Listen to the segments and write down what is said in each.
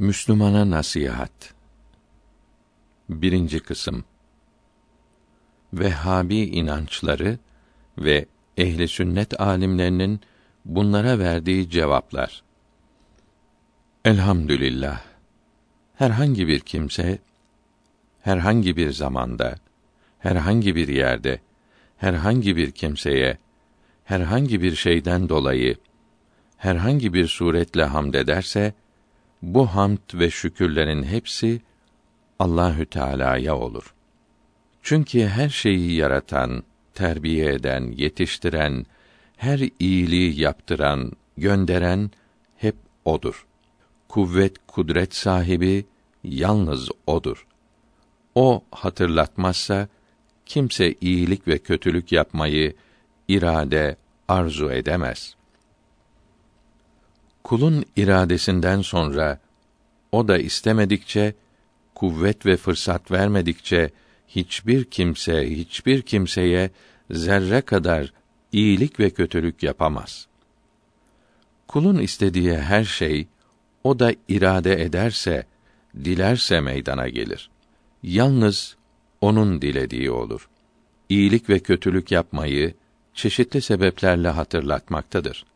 Müslümana nasihat. Birinci kısım. Vehhabi inançları ve ehli sünnet alimlerinin bunlara verdiği cevaplar. Elhamdülillah. Herhangi bir kimse herhangi bir zamanda, herhangi bir yerde, herhangi bir kimseye, herhangi bir şeyden dolayı, herhangi bir suretle hamd ederse, bu hamd ve şükürlerin hepsi Allahü Teala'ya olur. Çünkü her şeyi yaratan, terbiye eden, yetiştiren, her iyiliği yaptıran, gönderen hep odur. Kuvvet, kudret sahibi yalnız odur. O hatırlatmazsa kimse iyilik ve kötülük yapmayı irade, arzu edemez. Kulun iradesinden sonra o da istemedikçe kuvvet ve fırsat vermedikçe hiçbir kimse hiçbir kimseye zerre kadar iyilik ve kötülük yapamaz. Kulun istediği her şey o da irade ederse, dilerse meydana gelir. Yalnız onun dilediği olur. İyilik ve kötülük yapmayı çeşitli sebeplerle hatırlatmaktadır.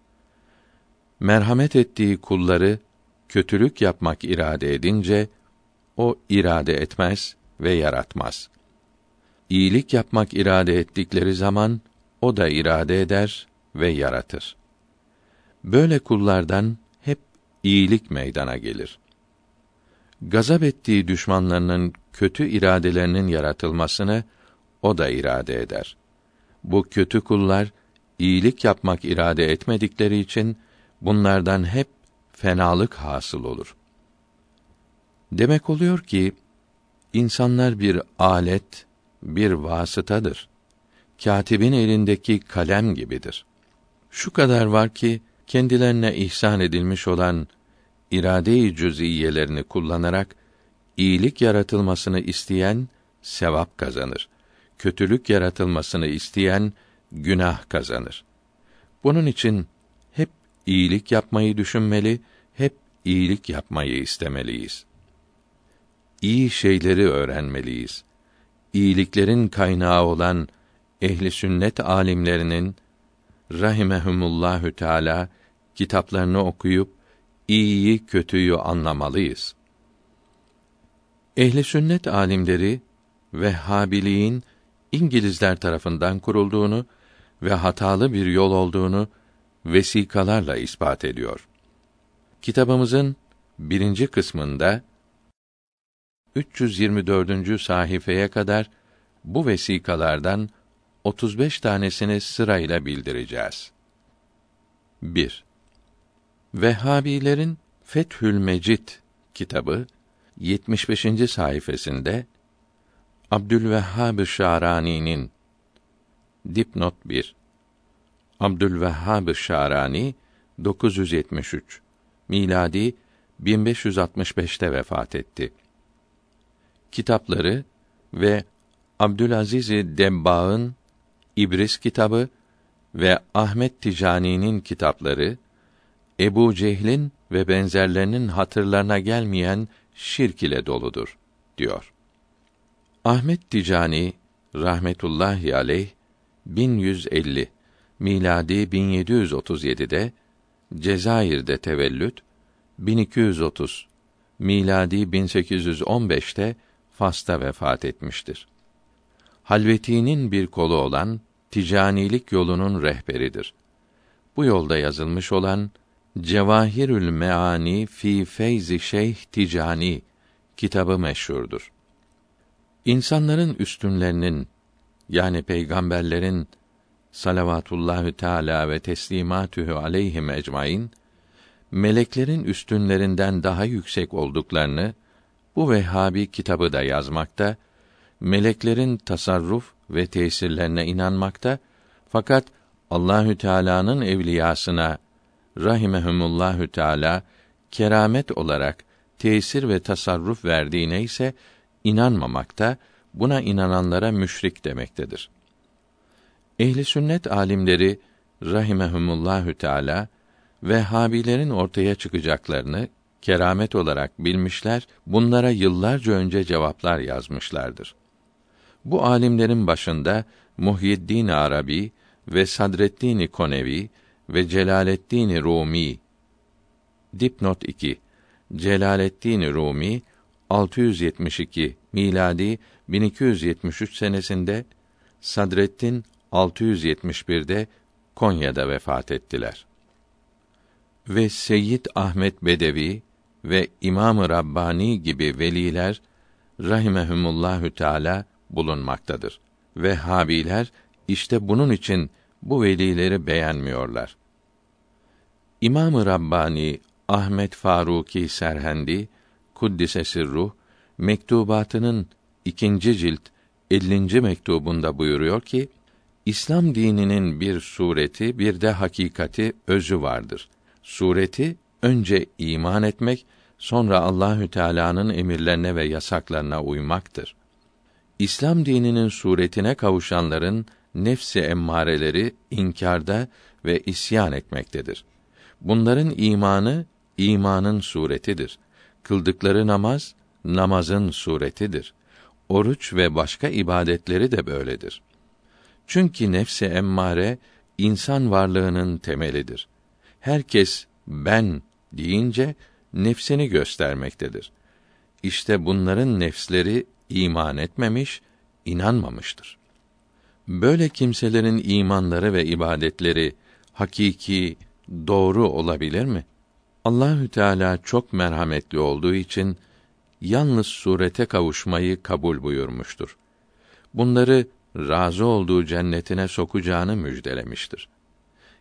Merhamet ettiği kulları kötülük yapmak irade edince o irade etmez ve yaratmaz. İyilik yapmak irade ettikleri zaman o da irade eder ve yaratır. Böyle kullardan hep iyilik meydana gelir. Gazap ettiği düşmanlarının kötü iradelerinin yaratılmasını o da irade eder. Bu kötü kullar iyilik yapmak irade etmedikleri için bunlardan hep fenalık hasıl olur. Demek oluyor ki insanlar bir alet, bir vasıtadır. Katibin elindeki kalem gibidir. Şu kadar var ki kendilerine ihsan edilmiş olan irade-i cüz'iyelerini kullanarak iyilik yaratılmasını isteyen sevap kazanır. Kötülük yaratılmasını isteyen günah kazanır. Bunun için iyilik yapmayı düşünmeli, hep iyilik yapmayı istemeliyiz. İyi şeyleri öğrenmeliyiz. İyiliklerin kaynağı olan ehli sünnet alimlerinin rahimehumullahü teala kitaplarını okuyup iyiyi kötüyü anlamalıyız. Ehli sünnet alimleri Vehhabiliğin İngilizler tarafından kurulduğunu ve hatalı bir yol olduğunu vesikalarla ispat ediyor. Kitabımızın birinci kısmında 324. sayfaya kadar bu vesikalardan 35 tanesini sırayla bildireceğiz. 1. Vehhabilerin Fethül Mecid kitabı 75. sayfasında Abdülvehhab Şarani'nin dipnot 1 Abdülvehhab Şarani 973 miladi 1565'te vefat etti. Kitapları ve Abdülaziz Debbağ'ın İbris kitabı ve Ahmet Ticani'nin kitapları Ebu Cehlin ve benzerlerinin hatırlarına gelmeyen şirk ile doludur diyor. Ahmet Ticani rahmetullahi aleyh 1150 miladi 1737'de Cezayir'de tevellüt 1230 miladi 1815'te Fas'ta vefat etmiştir. Halveti'nin bir kolu olan ticanilik yolunun rehberidir. Bu yolda yazılmış olan Cevahirül Meani fi Feyzi Şeyh Ticani kitabı meşhurdur. İnsanların üstünlerinin yani peygamberlerin salavatullahü teala ve teslimatühü aleyhim ecmaîn meleklerin üstünlerinden daha yüksek olduklarını bu Vehhabi kitabı da yazmakta, meleklerin tasarruf ve tesirlerine inanmakta fakat Allahü Teala'nın evliyasına rahimehumullahü Teala keramet olarak tesir ve tasarruf verdiğine ise inanmamakta, buna inananlara müşrik demektedir. Ehli sünnet alimleri rahimehumullahü teala Vehhabilerin ortaya çıkacaklarını keramet olarak bilmişler, bunlara yıllarca önce cevaplar yazmışlardır. Bu alimlerin başında Muhyiddin Arabi ve Sadreddin Konevi ve Celaleddin Rumi Dipnot 2 Celaleddin Rumi 672 miladi 1273 senesinde Sadreddin 671'de Konya'da vefat ettiler. Ve Seyyid Ahmet Bedevi ve İmam-ı Rabbani gibi veliler rahimehumullahü teala bulunmaktadır. Ve Habiler işte bunun için bu velileri beğenmiyorlar. İmam-ı Rabbani Ahmet Faruki Serhendi kuddise sirruh mektubatının ikinci cilt 50. mektubunda buyuruyor ki İslam dininin bir sureti, bir de hakikati, özü vardır. Sureti önce iman etmek, sonra Allahü Teala'nın emirlerine ve yasaklarına uymaktır. İslam dininin suretine kavuşanların nefsi emmareleri inkarda ve isyan etmektedir. Bunların imanı imanın suretidir. Kıldıkları namaz namazın suretidir. Oruç ve başka ibadetleri de böyledir. Çünkü nefse emmare insan varlığının temelidir. Herkes ben deyince nefsini göstermektedir. İşte bunların nefsleri iman etmemiş, inanmamıştır. Böyle kimselerin imanları ve ibadetleri hakiki, doğru olabilir mi? Allahü Teala çok merhametli olduğu için yalnız surete kavuşmayı kabul buyurmuştur. Bunları razı olduğu cennetine sokacağını müjdelemiştir.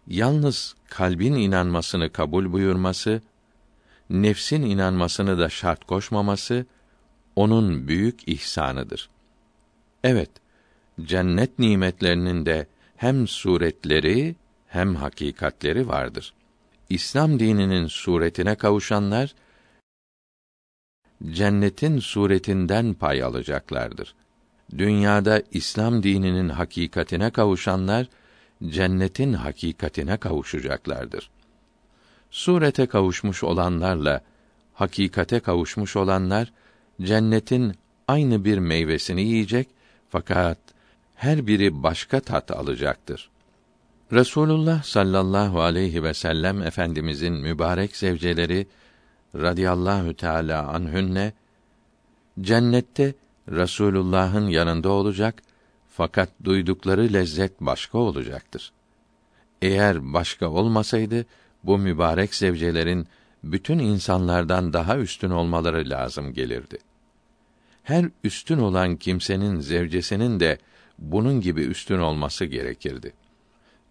Yalnız kalbin inanmasını kabul buyurması, nefsin inanmasını da şart koşmaması onun büyük ihsanıdır. Evet, cennet nimetlerinin de hem suretleri hem hakikatleri vardır. İslam dininin suretine kavuşanlar cennetin suretinden pay alacaklardır. Dünyada İslam dininin hakikatine kavuşanlar cennetin hakikatine kavuşacaklardır. Surete kavuşmuş olanlarla hakikate kavuşmuş olanlar cennetin aynı bir meyvesini yiyecek fakat her biri başka tat alacaktır. Resulullah sallallahu aleyhi ve sellem efendimizin mübarek zevceleri radıyallahu teala anhünne cennette Resulullah'ın yanında olacak fakat duydukları lezzet başka olacaktır. Eğer başka olmasaydı bu mübarek zevcelerin bütün insanlardan daha üstün olmaları lazım gelirdi. Her üstün olan kimsenin zevcesinin de bunun gibi üstün olması gerekirdi.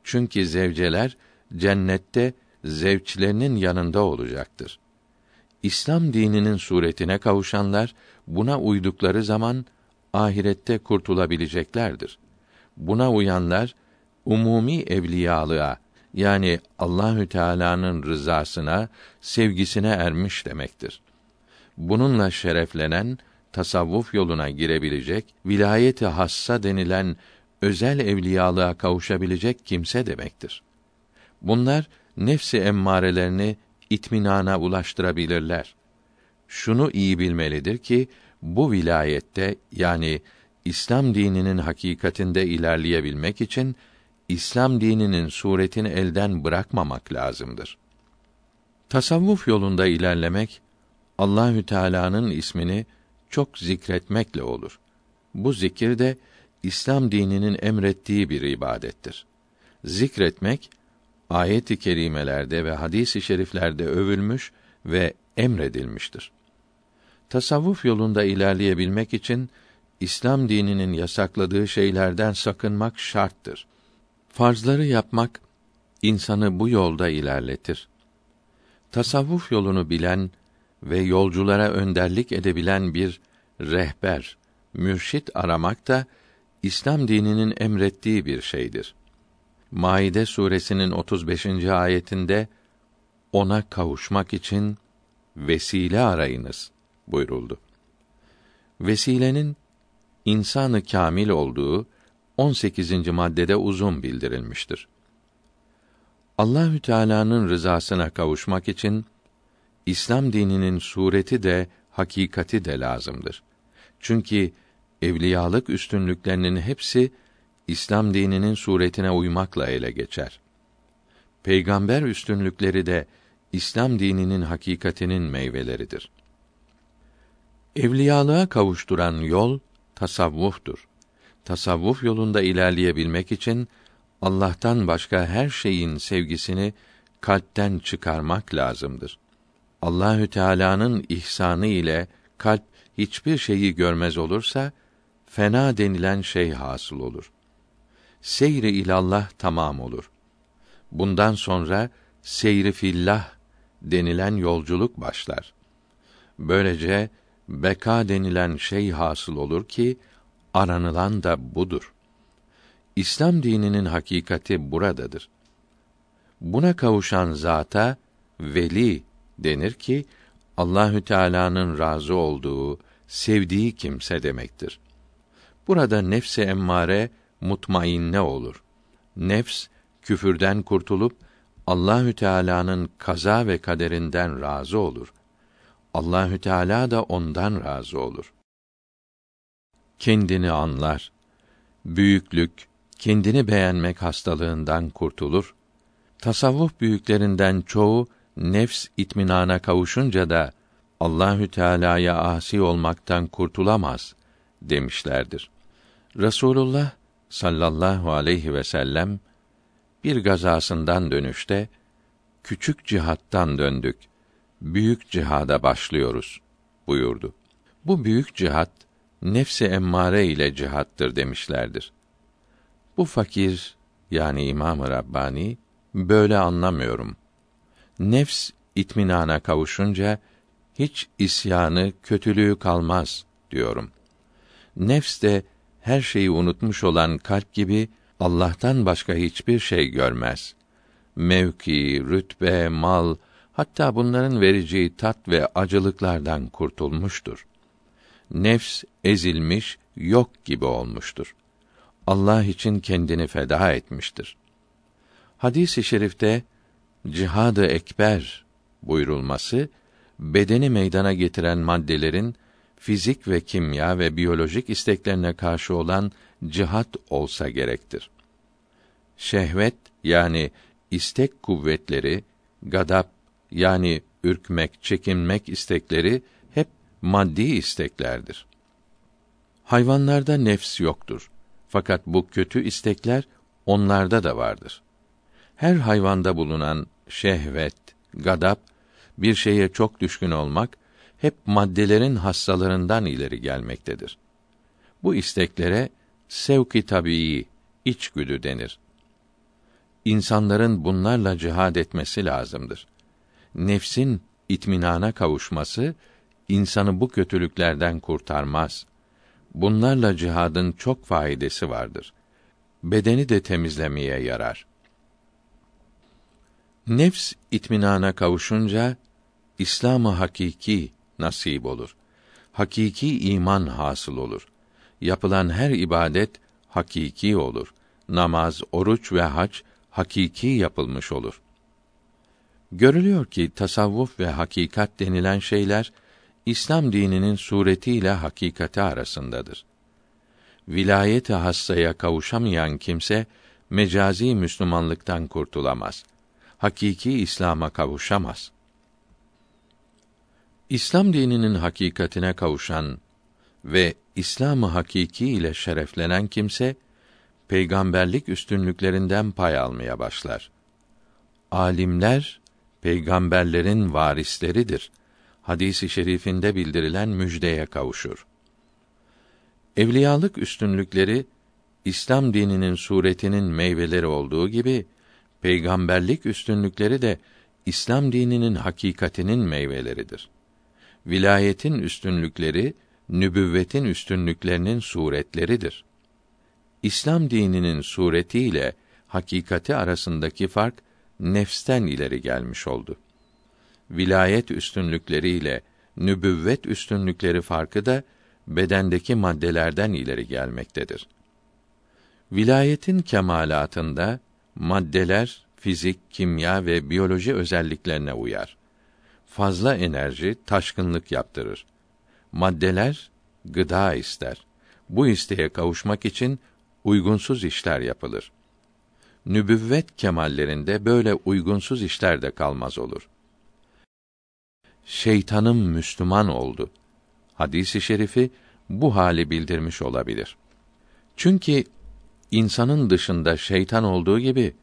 Çünkü zevceler cennette zevçlerinin yanında olacaktır. İslam dininin suretine kavuşanlar buna uydukları zaman ahirette kurtulabileceklerdir. Buna uyanlar umumi evliyalığa yani Allahü Teala'nın rızasına, sevgisine ermiş demektir. Bununla şereflenen tasavvuf yoluna girebilecek, vilayeti hassa denilen özel evliyalığa kavuşabilecek kimse demektir. Bunlar nefsi emmarelerini itminana ulaştırabilirler. Şunu iyi bilmelidir ki bu vilayette yani İslam dininin hakikatinde ilerleyebilmek için İslam dininin suretini elden bırakmamak lazımdır. Tasavvuf yolunda ilerlemek Allahü Teala'nın ismini çok zikretmekle olur. Bu zikir de İslam dininin emrettiği bir ibadettir. Zikretmek ayet-i kerimelerde ve hadis-i şeriflerde övülmüş ve emredilmiştir. Tasavvuf yolunda ilerleyebilmek için İslam dininin yasakladığı şeylerden sakınmak şarttır. Farzları yapmak insanı bu yolda ilerletir. Tasavvuf yolunu bilen ve yolculara önderlik edebilen bir rehber, mürşit aramak da İslam dininin emrettiği bir şeydir. Maide suresinin 35. ayetinde ona kavuşmak için vesile arayınız buyuruldu. Vesilenin insanı kamil olduğu 18. maddede uzun bildirilmiştir. Allahü Teala'nın rızasına kavuşmak için İslam dininin sureti de hakikati de lazımdır. Çünkü evliyalık üstünlüklerinin hepsi İslam dininin suretine uymakla ele geçer. Peygamber üstünlükleri de İslam dininin hakikatinin meyveleridir. Evliyalığa kavuşturan yol tasavvuftur. Tasavvuf yolunda ilerleyebilmek için Allah'tan başka her şeyin sevgisini kalpten çıkarmak lazımdır. Allahü Teala'nın ihsanı ile kalp hiçbir şeyi görmez olursa fena denilen şey hasıl olur. Seyri ilallah tamam olur. Bundan sonra seyri fillah denilen yolculuk başlar. Böylece beka denilen şey hasıl olur ki aranılan da budur. İslam dininin hakikati buradadır. Buna kavuşan zata veli denir ki Allahü Teala'nın razı olduğu, sevdiği kimse demektir. Burada nefse emmare mutmainne olur. Nefs küfürden kurtulup Allahü Teala'nın kaza ve kaderinden razı olur. Allahü Teala da ondan razı olur. Kendini anlar. Büyüklük, kendini beğenmek hastalığından kurtulur. Tasavvuf büyüklerinden çoğu nefs itminana kavuşunca da Allahü Teala'ya asi olmaktan kurtulamaz demişlerdir. Resulullah sallallahu aleyhi ve sellem bir gazasından dönüşte küçük cihattan döndük. Büyük cihada başlıyoruz buyurdu. Bu büyük cihat nefsi emmare ile cihattır demişlerdir. Bu fakir yani İmam-ı Rabbani böyle anlamıyorum. Nefs itminana kavuşunca hiç isyanı, kötülüğü kalmaz diyorum. Nefs de her şeyi unutmuş olan kalp gibi Allah'tan başka hiçbir şey görmez. Mevki, rütbe, mal, hatta bunların vereceği tat ve acılıklardan kurtulmuştur. Nefs ezilmiş, yok gibi olmuştur. Allah için kendini feda etmiştir. Hadis-i şerifte cihadı ekber buyurulması bedeni meydana getiren maddelerin fizik ve kimya ve biyolojik isteklerine karşı olan cihat olsa gerektir. Şehvet yani istek kuvvetleri, gadap yani ürkmek, çekinmek istekleri hep maddi isteklerdir. Hayvanlarda nefs yoktur. Fakat bu kötü istekler onlarda da vardır. Her hayvanda bulunan şehvet, gadap, bir şeye çok düşkün olmak hep maddelerin hassalarından ileri gelmektedir. Bu isteklere sevki tabii, içgüdü denir. İnsanların bunlarla cihad etmesi lazımdır. Nefsin itminana kavuşması insanı bu kötülüklerden kurtarmaz. Bunlarla cihadın çok faydası vardır. Bedeni de temizlemeye yarar. Nefs itminana kavuşunca İslamı hakiki nasip olur. Hakiki iman hasıl olur. Yapılan her ibadet hakiki olur. Namaz, oruç ve hac hakiki yapılmış olur. Görülüyor ki tasavvuf ve hakikat denilen şeyler İslam dininin suretiyle hakikati arasındadır. Vilayet-i hassaya kavuşamayan kimse mecazi Müslümanlıktan kurtulamaz. Hakiki İslam'a kavuşamaz. İslam dininin hakikatine kavuşan ve İslamı hakiki ile şereflenen kimse peygamberlik üstünlüklerinden pay almaya başlar. Alimler peygamberlerin varisleridir. Hadisi şerifinde bildirilen müjdeye kavuşur. Evliyalık üstünlükleri İslam dininin suretinin meyveleri olduğu gibi peygamberlik üstünlükleri de İslam dininin hakikatinin meyveleridir vilayetin üstünlükleri nübüvvetin üstünlüklerinin suretleridir. İslam dininin sureti ile hakikati arasındaki fark nefsten ileri gelmiş oldu. Vilayet üstünlükleri ile nübüvvet üstünlükleri farkı da bedendeki maddelerden ileri gelmektedir. Vilayetin kemalatında maddeler fizik, kimya ve biyoloji özelliklerine uyar. fazla enerji taşkınlık yaptırır. Maddeler gıda ister. Bu isteğe kavuşmak için uygunsuz işler yapılır. Nübüvvet kemallerinde böyle uygunsuz işler de kalmaz olur. Şeytanım Müslüman oldu. Hadisi şerifi bu hali bildirmiş olabilir. Çünkü insanın dışında şeytan olduğu gibi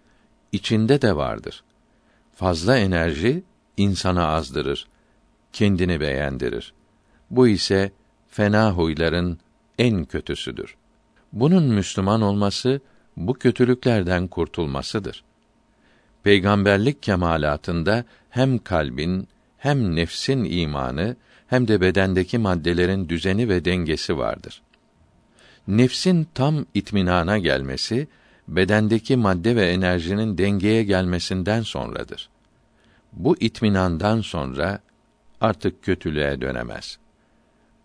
içinde de vardır. Fazla enerji insanı azdırır, kendini beğendirir. Bu ise fena huyların en kötüsüdür. Bunun Müslüman olması bu kötülüklerden kurtulmasıdır. Peygamberlik kemalatında hem kalbin hem nefsin imanı hem de bedendeki maddelerin düzeni ve dengesi vardır. Nefsin tam itminana gelmesi bedendeki madde ve enerjinin dengeye gelmesinden sonradır. Bu itminandan sonra artık kötülüğe dönemez.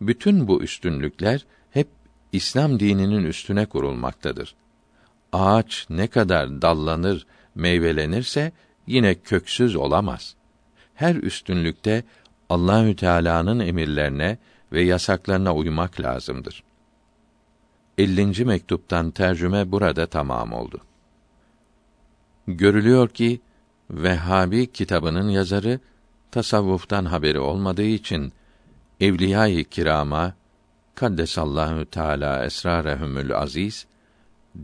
Bütün bu üstünlükler hep İslam dininin üstüne kurulmaktadır. Ağaç ne kadar dallanır, meyvelenirse yine köksüz olamaz. Her üstünlükte Allahü Teala'nın emirlerine ve yasaklarına uymak lazımdır. 50. mektuptan tercüme burada tamam oldu. Görülüyor ki Vehhabi kitabının yazarı tasavvuftan haberi olmadığı için evliya-i kirama kaddesallahu teala esrarehumül aziz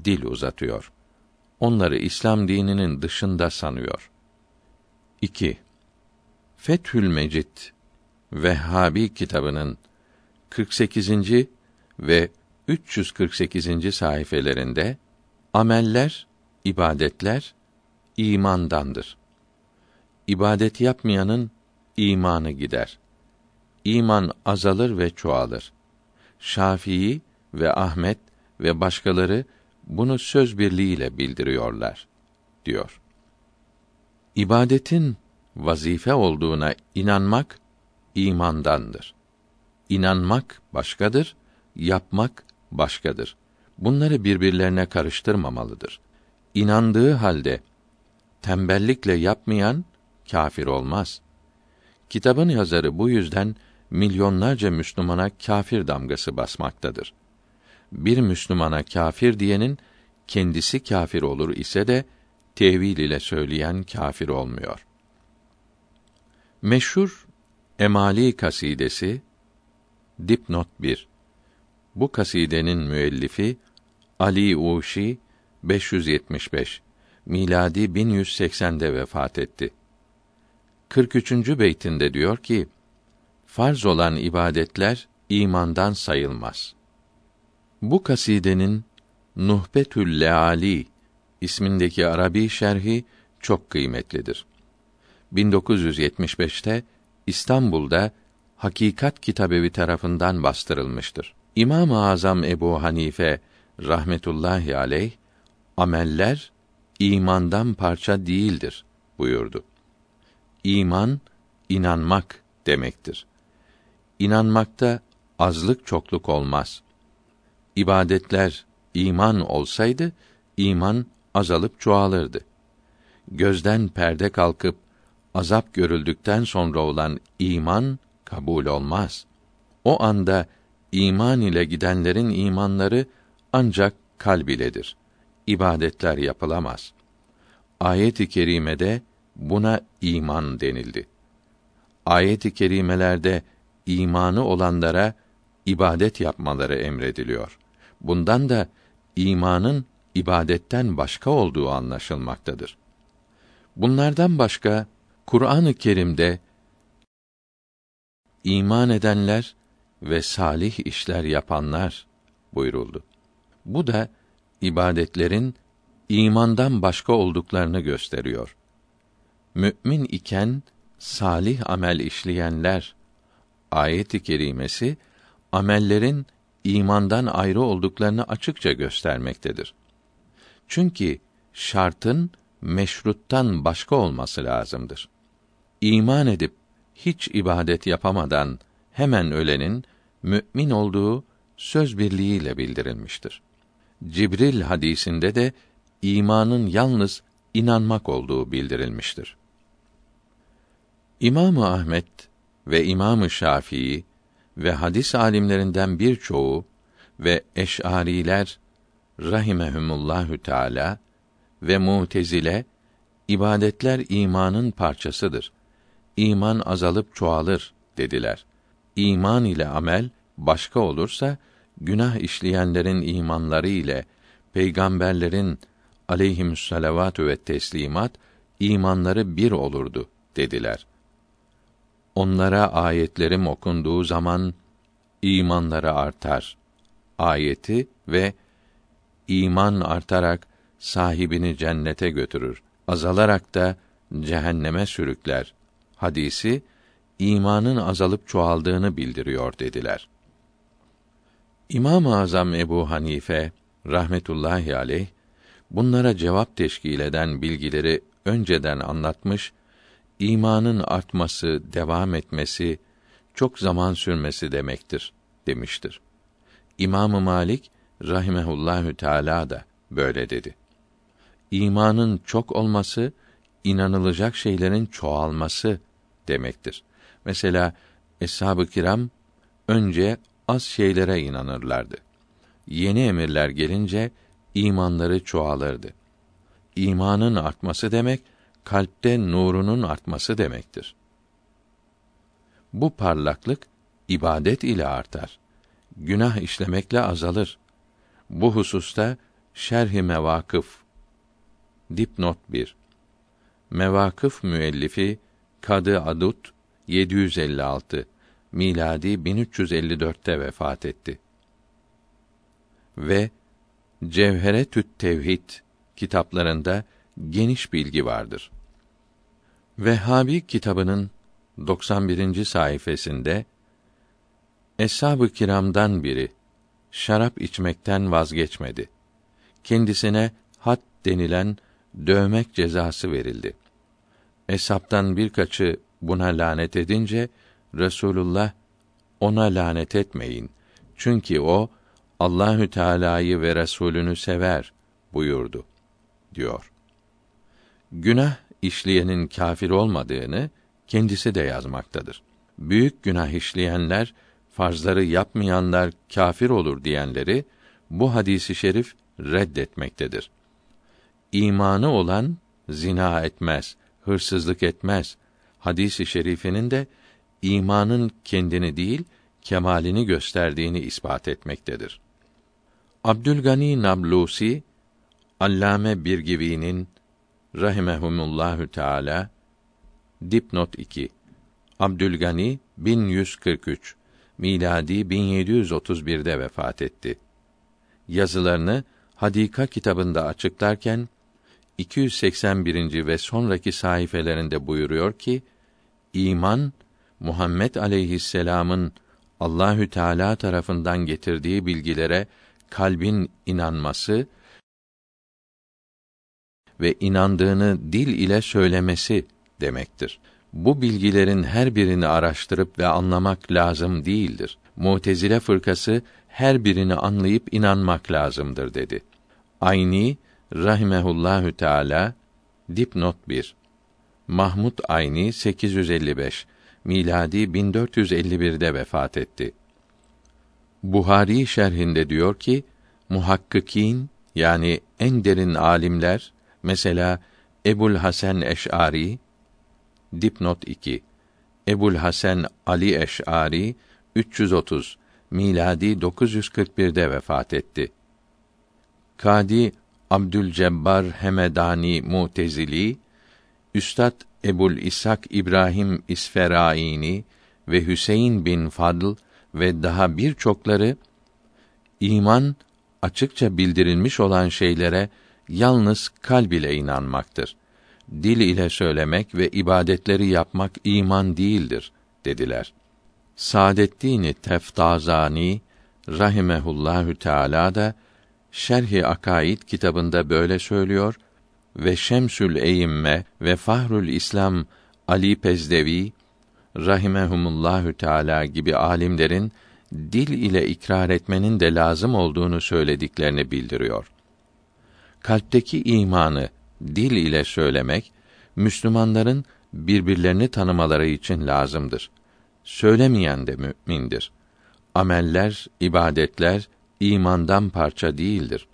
dil uzatıyor. Onları İslam dininin dışında sanıyor. 2. Fethül Mecid Vehhabi kitabının 48. ve 348. sayfelerinde ameller, ibadetler imandandır. İbadet yapmayanın imanı gider. İman azalır ve çoğalır. Şafii ve Ahmet ve başkaları bunu söz birliğiyle bildiriyorlar diyor. İbadetin vazife olduğuna inanmak imandandır. İnanmak başkadır, yapmak başkadır. Bunları birbirlerine karıştırmamalıdır. İnandığı halde tembellikle yapmayan kafir olmaz. Kitabın yazarı bu yüzden milyonlarca Müslümana kafir damgası basmaktadır. Bir Müslümana kafir diyenin kendisi kafir olur ise de tevil ile söyleyen kafir olmuyor. Meşhur Emali kasidesi dipnot 1. Bu kasidenin müellifi Ali Uşi 575 miladi 1180'de vefat etti. 43. beytinde diyor ki: Farz olan ibadetler imandan sayılmaz. Bu kasidenin Nuhbetül Leali ismindeki Arabi şerhi çok kıymetlidir. 1975'te İstanbul'da Hakikat Kitabevi tarafından bastırılmıştır. İmam-ı Azam Ebu Hanife rahmetullahi aleyh ameller imandan parça değildir buyurdu. İman inanmak demektir. İnanmakta azlık çokluk olmaz. İbadetler iman olsaydı iman azalıp çoğalırdı. Gözden perde kalkıp azap görüldükten sonra olan iman kabul olmaz. O anda iman ile gidenlerin imanları ancak kalb iledir. İbadetler yapılamaz. Ayet-i kerimede buna iman denildi. Ayet-i kerimelerde imanı olanlara ibadet yapmaları emrediliyor. Bundan da imanın ibadetten başka olduğu anlaşılmaktadır. Bunlardan başka Kur'an-ı Kerim'de iman edenler ve salih işler yapanlar buyuruldu. Bu da ibadetlerin imandan başka olduklarını gösteriyor. Mü'min iken salih amel işleyenler ayet-i kerimesi amellerin imandan ayrı olduklarını açıkça göstermektedir. Çünkü şartın meşruttan başka olması lazımdır. İman edip hiç ibadet yapamadan hemen ölenin mümin olduğu söz birliğiyle bildirilmiştir. Cibril hadisinde de imanın yalnız inanmak olduğu bildirilmiştir. İmam Ahmet ve İmam Şafii ve hadis alimlerinden birçoğu ve eş'ariler rahimehumullahü teala ve Mutezile ibadetler imanın parçasıdır. İman azalıp çoğalır dediler. İman ile amel başka olursa günah işleyenlerin imanları ile peygamberlerin aleyhimüsselavatü ve teslimat imanları bir olurdu dediler. Onlara ayetlerim okunduğu zaman imanları artar. Ayeti ve iman artarak sahibini cennete götürür. Azalarak da cehenneme sürükler. Hadisi imanın azalıp çoğaldığını bildiriyor dediler. İmam-ı Azam Ebu Hanife rahmetullahi aleyh bunlara cevap teşkil eden bilgileri önceden anlatmış, imanın artması, devam etmesi, çok zaman sürmesi demektir demiştir. İmam Malik rahimehullahü teala da böyle dedi. İmanın çok olması inanılacak şeylerin çoğalması demektir. Mesela eshab-ı kiram önce az şeylere inanırlardı. Yeni emirler gelince imanları çoğalırdı. İmanın artması demek kalpte nurunun artması demektir. Bu parlaklık ibadet ile artar. Günah işlemekle azalır. Bu hususta Şerh-i Mevakıf Dipnot 1 Mevakıf müellifi Kadı Adut 756 miladi 1354'te vefat etti. Ve Cevheretü't Tevhid kitaplarında geniş bilgi vardır. Vehhabi kitabının 91. sayfasında Eshab-ı kiramdan biri şarap içmekten vazgeçmedi. Kendisine hat denilen dövmek cezası verildi. Eshaptan birkaçı buna lanet edince Resulullah ona lanet etmeyin. Çünkü o Allahü Teala'yı ve Resulünü sever buyurdu diyor. Günah işleyenin kafir olmadığını kendisi de yazmaktadır. Büyük günah işleyenler farzları yapmayanlar kafir olur diyenleri bu hadisi şerif reddetmektedir. İmanı olan zina etmez, hırsızlık etmez. Hadisi şerifinin de imanın kendini değil, kemalini gösterdiğini ispat etmektedir. Abdülgani Nablusi Allame Birgivi'nin rahimehumullahü teala dipnot 2 Abdülgani 1143 miladi 1731'de vefat etti. Yazılarını Hadika kitabında açıklarken 281. ve sonraki sayfelerinde buyuruyor ki iman Muhammed aleyhisselam'ın Allahü Teala tarafından getirdiği bilgilere kalbin inanması ve inandığını dil ile söylemesi demektir. Bu bilgilerin her birini araştırıp ve anlamak lazım değildir. Mutezile fırkası her birini anlayıp inanmak lazımdır dedi. Ayni rahimehullahü teala dipnot 1 Mahmud Ayni 855 miladi 1451'de vefat etti. Buhari şerhinde diyor ki muhakkikin yani en derin alimler mesela Ebul Hasan Eş'ari dipnot 2 Ebul Hasan Ali Eş'ari 330 miladi 941'de vefat etti. Kadi Abdülcebbar Hemedani Mutezili Üstad Ebul İshak İbrahim İsferaini ve Hüseyin bin Fadl ve daha birçokları iman açıkça bildirilmiş olan şeylere yalnız kalb ile inanmaktır. Dil ile söylemek ve ibadetleri yapmak iman değildir dediler. Saadeddin Teftazani rahimehullahü teala da Şerh-i Akaid kitabında böyle söylüyor ve Şemsül Eyyimme ve Fahrül İslam Ali Pezdevi rahimehumullahü teala gibi alimlerin dil ile ikrar etmenin de lazım olduğunu söylediklerini bildiriyor. Kalpteki imanı dil ile söylemek Müslümanların birbirlerini tanımaları için lazımdır. Söylemeyen de mümindir. Ameller, ibadetler imandan parça değildir.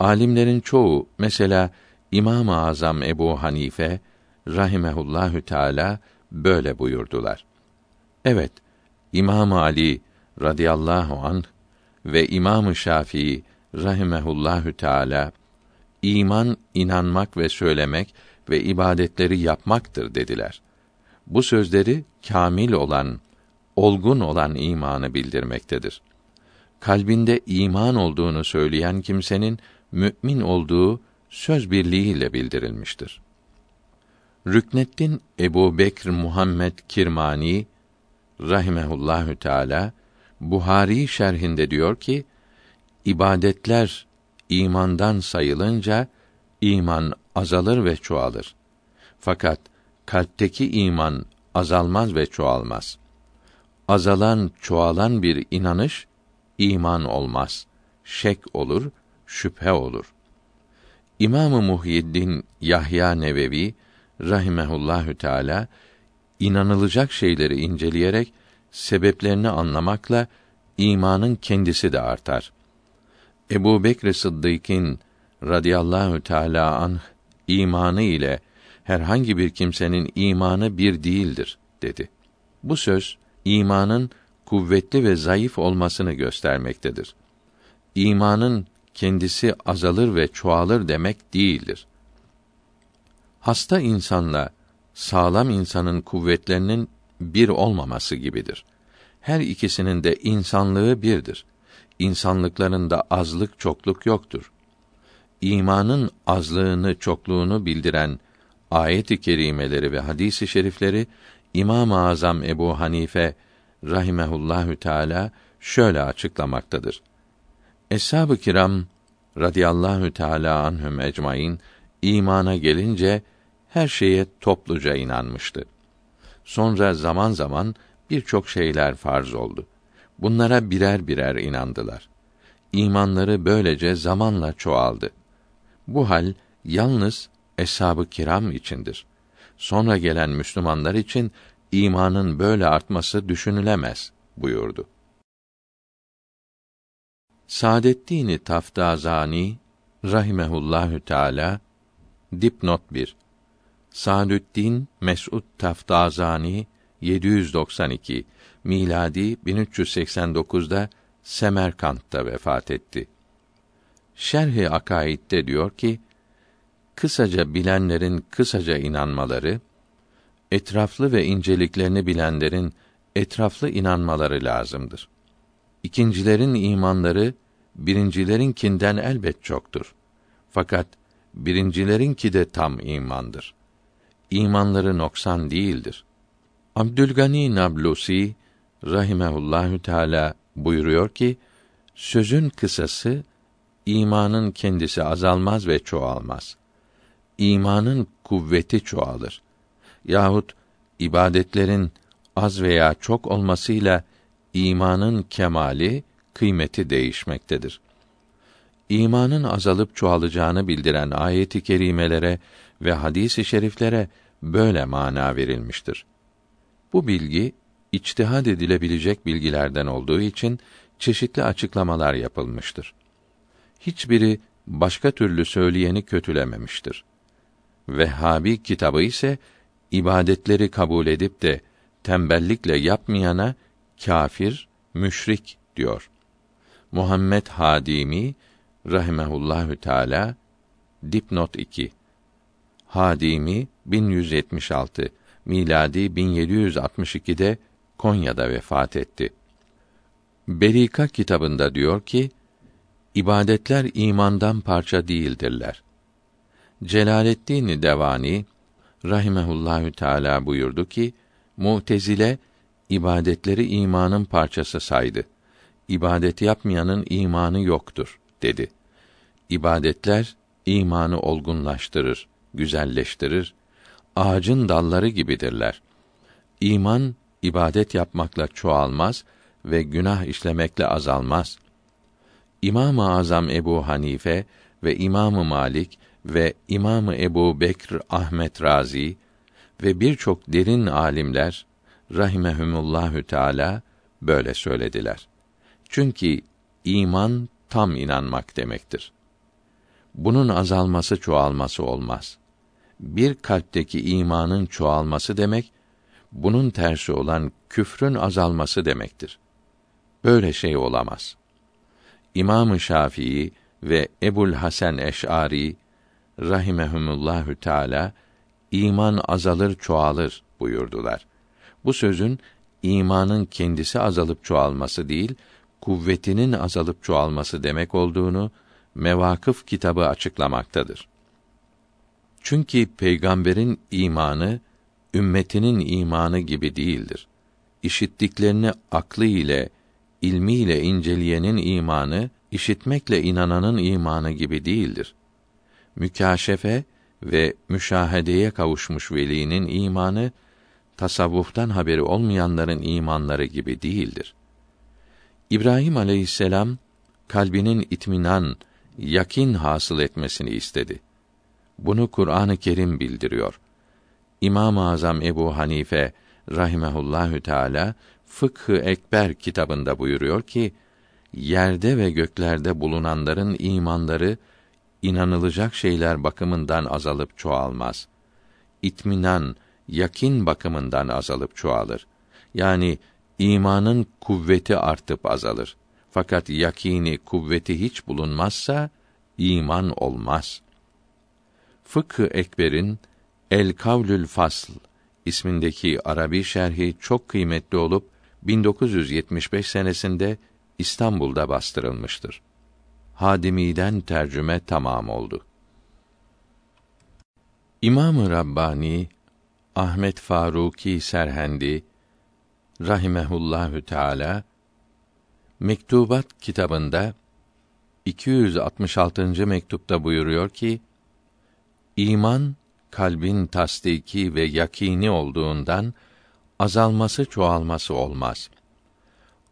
Alimlerin çoğu mesela İmam-ı Azam Ebu Hanife rahimehullahü teala böyle buyurdular. Evet, İmam Ali radıyallahu anh ve İmam Şafii rahimehullahü teala iman inanmak ve söylemek ve ibadetleri yapmaktır dediler. Bu sözleri kamil olan, olgun olan imanı bildirmektedir. Kalbinde iman olduğunu söyleyen kimsenin mümin olduğu söz birliğiyle bildirilmiştir. Rükneddin Ebu Bekr Muhammed Kirmani rahimehullahü teala Buhari şerhinde diyor ki ibadetler imandan sayılınca iman azalır ve çoğalır. Fakat kalpteki iman azalmaz ve çoğalmaz. Azalan, çoğalan bir inanış iman olmaz. Şek olur, şüphe olur. İmamı Muhyiddin Yahya Nevevi rahimehullahü teala inanılacak şeyleri inceleyerek sebeplerini anlamakla imanın kendisi de artar. Ebu Bekr Sıddık'ın radıyallahu teala anh imanı ile herhangi bir kimsenin imanı bir değildir dedi. Bu söz imanın kuvvetli ve zayıf olmasını göstermektedir. İmanın kendisi azalır ve çoğalır demek değildir. Hasta insanla sağlam insanın kuvvetlerinin bir olmaması gibidir. Her ikisinin de insanlığı birdir. İnsanlıklarında azlık çokluk yoktur. İmanın azlığını çokluğunu bildiren ayet-i kerimeleri ve hadis-i şerifleri İmam-ı Azam Ebu Hanife rahimehullahü teala şöyle açıklamaktadır. Eshab-ı kiram radıyallahu teala anhum ecmaîn imana gelince her şeye topluca inanmıştı. Sonra zaman zaman birçok şeyler farz oldu. Bunlara birer birer inandılar. İmanları böylece zamanla çoğaldı. Bu hal yalnız eshab-ı kiram içindir. Sonra gelen Müslümanlar için imanın böyle artması düşünülemez buyurdu. Saadettin Taftazani rahimehullahü teala dipnot 1 Sadüddin Mes'ud Taftazani 792 miladi 1389'da Semerkant'ta vefat etti. Şerh-i Akaid'de diyor ki, kısaca bilenlerin kısaca inanmaları, etraflı ve inceliklerini bilenlerin etraflı inanmaları lazımdır. İkincilerin imanları birincilerinkinden elbet çoktur. Fakat birincilerinki de tam imandır. İmanları noksan değildir. Abdülgani Nablusi rahimehullahü teala buyuruyor ki sözün kısası imanın kendisi azalmaz ve çoğalmaz. İmanın kuvveti çoğalır. Yahut ibadetlerin az veya çok olmasıyla imanın kemali, kıymeti değişmektedir. İmanın azalıp çoğalacağını bildiren ayet-i kerimelere ve hadis-i şeriflere böyle mana verilmiştir. Bu bilgi içtihad edilebilecek bilgilerden olduğu için çeşitli açıklamalar yapılmıştır. Hiçbiri başka türlü söyleyeni kötülememiştir. Vehhabi kitabı ise ibadetleri kabul edip de tembellikle yapmayana kafir, müşrik diyor. Muhammed Hadimi rahimehullahü teala dipnot 2 Hadimi 1176 miladi 1762'de Konya'da vefat etti. Berika kitabında diyor ki, ibadetler imandan parça değildirler. Celaleddin Devani rahimehullahü teala buyurdu ki, Mu'tezile ibadetleri imanın parçası saydı. İbadet yapmayanın imanı yoktur dedi. İbadetler imanı olgunlaştırır, güzelleştirir. Ağacın dalları gibidirler. İman ibadet yapmakla çoğalmaz ve günah işlemekle azalmaz. İmam-ı Azam Ebu Hanife ve İmamı Malik ve İmamı Ebu Bekr Ahmet Razi ve birçok derin alimler rahimehumullahü teala böyle söylediler. Çünkü iman tam inanmak demektir. Bunun azalması çoğalması olmaz. Bir kalpteki imanın çoğalması demek, bunun tersi olan küfrün azalması demektir. Böyle şey olamaz. İmam-ı Şafii ve Ebul Hasan Eş'ari rahimehumullahü teala iman azalır çoğalır buyurdular. Bu sözün imanın kendisi azalıp çoğalması değil, kuvvetinin azalıp çoğalması demek olduğunu Mevakıf kitabı açıklamaktadır. Çünkü peygamberin imanı ümmetinin imanı gibi değildir. İşittiklerini aklı ile, ilmi ile inceleyenin imanı, işitmekle inananın imanı gibi değildir. Mükaşefe ve müşahedeye kavuşmuş velinin imanı, tasavvuftan haberi olmayanların imanları gibi değildir. İbrahim aleyhisselam kalbinin itminan, yakin hasıl etmesini istedi. Bunu Kur'an-ı Kerim bildiriyor. İmam-ı Azam Ebu Hanife rahimehullahü teala Fıkhı Ekber kitabında buyuruyor ki yerde ve göklerde bulunanların imanları inanılacak şeyler bakımından azalıp çoğalmaz. İtminan, yakin bakımından azalıp çoğalır. Yani imanın kuvveti artıp azalır. Fakat yakini, kuvveti hiç bulunmazsa iman olmaz. Fıkı Ekber'in El Kavlül Fasl ismindeki Arabi şerhi çok kıymetli olup 1975 senesinde İstanbul'da bastırılmıştır. Hadimi'den tercüme tamam oldu. İmam-ı Rabbani Ahmet Faruki Serhendi rahimehullahü teala Mektubat kitabında 266. mektupta buyuruyor ki iman kalbin tasdiki ve yakini olduğundan azalması çoğalması olmaz.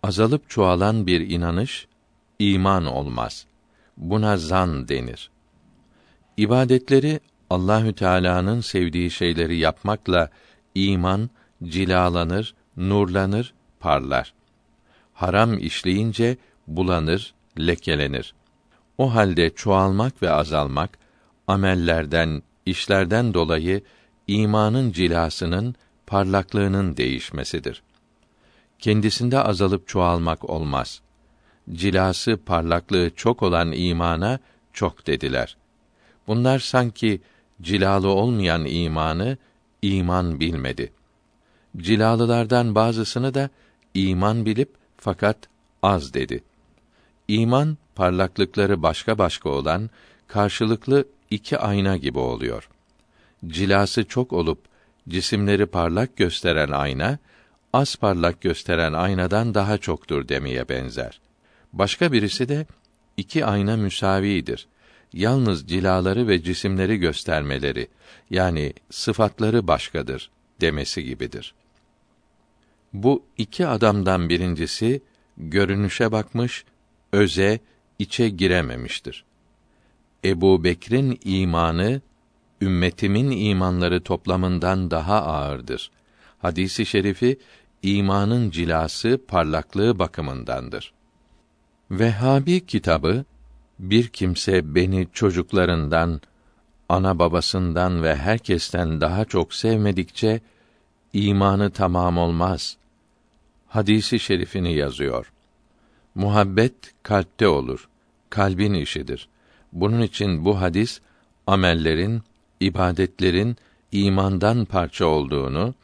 Azalıp çoğalan bir inanış iman olmaz. Buna zan denir. İbadetleri Allahü Teala'nın sevdiği şeyleri yapmakla iman cilalanır, nurlanır, parlar. Haram işleyince bulanır, lekelenir. O halde çoğalmak ve azalmak amellerden, işlerden dolayı imanın cilasının, parlaklığının değişmesidir. Kendisinde azalıp çoğalmak olmaz. Cilası, parlaklığı çok olan imana çok dediler. Bunlar sanki cilalı olmayan imanı iman bilmedi. Cilalılardan bazısını da iman bilip fakat az dedi. İman parlaklıkları başka başka olan karşılıklı iki ayna gibi oluyor. Cilası çok olup cisimleri parlak gösteren ayna az parlak gösteren aynadan daha çoktur demeye benzer. Başka birisi de iki ayna müsavidir. Yalnız cilaları ve cisimleri göstermeleri yani sıfatları başkadır demesi gibidir. Bu iki adamdan birincisi görünüşe bakmış, öze, içe girememiştir. Ebu Bekir'in imanı ümmetimin imanları toplamından daha ağırdır. Hadisi şerifi imanın cilası, parlaklığı bakımındandır. Vehhabi kitabı bir kimse beni çocuklarından, ana babasından ve herkesten daha çok sevmedikçe imanı tamam olmaz. Hadisi şerifini yazıyor. Muhabbet kalpte olur. Kalbin işidir. Bunun için bu hadis amellerin, ibadetlerin imandan parça olduğunu,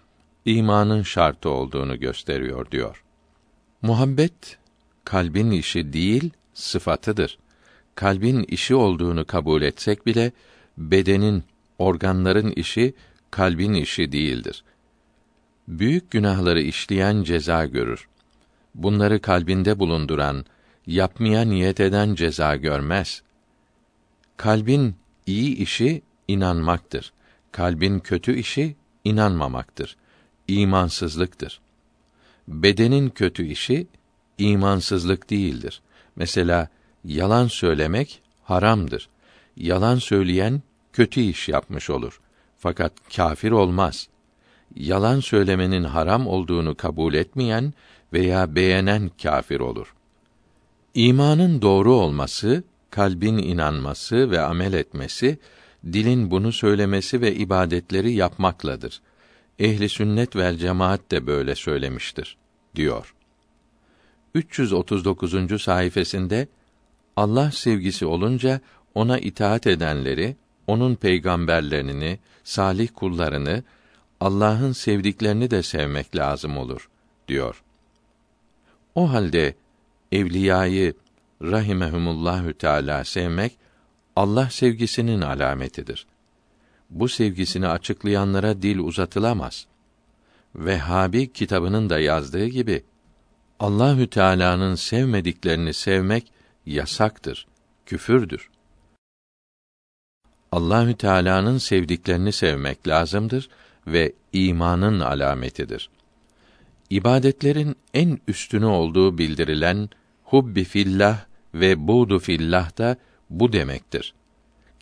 imanın şartı olduğunu gösteriyor diyor. Muhabbet kalbin işi değil, sıfatıdır. Kalbin işi olduğunu kabul etsek bile bedenin, organların işi kalbin işi değildir. Büyük günahları işleyen ceza görür. Bunları kalbinde bulunduran, yapmaya niyet eden ceza görmez. Kalbin iyi işi inanmaktır. Kalbin kötü işi inanmamaktır. İmansızlıktır. Bedenin kötü işi imansızlık değildir. Mesela yalan söylemek haramdır. Yalan söyleyen kötü iş yapmış olur. Fakat kafir olmaz. yalan söylemenin haram olduğunu kabul etmeyen veya beğenen kâfir olur. İmanın doğru olması, kalbin inanması ve amel etmesi, dilin bunu söylemesi ve ibadetleri yapmakladır. Ehli sünnet vel cemaat de böyle söylemiştir diyor. 339. sayfasında Allah sevgisi olunca ona itaat edenleri, onun peygamberlerini, salih kullarını, Allah'ın sevdiklerini de sevmek lazım olur diyor. O halde evliyayı rahimehumullahü teala sevmek Allah sevgisinin alametidir. Bu sevgisini açıklayanlara dil uzatılamaz. Vehhabi kitabının da yazdığı gibi Allahü Teala'nın sevmediklerini sevmek yasaktır, küfürdür. Allahü Teala'nın sevdiklerini sevmek lazımdır ve imanın alametidir. İbadetlerin en üstünü olduğu bildirilen hubbi fillah ve buğdu fillah da bu demektir.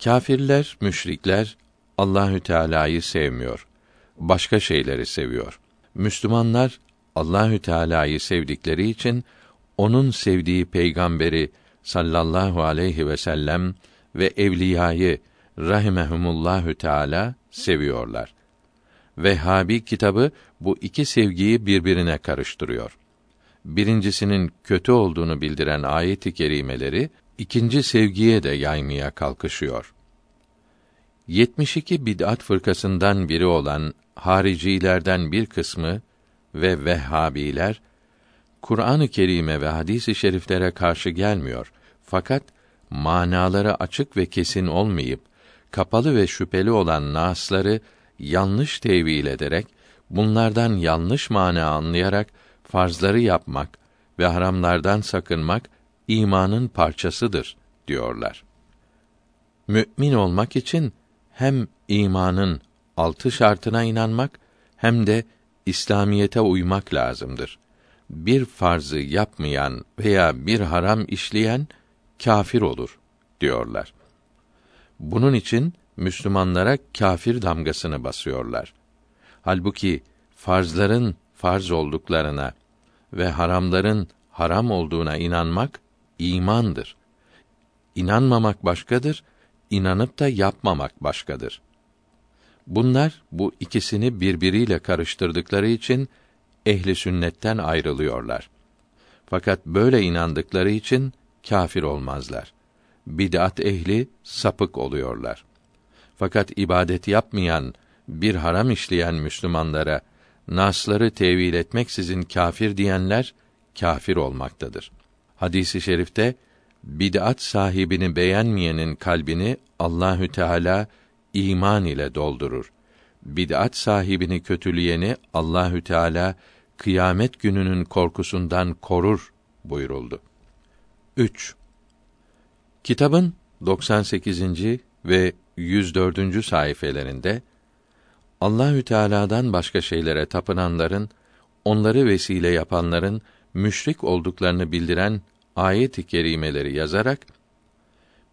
Kâfirler, müşrikler Allahü Teala'yı sevmiyor. Başka şeyleri seviyor. Müslümanlar Allahü Teala'yı sevdikleri için onun sevdiği peygamberi sallallahu aleyhi ve sellem ve evliyayı rahimehumullahü teala seviyorlar. Vehhabi kitabı bu iki sevgiyi birbirine karıştırıyor. Birincisinin kötü olduğunu bildiren ayet-i kerimeleri ikinci sevgiye de yaymaya kalkışıyor. 72 bid'at fırkasından biri olan haricilerden bir kısmı ve Vehhabiler Kur'an-ı Kerim'e ve hadis-i şeriflere karşı gelmiyor. Fakat manaları açık ve kesin olmayıp kapalı ve şüpheli olan nasları yanlış tevil ederek bunlardan yanlış mana anlayarak farzları yapmak ve haramlardan sakınmak imanın parçasıdır diyorlar. Mümin olmak için hem imanın altı şartına inanmak hem de İslamiyete uymak lazımdır. Bir farzı yapmayan veya bir haram işleyen kafir olur diyorlar. Bunun için Müslümanlara kafir damgasını basıyorlar. Halbuki farzların farz olduklarına ve haramların haram olduğuna inanmak imandır. İnanmamak başkadır, inanıp da yapmamak başkadır. Bunlar bu ikisini birbiriyle karıştırdıkları için ehli sünnetten ayrılıyorlar. Fakat böyle inandıkları için kâfir olmazlar. Bid'at ehli sapık oluyorlar. Fakat ibadet yapmayan, bir haram işleyen Müslümanlara nasları tevil etmeksizin kâfir diyenler kâfir olmaktadır. Hadisi i şerifte bid'at sahibini beğenmeyenin kalbini Allahü Teala iman ile doldurur. Bid'at sahibini kötüleyeni Allahü Teala kıyamet gününün korkusundan korur buyuruldu. 3. Kitabın 98. ve 104. sayfelerinde Allahü Teala'dan başka şeylere tapınanların, onları vesile yapanların müşrik olduklarını bildiren ayet-i kerimeleri yazarak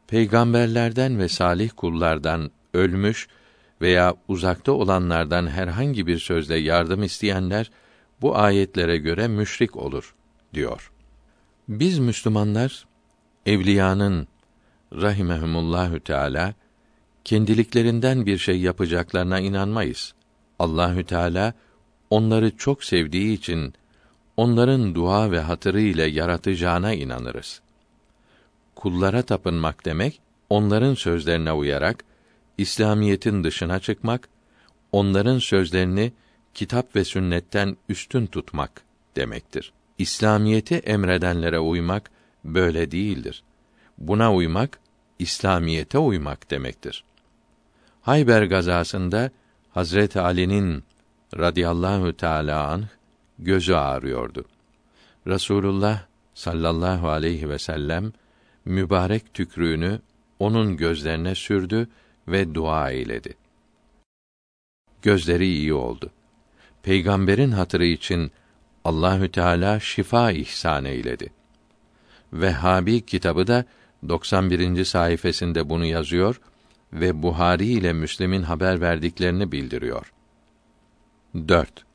peygamberlerden ve salih kullardan ölmüş veya uzakta olanlardan herhangi bir sözle yardım isteyenler bu ayetlere göre müşrik olur diyor. Biz Müslümanlar evliyanın rahimehumullahü teala kendiliklerinden bir şey yapacaklarına inanmayız. Allahü Teala onları çok sevdiği için onların dua ve hatırı ile yaratacağına inanırız. Kullara tapınmak demek onların sözlerine uyarak İslamiyetin dışına çıkmak, onların sözlerini kitap ve sünnetten üstün tutmak demektir. İslamiyeti emredenlere uymak böyle değildir. Buna uymak İslamiyete uymak demektir. Hayber gazasında Hazret Ali'nin radıyallahu teala anh gözü ağrıyordu. Resulullah sallallahu aleyhi ve sellem mübarek tükrüğünü onun gözlerine sürdü ve dua eyledi. Gözleri iyi oldu. Peygamberin hatırı için Allahü Teala şifa ihsan eyledi. Vehhabi kitabı da 91. sayfasında bunu yazıyor ve Buhari ile Müslim'in haber verdiklerini bildiriyor. 4.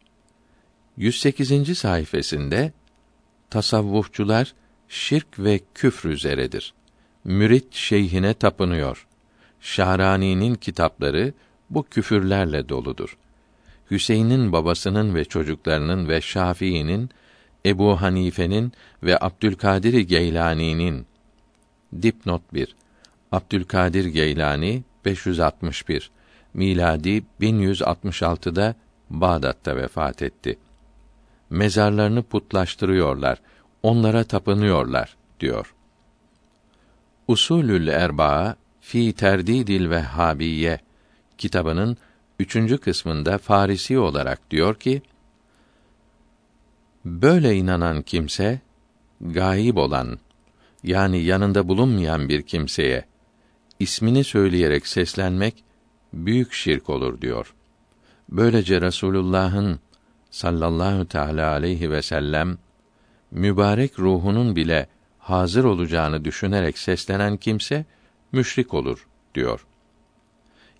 108. sayfasında tasavvufçular şirk ve küfr üzeredir. Mürit şeyhine tapınıyor. Şahrani'nin kitapları bu küfürlerle doludur. Hüseyin'in babasının ve çocuklarının ve Şafii'nin, Ebu Hanife'nin ve Abdülkadir Geylani'nin dipnot 1. Abdülkadir Geylani 561 miladi 1166'da Bağdat'ta vefat etti. Mezarlarını putlaştırıyorlar, onlara tapınıyorlar diyor. Usulül Erbaa fi Terdidil Vehhabiye kitabının üçüncü kısmında Farisi olarak diyor ki, böyle inanan kimse, gayib olan, yani yanında bulunmayan bir kimseye, ismini söyleyerek seslenmek, büyük şirk olur diyor. Böylece Resulullah'ın sallallahu teala aleyhi ve sellem mübarek ruhunun bile hazır olacağını düşünerek seslenen kimse müşrik olur diyor.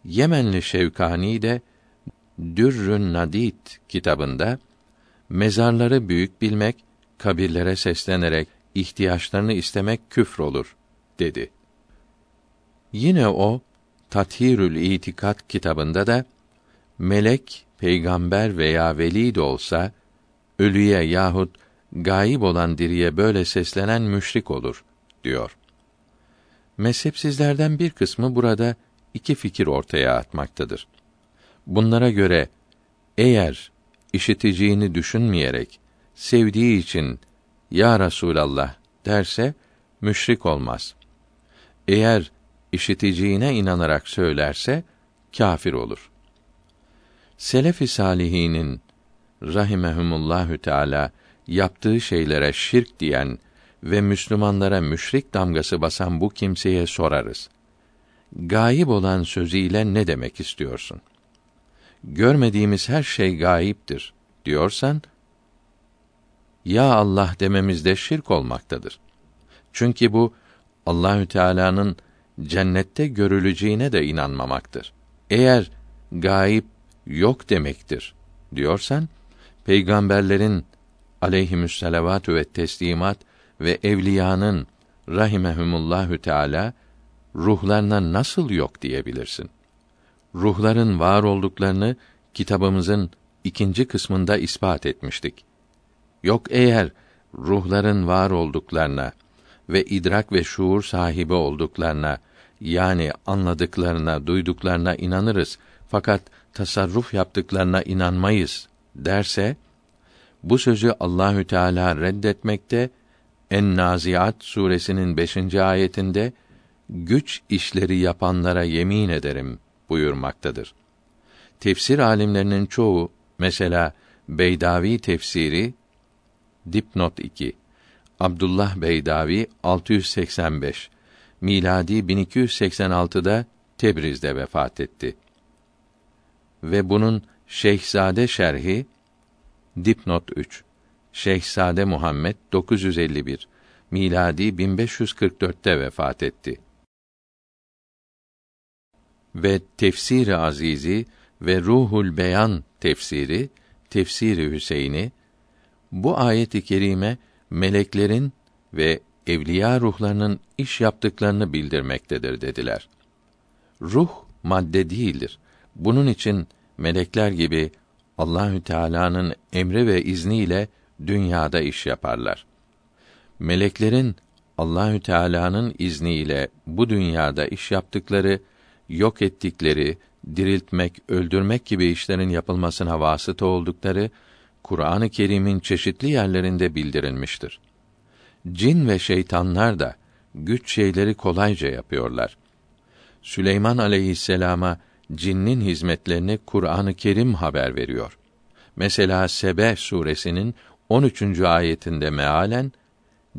Yemenli Şevkani de Dürrün Nadid kitabında mezarları büyük bilmek, kabirlere seslenerek ihtiyaçlarını istemek küfür olur dedi. Yine o Tathirül İtikat kitabında da melek, peygamber veya veli de olsa ölüye yahut gayib olan diriye böyle seslenen müşrik olur diyor. Mezhepsizlerden bir kısmı burada iki fikir ortaya atmaktadır. Bunlara göre eğer işiteceğini düşünmeyerek sevdiği için ya Resulallah derse müşrik olmaz. Eğer işiteceğine inanarak söylerse kafir olur. Selef-i salihinin rahimehumullahü teala yaptığı şeylere şirk diyen ve Müslümanlara müşrik damgası basan bu kimseye sorarız. Gayip olan sözüyle ne demek istiyorsun? Görmediğimiz her şey gayiptir diyorsan ya Allah dememizde şirk olmaktadır. Çünkü bu Allahü Teala'nın cennette görüleceğine de inanmamaktır. Eğer gayip yok demektir diyorsan peygamberlerin aleyhimüsselavatü ve teslimat ve evliyanın rahimehumullahü teala ruhlarına nasıl yok diyebilirsin? Ruhların var olduklarını kitabımızın ikinci kısmında ispat etmiştik. Yok eğer ruhların var olduklarına ve idrak ve şuur sahibi olduklarına yani anladıklarına, duyduklarına inanırız fakat tasarruf yaptıklarına inanmayız derse bu sözü Allahü Teala reddetmekte En-Naziat suresinin 5. ayetinde güç işleri yapanlara yemin ederim buyurmaktadır. Tefsir alimlerinin çoğu mesela Beydavi tefsiri dipnot 2 Abdullah Beydavi 685 miladi 1286'da Tebriz'de vefat etti. Ve bunun Şeyhzade şerhi dipnot 3 Şeyhzade Muhammed 951 miladi 1544'te vefat etti. Ve Tefsiri Azizi ve Ruhul Beyan tefsiri Tefsiri Hüseyin'i bu ayet-i kerime meleklerin ve evliya ruhlarının iş yaptıklarını bildirmektedir dediler. Ruh madde değildir. Bunun için melekler gibi Allahü Teala'nın emri ve izniyle dünyada iş yaparlar. Meleklerin Allahü Teala'nın izniyle bu dünyada iş yaptıkları, yok ettikleri, diriltmek, öldürmek gibi işlerin yapılmasına vasıta oldukları Kur'an-ı Kerim'in çeşitli yerlerinde bildirilmiştir. Cin ve şeytanlar da güç şeyleri kolayca yapıyorlar. Süleyman aleyhisselama cinnin hizmetlerini Kur'an-ı Kerim haber veriyor. Mesela Sebe suresinin 13. ayetinde mealen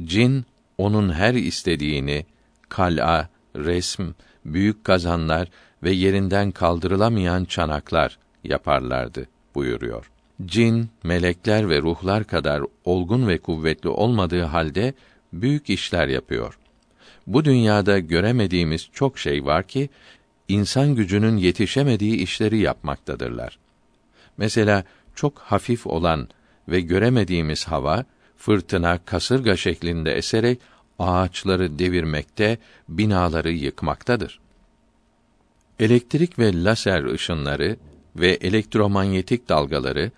cin onun her istediğini kal'a, resm, büyük kazanlar ve yerinden kaldırılamayan çanaklar yaparlardı buyuruyor. Cin, melekler ve ruhlar kadar olgun ve kuvvetli olmadığı halde büyük işler yapıyor. Bu dünyada göremediğimiz çok şey var ki insan gücünün yetişemediği işleri yapmaktadırlar. Mesela çok hafif olan ve göremediğimiz hava fırtına, kasırga şeklinde eserek ağaçları devirmekte, binaları yıkmaktadır. Elektrik ve laser ışınları ve elektromanyetik dalgaları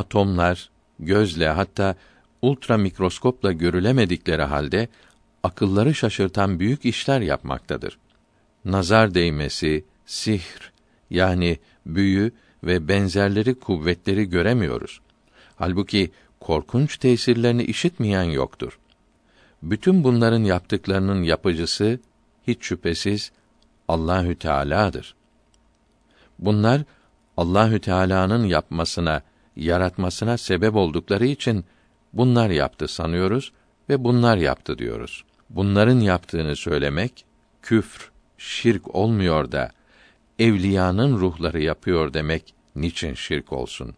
atomlar gözle hatta ultra mikroskopla görülemedikleri halde akılları şaşırtan büyük işler yapmaktadır. Nazar değmesi, sihr yani büyü ve benzerleri kuvvetleri göremiyoruz. Halbuki korkunç tesirlerini işitmeyen yoktur. Bütün bunların yaptıklarının yapıcısı hiç şüphesiz Allahü Teala'dır. Bunlar Allahü Teala'nın yapmasına, yaratmasına sebep oldukları için bunlar yaptı sanıyoruz ve bunlar yaptı diyoruz. Bunların yaptığını söylemek küfr, şirk olmuyor da evliyanın ruhları yapıyor demek niçin şirk olsun?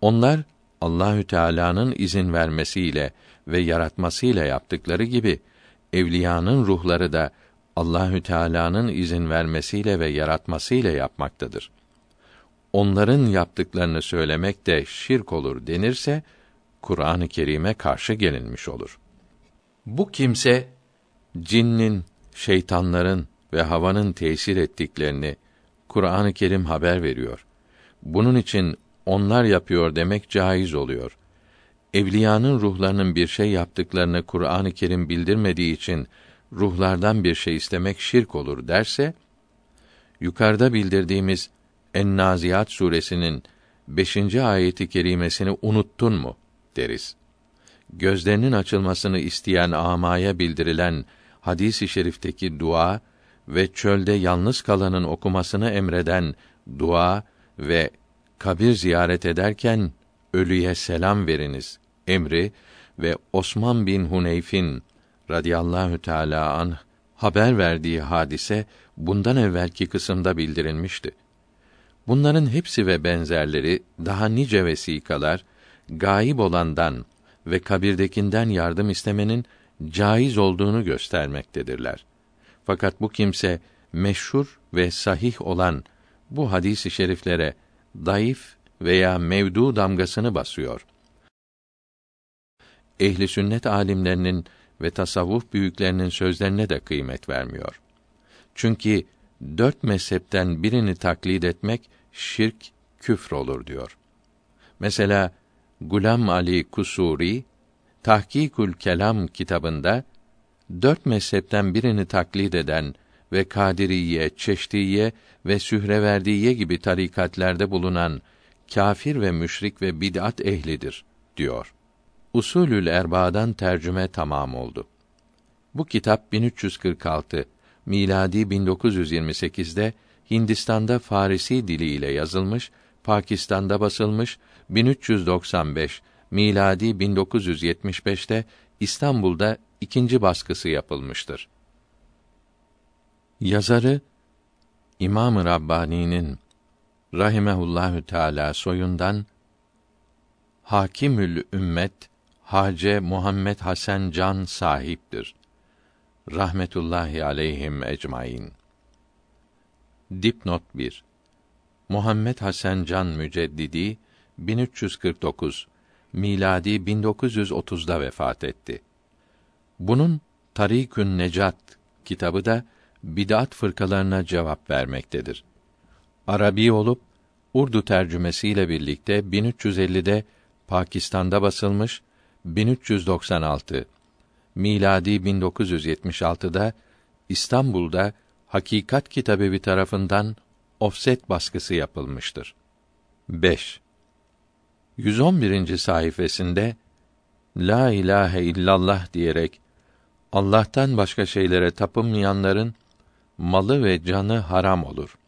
Onlar Allahü Teala'nın izin vermesiyle ve yaratmasıyla yaptıkları gibi evliyanın ruhları da Allahü Teala'nın izin vermesiyle ve yaratmasıyla yapmaktadır. Onların yaptıklarını söylemek de şirk olur denirse Kur'an-ı Kerim'e karşı gelinmiş olur. Bu kimse cinnin, şeytanların ve havanın tesir ettiklerini Kur'an-ı Kerim haber veriyor. Bunun için onlar yapıyor demek caiz oluyor. Evliyanın ruhlarının bir şey yaptıklarını Kur'an-ı Kerim bildirmediği için ruhlardan bir şey istemek şirk olur derse, yukarıda bildirdiğimiz En-Naziyat suresinin 5. ayeti kerimesini unuttun mu deriz. Gözlerinin açılmasını isteyen amaya bildirilen hadisi şerifteki dua ve çölde yalnız kalanın okumasını emreden dua ve kabir ziyaret ederken ölüye selam veriniz emri ve Osman bin Huneyf'in radıyallahu teala an haber verdiği hadise bundan evvelki kısımda bildirilmişti. Bunların hepsi ve benzerleri daha nice vesikalar gayib olandan ve kabirdekinden yardım istemenin caiz olduğunu göstermektedirler. Fakat bu kimse meşhur ve sahih olan bu hadis-i şeriflere daif veya mevdu damgasını basıyor. Ehli sünnet alimlerinin ve tasavvuf büyüklerinin sözlerine de kıymet vermiyor. Çünkü dört mezhepten birini taklit etmek şirk, küfr olur diyor. Mesela Gulam Ali Kusuri Tahkikül Kelam kitabında dört mezhepten birini taklit eden ve Kadiriye, Çeşdiye ve Sühreverdiye gibi tarikatlerde bulunan kafir ve müşrik ve bid'at ehlidir diyor. Usulül Erba'dan tercüme tamam oldu. Bu kitap 1346 miladi 1928'de Hindistan'da Farisi dili ile yazılmış, Pakistan'da basılmış, 1395 miladi 1975'te İstanbul'da ikinci baskısı yapılmıştır. Yazarı İmam-ı Rabbani'nin rahimehullahü teala soyundan Hakimül Ümmet Hace Muhammed Hasan Can sahiptir. Rahmetullahi aleyhim ecmaîn. Dipnot 1. Muhammed Hasan Can Müceddidi 1349 miladi 1930'da vefat etti. Bunun Tarikün Necat kitabı da bid'at fırkalarına cevap vermektedir. Arabi olup Urdu tercümesiyle birlikte 1350'de Pakistan'da basılmış, 1396 miladi 1976'da İstanbul'da Hakikat Kitabevi tarafından ofset baskısı yapılmıştır. 5. 111. sayfasında La ilahe illallah diyerek Allah'tan başka şeylere tapınmayanların malı ve canı haram olur.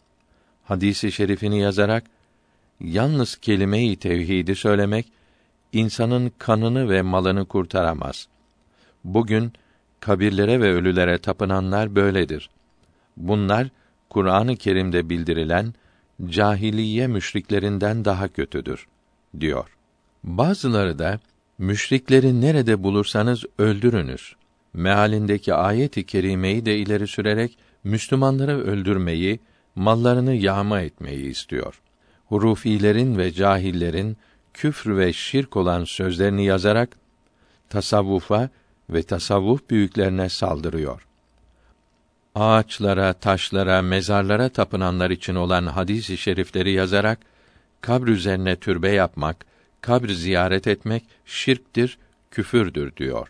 Hadisi şerifini yazarak yalnız kelime-i tevhidi söylemek insanın kanını ve malını kurtaramaz. Bugün kabirlere ve ölülere tapınanlar böyledir. Bunlar Kur'an-ı Kerim'de bildirilen cahiliye müşriklerinden daha kötüdür diyor. Bazıları da müşrikleri nerede bulursanız öldürünüz mealindeki ayet-i kerimeyi de ileri sürerek Müslümanları öldürmeyi, mallarını yağma etmeyi istiyor. Hurufilerin ve cahillerin küfr ve şirk olan sözlerini yazarak tasavvufa ve tasavvuf büyüklerine saldırıyor. Ağaçlara, taşlara, mezarlara tapınanlar için olan hadis-i şerifleri yazarak kabr üzerine türbe yapmak, kabr ziyaret etmek şirktir, küfürdür diyor.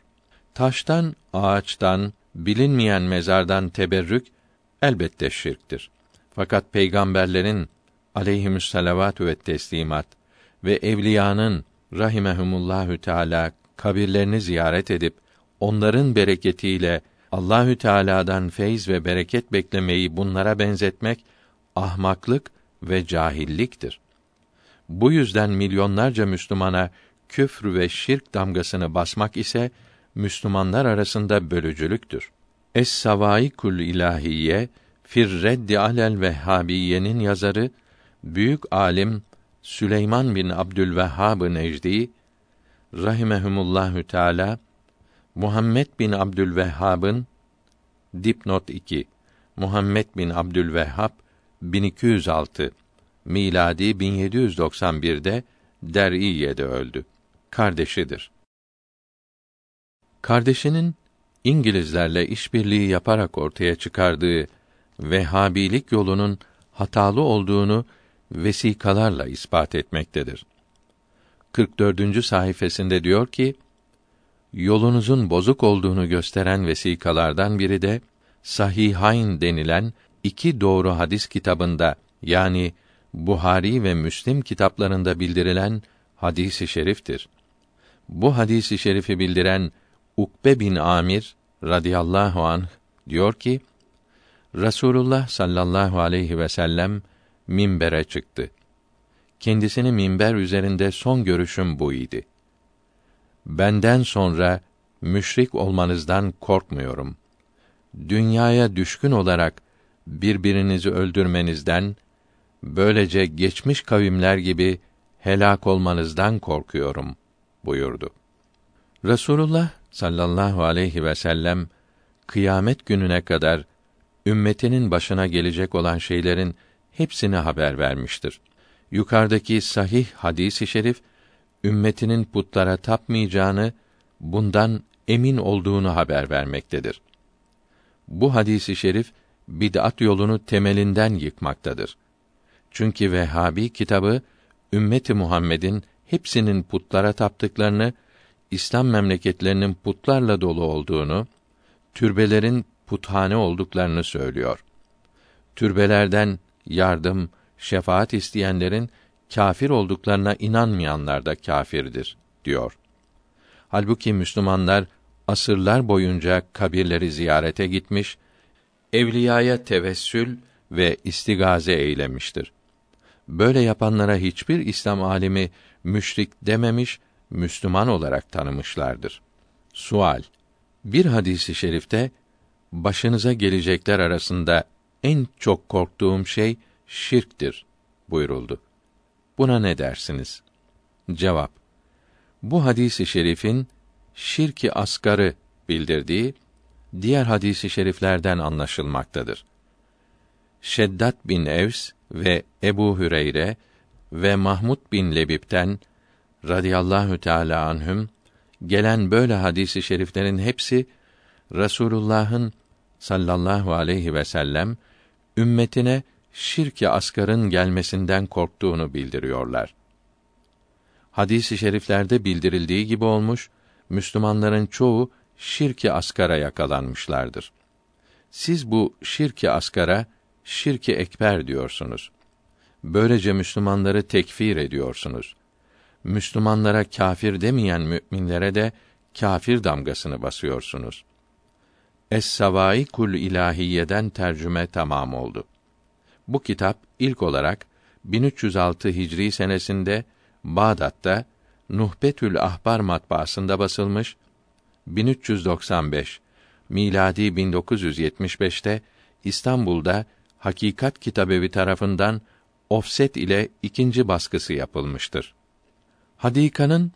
Taştan, ağaçtan, bilinmeyen mezardan teberrük elbette şirktir. Fakat peygamberlerin aleyhimüsselavatü ve teslimat ve evliyanın rahimehumullahü teala kabirlerini ziyaret edip onların bereketiyle Allahü Teala'dan feyz ve bereket beklemeyi bunlara benzetmek ahmaklık ve cahilliktir. Bu yüzden milyonlarca Müslümana küfr ve şirk damgasını basmak ise Müslümanlar arasında bölücülüktür. Es-Savaikul İlahiye Fir Reddi alel Vehhabiye'nin yazarı büyük alim Süleyman bin Abdülvehhab Necdi rahimehumullahü teala Muhammed bin Abdülvehhab'ın dipnot 2 Muhammed bin Abdülvehhab 1206 miladi 1791'de Der'iye'de öldü. Kardeşidir. Kardeşinin İngilizlerle işbirliği yaparak ortaya çıkardığı Vehhabilik yolunun hatalı olduğunu vesikalarla ispat etmektedir. 44. sayfasında diyor ki: Yolunuzun bozuk olduğunu gösteren vesikalardan biri de Sahihayn denilen iki doğru hadis kitabında yani Buhari ve Müslim kitaplarında bildirilen hadisi şeriftir. Bu hadisi şerifi bildiren Ukbe bin Amir radıyallahu anh diyor ki: Rasulullah sallallahu aleyhi ve sellem minbere çıktı. Kendisini minber üzerinde son görüşüm bu idi. Benden sonra müşrik olmanızdan korkmuyorum. Dünyaya düşkün olarak birbirinizi öldürmenizden, böylece geçmiş kavimler gibi helak olmanızdan korkuyorum buyurdu. Resulullah sallallahu aleyhi ve sellem kıyamet gününe kadar ümmetinin başına gelecek olan şeylerin hepsini haber vermiştir. Yukarıdaki sahih hadisi şerif ümmetinin putlara tapmayacağını, bundan emin olduğunu haber vermektedir. Bu hadisi şerif bid'at yolunu temelinden yıkmaktadır. Çünkü Vehhabi kitabı ümmeti Muhammed'in hepsinin putlara taptıklarını, İslam memleketlerinin putlarla dolu olduğunu, türbelerin puthane olduklarını söylüyor. Türbelerden yardım, şefaat isteyenlerin kâfir olduklarına inanmayanlar da kâfirdir diyor. Halbuki Müslümanlar asırlar boyunca kabirleri ziyarete gitmiş, evliyaya tevessül ve istigaze eylemiştir. Böyle yapanlara hiçbir İslam alimi müşrik dememiş, Müslüman olarak tanımışlardır. Sual: Bir hadisi şerifte başınıza gelecekler arasında en çok korktuğum şey şirktir buyuruldu. Buna ne dersiniz? Cevap: Bu hadisi şerifin şirki asgarı bildirdiği diğer hadisi şeriflerden anlaşılmaktadır. Şeddat bin Evs ve Ebu Hüreyre ve Mahmud bin Lebip'ten radıyallahu teala anhüm gelen böyle hadisi şeriflerin hepsi Resulullah'ın sallallahu aleyhi ve sellem ümmetine şirki askarın gelmesinden korktuğunu bildiriyorlar. Hadis-i şeriflerde bildirildiği gibi olmuş, Müslümanların çoğu şirki askara yakalanmışlardır. Siz bu şirki askara şirki ekber diyorsunuz. Böylece Müslümanları tekfir ediyorsunuz. Müslümanlara kâfir demeyen müminlere de kâfir damgasını basıyorsunuz. Es-Savaikul İlahiyeden tercüme tamam oldu. Bu kitap ilk olarak 1306 Hicri senesinde Bağdat'ta Nuhbetül Ahbar matbaasında basılmış, 1395 miladi 1975'te İstanbul'da Hakikat Kitabevi tarafından ofset ile ikinci baskısı yapılmıştır. Hadika'nın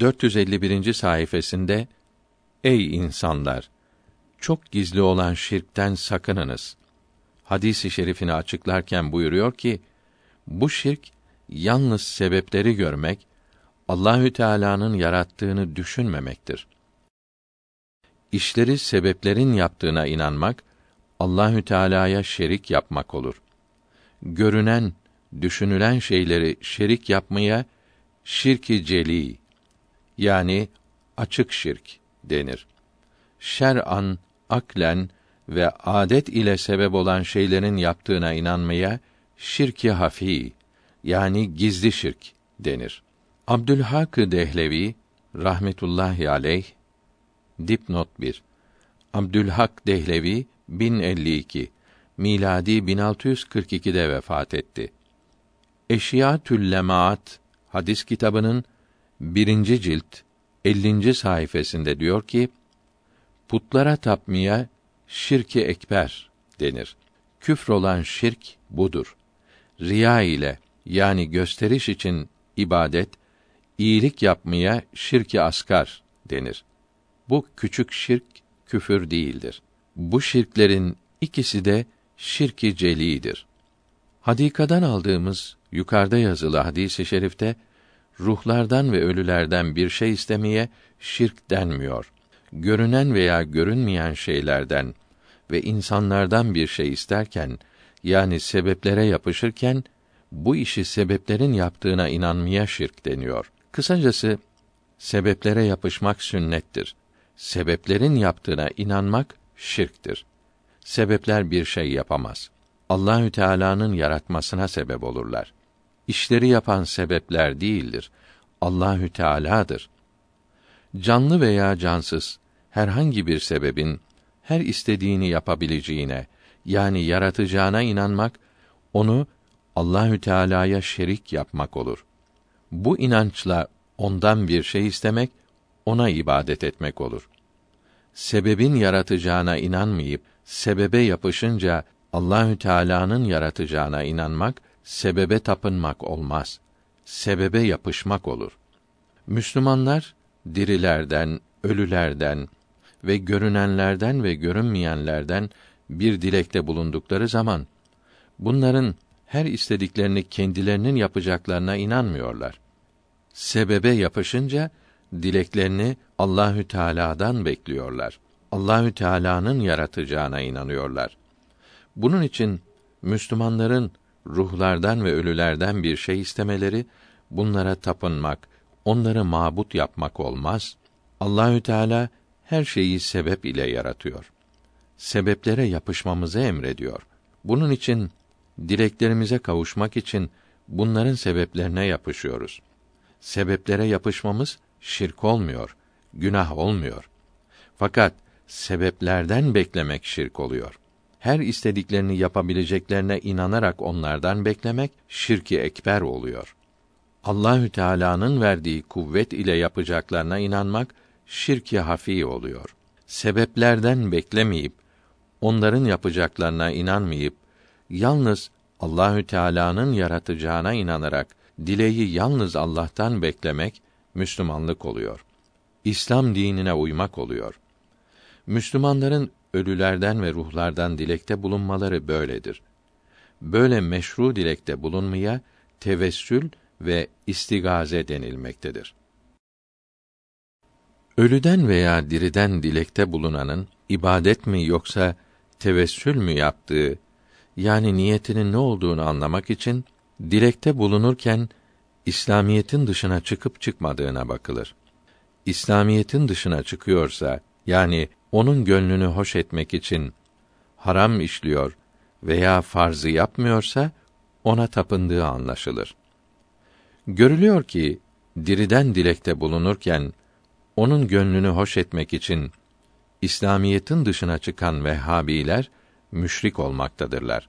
451. sayfasında Ey insanlar! Çok gizli olan şirkten sakınınız hadisi şerifini açıklarken buyuruyor ki bu şirk yalnız sebepleri görmek, Allahü Teala'nın yarattığını düşünmemektir. İşleri sebeplerin yaptığına inanmak Allahü Teala'ya şerik yapmak olur. Görünen, düşünülen şeyleri şerik yapmaya şirki celi yani açık şirk denir. Şer'an, aklen ve adet ile sebep olan şeylerin yaptığına inanmaya şirki hafi yani gizli şirk denir. Abdülhak Dehlevi rahmetullahi aleyh dipnot 1 Abdülhak Dehlevi 1052 miladi 1642'de vefat etti. Eşya Tüllemaat hadis kitabının birinci cilt 50. sayfasında diyor ki putlara tapmaya şirki ekber denir. Küfr olan şirk budur. Riya ile yani gösteriş için ibadet, iyilik yapmaya şirki askar denir. Bu küçük şirk küfür değildir. Bu şirklerin ikisi de şirki celidir. Hadikadan aldığımız yukarıda yazılı hadisi şerifte ruhlardan ve ölülerden bir şey istemeye şirk denmiyor. Görünen veya görünmeyen şeylerden ve insanlardan bir şey isterken yani sebeplere yapışırken bu işi sebeplerin yaptığına inanmaya şirk deniyor. Kısacası sebeplere yapışmak sünnettir. Sebeplerin yaptığına inanmak şirktir. Sebepler bir şey yapamaz. Allahü Teala'nın yaratmasına sebep olurlar. İşleri yapan sebepler değildir. Allahü Teala'dır. Canlı veya cansız herhangi bir sebebin her istediğini yapabileceğine yani yaratacağına inanmak onu Allahü Teala'ya şerik yapmak olur. Bu inançla ondan bir şey istemek ona ibadet etmek olur. Sebebin yaratacağına inanmayıp sebebe yapışınca Allahü Teala'nın yaratacağına inanmak sebebe tapınmak olmaz. Sebebe yapışmak olur. Müslümanlar dirilerden, ölülerden ve görünenlerden ve görünmeyenlerden bir dilekte bulundukları zaman bunların her istediklerini kendilerinin yapacaklarına inanmıyorlar. Sebebe yapışınca dileklerini Allahü Teala'dan bekliyorlar. Allahü Teala'nın yaratacağına inanıyorlar. Bunun için Müslümanların ruhlardan ve ölülerden bir şey istemeleri bunlara tapınmak, onları mabut yapmak olmaz. Allahü Teala her şeyi sebep ile yaratıyor. Sebeplere yapışmamızı emrediyor. Bunun için dileklerimize kavuşmak için bunların sebeplerine yapışıyoruz. Sebeplere yapışmamız şirk olmuyor, günah olmuyor. Fakat sebeplerden beklemek şirk oluyor. Her istediklerini yapabileceklerine inanarak onlardan beklemek şirki ekber oluyor. Allahü Teala'nın verdiği kuvvet ile yapacaklarına inanmak şirki hafi oluyor. Sebeplerden beklemeyip onların yapacaklarına inanmayıp yalnız Allahü Teala'nın yaratacağına inanarak dileği yalnız Allah'tan beklemek Müslümanlık oluyor. İslam dinine uymak oluyor. Müslümanların ölülerden ve ruhlardan dilekte bulunmaları böyledir. Böyle meşru dilekte bulunmaya tevessül ve istigaze denilmektedir. Ölüden veya diriden dilekte bulunanın ibadet mi yoksa tevessül mü yaptığı yani niyetinin ne olduğunu anlamak için dilekte bulunurken İslamiyetin dışına çıkıp çıkmadığına bakılır. İslamiyetin dışına çıkıyorsa yani onun gönlünü hoş etmek için haram işliyor veya farzı yapmıyorsa ona tapındığı anlaşılır. Görülüyor ki diriden dilekte bulunurken onun gönlünü hoş etmek için İslamiyetin dışına çıkan Vehhabiler müşrik olmaktadırlar.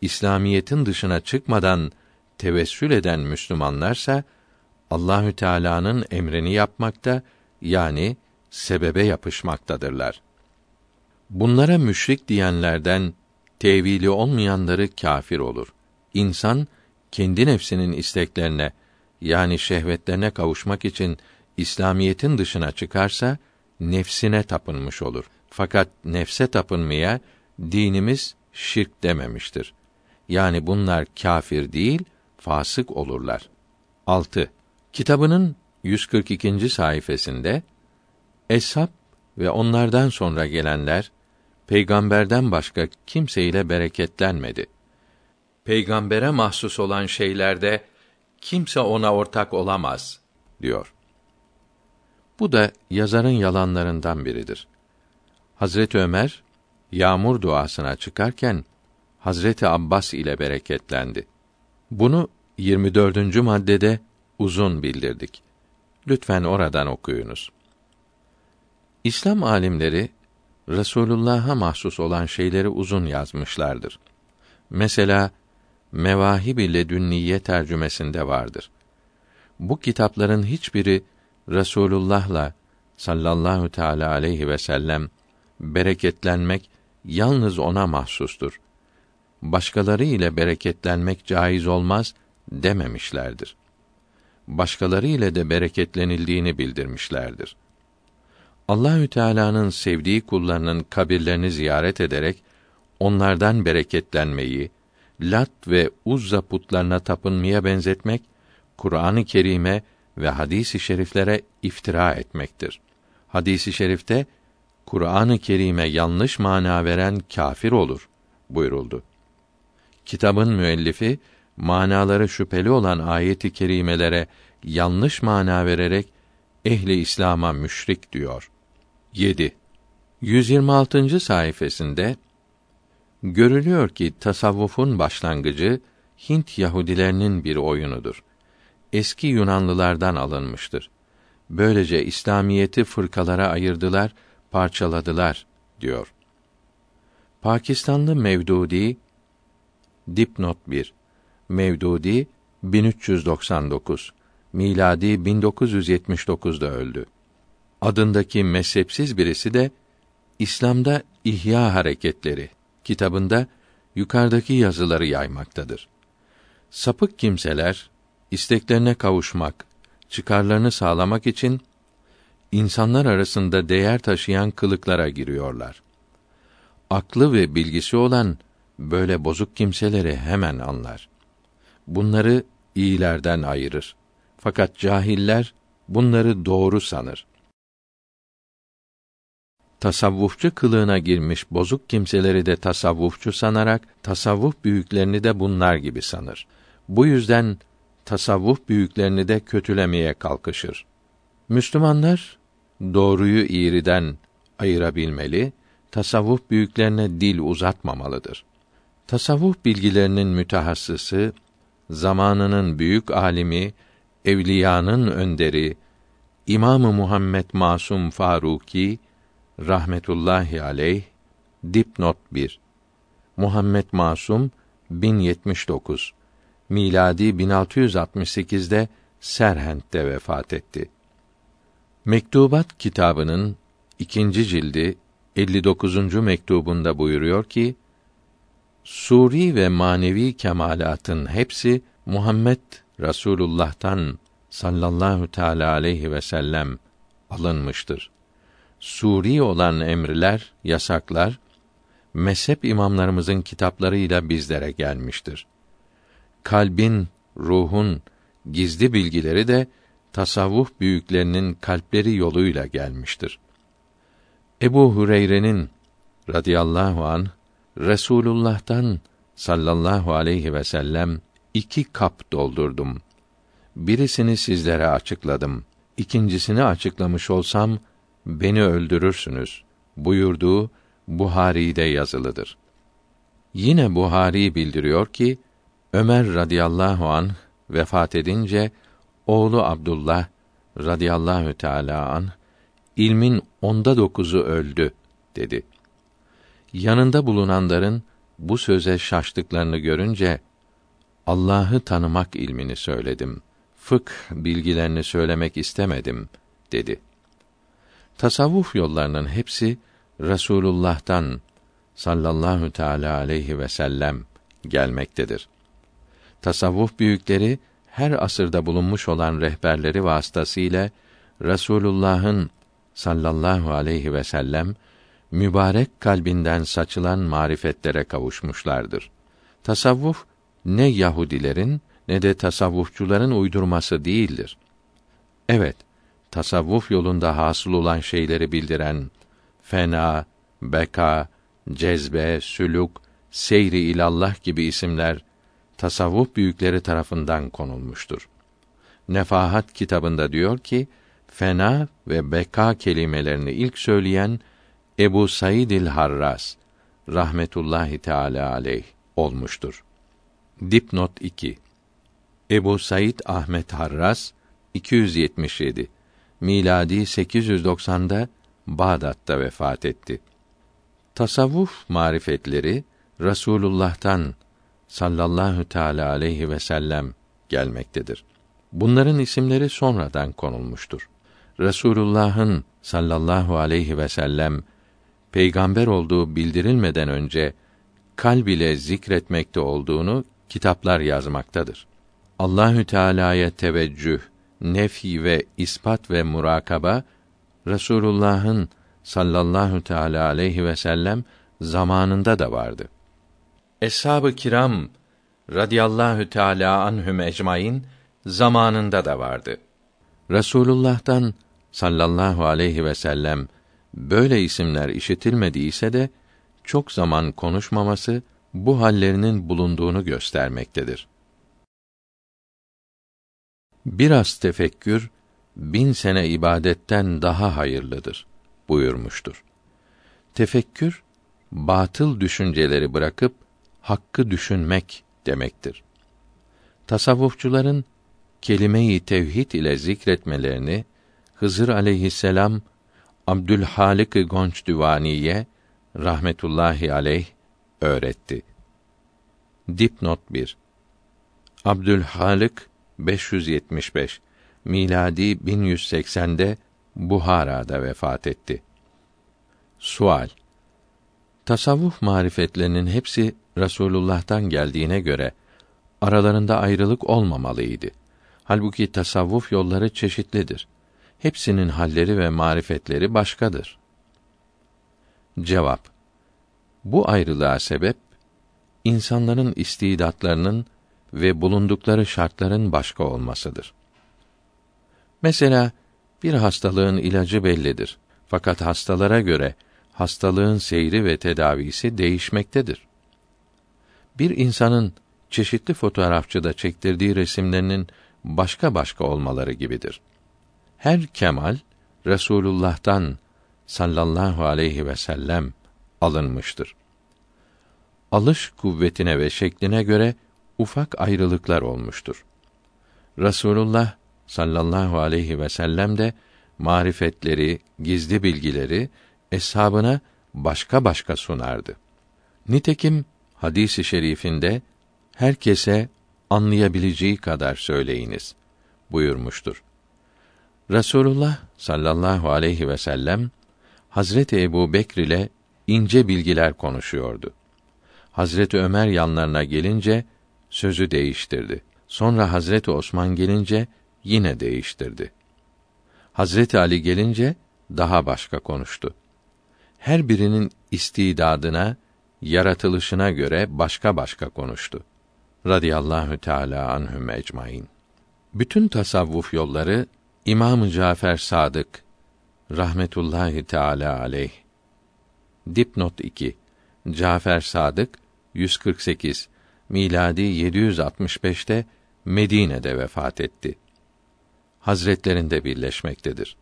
İslamiyetin dışına çıkmadan tevessül eden Müslümanlarsa Allahü Teala'nın emrini yapmakta yani sebebe yapışmaktadırlar. Bunlara müşrik diyenlerden tevili olmayanları kâfir olur. İnsan kendi nefsinin isteklerine yani şehvetlerine kavuşmak için İslamiyetin dışına çıkarsa nefsine tapınmış olur. Fakat nefse tapınmaya dinimiz şirk dememiştir. Yani bunlar kâfir değil, fasık olurlar. 6. Kitabının 142. sayfasında Eshab ve onlardan sonra gelenler peygamberden başka kimseyle bereketlenmedi. Peygambere mahsus olan şeylerde kimse ona ortak olamaz diyor. Bu da yazarın yalanlarından biridir. Hazreti Ömer yağmur duasına çıkarken Hazreti Abbas ile bereketlendi. Bunu 24. maddede uzun bildirdik. Lütfen oradan okuyunuz. İslam alimleri Resulullah'a mahsus olan şeyleri uzun yazmışlardır. Mesela Mevahib-i Ledünniye tercümesinde vardır. Bu kitapların hiçbiri Resulullah'la sallallahu teala aleyhi ve sellem bereketlenmek yalnız ona mahsustur. Başkaları ile bereketlenmek caiz olmaz dememişlerdir. Başkaları ile de bereketlenildiğini bildirmişlerdir. Allahü Teala'nın sevdiği kullarının kabirlerini ziyaret ederek onlardan bereketlenmeyi, Lat ve Uzza putlarına tapınmaya benzetmek Kur'an-ı Kerim'e ve hadis-i şeriflere iftira etmektir. Hadisi şerifte Kur'an-ı Kerim'e yanlış mana veren kâfir olur buyuruldu. Kitabın müellifi manaları şüpheli olan ayet-i kerimelere yanlış mana vererek ehli İslam'a müşrik diyor. 7. 126. sayfasında görülüyor ki tasavvufun başlangıcı Hint Yahudilerinin bir oyunudur. Eski Yunanlılardan alınmıştır. Böylece İslamiyeti fırkalara ayırdılar, parçaladılar diyor. Pakistanlı Mevdudi Dipnot 1 Mevdudi 1399 miladi 1979'da öldü. Adındaki mezhepsiz birisi de İslam'da İhya Hareketleri kitabında yukarıdaki yazıları yaymaktadır. Sapık kimseler isteklerine kavuşmak, çıkarlarını sağlamak için insanlar arasında değer taşıyan kılıklara giriyorlar. Aklı ve bilgisi olan böyle bozuk kimseleri hemen anlar. Bunları iyilerden ayırır. Fakat cahiller bunları doğru sanır. Tasavvufçu kılığına girmiş bozuk kimseleri de tasavvufçu sanarak tasavvuf büyüklerini de bunlar gibi sanır. Bu yüzden tasavvuf büyüklerini de kötülemeye kalkışır. Müslümanlar doğruyu iğriden ayırabilmeli, tasavvuf büyüklerine dil uzatmamalıdır. Tasavvuf bilgilerinin mütehassısı, zamanının büyük alimi, evliyanın önderi, İmamı Muhammed Masum Faruki rahmetullahi aleyh dipnot 1 Muhammed Masum 1079 miladi 1668'de Serhent'te vefat etti. Mektubat kitabının ikinci cildi 59. mektubunda buyuruyor ki suri ve manevi kemalatın hepsi Muhammed Rasulullah'tan sallallahu teala aleyhi ve sellem alınmıştır. Suri olan emriler, yasaklar mezhep imamlarımızın kitaplarıyla bizlere gelmiştir. Kalbin, ruhun gizli bilgileri de tasavvuf büyüklerinin kalpleri yoluyla gelmiştir. Ebu Hureyre'nin radıyallahu an Resulullah'tan sallallahu aleyhi ve sellem iki kap doldurdum. Birisini sizlere açıkladım. İkincisini açıklamış olsam beni öldürürsünüz buyurduğu Buhari'de yazılıdır. Yine Buhari bildiriyor ki Ömer radıyallahu an vefat edince oğlu Abdullah radıyallahu teala an ilmin onda dokuzu öldü dedi. Yanında bulunanların bu söze şaştıklarını görünce Allah'ı tanımak ilmini söyledim. Fıkh bilgilerini söylemek istemedim dedi. Tasavvuf yollarının hepsi Resulullah'tan sallallahu teala aleyhi ve sellem gelmektedir. Tasavvuf büyükleri her asırda bulunmuş olan rehberleri vasıtasıyla Resulullah'ın sallallahu aleyhi ve sellem mübarek kalbinden saçılan marifetlere kavuşmuşlardır. Tasavvuf ne Yahudilerin ne de tasavvufçuların uydurması değildir. Evet, tasavvuf yolunda hasıl olan şeyleri bildiren fena, beka, cezbe, sülük, seyri ilallah gibi isimler tasavvuf büyükleri tarafından konulmuştur. Nefahat kitabında diyor ki, fena ve beka kelimelerini ilk söyleyen Ebu Said el Harras rahmetullahi teala aleyh olmuştur. Dipnot 2 Ebu Said Ahmet Harras 277 miladi 890'da Bağdat'ta vefat etti. Tasavvuf marifetleri Rasulullah'tan sallallahu teala aleyhi ve sellem gelmektedir. Bunların isimleri sonradan konulmuştur. Resulullah'ın sallallahu aleyhi ve sellem peygamber olduğu bildirilmeden önce kalb ile zikretmekte olduğunu kitaplar yazmaktadır. Allahü Teala'ya teveccüh, nefi ve ispat ve murakaba Resulullah'ın sallallahu teala aleyhi ve sellem zamanında da vardı. Eshab-ı kiram radıyallahu teala anhum ecmaîn zamanında da vardı. Resulullah'tan sallallahu aleyhi ve sellem böyle isimler işitilmediyse de çok zaman konuşmaması bu hallerinin bulunduğunu göstermektedir. Biraz tefekkür bin sene ibadetten daha hayırlıdır buyurmuştur. Tefekkür batıl düşünceleri bırakıp hakkı düşünmek demektir. Tasavvufçuların kelime-i tevhid ile zikretmelerini Hızır aleyhisselam Abdülhalik Gonç Düvaniye rahmetullahi aleyh öğretti. Dipnot 1 Abdülhalik 575 miladi 1180'de Buhara'da vefat etti. Sual Tasavvuf marifetlerinin hepsi Rasulullah'tan geldiğine göre aralarında ayrılık olmamalıydı. Halbuki tasavvuf yolları çeşitlidir. Hepsinin halleri ve marifetleri başkadır. Cevap Bu ayrılığa sebep insanların istidatlarının ve bulundukları şartların başka olmasıdır. Mesela bir hastalığın ilacı bellidir. Fakat hastalara göre hastalığın seyri ve tedavisi değişmektedir. Bir insanın çeşitli fotoğrafçıda çektirdiği resimlerinin başka başka olmaları gibidir. Her kemal Resulullah'tan sallallahu aleyhi ve sellem alınmıştır. Alış kuvvetine ve şekline göre ufak ayrılıklar olmuştur. Resulullah sallallahu aleyhi ve sellem de marifetleri, gizli bilgileri eshabına başka başka sunardı. Nitekim hadisi şerifinde herkese anlayabileceği kadar söyleyiniz buyurmuştur. Resulullah sallallahu aleyhi ve sellem Hazreti Ebu Bekr ile ince bilgiler konuşuyordu. Hazreti Ömer yanlarına gelince sözü değiştirdi. Sonra Hazreti Osman gelince yine değiştirdi. Hazreti Ali gelince daha başka konuştu. Her birinin istidadına, yaratılışına göre başka başka konuştu. Radiyallahu Teala anhum ecmaîn. Bütün tasavvuf yolları İmam Cafer Sadık rahmetullahi teala aleyh. Dipnot 2. Cafer Sadık 148 miladi 765'te Medine'de vefat etti. Hazretlerinde birleşmektedir.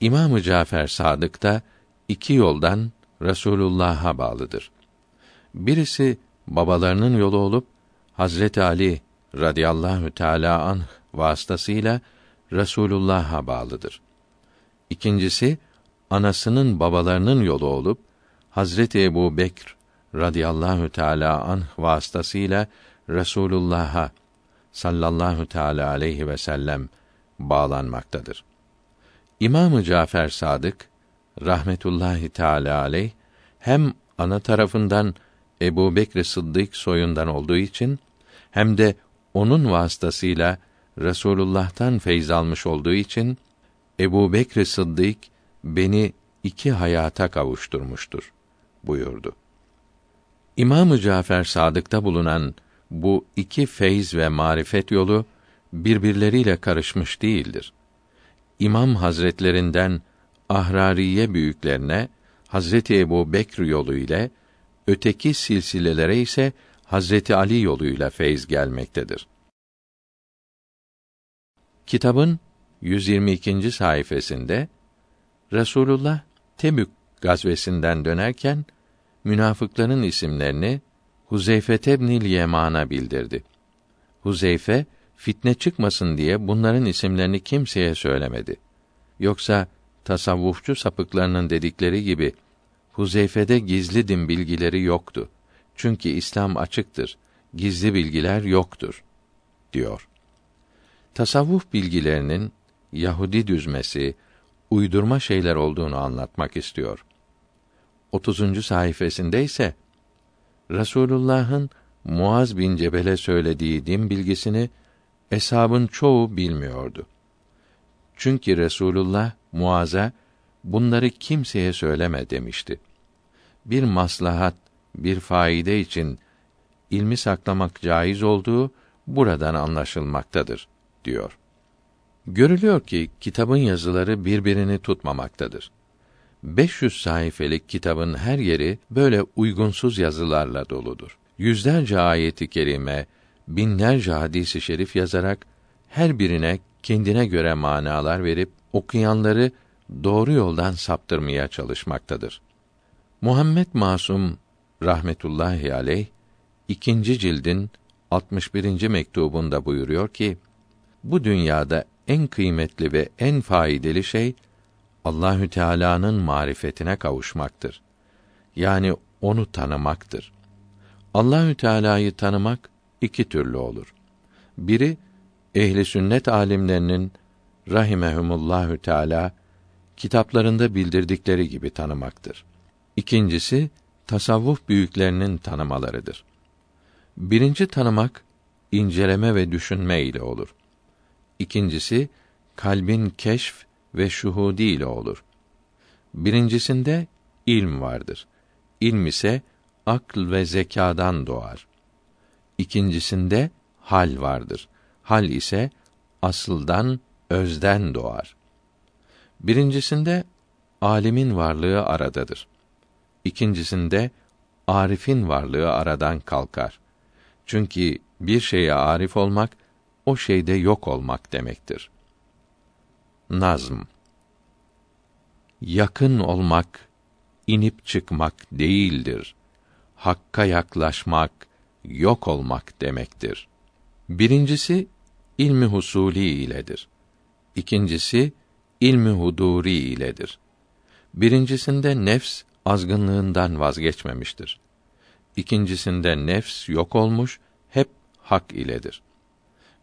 İmamı Cafer Sadık da iki yoldan Resulullah'a bağlıdır. Birisi babalarının yolu olup Hazreti Ali radıyallahu teala anh vasıtasıyla Resulullah'a bağlıdır. İkincisi anasının babalarının yolu olup Hazreti Ebu Bekr radıyallahu teala anh vasıtasıyla Resulullah'a sallallahu teala aleyhi ve sellem bağlanmaktadır. İmamı Cafer Sadık rahmetullahi teala aleyh hem ana tarafından Ebu Bekr Sıddık soyundan olduğu için hem de onun vasıtasıyla Resulullah'tan feyz almış olduğu için Ebu Bekr Sıddık beni iki hayata kavuşturmuştur buyurdu. İmamı Cafer Sadık'ta bulunan bu iki feyz ve marifet yolu birbirleriyle karışmış değildir. İmam Hazretlerinden Ahrariye büyüklerine Hazreti Ebu Bekr yolu ile öteki silsilelere ise Hazreti Ali yoluyla feyz gelmektedir. Kitabın 122. sayfasında Resulullah Tebük gazvesinden dönerken münafıkların isimlerini Huzeyfe tebnil Yeman'a bildirdi. Huzeyfe fitne çıkmasın diye bunların isimlerini kimseye söylemedi. Yoksa tasavvufçu sapıklarının dedikleri gibi Huzeyfe'de gizli din bilgileri yoktu. Çünkü İslam açıktır. Gizli bilgiler yoktur diyor. Tasavvuf bilgilerinin Yahudi düzmesi, uydurma şeyler olduğunu anlatmak istiyor. 30. sayfasında ise Rasulullah'ın Muaz bin Cebel'e söylediği din bilgisini eshabın çoğu bilmiyordu. Çünkü Resulullah Muaz'a bunları kimseye söyleme demişti. Bir maslahat, bir faide için ilmi saklamak caiz olduğu buradan anlaşılmaktadır diyor. Görülüyor ki kitabın yazıları birbirini tutmamaktadır. 500 sayfelik kitabın her yeri böyle uygunsuz yazılarla doludur. Yüzlerce ayeti kerime, binlerce hadisi şerif yazarak her birine kendine göre manalar verip okuyanları doğru yoldan saptırmaya çalışmaktadır. Muhammed Masum rahmetullahi aleyh ikinci cildin 61. mektubunda buyuruyor ki: Bu dünyada en kıymetli ve en faydalı şey Allahü Teala'nın marifetine kavuşmaktır. Yani onu tanımaktır. Allahü Teala'yı tanımak iki türlü olur. Biri ehli sünnet alimlerinin rahimehumullahü teala kitaplarında bildirdikleri gibi tanımaktır. İkincisi tasavvuf büyüklerinin tanımalarıdır. Birinci tanımak inceleme ve düşünme ile olur. İkincisi kalbin keşf ve şuhudi ile olur. Birincisinde ilm vardır. İlm ise akl ve zekadan doğar. İkincisinde hal vardır. Hal ise asıldan, özden doğar. Birincisinde alimin varlığı aradadır. İkincisinde arifin varlığı aradan kalkar. Çünkü bir şeye arif olmak o şeyde yok olmak demektir. Nazm Yakın olmak inip çıkmak değildir. Hakka yaklaşmak yok olmak demektir. Birincisi ilmi husuli iledir. İkincisi ilmi huduri iledir. Birincisinde nefs azgınlığından vazgeçmemiştir. İkincisinde nefs yok olmuş, hep hak iledir.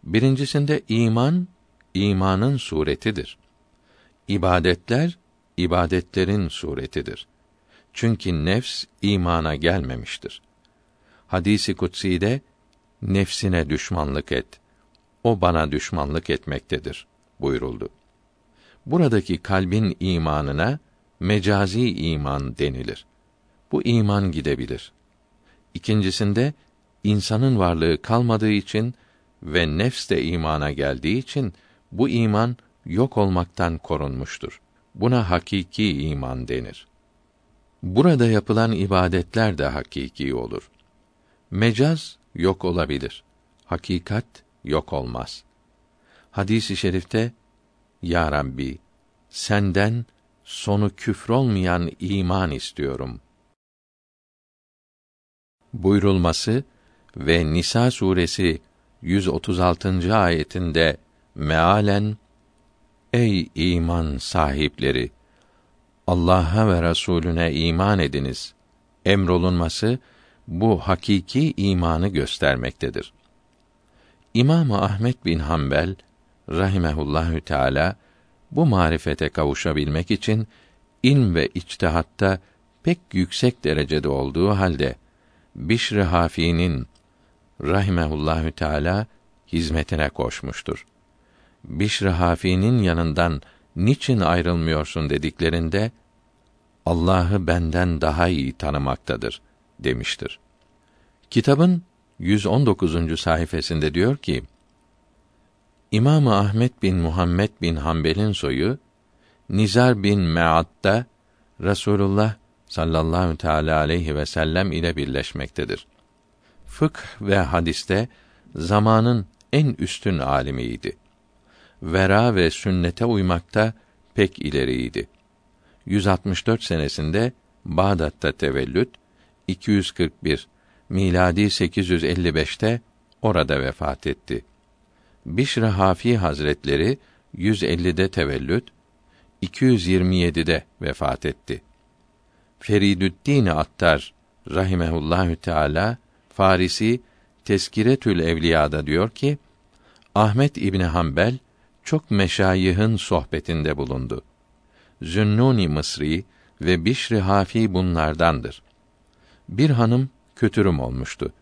Birincisinde iman, imanın suretidir. İbadetler, ibadetlerin suretidir. Çünkü nefs imana gelmemiştir. Hadisi kutsi'de nefsine düşmanlık et. O bana düşmanlık etmektedir buyuruldu. Buradaki kalbin imanına mecazi iman denilir. Bu iman gidebilir. İkincisinde insanın varlığı kalmadığı için ve nefs de imana geldiği için bu iman yok olmaktan korunmuştur. Buna hakiki iman denir. Burada yapılan ibadetler de hakiki olur. Mecaz yok olabilir. Hakikat yok olmaz. Hadisi şerifte Ya Rabbi senden sonu küfür olmayan iman istiyorum. Buyurulması ve Nisa suresi 136. ayetinde mealen Ey iman sahipleri Allah'a ve Resulüne iman ediniz emrolunması bu hakiki imanı göstermektedir. İmam Ahmet bin Hanbel rahimehullahü teala bu marifete kavuşabilmek için ilm ve içtihatta pek yüksek derecede olduğu halde Bişr Hafi'nin rahimehullahü teala hizmetine koşmuştur. Bişr Hafi'nin yanından niçin ayrılmıyorsun dediklerinde Allah'ı benden daha iyi tanımaktadır demiştir. Kitabın 119. sayfasında diyor ki: İmam Ahmet bin Muhammed bin Hanbel'in soyu Nizar bin Me'ad'da Rasulullah sallallahu teala aleyhi ve sellem ile birleşmektedir. Fıkh ve hadiste zamanın en üstün alimiydi. Vera ve sünnete uymakta pek ileriydi. 164 senesinde Bağdat'ta tevellüt, 241 miladi 855'te orada vefat etti. Bişr Hafi Hazretleri 150'de tevellüt, 227'de vefat etti. Feridüddin Attar rahimehullahü teala Farisi Teskiretül Evliya'da diyor ki Ahmet İbni Hanbel çok meşayihin sohbetinde bulundu. Zünnuni Mısri ve Bişri Hafi bunlardandır. Bir hanım kötürüm olmuştu.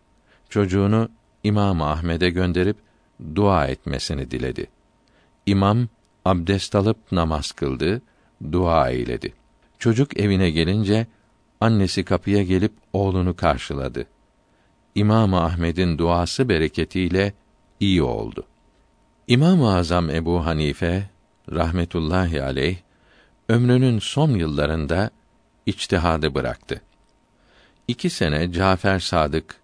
Çocuğunu İmam Ahmed'e gönderip dua etmesini diledi. İmam abdest alıp namaz kıldı, dua eyledi. Çocuk evine gelince annesi kapıya gelip oğlunu karşıladı. İmam Ahmed'in duası bereketiyle iyi oldu. İmam-ı Azam Ebu Hanife rahmetullahi aleyh ömrünün son yıllarında içtihadı bıraktı. İki sene Cafer Sadık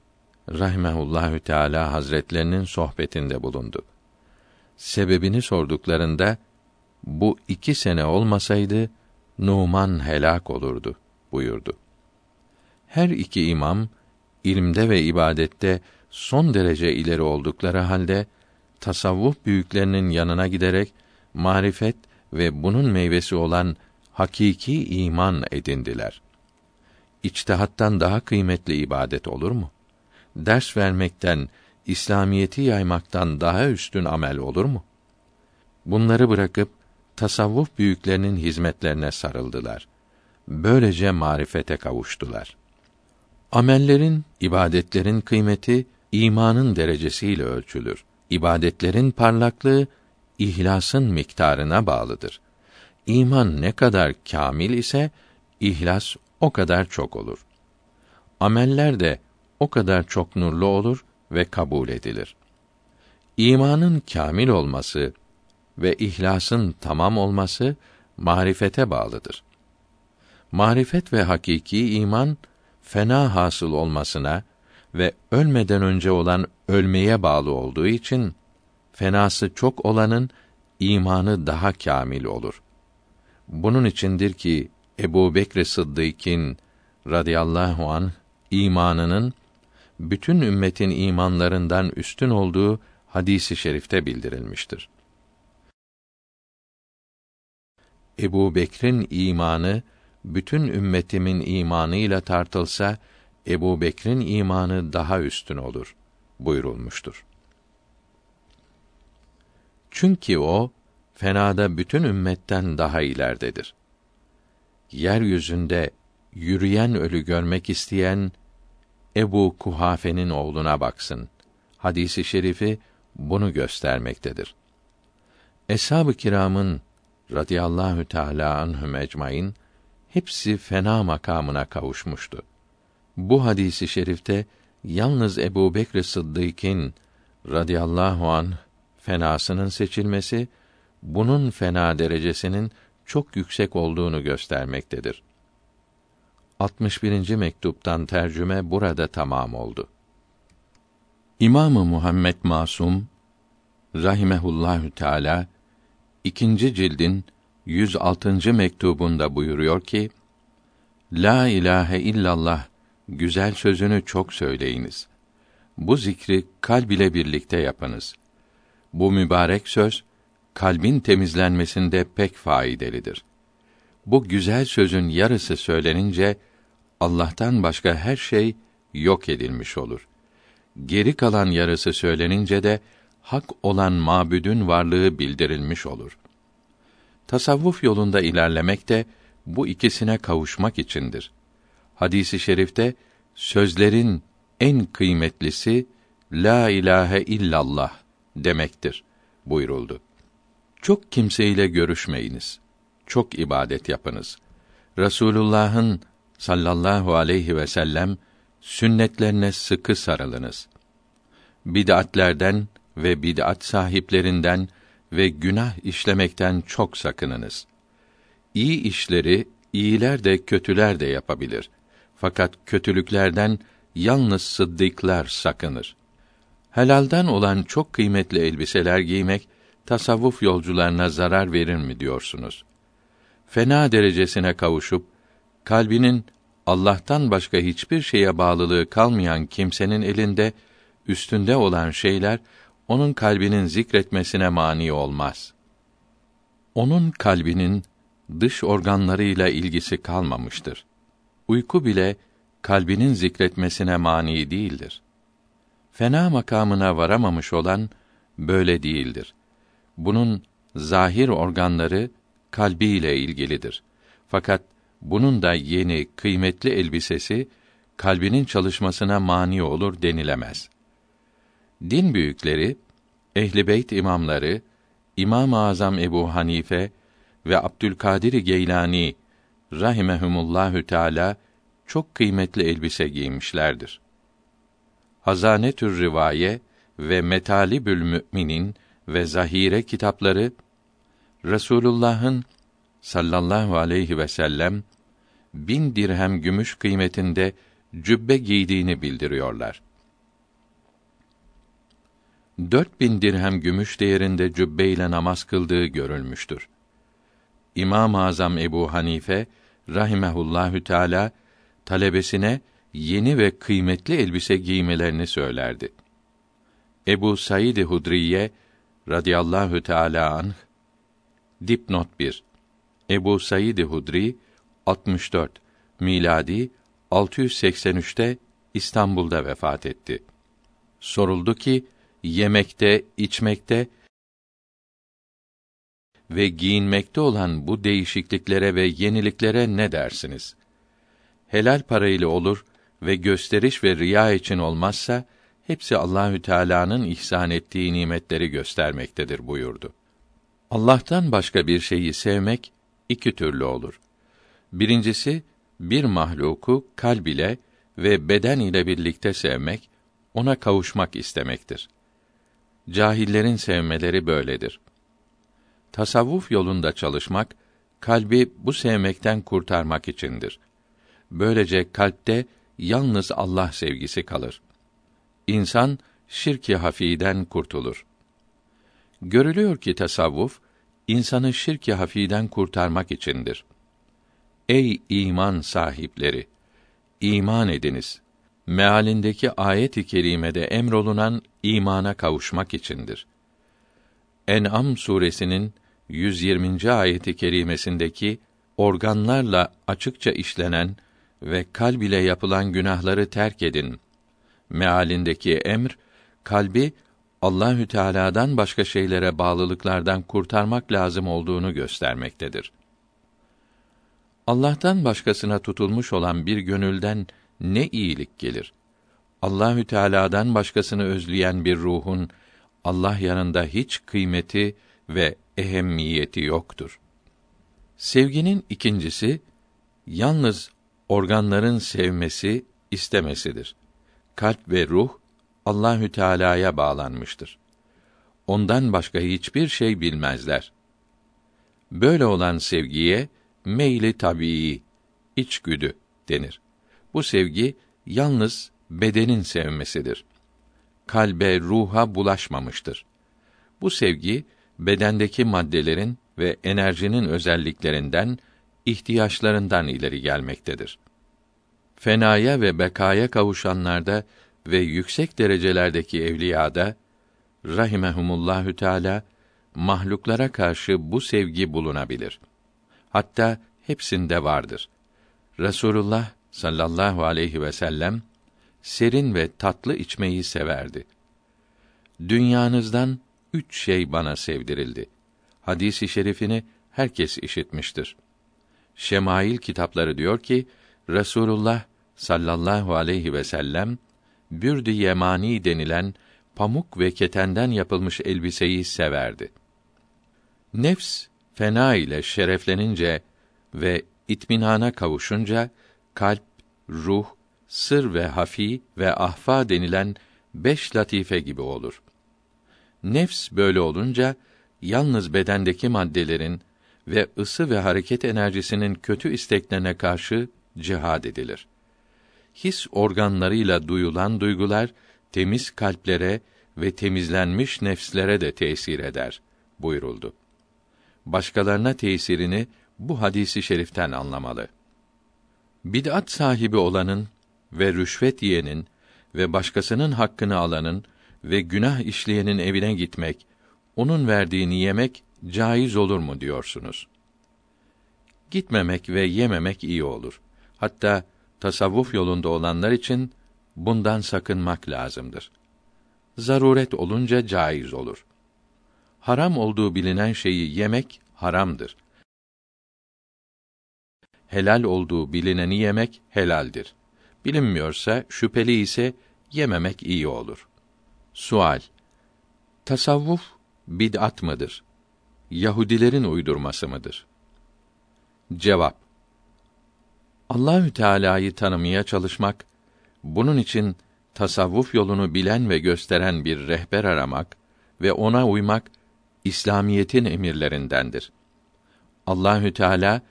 rahimehullahü teala hazretlerinin sohbetinde bulundu. Sebebini sorduklarında bu iki sene olmasaydı Numan helak olurdu buyurdu. Her iki imam ilimde ve ibadette son derece ileri oldukları halde tasavvuf büyüklerinin yanına giderek marifet ve bunun meyvesi olan hakiki iman edindiler. İçtihattan daha kıymetli ibadet olur mu? Ders vermekten, İslamiyeti yaymaktan daha üstün amel olur mu? Bunları bırakıp tasavvuf büyüklerinin hizmetlerine sarıldılar. Böylece marifete kavuştular. Amellerin, ibadetlerin kıymeti imanın derecesiyle ölçülür. İbadetlerin parlaklığı ihlasın miktarına bağlıdır. İman ne kadar kamil ise ihlas o kadar çok olur. Ameller de o kadar çok nurlu olur ve kabul edilir. İmanın kamil olması ve ihlasın tamam olması marifete bağlıdır. Marifet ve hakiki iman fena hasıl olmasına ve ölmeden önce olan ölmeye bağlı olduğu için fenası çok olanın imanı daha kamil olur. Bunun içindir ki Ebu Bekr Sıddık'ın radıyallahu an imanının bütün ümmetin imanlarından üstün olduğu hadisi şerifte bildirilmiştir. Ebu Bekr'in imanı bütün ümmetimin imanıyla tartılsa Ebu Bekr'in imanı daha üstün olur buyurulmuştur. Çünkü o fenada bütün ümmetten daha ileridedir. Yeryüzünde yürüyen ölü görmek isteyen Ebu Kuhafe'nin oğluna baksın. Hadisi şerifi bunu göstermektedir. Eshab-ı kiramın radıyallahu teala anhum ecmaîn hepsi fena makamına kavuşmuştu. Bu hadisi şerifte yalnız Ebu Bekr Sıddık'ın radıyallahu an fenasının seçilmesi bunun fena derecesinin çok yüksek olduğunu göstermektedir. 61. mektuptan tercüme burada tamam oldu. İmamı Muhammed Masum rahimehullahü teala ikinci cildin 106. mektubunda buyuruyor ki: La ilahe illallah güzel sözünü çok söyleyiniz. Bu zikri kalb ile birlikte yapınız. Bu mübarek söz kalbin temizlenmesinde pek faydalıdır. Bu güzel sözün yarısı söylenince Allah'tan başka her şey yok edilmiş olur. Geri kalan yarısı söylenince de hak olan mabüdün varlığı bildirilmiş olur. Tasavvuf yolunda ilerlemek de bu ikisine kavuşmak içindir. Hadisi şerifte sözlerin en kıymetlisi la ilahe illallah demektir buyuruldu. Çok kimseyle görüşmeyiniz. Çok ibadet yapınız. Resulullah'ın sallallahu aleyhi ve sellem sünnetlerine sıkı sarılınız. Bid'atlerden, ve bid'at sahiplerinden ve günah işlemekten çok sakınınız. İyi işleri iyiler de kötüler de yapabilir. Fakat kötülüklerden yalnız sıddıklar sakınır. Helalden olan çok kıymetli elbiseler giymek tasavvuf yolcularına zarar verir mi diyorsunuz? Fena derecesine kavuşup kalbinin Allah'tan başka hiçbir şeye bağlılığı kalmayan kimsenin elinde üstünde olan şeyler onun kalbinin zikretmesine mani olmaz. Onun kalbinin dış organlarıyla ilgisi kalmamıştır. Uyku bile kalbinin zikretmesine mani değildir. Fena makamına varamamış olan böyle değildir. Bunun zahir organları kalbiyle ilgilidir. Fakat bunun da yeni, kıymetli elbisesi kalbinin çalışmasına mani olur denilemez. Din büyükleri, ehli beyt imamları, İmam-ı Azam Ebu Hanife ve Abdülkadir Geylani rahimehumullahü teala çok kıymetli elbise giymişlerdir. Hazanetür Rivaye ve Metalibül Müminin ve Zahire kitapları Resulullah'ın sallallahu aleyhi ve sellem bin dirhem gümüş kıymetinde cübbe giydiğini bildiriyorlar. Dört bin dirhem gümüş değerinde cübbe ile namaz kıldığı görülmüştür. İmam-ı Azam Ebu Hanife rahimehullahü teala talebesine yeni ve kıymetli elbise giymelerini söylerdi. Ebu Said Hudriye radıyallahu teala anh dipnot 1 Ebu Said Hudri 64 miladi 683'te İstanbul'da vefat etti. Soruldu ki yemekte, içmekte ve giyinmekte olan bu değişikliklere ve yeniliklere ne dersiniz? Helal parayla olur ve gösteriş ve riya için olmazsa hepsi Allahü Teala'nın ihsan ettiği nimetleri göstermektedir buyurdu. Allah'tan başka bir şeyi sevmek iki türlü olur. Birincisi bir mahluku kalb ile ve beden ile birlikte sevmek, ona kavuşmak istemektir. Cahillerin sevmeleri böyledir. Tasavvuf yolunda çalışmak, kalbi bu sevmekten kurtarmak içindir. Böylece kalpte yalnız Allah sevgisi kalır. İnsan şirki hafiden kurtulur. Görülüyor ki tasavvuf insanı şirki hafiden kurtarmak içindir. Ey iman sahipleri! iman ediniz. Mealindeki ayet-i kerimede emrolunan imana kavuşmak içindir. En'am suresinin 120. ayeti kerimesindeki organlarla açıkça işlenen ve kalb ile yapılan günahları terk edin. Mealindeki emr kalbi Allahü Teala'dan başka şeylere bağlılıklardan kurtarmak lazım olduğunu göstermektedir. Allah'tan başkasına tutulmuş olan bir gönülden ne iyilik gelir? Allahü Teala'dan başkasını özleyen bir ruhun Allah yanında hiç kıymeti ve ehemmiyeti yoktur. Sevginin ikincisi yalnız organların sevmesi, istemesidir. Kalp ve ruh Allahü Teala'ya bağlanmıştır. Ondan başka hiçbir şey bilmezler. Böyle olan sevgiye meyli tabii, içgüdü denir. Bu sevgi yalnız bedenin sevmesidir. Kalbe, ruha bulaşmamıştır. Bu sevgi bedendeki maddelerin ve enerjinin özelliklerinden, ihtiyaçlarından ileri gelmektedir. Fenaya ve bekaya kavuşanlarda ve yüksek derecelerdeki evliyada rahimehumullahü teala mahluklara karşı bu sevgi bulunabilir. Hatta hepsinde vardır. Resulullah sallallahu aleyhi ve sellem serin ve tatlı içmeyi severdi. Dünyanızdan üç şey bana sevdirildi. Hadisi şerifini herkes işitmiştir. Şemail kitapları diyor ki Resulullah sallallahu aleyhi ve sellem bürd-i yemani denilen pamuk ve ketenden yapılmış elbiseyi severdi. Nefs fena ile şereflenince ve itminana kavuşunca kalp, ruh, sır ve hafi ve ahfa denilen beş latife gibi olur. Nefs böyle olunca yalnız bedendeki maddelerin ve ısı ve hareket enerjisinin kötü isteklerine karşı cihad edilir. His organlarıyla duyulan duygular temiz kalplere ve temizlenmiş nefslere de tesir eder buyuruldu. Başkalarına tesirini bu hadisi şeriften anlamalı. Bid'at sahibi olanın ve rüşvet yiyenin ve başkasının hakkını alanın ve günah işleyenin evine gitmek, onun verdiğini yemek caiz olur mu diyorsunuz? Gitmemek ve yememek iyi olur. Hatta tasavvuf yolunda olanlar için bundan sakınmak lazımdır. Zaruret olunca caiz olur. Haram olduğu bilinen şeyi yemek haramdır. Helal olduğu bilineni yemek helaldir. Bilinmiyorsa, şüpheli ise yememek iyi olur. Sual: Tasavvuf bid'at mıdır? Yahudilerin uydurması mıdır? Cevap: Allahü Teala'yı tanımaya çalışmak, bunun için tasavvuf yolunu bilen ve gösteren bir rehber aramak ve ona uymak İslamiyetin emirlerindendir. Allahü Teala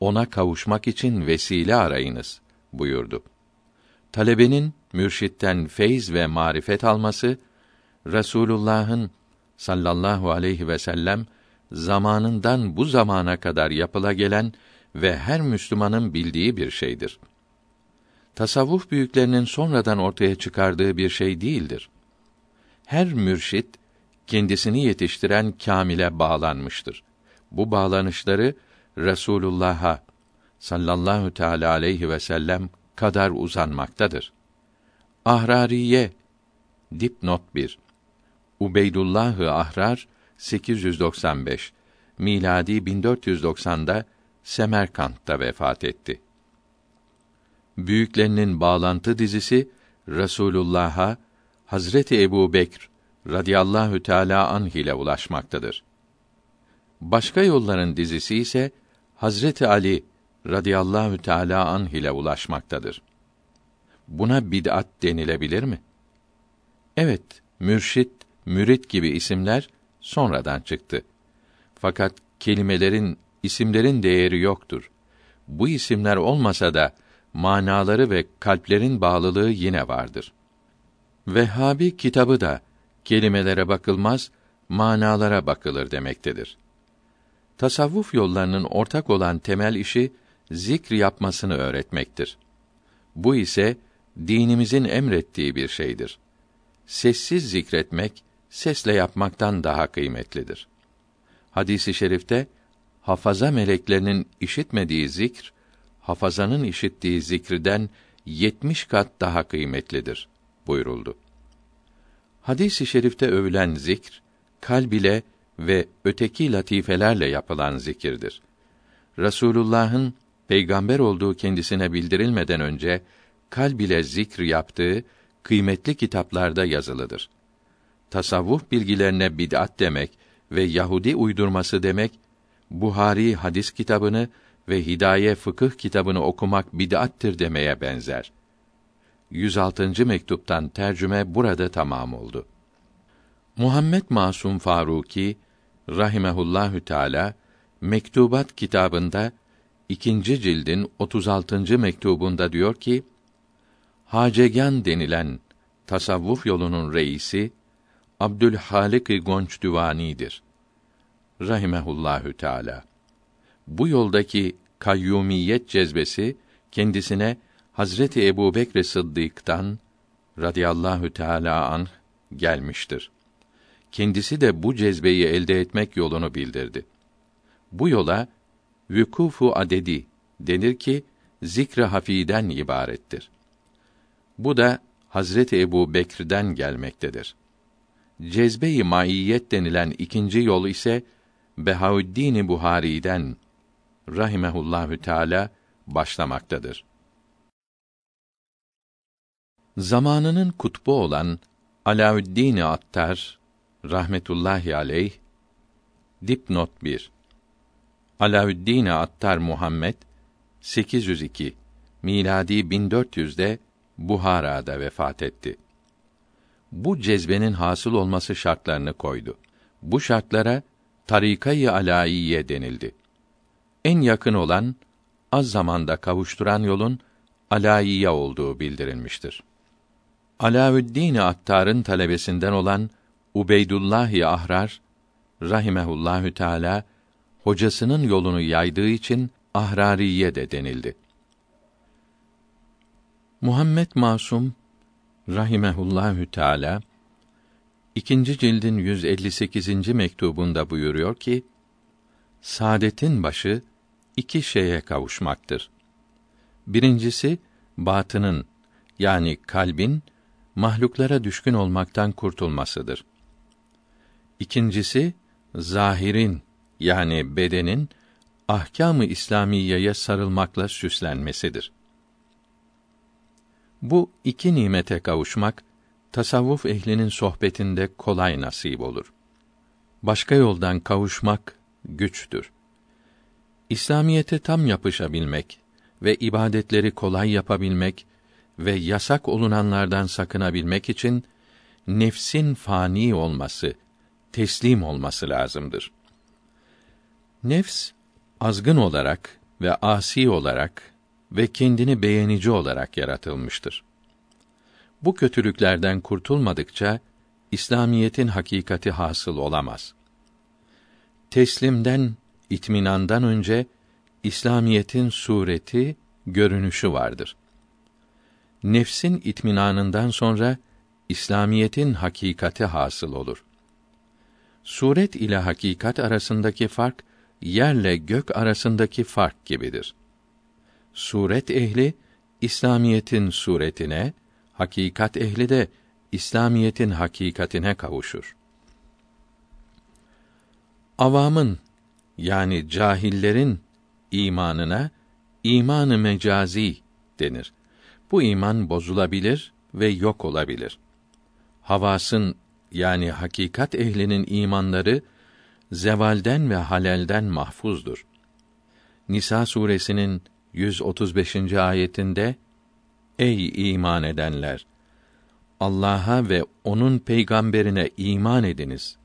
ona kavuşmak için vesile arayınız buyurdu. Talebenin mürşitten feyz ve marifet alması Resulullah'ın sallallahu aleyhi ve sellem zamanından bu zamana kadar yapıla gelen ve her Müslümanın bildiği bir şeydir. Tasavvuf büyüklerinin sonradan ortaya çıkardığı bir şey değildir. Her mürşit kendisini yetiştiren kamile bağlanmıştır. Bu bağlanışları Resulullah'a sallallahu teala aleyhi ve sellem kadar uzanmaktadır. Ahrariye dipnot 1 Ubeydullah-ı Ahrar 895 miladi 1490'da Semerkant'ta vefat etti. Büyüklerinin bağlantı dizisi Resulullah'a Hazreti Ebu Bekr radıyallahu teala anh ile ulaşmaktadır. Başka yolların dizisi ise Hazreti Ali radıyallahu teala anh ile ulaşmaktadır. Buna bid'at denilebilir mi? Evet, mürşit, mürit gibi isimler sonradan çıktı. Fakat kelimelerin, isimlerin değeri yoktur. Bu isimler olmasa da manaları ve kalplerin bağlılığı yine vardır. Vehhabi kitabı da kelimelere bakılmaz, manalara bakılır demektedir. Tasavvuf yollarının ortak olan temel işi zikr yapmasını öğretmektir. Bu ise dinimizin emrettiği bir şeydir. Sessiz zikretmek sesle yapmaktan daha kıymetlidir. Hadisi i şerifte hafaza meleklerinin işitmediği zikr hafazanın işittiği zikrden yetmiş kat daha kıymetlidir buyuruldu. Hadis-i şerifte övülen zikr kalb ile ve öteki latifelerle yapılan zikirdir. Rasulullah'ın peygamber olduğu kendisine bildirilmeden önce kalb ile zikr yaptığı kıymetli kitaplarda yazılıdır. Tasavvuf bilgilerine bid'at demek ve Yahudi uydurması demek Buhari hadis kitabını ve Hidaye fıkıh kitabını okumak bid'attir demeye benzer. 106. mektuptan tercüme burada tamam oldu. Muhammed Masum Faruki rahimehullahü teala Mektubat kitabında ikinci cildin 36. mektubunda diyor ki: Hacegan denilen tasavvuf yolunun reisi Abdülhalik Gonç Düvani'dir. Rahimehullahü teala. Bu yoldaki kayyumiyet cezbesi kendisine Hazreti Ebu Bekr Sıddık'tan radıyallahu teala an gelmiştir. Kendisi de bu cezbeyi elde etmek yolunu bildirdi. Bu yola vükufu adedi denir ki zikre hafiden ibarettir. Bu da Hazreti Ebu Bekr'den gelmektedir. Cezbe-i maiyet denilen ikinci yol ise Behaüddin Buhari'den rahimehullahü teala başlamaktadır. Zamanının kutbu olan Alaüddin Attar rahmetullahi aleyh dipnot 1 Alaüddin Attar Muhammed 802 miladi 1400'de Buhara'da vefat etti. bu cezbenin hasıl olması şartlarını koydu. Bu şartlara tarikayı alaiye denildi. En yakın olan az zamanda kavuşturan yolun alaiye olduğu bildirilmiştir. Alaüddin Attar'ın talebesinden olan Ubeydullah Ahrar rahimehullahü teala hocasının yolunu yaydığı için Ahrariye de denildi. Muhammed Masum rahimehullahü teala ikinci cildin 158. mektubunda buyuruyor ki saadetin başı iki şeye kavuşmaktır. Birincisi batının yani kalbin mahluklara düşkün olmaktan kurtulmasıdır. İkincisi zahirin yani bedenin ahkâm-ı İslamiyeye sarılmakla süslenmesidir. Bu iki nimete kavuşmak tasavvuf ehlinin sohbetinde kolay nasip olur. Başka yoldan kavuşmak güçtür. İslamiyete tam yapışabilmek ve ibadetleri kolay yapabilmek ve yasak olunanlardan sakınabilmek için nefsin fani olması, teslim olması lazımdır. Nefs azgın olarak ve asi olarak ve kendini beğenici olarak yaratılmıştır. Bu kötülüklerden kurtulmadıkça İslamiyetin hakikati hasıl olamaz. Teslimden, itminandan önce İslamiyetin sureti, görünüşü vardır. Nefsin itminanından sonra İslamiyetin hakikati hasıl olur. Suret ile hakikat arasındaki fark yerle gök arasındaki fark gibidir. Suret ehli İslamiyetin suretine, hakikat ehli de İslamiyetin hakikatine kavuşur. Avamın yani cahillerin imanına imanı mecazi denir. Bu iman bozulabilir ve yok olabilir. Havasın yani hakikat ehlinin imanları zevalden ve halelden mahfuzdur. Nisa suresinin 135. ayetinde Ey iman edenler Allah'a ve onun peygamberine iman ediniz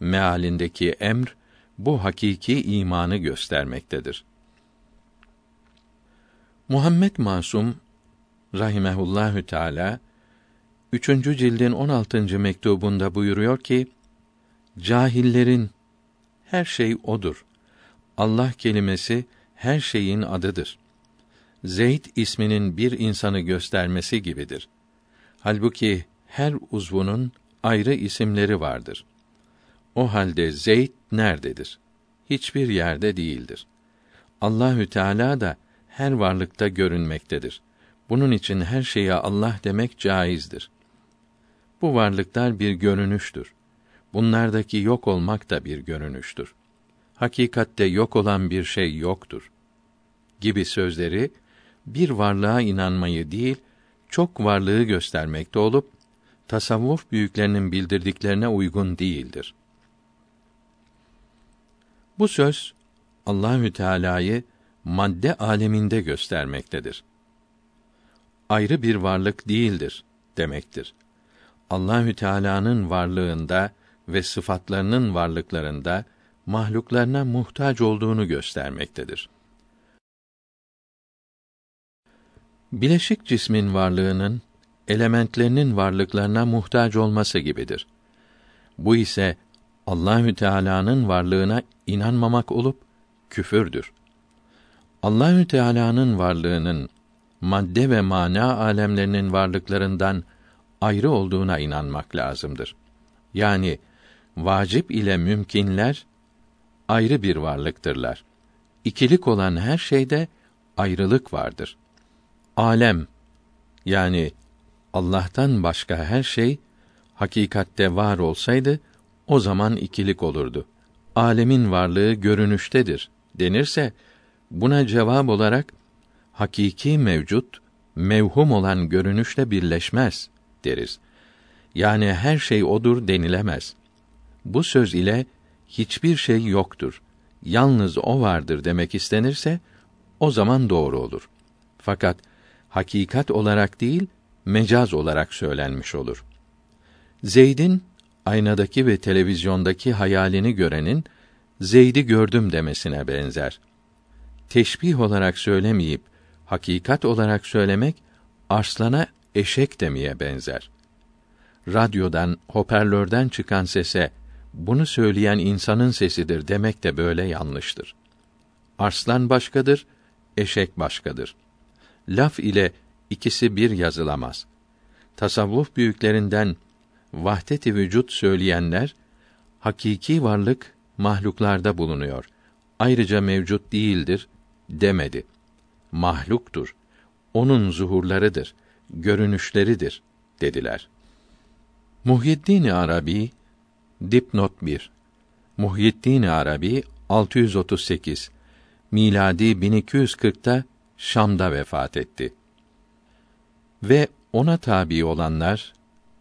mealindeki emr bu hakiki imanı göstermektedir. Muhammed Masum rahimehullahü teala 3. cildin 16. mektubunda buyuruyor ki cahillerin her şey odur. Allah kelimesi her şeyin adıdır. Zeyd isminin bir insanı göstermesi gibidir. Halbuki her uzvunun ayrı isimleri vardır. O halde Zeyd nerededir? Hiçbir yerde değildir. Allahü Teala da her varlıkta görünmektedir. Bunun için her şeye Allah demek caizdir. Bu varlıklar bir görünüştür. Bunlardaki yok olmak da bir görünüştür. Hakikatte yok olan bir şey yoktur. Gibi sözleri bir varlığa inanmayı değil, çok varlığı göstermekte olup tasavvuf büyüklerinin bildirdiklerine uygun değildir. Bu söz Allahü Teala'yı madde aleminde göstermektedir. Ayrı bir varlık değildir demektir. Allahü Teala'nın varlığında ve sıfatlarının varlıklarında mahluklarına muhtaç olduğunu göstermektedir. Bileşik cismin varlığının elementlerinin varlıklarına muhtaç olması gibidir. Bu ise Allahü Teala'nın varlığına inanmamak olup küfürdür. Allahü Teala'nın varlığının madde ve mana alemlerinin varlıklarından ayrı olduğuna inanmak lazımdır. Yani vacip ile mümkinler ayrı bir varlıktırlar. İkilik olan her şeyde ayrılık vardır. Alem yani Allah'tan başka her şey hakikatte var olsaydı o zaman ikilik olurdu. Alemin varlığı görünüştedir denirse buna cevap olarak hakiki mevcut mevhum olan görünüşle birleşmez deriz. Yani her şey odur denilemez. Bu söz ile hiçbir şey yoktur. Yalnız o vardır demek istenirse o zaman doğru olur. Fakat hakikat olarak değil, mecaz olarak söylenmiş olur. Zeyd'in aynadaki ve televizyondaki hayalini görenin Zeyd'i gördüm demesine benzer. Teşbih olarak söylemeyip hakikat olarak söylemek arslana eşek demeye benzer. Radyodan, hoparlörden çıkan sese bunu söyleyen insanın sesidir demek de böyle yanlıştır. Arslan başkadır, eşek başkadır. Laf ile ikisi bir yazılamaz. Tasavvuf büyüklerinden vahdet-i vücut söyleyenler hakiki varlık mahluklarda bulunuyor. Ayrıca mevcut değildir demedi. Mahluktur. Onun zuhurlarıdır, görünüşleridir dediler. Muhyiddin Arabi dipnot 1 Muhyiddin Arabi 638 miladi 1240'ta Şam'da vefat etti. Ve ona tabi olanlar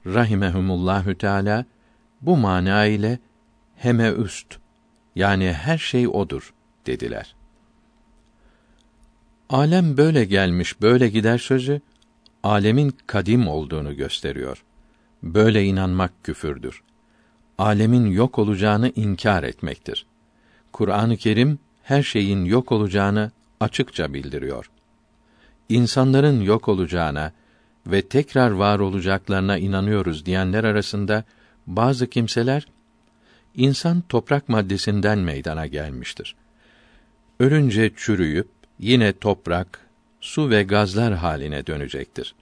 rahimehumullahü teala bu mana ile heme üst yani her şey odur dediler. Alem böyle gelmiş, böyle gider sözü alemin kadim olduğunu gösteriyor. Böyle inanmak küfürdür. Alemin yok olacağını inkar etmektir. Kur'an-ı Kerim her şeyin yok olacağını açıkça bildiriyor. İnsanların yok olacağına ve tekrar var olacaklarına inanıyoruz diyenler arasında bazı kimseler insan toprak maddesinden meydana gelmiştir. Ölünce çürüyüp yine toprak, su ve gazlar haline dönecektir.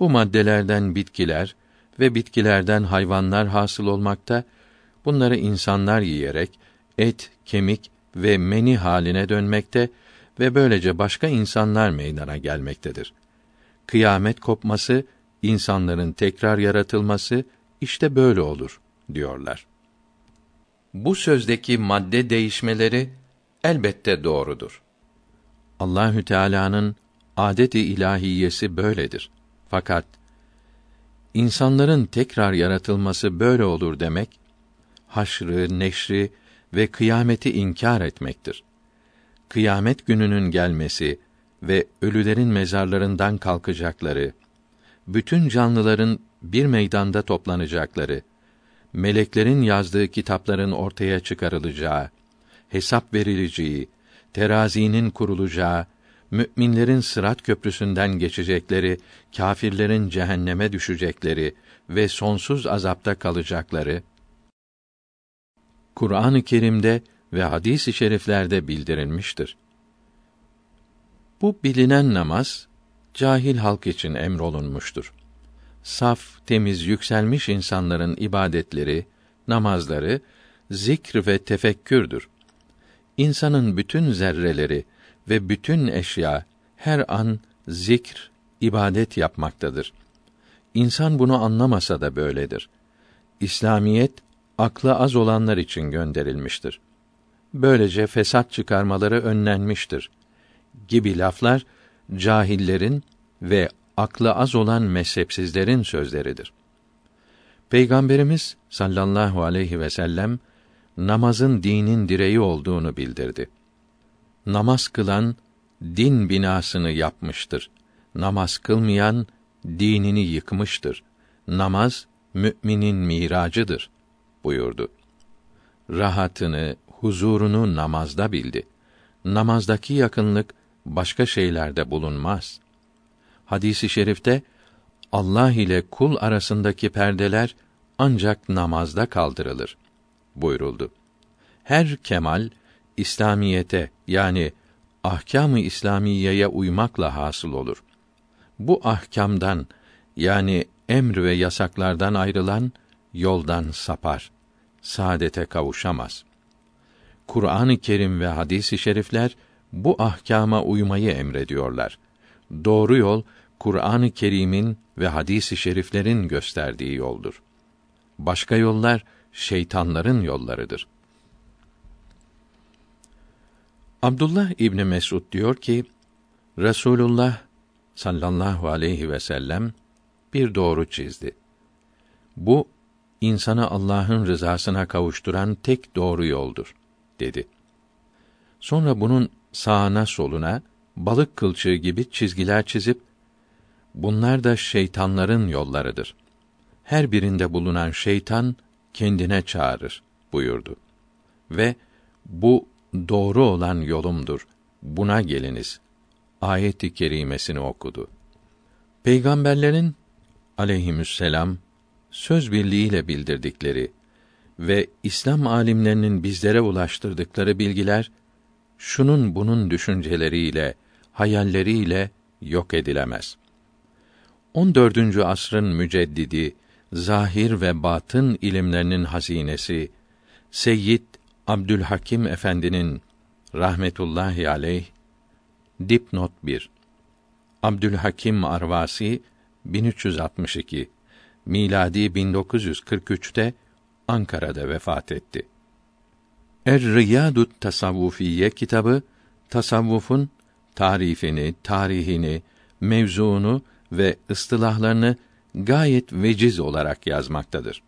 Bu maddelerden bitkiler ve bitkilerden hayvanlar hasıl olmakta, bunları insanlar yiyerek et, kemik ve meni haline dönmekte ve böylece başka insanlar meydana gelmektedir. Kıyamet kopması, insanların tekrar yaratılması işte böyle olur diyorlar. Bu sözdeki madde değişmeleri elbette doğrudur. Allahü Teala'nın adeti ilahiyesi böyledir. Fakat insanların tekrar yaratılması böyle olur demek haşrı, neşri ve kıyameti inkar etmektir. Kıyamet gününün gelmesi ve ölülerin mezarlarından kalkacakları, bütün canlıların bir meydanda toplanacakları, meleklerin yazdığı kitapların ortaya çıkarılacağı, hesap verileceği, terazinin kurulacağı, müminlerin sırat köprüsünden geçecekleri, kâfirlerin cehenneme düşecekleri ve sonsuz azapta kalacakları Kur'an-ı Kerim'de ve hadis-i şeriflerde bildirilmiştir. Bu bilinen namaz cahil halk için emrolunmuştur. Saf, temiz, yükselmiş insanların ibadetleri, namazları zikr ve tefekkürdür. İnsanın bütün zerreleri ve bütün eşya her an zikr, ibadet yapmaktadır. İnsan bunu anlamasa da böyledir. İslamiyet aklı az olanlar için gönderilmiştir. Böylece fesat çıkarmaları önlenmiştir. Gibi laflar cahillerin ve aklı az olan mezhepsizlerin sözleridir. Peygamberimiz sallallahu aleyhi ve sellem namazın dinin direği olduğunu bildirdi. Namaz kılan din binasını yapmıştır. Namaz kılmayan dinini yıkmıştır. Namaz müminin miracıdır buyurdu. Rahatını, huzurunu namazda bildi. Namazdaki yakınlık başka şeylerde bulunmaz. Hadisi şerifte Allah ile kul arasındaki perdeler ancak namazda kaldırılır buyuruldu. Her kemal İslamiyete yani ahkâm-ı İslamiyeye uymakla hasıl olur. Bu ahkamdan yani emr ve yasaklardan ayrılan yoldan sapar, saadete kavuşamaz. Kur'an-ı Kerim ve hadis-i şerifler bu ahkama uymayı emrediyorlar. Doğru yol Kur'an-ı Kerim'in ve hadis-i şeriflerin gösterdiği yoldur. Başka yollar şeytanların yollarıdır. Abdullah İbni Mesud diyor ki, Resulullah sallallahu aleyhi ve sellem bir doğru çizdi. Bu insanı Allah'ın rızasına kavuşturan tek doğru yoldur dedi. Sonra bunun sağına soluna balık kılçığı gibi çizgiler çizip bunlar da şeytanların yollarıdır. her birinde bulunan şeytan kendine çağırır buyurdu. Ve bu doğru olan yolumdur. Buna geliniz. Ayet-i kerimesini okudu. Peygamberlerin aleyhisselam söz birliğiyle bildirdikleri ve İslam alimlerinin bizlere ulaştırdıkları bilgiler şunun bunun düşünceleriyle, hayalleriyle yok edilemez. 14. asrın müceddidi, zahir ve batın ilimlerinin hazinesi Seyyid Abdülhakim Efendi'nin rahmetullahi aleyh dipnot 1 Abdülhakim Arvasi 1362 miladi 1943'te Ankara'da vefat etti. Er-Riyadut Tasavvufiye kitabı tasavvufun tarifini, tarihini, mevzuunu ve ıstılahlarını gayet veciz olarak yazmaktadır.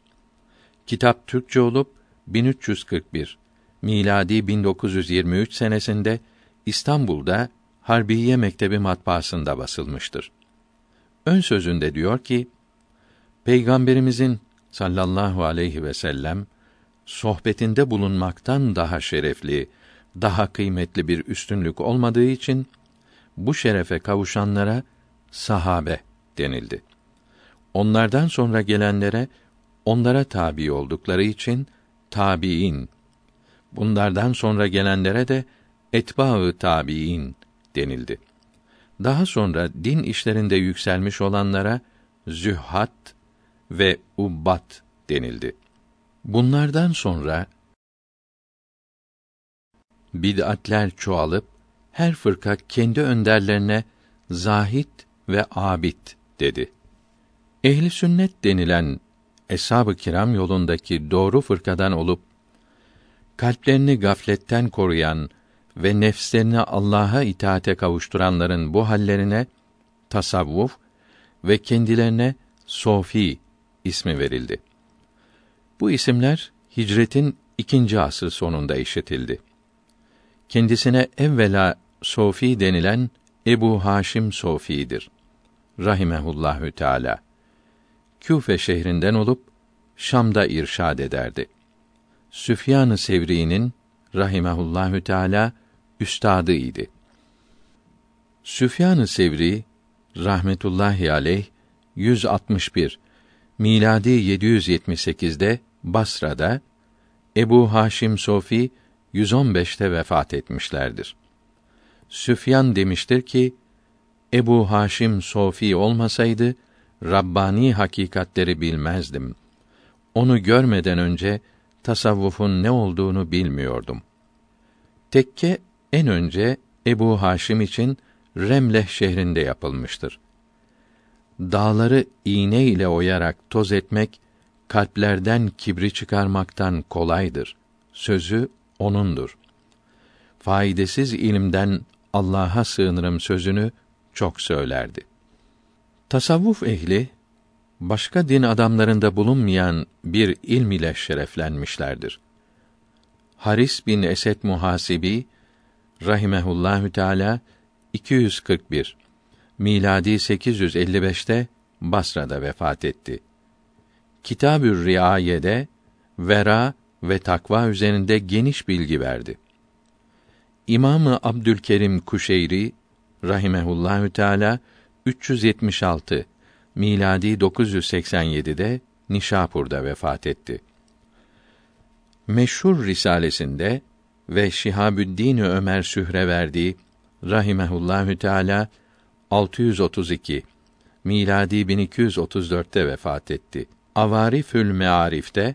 Kitap Türkçe olup 1341 miladi 1923 senesinde İstanbul'da Harbiye Mektebi matbaasında basılmıştır. Ön sözünde diyor ki: Peygamberimizin sallallahu aleyhi ve sellem sohbetinde bulunmaktan daha şerefli, daha kıymetli bir üstünlük olmadığı için bu şerefe kavuşanlara sahabe denildi. Onlardan sonra gelenlere onlara tabi oldukları için tabiin. Bunlardan sonra gelenlere de etbaı tabiin denildi. Daha sonra din işlerinde yükselmiş olanlara zühhat ve ubbat denildi. Bunlardan sonra bid'atler çoğalıp her fırka kendi önderlerine zahit ve abid dedi. Ehli sünnet denilen eshab-ı kiram yolundaki doğru fırkadan olup kalplerini gafletten koruyan ve nefslerini Allah'a itaate kavuşturanların bu hallerine tasavvuf ve kendilerine sofi ismi verildi. Bu isimler hicretin ikinci asır sonunda işitildi. Kendisine evvela Sofi denilen Ebu Haşim Sofi'dir. Rahimehullahü Teala. Küfe şehrinden olup Şam'da irşad ederdi. Süfyan-ı Sevri'nin rahimehullahü teala üstadı idi. Süfyan-ı Sevri rahmetullahi aleyh 161 miladi 778'de Basra'da Ebu Haşim Sofi 115'te vefat etmişlerdir. Süfyan demiştir ki Ebu Haşim Sofi olmasaydı Rabbani hakikatleri bilmezdim. Onu görmeden önce tasavvufun ne olduğunu bilmiyordum. Tekke en önce Ebu Haşim için Remleh şehrinde yapılmıştır. Dağları iğne ile oyarak toz etmek kalplerden kibri çıkarmaktan kolaydır. Sözü onundur. Faydasız ilimden Allah'a sığınırım sözünü çok söylerdi. Tasavvuf ehli başka din adamlarında bulunmayan bir ilm ile şereflenmişlerdir. Haris bin Esed Muhasibi rahimehullahü teala 241 miladi 855'te Basra'da vefat etti. Kitabür Riaye'de vera ve takva üzerinde geniş bilgi verdi. İmamı Abdülkerim Kuşeyri rahimehullahü teala 376 miladi 987'de Nişapur'da vefat etti. Meşhur risalesinde ve Şihabüddin Ömer Sühreverdi rahimehullahü teala 632 miladi 1234'te vefat etti. Avarifül Mearif'te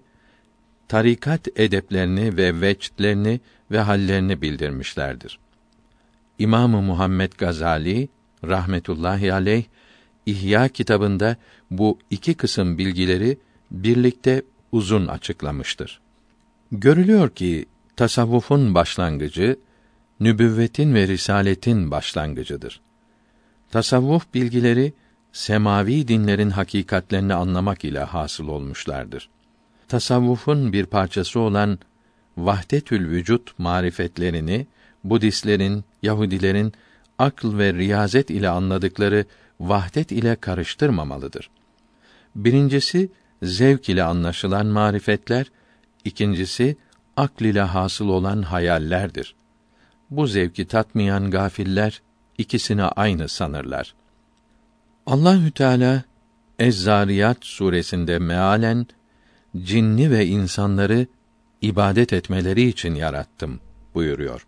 tarikat edeplerini ve vecdlerini ve hallerini bildirmişlerdir. İmamı Muhammed Gazali rahmetullahi aleyh İhya kitabında bu iki kısım bilgileri birlikte uzun açıklamıştır. Görülüyor ki tasavvufun başlangıcı nübüvvetin ve risaletin başlangıcıdır. Tasavvuf bilgileri semavi dinlerin hakikatlerini anlamak ile hasıl olmuşlardır. Tasavvufun bir parçası olan vahdetül vücut marifetlerini Budistlerin, Yahudilerin akıl ve riyazet ile anladıkları vahdet ile karıştırmamalıdır. Birincisi zevk ile anlaşılan marifetler, ikincisi akl ile hasıl olan hayallerdir. Bu zevki tatmayan gafiller ikisini aynı sanırlar. Allahü Teala Ez-Zariyat suresinde mealen cinni ve insanları ibadet etmeleri için yarattım buyuruyor.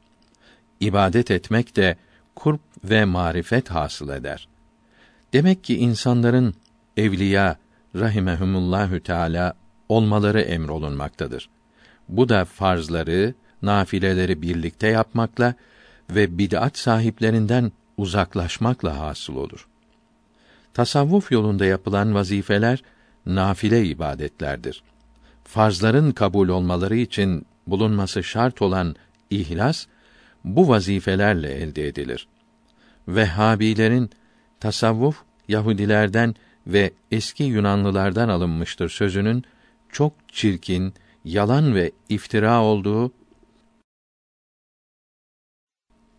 İbadet etmek de kurp ve marifet hasıl eder. Demek ki insanların evliya rahimehumullahü teala olmaları emrolunmaktadır. Bu da farzları, nafileleri birlikte yapmakla ve bid'at sahiplerinden uzaklaşmakla hasıl olur. Tasavvuf yolunda yapılan vazifeler nafile ibadetlerdir. Farzların kabul olmaları için bulunması şart olan ihlas bu vazifelerle elde edilir. Vehhabilerin tasavvuf Yahudilerden ve eski Yunanlılardan alınmıştır sözünün çok çirkin, yalan ve iftira olduğu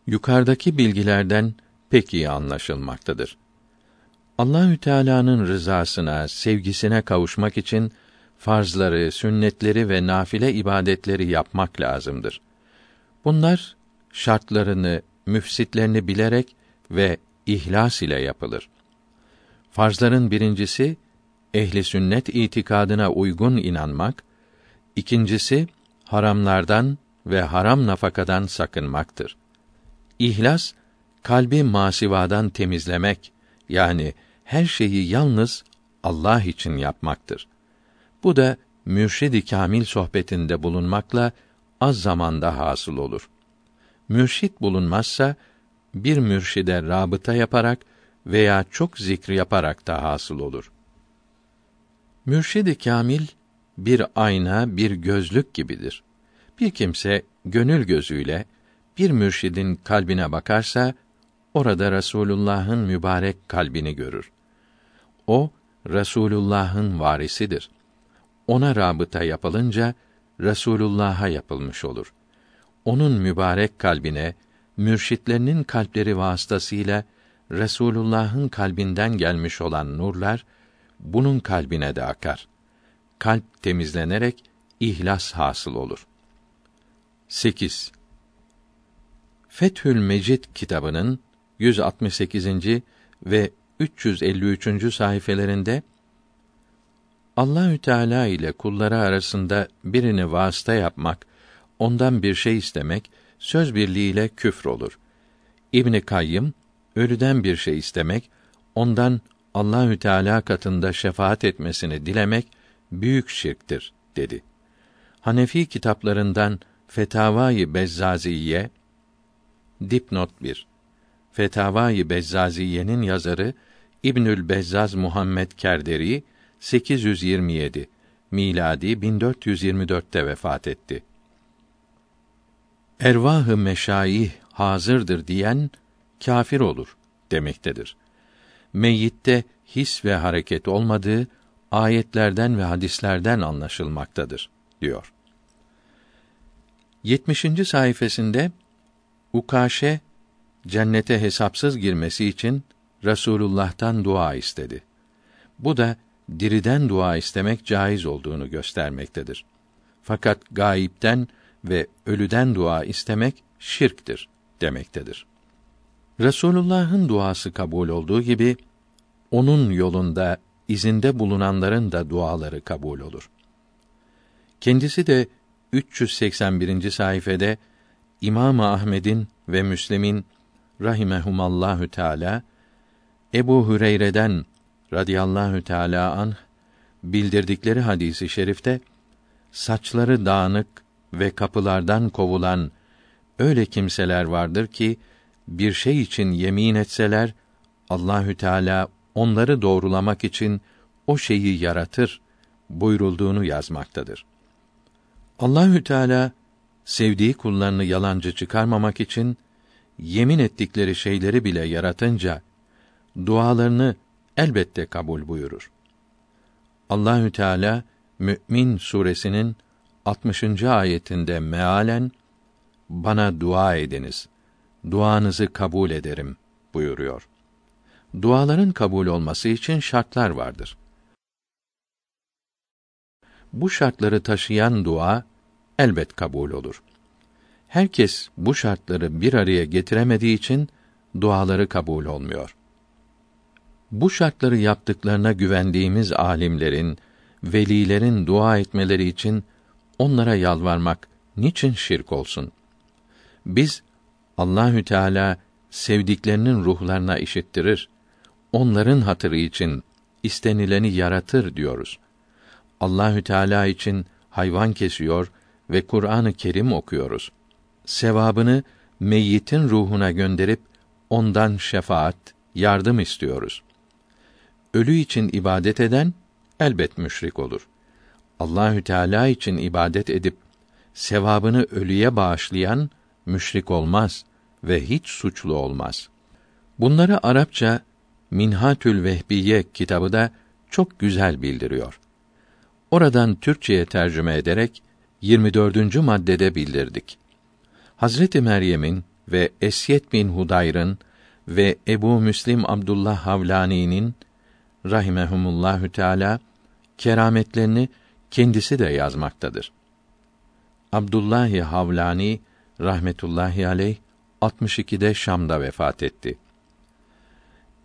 yukarıdaki bilgilerden pek iyi anlaşılmaktadır. Allahü Teala'nın rızasına, sevgisine kavuşmak için farzları, sünnetleri ve nafile ibadetleri yapmak lazımdır. Bunlar şartlarını, müfsitlerini bilerek ve ihlas ile yapılır. Farzların birincisi ehli sünnet itikadına uygun inanmak, ikincisi haramlardan ve haram nafakadan sakınmaktır. İhlas kalbi masivadan temizlemek yani her şeyi yalnız Allah için yapmaktır. Bu da mürşid-i kamil sohbetinde bulunmakla az zamanda hasıl olur. Mürşit bulunmazsa bir mürşide rabıta yaparak veya çok zikri yaparak da hasıl olur. Mürşid-i kamil bir ayna, bir gözlük gibidir. Bir kimse gönül gözüyle bir mürşidin kalbine bakarsa orada Resulullah'ın mübarek kalbini görür. O Resulullah'ın varisidir. Ona rabıta yapılınca Resulullah'a yapılmış olur. Onun mübarek kalbine mürşitlerinin kalpleri vasıtasıyla Resulullah'ın kalbinden gelmiş olan nurlar bunun kalbine de akar. Kalp temizlenerek ihlas hasıl olur. 8. Fethül Mecid kitabının 168. ve 353. sayfelerinde Allahü Teala ile kulları arasında birini vasıta yapmak, ondan bir şey istemek söz birliğiyle küfür olur. İbn Kayyım ölüden bir şey istemek, ondan Allahü Teala katında şefaat etmesini dilemek büyük şirktir dedi. Hanefi kitaplarından Fetavai Bezzaziye dipnot 1 Fetavai Bezzaziye'nin yazarı İbnül Bezzaz Muhammed Kerderi 827 miladi 1424'te vefat etti. Ervah-ı meşayih hazırdır diyen kâfir olur demektedir. Meyyitte his ve hareket olmadığı ayetlerden ve hadislerden anlaşılmaktadır diyor. 70. sayfasında Ukaşe cennete hesapsız girmesi için Resulullah'tan dua istedi. Bu da diriden dua istemek caiz olduğunu göstermektedir. Fakat gayipten ve ölüden dua istemek şirktir demektedir. Resulullah'ın duası kabul olduğu gibi onun yolunda izinde bulunanların da duaları kabul olur. Kendisi de 381. sayfede İmam Ahmed'in ve Müslim'in rahimehumallahü teala Ebu Hüreyre'den radıyallahu teala anh bildirdikleri hadisi şerifte saçları dağınık ve kapılardan kovulan öyle kimseler vardır ki bir şey için yemin etseler Allahü Teala onları doğrulamak için o şeyi yaratır buyurulduğunu yazmaktadır. Allahü Teala sevdiği kullarını yalancı çıkarmamak için yemin ettikleri şeyleri bile yaratınca dualarını elbette kabul buyurur. Allahü Teala Mü'min suresinin 60. ayetinde mealen bana dua ediniz. Duanızı kabul ederim buyuruyor. Duaların kabul olması için şartlar vardır. bu şartları taşıyan dua elbet kabul olur. Herkes bu şartları bir araya getiremediği için duaları kabul olmuyor. Bu şartları yaptıklarına güvendiğimiz alimlerin, velilerin dua etmeleri için onlara yalvarmak niçin şirk olsun? Biz Allahü Teala sevdiklerinin ruhlarına işittirir. Onların hatırı için istenileni yaratır diyoruz. Allahü Teala için hayvan kesiyor ve Kur'an-ı Kerim okuyoruz. Sevabını meyyitin ruhuna gönderip ondan şefaat, yardım istiyoruz. Ölü için ibadet eden elbet müşrik olur. Allahü Teala için ibadet edip sevabını ölüye bağışlayan müşrik olmaz ve hiç suçlu olmaz. Bunları Arapça Minhatül Vehbiye kitabı da çok güzel bildiriyor. Oradan Türkçeye tercüme ederek 24. maddede bildirdik. Hazreti Meryem'in ve Esyet bin Hudayr'ın ve Ebu Müslim Abdullah Havlani'nin rahimehumullahü teala kerametlerini kendisi de yazmaktadır. Abdullahi Havlani rahmetullahi aleyh 62'de Şam'da vefat etti.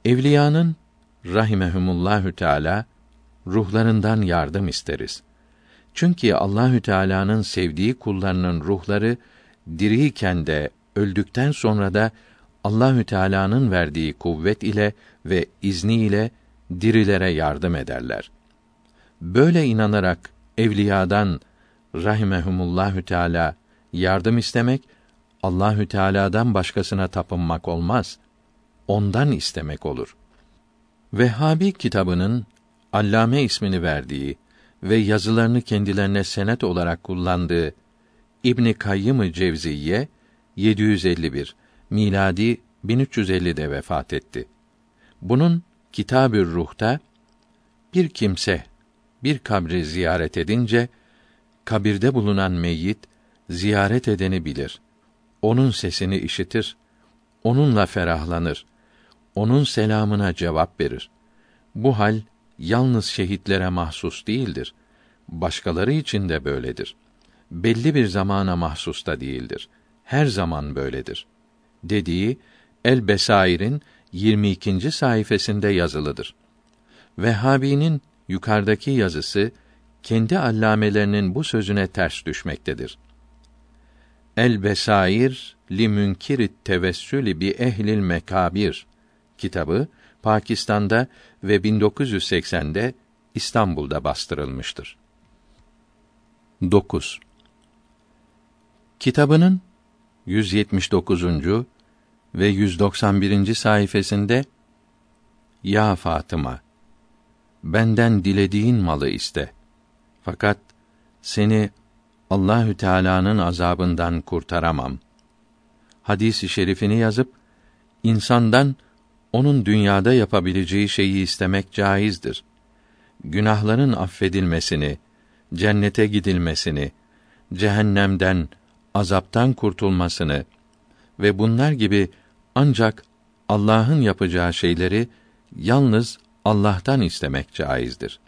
Evliyanın rahimehumullahü teala ruhlarından yardım isteriz. Çünkü Allahü Teala'nın sevdiği kullarının ruhları diriyken de öldükten sonra da Allahü Teala'nın verdiği kuvvet ile ve izni ile dirilere yardım ederler. Böyle inanarak evliyadan rahimehumullahü teala yardım istemek Allahü Teala'dan başkasına tapınmak olmaz. Ondan istemek olur. Vehhabi kitabının Allame ismini verdiği ve yazılarını kendilerine senet olarak kullandığı İbn Kayyım Cevziye 751 miladi 1350'de vefat etti. Bunun Kitab-ı Ruh'ta bir kimse bir kabri ziyaret edince kabirde bulunan meyyit ziyaret edeni bilir. Onun sesini işitir, onunla ferahlanır. Onun selamına cevap verir. Bu hal yalnız şehitlere mahsus değildir. Başkaları için de böyledir. Belli bir zamana mahsus da değildir. Her zaman böyledir. Dediği El Besair'in 22. sayfasında yazılıdır. Vehhabi'nin yukarıdaki yazısı kendi allamelerinin bu sözüne ters düşmektedir. El Besair li münkirit tevessülü bi ehlil mekabir kitabı Pakistan'da ve 1980'de İstanbul'da bastırılmıştır. 9. Kitabının 179. ve 191. sayfasında Ya Fatıma benden dilediğin malı iste. Fakat seni Allahü Teala'nın azabından kurtaramam. Hadisi şerifini yazıp insandan onun dünyada yapabileceği şeyi istemek caizdir. Günahların affedilmesini, cennete gidilmesini, cehennemden, azaptan kurtulmasını ve bunlar gibi ancak Allah'ın yapacağı şeyleri yalnız Allah'tan istemek caizdir.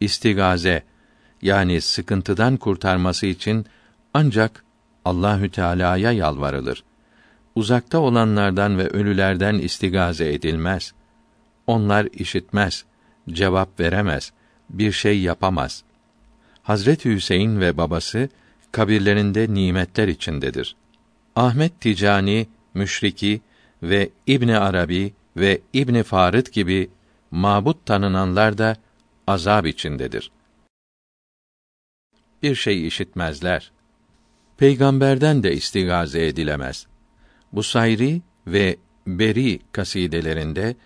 İstigaze yani sıkıntıdan kurtarması için ancak Allahü Teala'ya yalvarılır. Uzakta olanlardan ve ölülerden istigaze edilmez. Onlar işitmez, cevap veremez, bir şey yapamaz. Hazret Hüseyin ve babası kabirlerinde nimetler içindedir. Ahmet Ticani, Müşriki ve İbni Arabi ve İbni Farid gibi mabut tanınanlar da azab içindedir. Bir şey işitmezler. Peygamberden de istigaze edilemez. Bu sayri ve beri kasidelerinde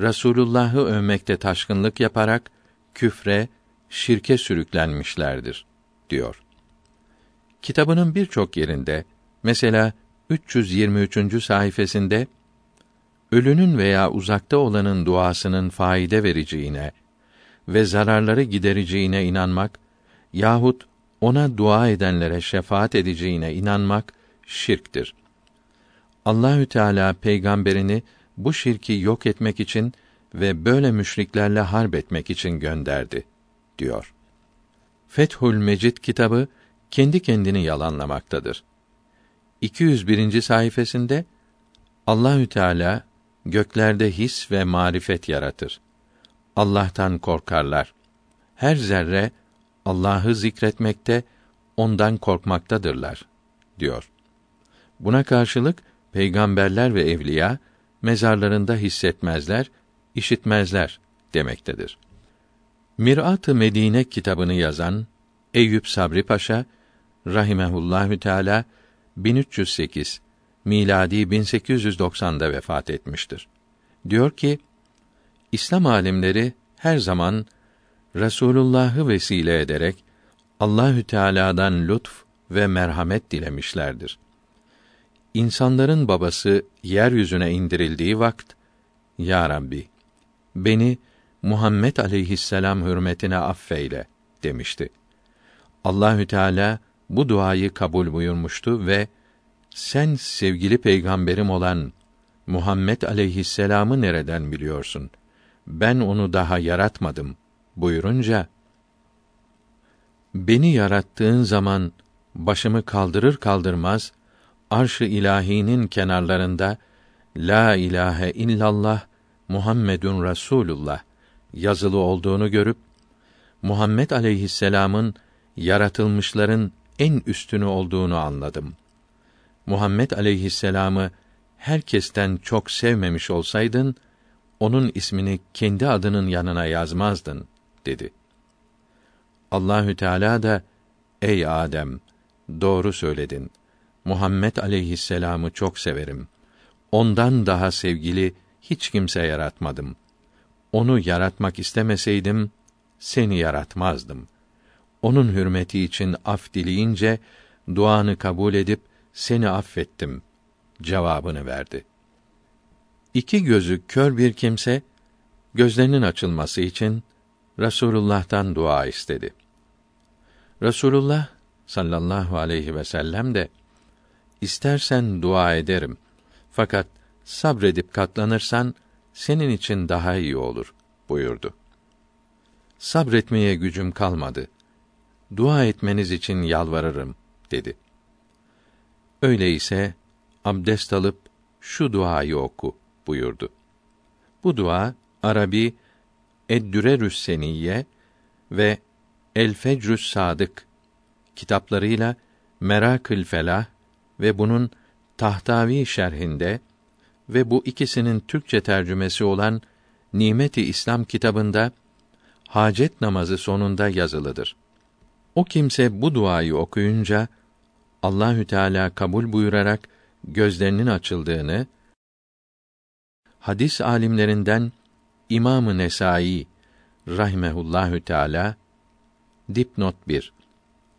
Rasulullah'ı övmekte taşkınlık yaparak küfre, şirke sürüklenmişlerdir diyor. Kitabının birçok yerinde mesela 323. sayfasında ölünün veya uzakta olanın duasının faide vereceğine ve zararları gidereceğine inanmak yahut ona dua edenlere şefaat edeceğine inanmak şirktir. Allahü Teala peygamberini bu şirki yok etmek için ve böyle müşriklerle harp etmek için gönderdi diyor. Fethül Mecid kitabı kendi kendini yalanlamaktadır. 201. sayfasında Allahü Teala göklerde his ve marifet yaratır. Allah'tan korkarlar. Her zerre Allah'ı zikretmekte, ondan korkmaktadırlar diyor. Buna karşılık peygamberler ve evliya mezarlarında hissetmezler, işitmezler demektedir. Mirat-ı Medine kitabını yazan Eyüp Sabri Paşa rahimehullahü teala 1308 miladi 1890'da vefat etmiştir. Diyor ki: İslam alimleri her zaman Resulullah'ı vesile ederek Allahü Teala'dan lütf ve merhamet dilemişlerdir. İnsanların babası yeryüzüne indirildiği vakt Ya Rabbi beni Muhammed aleyhisselam hürmetine affeyle demişti. Allahü Teala bu duayı kabul buyurmuştu ve sen sevgili peygamberim olan Muhammed aleyhisselamı nereden biliyorsun? Ben onu daha yaratmadım buyurunca beni yarattığın zaman başımı kaldırır kaldırmaz arş-ı ilahinin kenarlarında la ilahe illallah Muhammedun Rasulullah yazılı olduğunu görüp Muhammed aleyhisselam'ın yaratılmışların en üstünü olduğunu anladım. Muhammed aleyhisselam'ı herkesten çok sevmemiş olsaydın, onun ismini kendi adının yanına yazmazdın, dedi. Allahü Teala da, ey Adem, doğru söyledin. Muhammed aleyhisselam'ı çok severim. Ondan daha sevgili hiç kimse yaratmadım. Onu yaratmak istemeseydim, seni yaratmazdım. Onun hürmeti için af dileyince, duanı kabul edip, seni affettim cevabını verdi. İki gözü kör bir kimse gözlerinin açılması için Resulullah'tan dua istedi. Resulullah sallallahu aleyhi ve sellem de istersen dua ederim. Fakat sabredip katlanırsan senin için daha iyi olur buyurdu. Sabretmeye gücüm kalmadı. Dua etmeniz için yalvarırım dedi. Öyleyse abdest alıp şu duayı oku buyurdu. Bu dua Arabi Eddürerü's Seniyye ve El Fecrü's Sadık kitaplarıyla Merakül Felah ve bunun Tahtavi şerhinde ve bu ikisinin Türkçe tercümesi olan Nimeti İslam kitabında hacet namazı sonunda yazılıdır. O kimse bu duayı okuyunca Allahü Teala kabul buyurarak gözlerinin açıldığını hadis alimlerinden İmamı Nesai rahimehullahü teala dipnot 1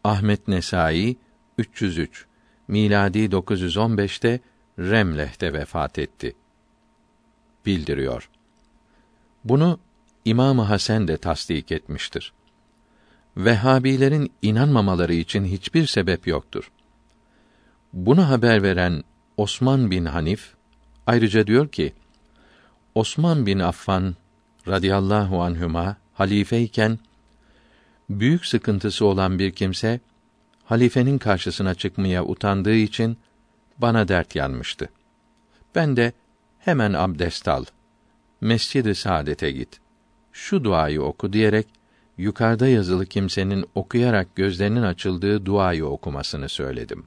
Ahmet Nesai 303 miladi 915'te Remleh'te vefat etti. Bildiriyor. Bunu İmam Hasan de tasdik etmiştir. Vehhabilerin inanmamaları için hiçbir sebep yoktur. Bunu haber veren Osman bin Hanif ayrıca diyor ki Osman bin Affan radıyallahu anhüma halifeyken büyük sıkıntısı olan bir kimse halifenin karşısına çıkmaya utandığı için bana dert yanmıştı. Ben de hemen abdest al. Mescid-i Saadet'e git. Şu duayı oku diyerek yukarıda yazılı kimsenin okuyarak gözlerinin açıldığı duayı okumasını söyledim.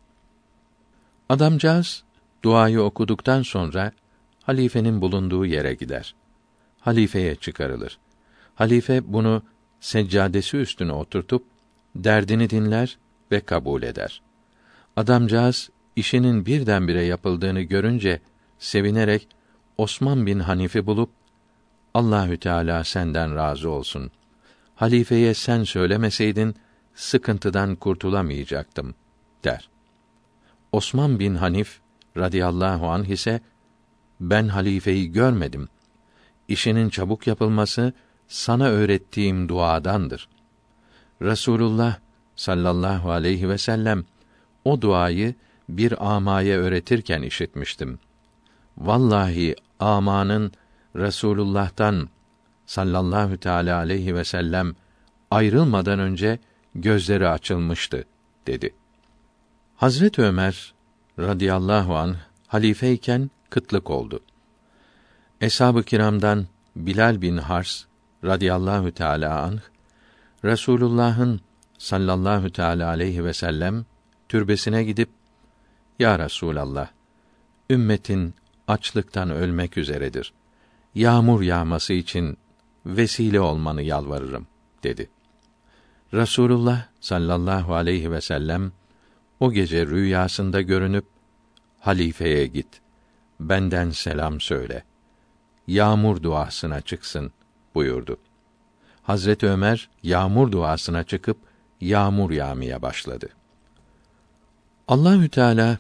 Adamcağız duayı okuduktan sonra halifenin bulunduğu yere gider. Halifeye çıkarılır. Halife bunu seccadesi üstüne oturtup derdini dinler ve kabul eder. Adamcağız işinin birdenbire yapıldığını görünce sevinerek Osman bin Hanifi bulup Allahü Teala senden razı olsun. Halifeye sen söylemeseydin sıkıntıdan kurtulamayacaktım der. Osman bin Hanif radıyallahu anh ise ben halifeyi görmedim. İşinin çabuk yapılması sana öğrettiğim duadandır. Resulullah sallallahu aleyhi ve sellem o duayı bir amaya öğretirken işitmiştim. Vallahi amanın Resulullah'tan sallallahu teala aleyhi ve sellem ayrılmadan önce gözleri açılmıştı dedi. Hazret Ömer radıyallahu an halifeyken kıtlık oldu. Eshab-ı kiramdan Bilal bin Hars radıyallahu teala anh Resulullah'ın sallallahu teala aleyhi ve sellem türbesine gidip Ya Resulallah ümmetin açlıktan ölmek üzeredir. Yağmur yağması için vesile olmanı yalvarırım dedi. Rasulullah sallallahu aleyhi ve sellem o gece rüyasında görünüp halifeye git. Benden selam söyle. Yağmur duasına çıksın buyurdu. Hazret Ömer yağmur duasına çıkıp yağmur yağmaya başladı. Allahü Teala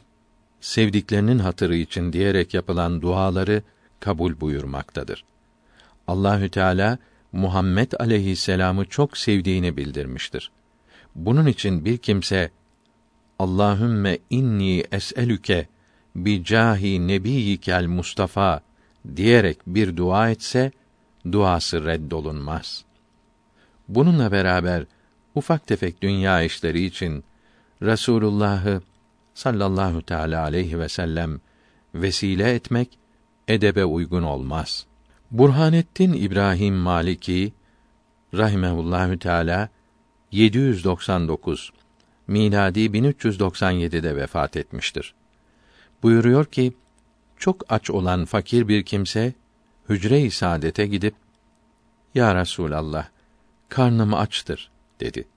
sevdiklerinin hatırı için diyerek yapılan duaları kabul buyurmaktadır. Allahü Teala Muhammed aleyhisselamı çok sevdiğini bildirmiştir. Bunun için bir kimse Allahümme inni es'elüke bi cahi nebiyikel Mustafa diyerek bir dua etse duası reddolunmaz. Bununla beraber ufak tefek dünya işleri için Resulullah'ı sallallahu teala aleyhi ve sellem vesile etmek edebe uygun olmaz. Burhanettin İbrahim Maliki rahimehullahü teala 799 miladi 1397'de vefat etmiştir. Buyuruyor ki çok aç olan fakir bir kimse hücre-i saadete gidip Ya Resulallah karnım açtır dedi.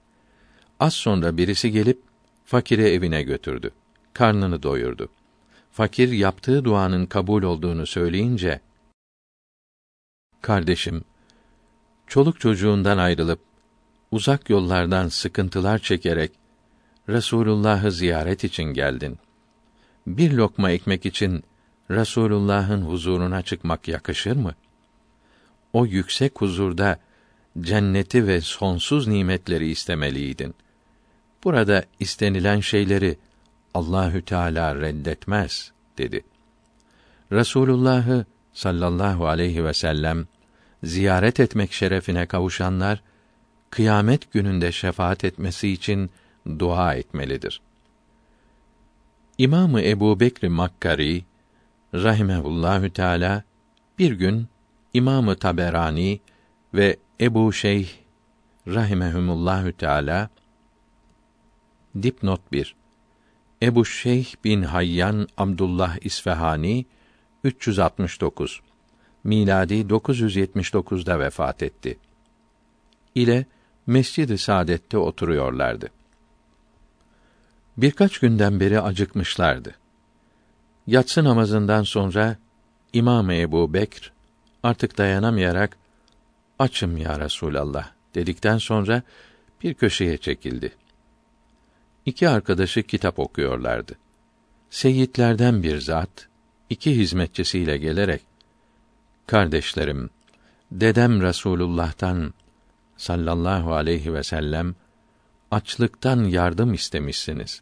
Az sonra birisi gelip fakire evine götürdü. Karnını doyurdu. Fakir yaptığı duanın kabul olduğunu söyleyince Kardeşim çoluk çocuğundan ayrılıp uzak yollardan sıkıntılar çekerek Resulullah'ı ziyaret için geldin. Bir lokma ekmek için Resulullah'ın huzuruna çıkmak yakışır mı? O yüksek huzurda cenneti ve sonsuz nimetleri istemeliydin. Burada istenilen şeyleri Allahü Teala reddetmez dedi. Resulullah'ı sallallahu aleyhi ve sellem ziyaret etmek şerefine kavuşanlar kıyamet gününde şefaat etmesi için dua etmelidir. İmamı Ebu Bekr Makkari rahimehullahü teala bir gün İmamı Taberani ve Ebu Şeyh rahimehumullahü teala dipnot 1 Ebu Şeyh bin Hayyan Abdullah İsfahani 369 miladi 979'da vefat etti. ile Mescid-i Saadet'te oturuyorlardı. Birkaç günden beri acıkmışlardı. Yatsı namazından sonra İmam Ebu Bekr artık dayanamayarak açım ya Resulallah dedikten sonra bir köşeye çekildi. İki arkadaşı kitap okuyorlardı. Seyyidlerden bir zat iki hizmetçisiyle gelerek Kardeşlerim dedem Resulullah'tan sallallahu aleyhi ve sellem açlıktan yardım istemişsiniz.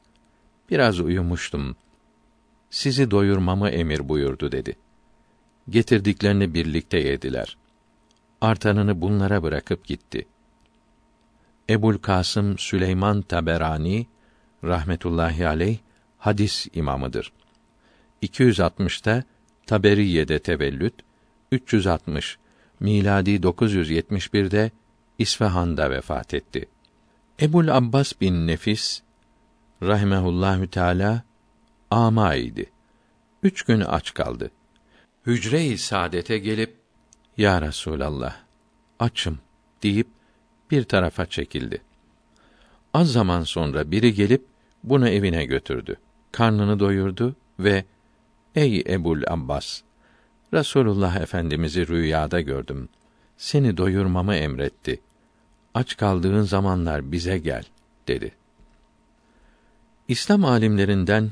Biraz uyumuştum. Sizi doyurmamı emir buyurdu dedi. Getirdiklerini birlikte yediler. Artanını bunlara bırakıp gitti. Ebul Kasım Süleyman Taberani rahmetullahi aleyh hadis imamıdır. 260'ta Taberiye'de tevellüt, 360 miladi 971'de İsfahan'da vefat etti. Ebul Abbas bin Nefis rahimehullahü teala ama idi. Üç gün aç kaldı. Hücre-i saadete gelip ya Resulallah açım deyip bir tarafa çekildi. Az zaman sonra biri gelip bunu evine götürdü. Karnını doyurdu ve Ey Ebul Abbas Resulullah Efendimizi rüyada gördüm. Seni doyurmamı emretti aç kaldığın zamanlar bize gel dedi. İslam alimlerinden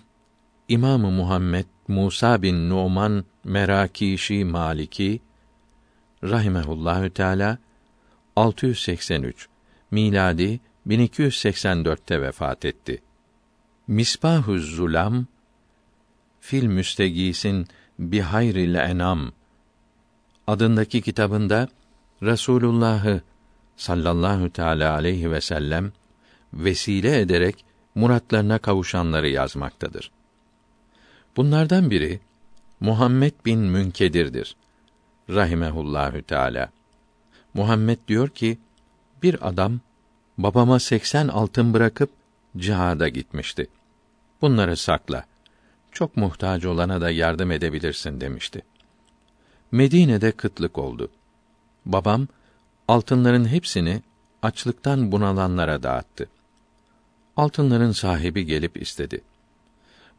İmamı Muhammed Musa bin Numan Merakişi Maliki rahimehullahü teala 683 miladi 1284'te vefat etti. Misbahüz Zulam fil müstegisin bihayril enam adındaki kitabında Resulullah'ı sallallahu teala aleyhi ve sellem vesile ederek muratlarına kavuşanları yazmaktadır. Bunlardan biri Muhammed bin Münkedir'dir. Rahimehullahü Teala. Muhammed diyor ki, bir adam babama seksen altın bırakıp cihada gitmişti. Bunları sakla. Çok muhtaç olana da yardım edebilirsin demişti. Medine'de kıtlık oldu. Babam altınların hepsini açlıktan bunalanlara dağıttı. Altınların sahibi gelip istedi.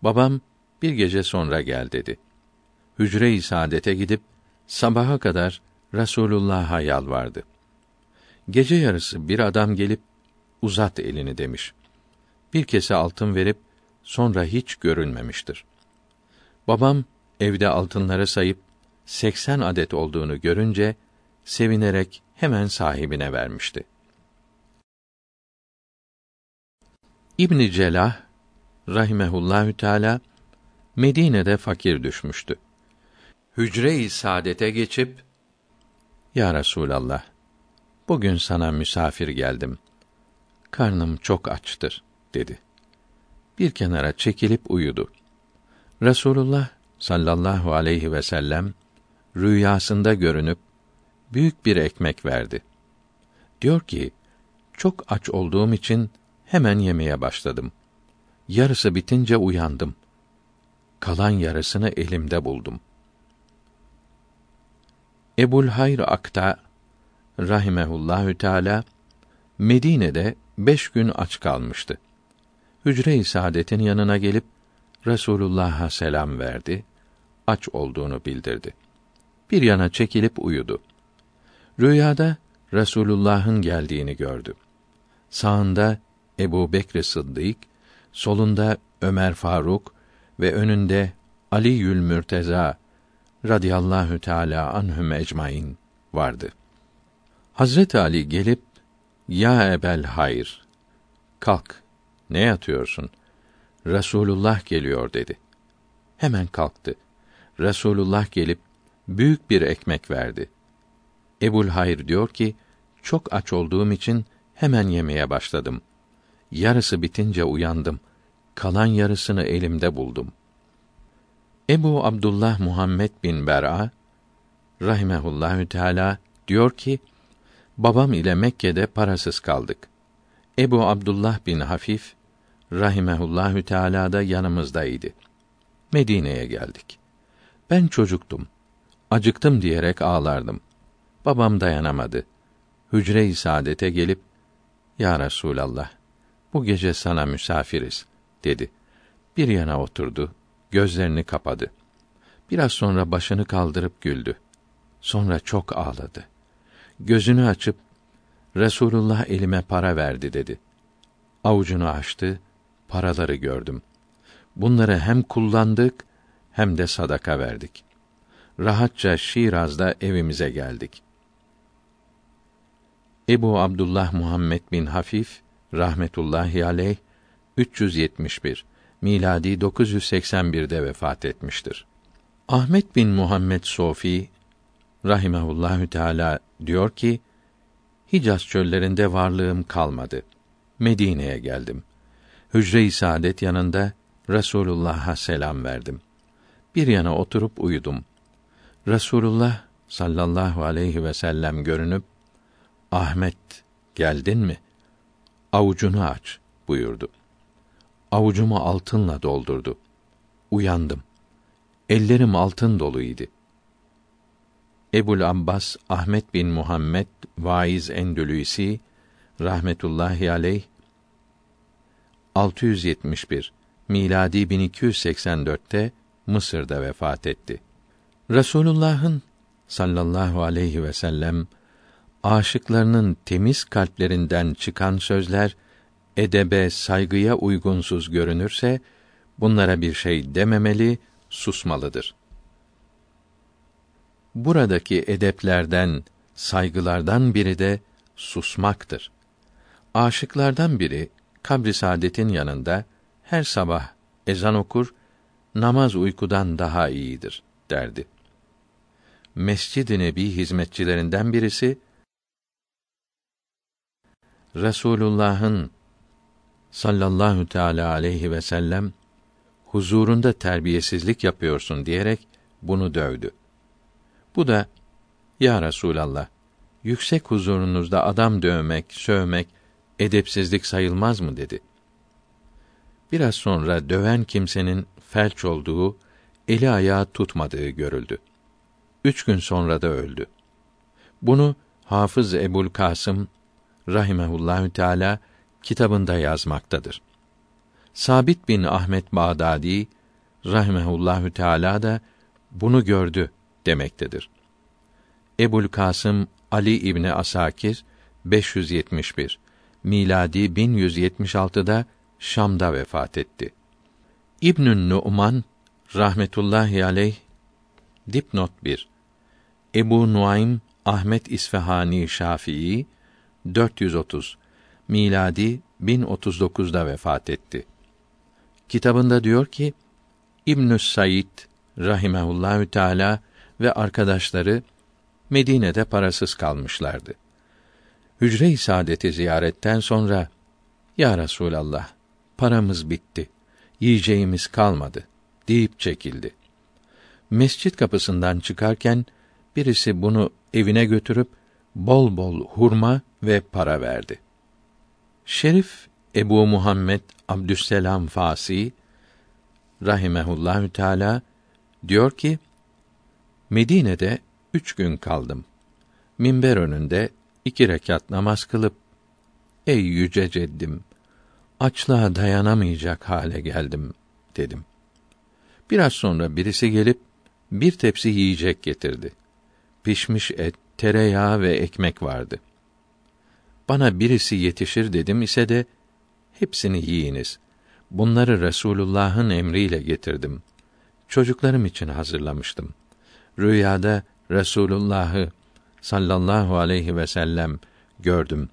Babam bir gece sonra gel dedi. Hücre-i saadete gidip sabaha kadar Resulullah'a yalvardı. Gece yarısı bir adam gelip uzat elini demiş. Bir kese altın verip sonra hiç görünmemiştir. Babam evde altınları sayıp seksen adet olduğunu görünce sevinerek hemen sahibine vermişti. İbn Celah rahimehullahü teala Medine'de fakir düşmüştü. Hücre-i saadete geçip Ya Resulallah bugün sana misafir geldim. Karnım çok açtır dedi. Bir kenara çekilip uyudu. Resulullah sallallahu aleyhi ve sellem rüyasında görünüp büyük bir ekmek verdi. Diyor ki, çok aç olduğum için hemen yemeye başladım. Yarısı bitince uyandım. Kalan yarısını elimde buldum. Ebul Hayr Akta rahimehullahü teala Medine'de beş gün aç kalmıştı. Hücre-i Saadet'in yanına gelip Resulullah'a selam verdi. Aç olduğunu bildirdi. Bir yana çekilip uyudu. Rüyada Resulullah'ın geldiğini gördü. Sağında Ebu Bekr Sıddık, solunda Ömer Faruk ve önünde Ali Yül Mürteza radıyallahu teala anhum ecmaîn vardı. Hazret Ali gelip ya ebel hayır kalk ne yatıyorsun Resulullah geliyor dedi. Hemen kalktı. Resulullah gelip büyük bir ekmek verdi. Ebul Hayr diyor ki, çok aç olduğum için hemen yemeye başladım. Yarısı bitince uyandım. Kalan yarısını elimde buldum. Ebu Abdullah Muhammed bin Ber'a rahimehullahü teala diyor ki babam ile Mekke'de parasız kaldık. Ebu Abdullah bin Hafif rahimehullahü teala da yanımızdaydı. Medine'ye geldik. Ben çocuktum. Acıktım diyerek ağlardım. Babam dayanamadı. Hücre-i saadete gelip Ya Resulallah bu gece sana misafiriz dedi. Bir yana oturdu, gözlerini kapadı. Biraz sonra başını kaldırıp güldü. Sonra çok ağladı. Gözünü açıp Resulullah elime para verdi dedi. Avucunu açtı, paraları gördüm. Bunları hem kullandık hem de sadaka verdik. Rahatça Şiraz'da evimize geldik. Ebu Abdullah Muhammed bin Hafif rahmetullahi aleyh 371 miladi 981'de vefat etmiştir. Ahmet bin Muhammed Sofi rahimehullahü teala diyor ki Hicaz çöllerinde varlığım kalmadı. Medine'ye geldim. Hücre-i Saadet yanında Resulullah'a selam verdim. Bir yana oturup uyudum. Resulullah sallallahu aleyhi ve sellem görünüp Ahmet geldin mi? Avucunu aç buyurdu. Avucumu altınla doldurdu. Uyandım. Ellerim altın doluydu. Ebul Abbas Ahmet bin Muhammed Vaiz Endülüsi rahmetullahi aleyh 671 miladi 1284'te Mısır'da vefat etti. Resulullah'ın sallallahu aleyhi ve sellem aşıklarının temiz kalplerinden çıkan sözler edebe, saygıya uygunsuz görünürse bunlara bir şey dememeli, susmalıdır. Buradaki edeplerden, saygılardan biri de susmaktır. Aşıklardan biri kabri saadetin yanında her sabah ezan okur, namaz uykudan daha iyidir derdi. Mescid-i Nebi hizmetçilerinden birisi Resulullah'ın sallallahu teala aleyhi ve sellem huzurunda terbiyesizlik yapıyorsun diyerek bunu dövdü. Bu da ya Resulallah yüksek huzurunuzda adam dövmek, sövmek edepsizlik sayılmaz mı dedi. Biraz sonra döven kimsenin felç olduğu, eli ayağı tutmadığı görüldü. Üç gün sonra da öldü. Bunu Hafız Ebul Kasım rahimehullahü teala kitabında yazmaktadır. Sabit bin Ahmet Bağdadi rahimehullahü teala da bunu gördü demektedir. Ebul Kasım Ali İbni Asakir 571 miladi 1176'da Şam'da vefat etti. İbnün Nu'man rahmetullahi aleyh dipnot 1 Ebu Nuaym Ahmet İsfahani Şafii 430 miladi 1039'da vefat etti. Kitabında diyor ki İbnü Said rahimehullahü teala ve arkadaşları Medine'de parasız kalmışlardı. Hücre-i Saadet'i ziyaretten sonra Ya Resulallah paramız bitti. Yiyeceğimiz kalmadı deyip çekildi. Mescit kapısından çıkarken birisi bunu evine götürüp bol bol hurma ve para verdi. Şerif Ebu Muhammed Abdüsselam Fasi rahimehullahü teala diyor ki Medine'de üç gün kaldım. Minber önünde iki rekat namaz kılıp ey yüce ceddim açlığa dayanamayacak hale geldim dedim. Biraz sonra birisi gelip bir tepsi yiyecek getirdi. Pişmiş et, tereyağı ve ekmek vardı. Bana birisi yetişir dedim ise de hepsini yiyiniz. Bunları Resulullah'ın emriyle getirdim. Çocuklarım için hazırlamıştım. Rüyada Resulullah'ı sallallahu aleyhi ve sellem gördüm.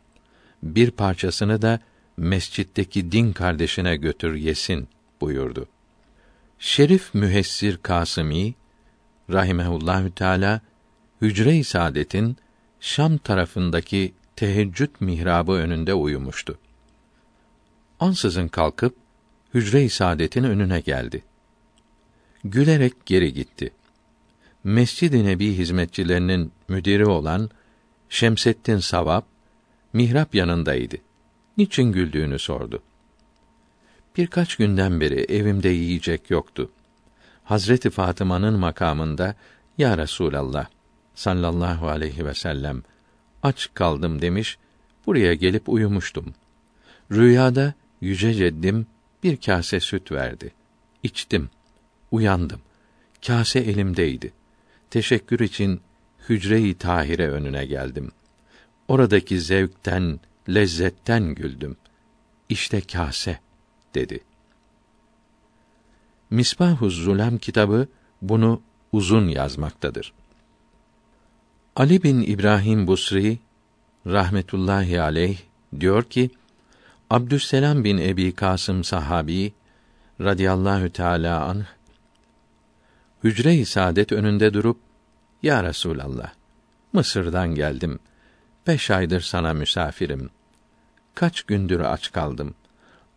Bir parçasını da mescitteki din kardeşine götür yesin buyurdu. Şerif Mühessir Kasimi rahimehullahü teala Hücre-i Saadet'in Şam tarafındaki teheccüd mihrabı önünde uyumuştu. Ansızın kalkıp Hücre-i Saadet'in önüne geldi. Gülerek geri gitti. Mescid-i Nebi hizmetçilerinin müdiri olan Şemseddin Savap mihrap yanındaydı. Niçin güldüğünü sordu. Birkaç günden beri evimde yiyecek yoktu. Hazreti Fatıma'nın makamında ya Resulallah sallallahu aleyhi ve sellem aç kaldım demiş. Buraya gelip uyumuştum. Rüyada yüce ceddim bir kase süt verdi. İçtim. Uyandım. Kase elimdeydi. Teşekkür için hücre-i tahire önüne geldim. Oradaki zevkten, lezzetten güldüm. İşte kase dedi. Misbahuz Zulem kitabı bunu uzun yazmaktadır. Ali bin İbrahim Busri rahmetullahi aleyh diyor ki Abdüsselam bin Ebi Kasım sahabi radıyallahu teala anh hücre-i saadet önünde durup ya Resulallah Mısır'dan geldim. Beş aydır sana misafirim. Kaç gündür aç kaldım.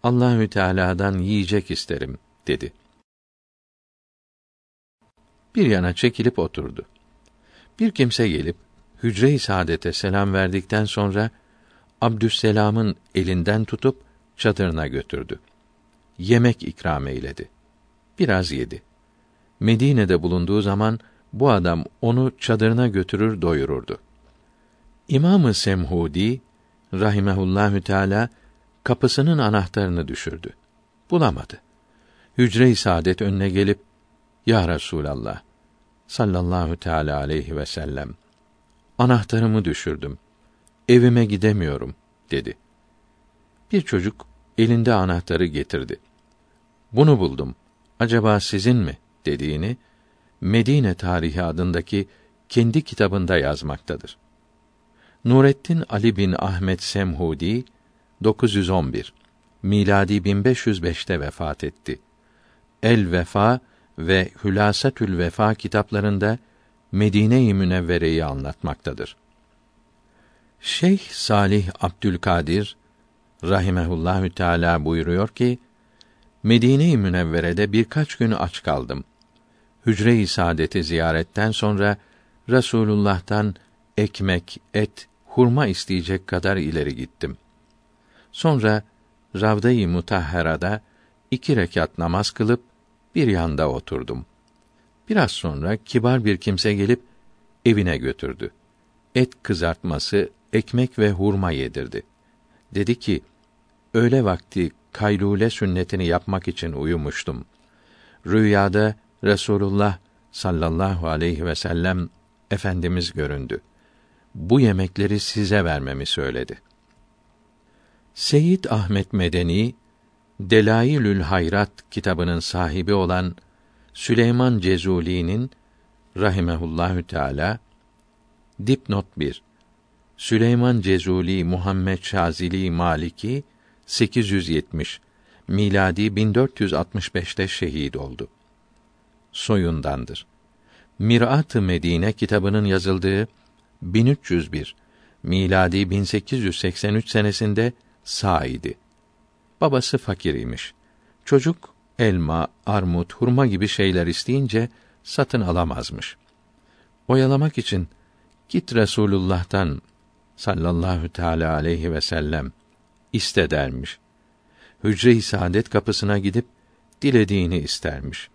Allahü Teala'dan yiyecek isterim dedi. Bir yana çekilip oturdu. Bir kimse gelip hücre-i saadete selam verdikten sonra Abdüsselam'ın elinden tutup çadırına götürdü. Yemek ikram eyledi. Biraz yedi. Medine'de bulunduğu zaman bu adam onu çadırına götürür doyururdu. İmamı Semhudi rahimehullahü teala kapısının anahtarını düşürdü. Bulamadı. Hücre-i saadet önüne gelip ya Resulallah sallallahu teala aleyhi ve sellem anahtarımı düşürdüm. Evime gidemiyorum dedi. Bir çocuk elinde anahtarı getirdi. Bunu buldum. Acaba sizin mi? dediğini Medine Tarihi adındaki kendi kitabında yazmaktadır. Nurettin Ali bin Ahmet Semhudi 911 miladi 1505'te vefat etti. El Vefa ve Hülasatül Vefa kitaplarında Medine-i Münevvere'yi anlatmaktadır. Şeyh Salih Abdülkadir rahimehullahü teala buyuruyor ki Medine-i Münevvere'de birkaç gün aç kaldım. Hücre-i Saadet'i ziyaretten sonra Resulullah'tan ekmek, et, hurma isteyecek kadar ileri gittim. Sonra Ravda-i Mutahhara'da iki rekat namaz kılıp bir yanda oturdum. Biraz sonra kibar bir kimse gelip evine götürdü. Et kızartması, ekmek ve hurma yedirdi. Dedi ki, öğle vakti kaylule sünnetini yapmak için uyumuştum. Rüyada Resulullah sallallahu aleyhi ve sellem efendimiz göründü. Bu yemekleri size vermemi söyledi. Seyyid Ahmet Medeni Delailül Hayrat kitabının sahibi olan Süleyman Cezuli'nin rahimehullahü teala dipnot 1 Süleyman Cezuli Muhammed Şazili Maliki 870 miladi 1465'te şehit oldu. Soyundandır. Mirat-ı Medine kitabının yazıldığı 1301 miladi 1883 senesinde sağ idi. Babası fakir imiş. Çocuk elma, armut, hurma gibi şeyler isteyince satın alamazmış. Oyalamak için git Resulullah'tan sallallahu teala aleyhi ve sellem iste dermiş. Hücre-i saadet kapısına gidip dilediğini istermiş.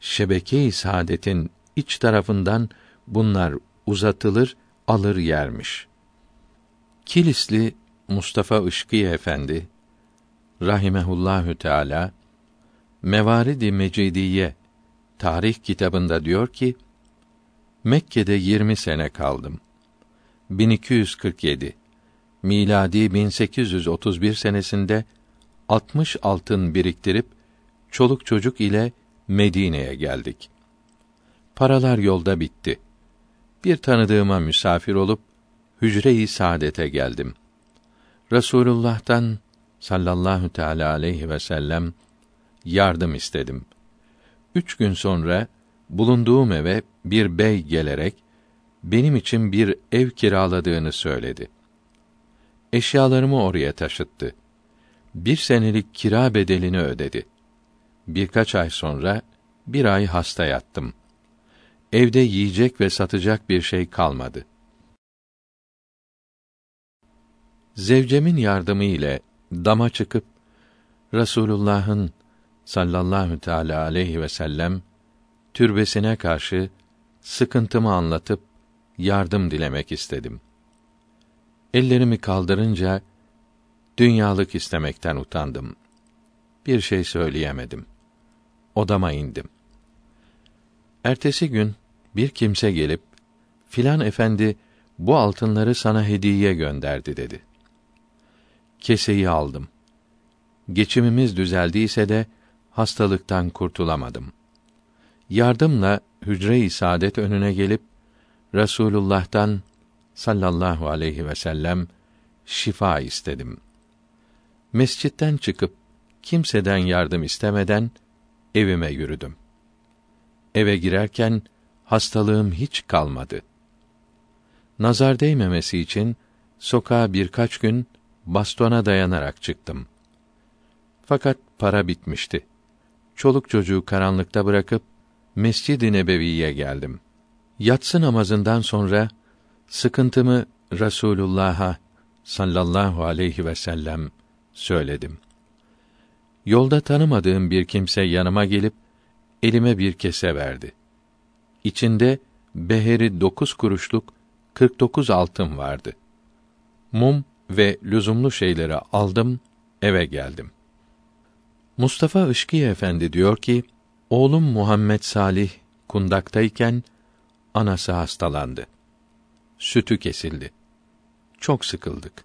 Şebeke-i saadetin iç tarafından bunlar uzatılır, alır yermiş. Kilisli Mustafa Işkıya Efendi rahimehullahü teala Mevaridi Mecidiye tarih kitabında diyor ki Mekke'de 20 sene kaldım. 1247 miladi 1831 senesinde 60 altın biriktirip çoluk çocuk ile Medine'ye geldik. Paralar yolda bitti. Bir tanıdığıma misafir olup hücre-i saadete geldim. Resulullah'tan sallallahu teala aleyhi ve sellem yardım istedim. Üç gün sonra bulunduğum eve bir bey gelerek benim için bir ev kiraladığını söyledi. Eşyalarımı oraya taşıttı. Bir senelik kira bedelini ödedi. Birkaç ay sonra bir ay hasta yattım. Evde yiyecek ve satacak bir şey kalmadı. Zevcemin yardımı ile dama çıkıp Rasulullah'ın sallallahu teala aleyhi ve sellem türbesine karşı sıkıntımı anlatıp yardım dilemek istedim. Ellerimi kaldırınca dünyalık istemekten utandım. Bir şey söyleyemedim. Odama indim. Ertesi gün bir kimse gelip filan efendi bu altınları sana hediye gönderdi dedi. Keseyi aldım. Geçimimiz düzeldiyse de hastalıktan kurtulamadım. Yardımla hücre-i saadet önüne gelip Resulullah'tan sallallahu aleyhi ve sellem şifa istedim. Mescitten çıkıp kimseden yardım istemeden evime yürüdüm. Eve girerken hastalığım hiç kalmadı. Nazar değmemesi için sokağa birkaç gün bastona dayanarak çıktım. Fakat para bitmişti. Çoluk çocuğu karanlıkta bırakıp Mescid-i Nebevi'ye geldim. Yatsı namazından sonra sıkıntımı Resulullah'a sallallahu aleyhi ve sellem söyledim. Yolda tanımadığım bir kimse yanıma gelip elime bir kese verdi. İçinde beheri dokuz kuruşluk kırk dokuz altın vardı. Mum ve lüzumlu şeyleri aldım, eve geldim. Mustafa Işkiye Efendi diyor ki, oğlum Muhammed Salih kundaktayken anası hastalandı. Sütü kesildi. Çok sıkıldık.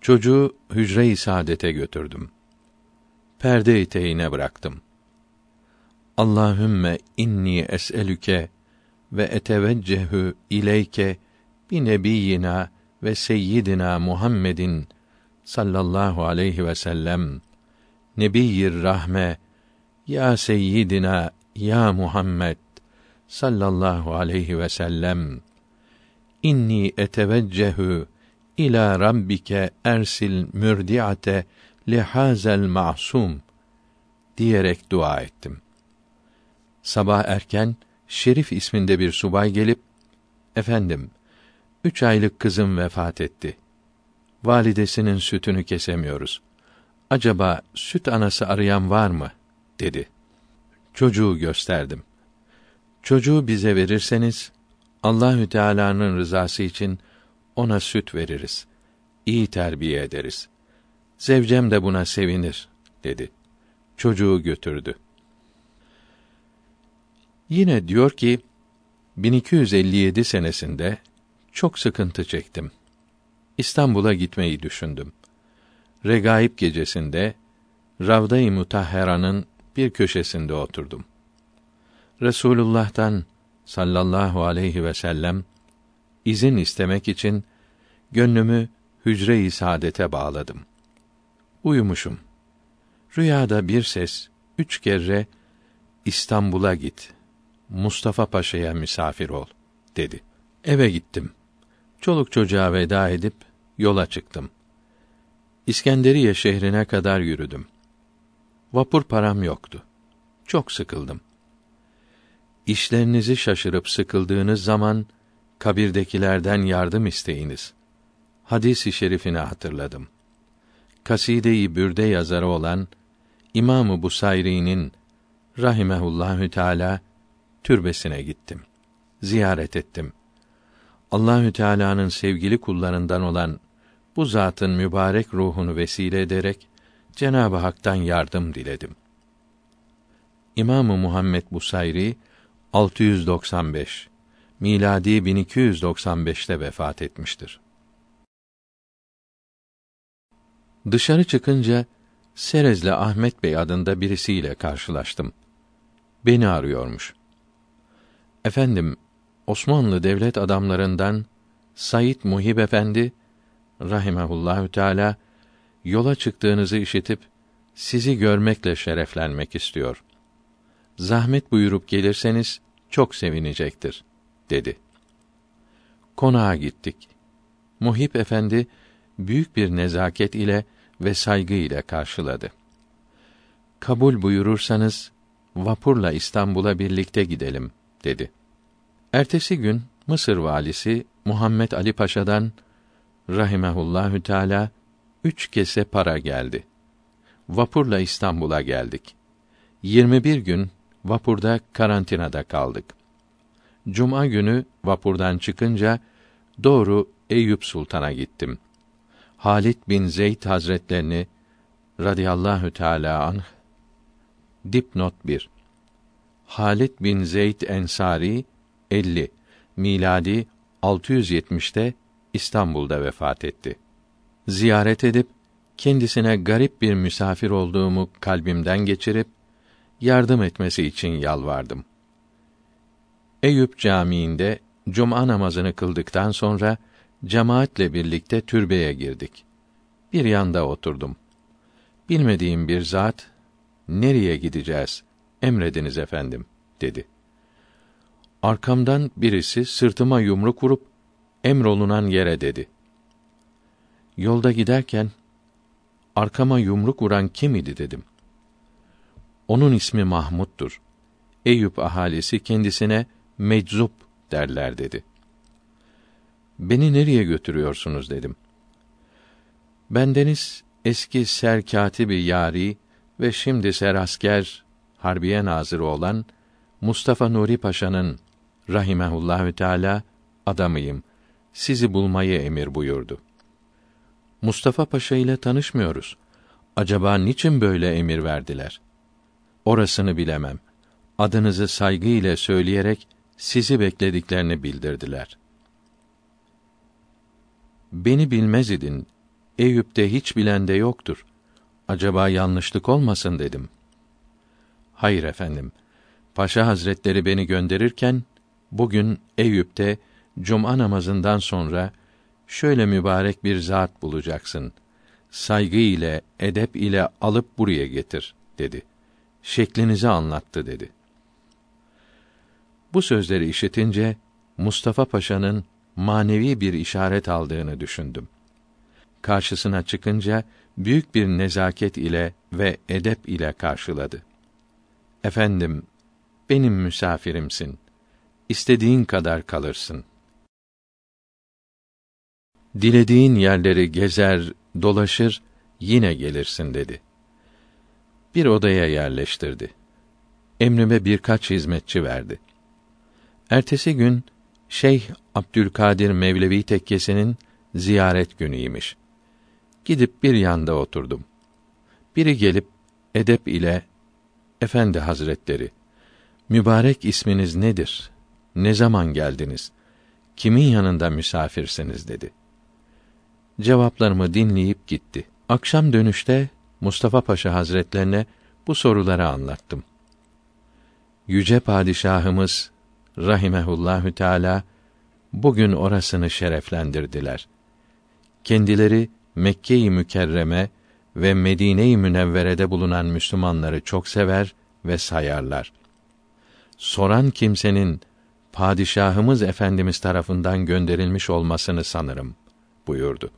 Çocuğu hücre-i saadete götürdüm. Perde eteğine bıraktım. Allahümme inni es'elüke ve eteveccehu ileyke bi nebiyyina ve seyyidina Muhammedin sallallahu aleyhi ve sellem nebiyyir rahme ya seyyidina ya Muhammed sallallahu aleyhi ve sellem inni eteveccehu İlâ rabbike ersil mürdiate lihazel ma'sum diyerek dua ettim. Sabah erken Şerif isminde bir subay gelip efendim üç aylık kızım vefat etti. Validesinin sütünü kesemiyoruz. Acaba süt anası arayan var mı? dedi. Çocuğu gösterdim. Çocuğu bize verirseniz Allahü Teala'nın rızası için ona süt veririz. İyi terbiye ederiz. Zevcem de buna sevinir dedi. Çocuğu götürdü. Yine diyor ki 1257 senesinde çok sıkıntı çektim. İstanbul'a gitmeyi düşündüm. Regaib gecesinde Ravda-i Mutahhera'nın bir köşesinde oturdum. Resulullah'tan sallallahu aleyhi ve sellem izin istemek için gönlümü hücre-i saadete bağladım. Uyumuşum. Rüyada bir ses üç kere İstanbul'a git. Mustafa Paşa'ya misafir ol dedi. Eve gittim. Çoluk çocuğa veda edip yola çıktım. İskenderiye şehrine kadar yürüdüm. Vapur param yoktu. Çok sıkıldım. İşlerinizi şaşırıp sıkıldığınız zaman kabirdekilerden yardım isteyiniz. Hadis-i şerifini hatırladım. Kaside-i Bürde yazarı olan İmamı Busayri'nin rahimehullahü teala türbesine gittim. Ziyaret ettim. Allahü Teala'nın sevgili kullarından olan bu zatın mübarek ruhunu vesile ederek Cenab-ı Hak'tan yardım diledim. İmamı Muhammed Busayri 695 miladi 1295'te vefat etmiştir. Dışarı çıkınca Serezli Ahmet Bey adında birisiyle karşılaştım. Beni arıyormuş. Efendim, Osmanlı devlet adamlarından Said Muhib Efendi rahimehullahü teala yola çıktığınızı işitip sizi görmekle şereflenmek istiyor. Zahmet buyurup gelirseniz çok sevinecektir dedi. Konağa gittik. Muhip efendi büyük bir nezaket ile ve saygı ile karşıladı. Kabul buyurursanız vapurla İstanbul'a birlikte gidelim dedi. Ertesi gün Mısır valisi Muhammed Ali Paşa'dan rahimehullahü teala üç kese para geldi. Vapurla İstanbul'a geldik. 21 gün vapurda karantinada kaldık. Cuma günü vapurdan çıkınca doğru Eyüp Sultan'a gittim. Halit bin Zeyd Hazretlerini radıyallahu teala anh dipnot 1 Halit bin Zeyd Ensari 50 miladi 670'te İstanbul'da vefat etti. Ziyaret edip kendisine garip bir misafir olduğumu kalbimden geçirip yardım etmesi için yalvardım. Eyüp Camii'nde cuma namazını kıldıktan sonra cemaatle birlikte türbeye girdik. Bir yanda oturdum. Bilmediğim bir zat, nereye gideceğiz? Emrediniz efendim, dedi. Arkamdan birisi sırtıma yumruk vurup, emrolunan yere dedi. Yolda giderken, arkama yumruk vuran kim idi dedim. Onun ismi Mahmud'dur. Eyüp ahalisi kendisine meczup derler dedi. Beni nereye götürüyorsunuz dedim. Bendeniz eski serkatibi yari ve şimdi serasker harbiye nazırı olan Mustafa Nuri Paşa'nın rahimehullahü teala adamıyım. Sizi bulmayı emir buyurdu. Mustafa Paşa ile tanışmıyoruz. Acaba niçin böyle emir verdiler? Orasını bilemem. Adınızı saygı ile söyleyerek sizi beklediklerini bildirdiler. Beni bilmez idin. Eyüp'te hiç bilen de yoktur. Acaba yanlışlık olmasın dedim. Hayır efendim. Paşa Hazretleri beni gönderirken bugün Eyüp'te cuma namazından sonra şöyle mübarek bir zat bulacaksın. Saygı ile, edep ile alıp buraya getir dedi. Şeklinizi anlattı dedi. Bu sözleri işitince Mustafa Paşa'nın manevi bir işaret aldığını düşündüm. karşısına çıkınca büyük bir nezaket ile ve edep ile karşıladı. Efendim, benim misafirimsin. İstediğin kadar kalırsın. Dilediğin yerleri gezer, dolaşır, yine gelirsin dedi. Bir odaya yerleştirdi. Emrime birkaç hizmetçi verdi. Ertesi gün Şeyh Abdülkadir Mevlevi tekkesinin ziyaret günüymiş. Gidip bir yanda oturdum. Biri gelip edep ile Efendi Hazretleri mübarek isminiz nedir? Ne zaman geldiniz? Kimin yanında misafirsiniz dedi. Cevaplarımı dinleyip gitti. Akşam dönüşte Mustafa Paşa Hazretlerine bu soruları anlattım. Yüce padişahımız rahimehullahü teala bugün orasını şereflendirdiler. Kendileri Mekke-i Mükerreme ve Medine-i Münevvere'de bulunan Müslümanları çok sever ve sayarlar. Soran kimsenin padişahımız efendimiz tarafından gönderilmiş olmasını sanırım buyurdu.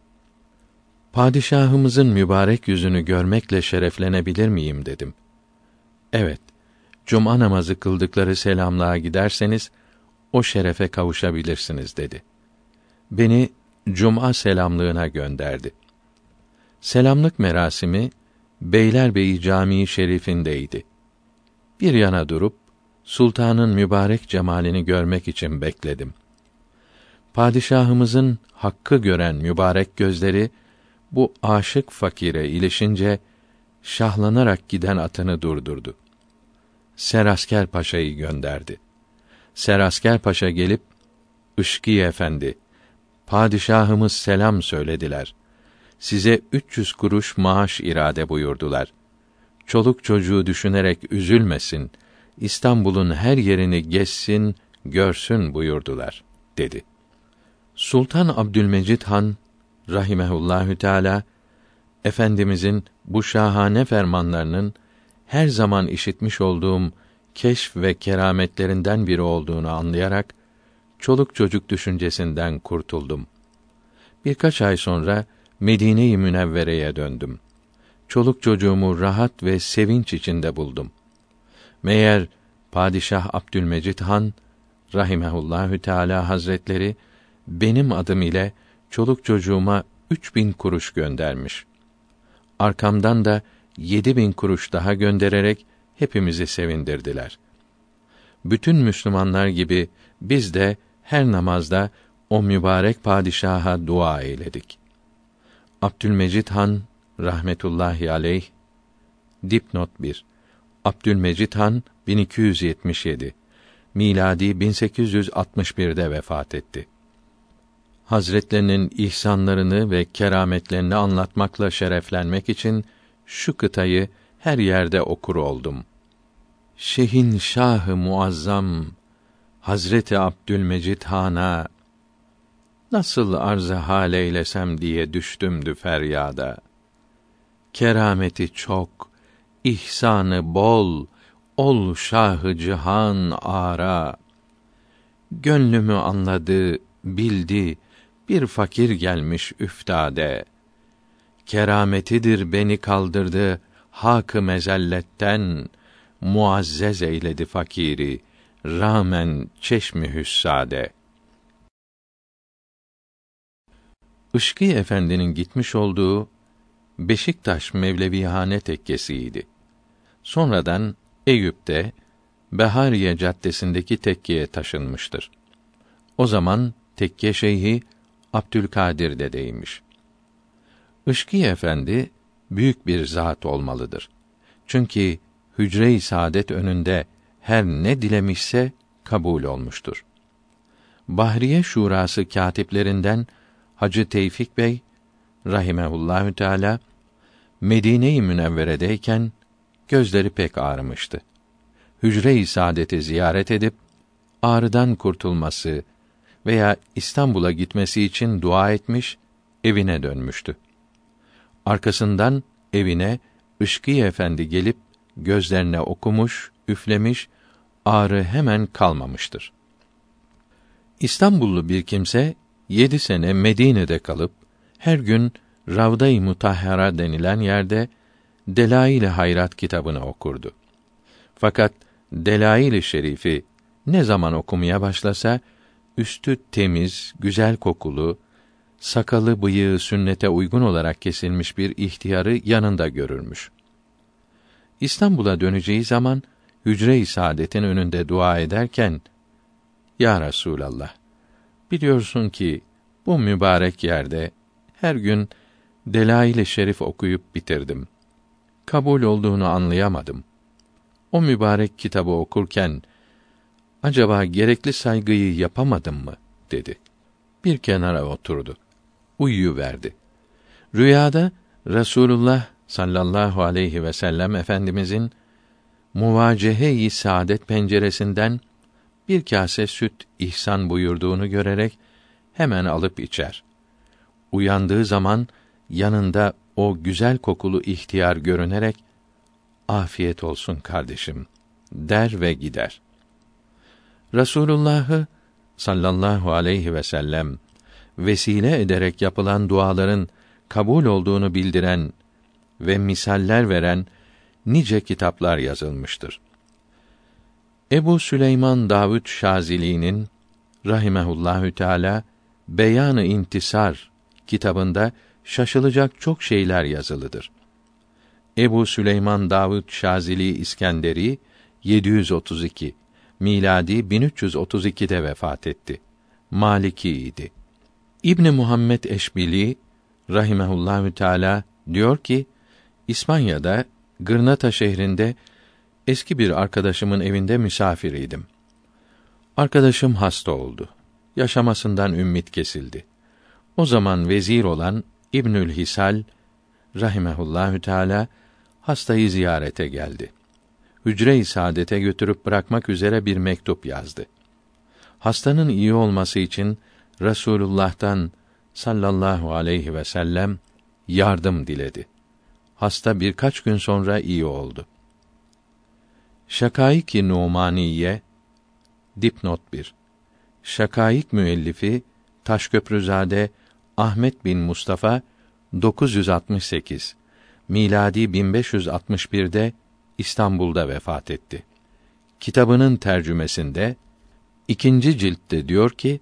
Padişahımızın mübarek yüzünü görmekle şereflenebilir miyim dedim. Evet. Cuma namazı kıldıkları selamlığa giderseniz o şerefe kavuşabilirsiniz dedi. Beni cuma selamlığına gönderdi. Selamlık merasimi Beylerbeyi Camii Şerifindeydi. Bir yana durup sultanın mübarek cemalini görmek için bekledim. Padişahımızın hakkı gören mübarek gözleri bu aşık fakire ilişince şahlanarak giden atını durdurdu. Serasker Paşa'yı gönderdi. Serasker Paşa gelip Işki Efendi, padişahımız selam söylediler. Size 300 kuruş maaş irade buyurdular. Çoluk çocuğu düşünerek üzülmesin. İstanbul'un her yerini gezsin, görsün buyurdular dedi. Sultan Abdülmecid Han rahimehullahü teala efendimizin bu şahane fermanlarının her zaman işitmiş olduğum keşf ve kerametlerinden biri olduğunu anlayarak çoluk çocuk düşüncesinden kurtuldum. Birkaç ay sonra Medine-i Münevvere'ye döndüm. Çoluk çocuğumu rahat ve sevinç içinde buldum. Meğer Padişah Abdülmecid Han rahimehullahü teala hazretleri benim adım ile çoluk çocuğuma üç bin kuruş göndermiş. Arkamdan da yedi bin kuruş daha göndererek hepimizi sevindirdiler. Bütün Müslümanlar gibi biz de her namazda o mübarek padişaha dua eyledik. Abdülmecid Han rahmetullahi aleyh dipnot 1 Abdülmecid Han 1277 miladi 1861'de vefat etti. Hazretlerinin ihsanlarını ve kerametlerini anlatmakla şereflenmek için şu kıtayı her yerde okur oldum. Şehin Şahı Muazzam Hazreti Abdülmecid Han'a nasıl arz hal eylesem diye düştümdü feryada. Kerameti çok, ihsanı bol, ol şahı cihan ara. Gönlümü anladı, bildi, bir fakir gelmiş üftade. Kerametidir beni kaldırdı hak mezelletten muazzez eyledi fakiri rağmen çeşmi hüssade. Işkı Efendi'nin gitmiş olduğu Beşiktaş Mevlevihane tekkesiydi. Sonradan Eyüp'te Behariye Caddesi'ndeki tekkeye taşınmıştır. O zaman tekke şeyhi Abdülkadir dedeymiş. Işkı Efendi büyük bir zat olmalıdır. Çünkü hücre-i saadet önünde her ne dilemişse kabul olmuştur. Bahriye Şurası katiplerinden Hacı Tevfik Bey rahimehullahü teala Medine-i Münevvere'deyken gözleri pek ağrımıştı. Hücre-i saadeti ziyaret edip ağrıdan kurtulması veya İstanbul'a gitmesi için dua etmiş, evine dönmüştü. Arkasından evine Işkî Efendi gelip gözlerine okumuş, üflemiş, ağrı hemen kalmamıştır. İstanbullu bir kimse yedi sene Medine'de kalıp her gün Ravda-i Mutahhara denilen yerde Delail-i Hayrat kitabını okurdu. Fakat Delail-i Şerifi ne zaman okumaya başlasa üstü temiz, güzel kokulu, sakalı bıyığı sünnete uygun olarak kesilmiş bir ihtiyarı yanında görürmüş. İstanbul'a döneceği zaman hücre-i saadetin önünde dua ederken Ya Resulallah biliyorsun ki bu mübarek yerde her gün Delail-i Şerif okuyup bitirdim. Kabul olduğunu anlayamadım. O mübarek kitabı okurken acaba gerekli saygıyı yapamadım mı dedi. Bir kenara oturdu. Uyuyuverdi. Rüyada Resulullah sallallahu aleyhi ve sellem efendimizin muvacehe-i saadet penceresinden bir kase süt ihsan buyurduğunu görerek hemen alıp içer. Uyandığı zaman yanında o güzel kokulu ihtiyar görünerek afiyet olsun kardeşim der ve gider. Resulullah'ı sallallahu aleyhi ve sellem vesile ederek yapılan duaların kabul olduğunu bildiren ve misaller veren nice kitaplar yazılmıştır. Ebu Süleyman Davud Şazili'nin rahimehullahü teala Beyanı İntisar kitabında şaşılacak çok şeyler yazılıdır. Ebu Süleyman Davud Şazili İskenderi 732 miladi 1332'de vefat etti. Maliki idi. İbn Muhammed Eşbili rahimehullahü teala diyor ki İspanya'da Gırnata şehrinde eski bir arkadaşımın evinde misafiriydim. Arkadaşım hasta oldu. Yaşamasından ümmit kesildi. O zaman vezir olan İbnül Hisal rahimehullahü teala hastayı ziyarete geldi. Hücre-i saadete götürüp bırakmak üzere bir mektup yazdı. Hastanın iyi olması için Resulullah'tan sallallahu aleyhi ve sellem yardım diledi. Hasta birkaç gün sonra iyi oldu. Şakaik-i Numaniye dipnot 1. Şakaik müellifi Taşköprüzade Ahmet bin Mustafa 968 miladi 1561'de İstanbul'da vefat etti. Kitabının tercümesinde ikinci ciltte diyor ki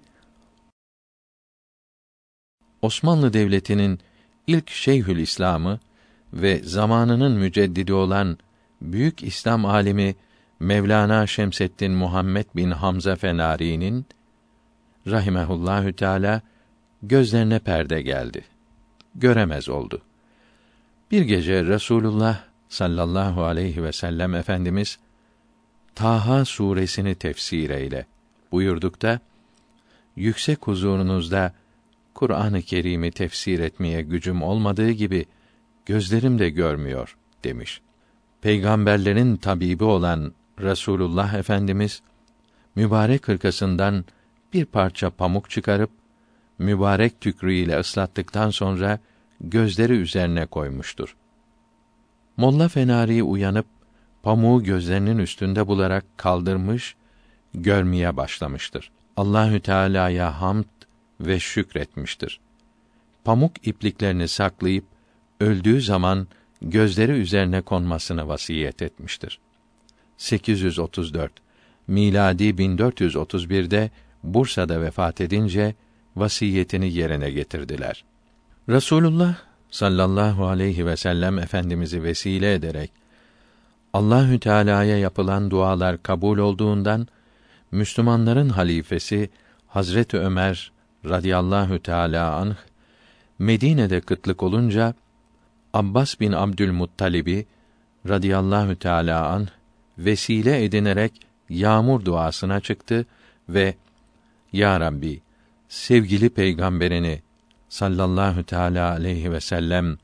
Osmanlı Devleti'nin ilk Şeyhül İslam'ı ve zamanının müceddidi olan büyük İslam alimi Mevlana Şemseddin Muhammed bin Hamza Fenari'nin rahimehullahü teala gözlerine perde geldi. Göremez oldu. Bir gece Resulullah sallallahu aleyhi ve sellem efendimiz Taha suresini tefsir eyle buyurdukta yüksek huzurunuzda Kur'an-ı Kerim'i tefsir etmeye gücüm olmadığı gibi gözlerim de görmüyor demiş. Peygamberlerin tabibi olan Resulullah Efendimiz mübarek hırkasından bir parça pamuk çıkarıp mübarek tükrüğüyle ıslattıktan sonra gözleri üzerine koymuştur. Molla Fenari uyanıp pamuğu gözlerinin üstünde bularak kaldırmış, görmeye başlamıştır. Allahü Teala'ya hamd ve şükretmiştir. Pamuk ipliklerini saklayıp öldüğü zaman gözleri üzerine konmasını vasiyet etmiştir. 834 miladi 1431'de Bursa'da vefat edince vasiyetini yerine getirdiler. Resulullah sallallahu aleyhi ve sellem efendimizi vesile ederek Allahü Teala'ya yapılan dualar kabul olduğundan Müslümanların halifesi Hazreti Ömer radıyallahu teala anh Medine'de kıtlık olunca Abbas bin Abdülmuttalib'i radıyallahu teala anh vesile edinerek yağmur duasına çıktı ve Ya Rabbi sevgili peygamberini sallallahu teala aleyhi ve sellem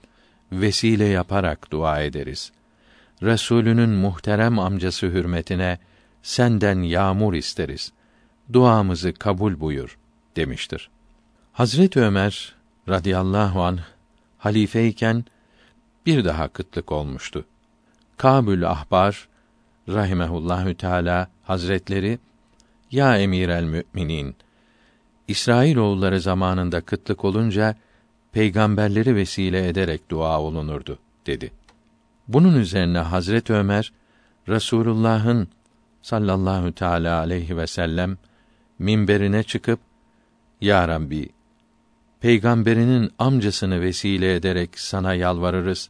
vesile yaparak dua ederiz. Resulünün muhterem amcası hürmetine senden yağmur isteriz. Duamızı kabul buyur demiştir. Hazret Ömer radıyallahu an halifeyken bir daha kıtlık olmuştu. Kabül Ahbar rahimehullahü teala hazretleri ya emir el müminin İsrail oğulları zamanında kıtlık olunca peygamberleri vesile ederek dua olunurdu dedi. Bunun üzerine Hazret Ömer Resulullah'ın sallallahu teala aleyhi ve sellem minberine çıkıp Ya Rabbi peygamberinin amcasını vesile ederek sana yalvarırız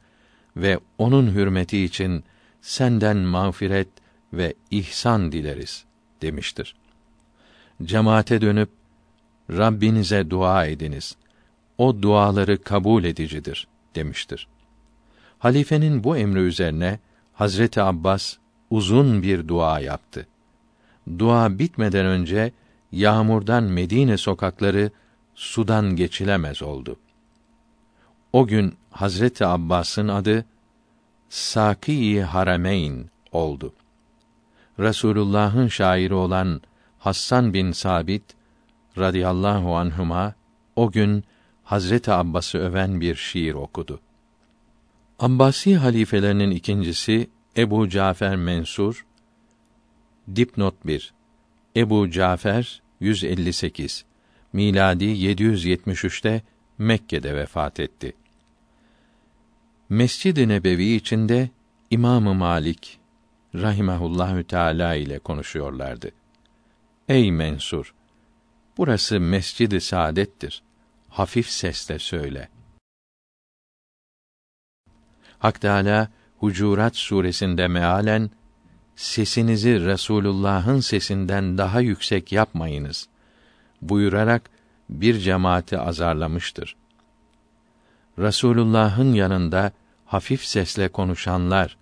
ve onun hürmeti için senden mağfiret ve ihsan dileriz demiştir. Cemaate dönüp Rabbinize dua ediniz. O duaları kabul edicidir demiştir. Halifenin bu emri üzerine Hazreti Abbas uzun bir dua yaptı. Dua bitmeden önce yağmurdan Medine sokakları sudan geçilemez oldu. O gün Hazreti Abbas'ın adı Saki Harameyn oldu. Resulullah'ın şairi olan Hassan bin Sabit radıyallahu anhuma o gün Hazreti Abbas'ı öven bir şiir okudu. Abbasi halifelerinin ikincisi Ebu Cafer Mensur Dipnot 1 Ebu Cafer 158 miladi 773'te Mekke'de vefat etti. Mescid-i Nebevi içinde İmamı Malik rahimehullahü teala ile konuşuyorlardı. Ey Mensur, burası Mescid-i Saadet'tir. Hafif sesle söyle. Hak Teâlâ, Hucurat suresinde mealen, sesinizi Resulullah'ın sesinden daha yüksek yapmayınız buyurarak bir cemaati azarlamıştır. Resulullah'ın yanında hafif sesle konuşanlar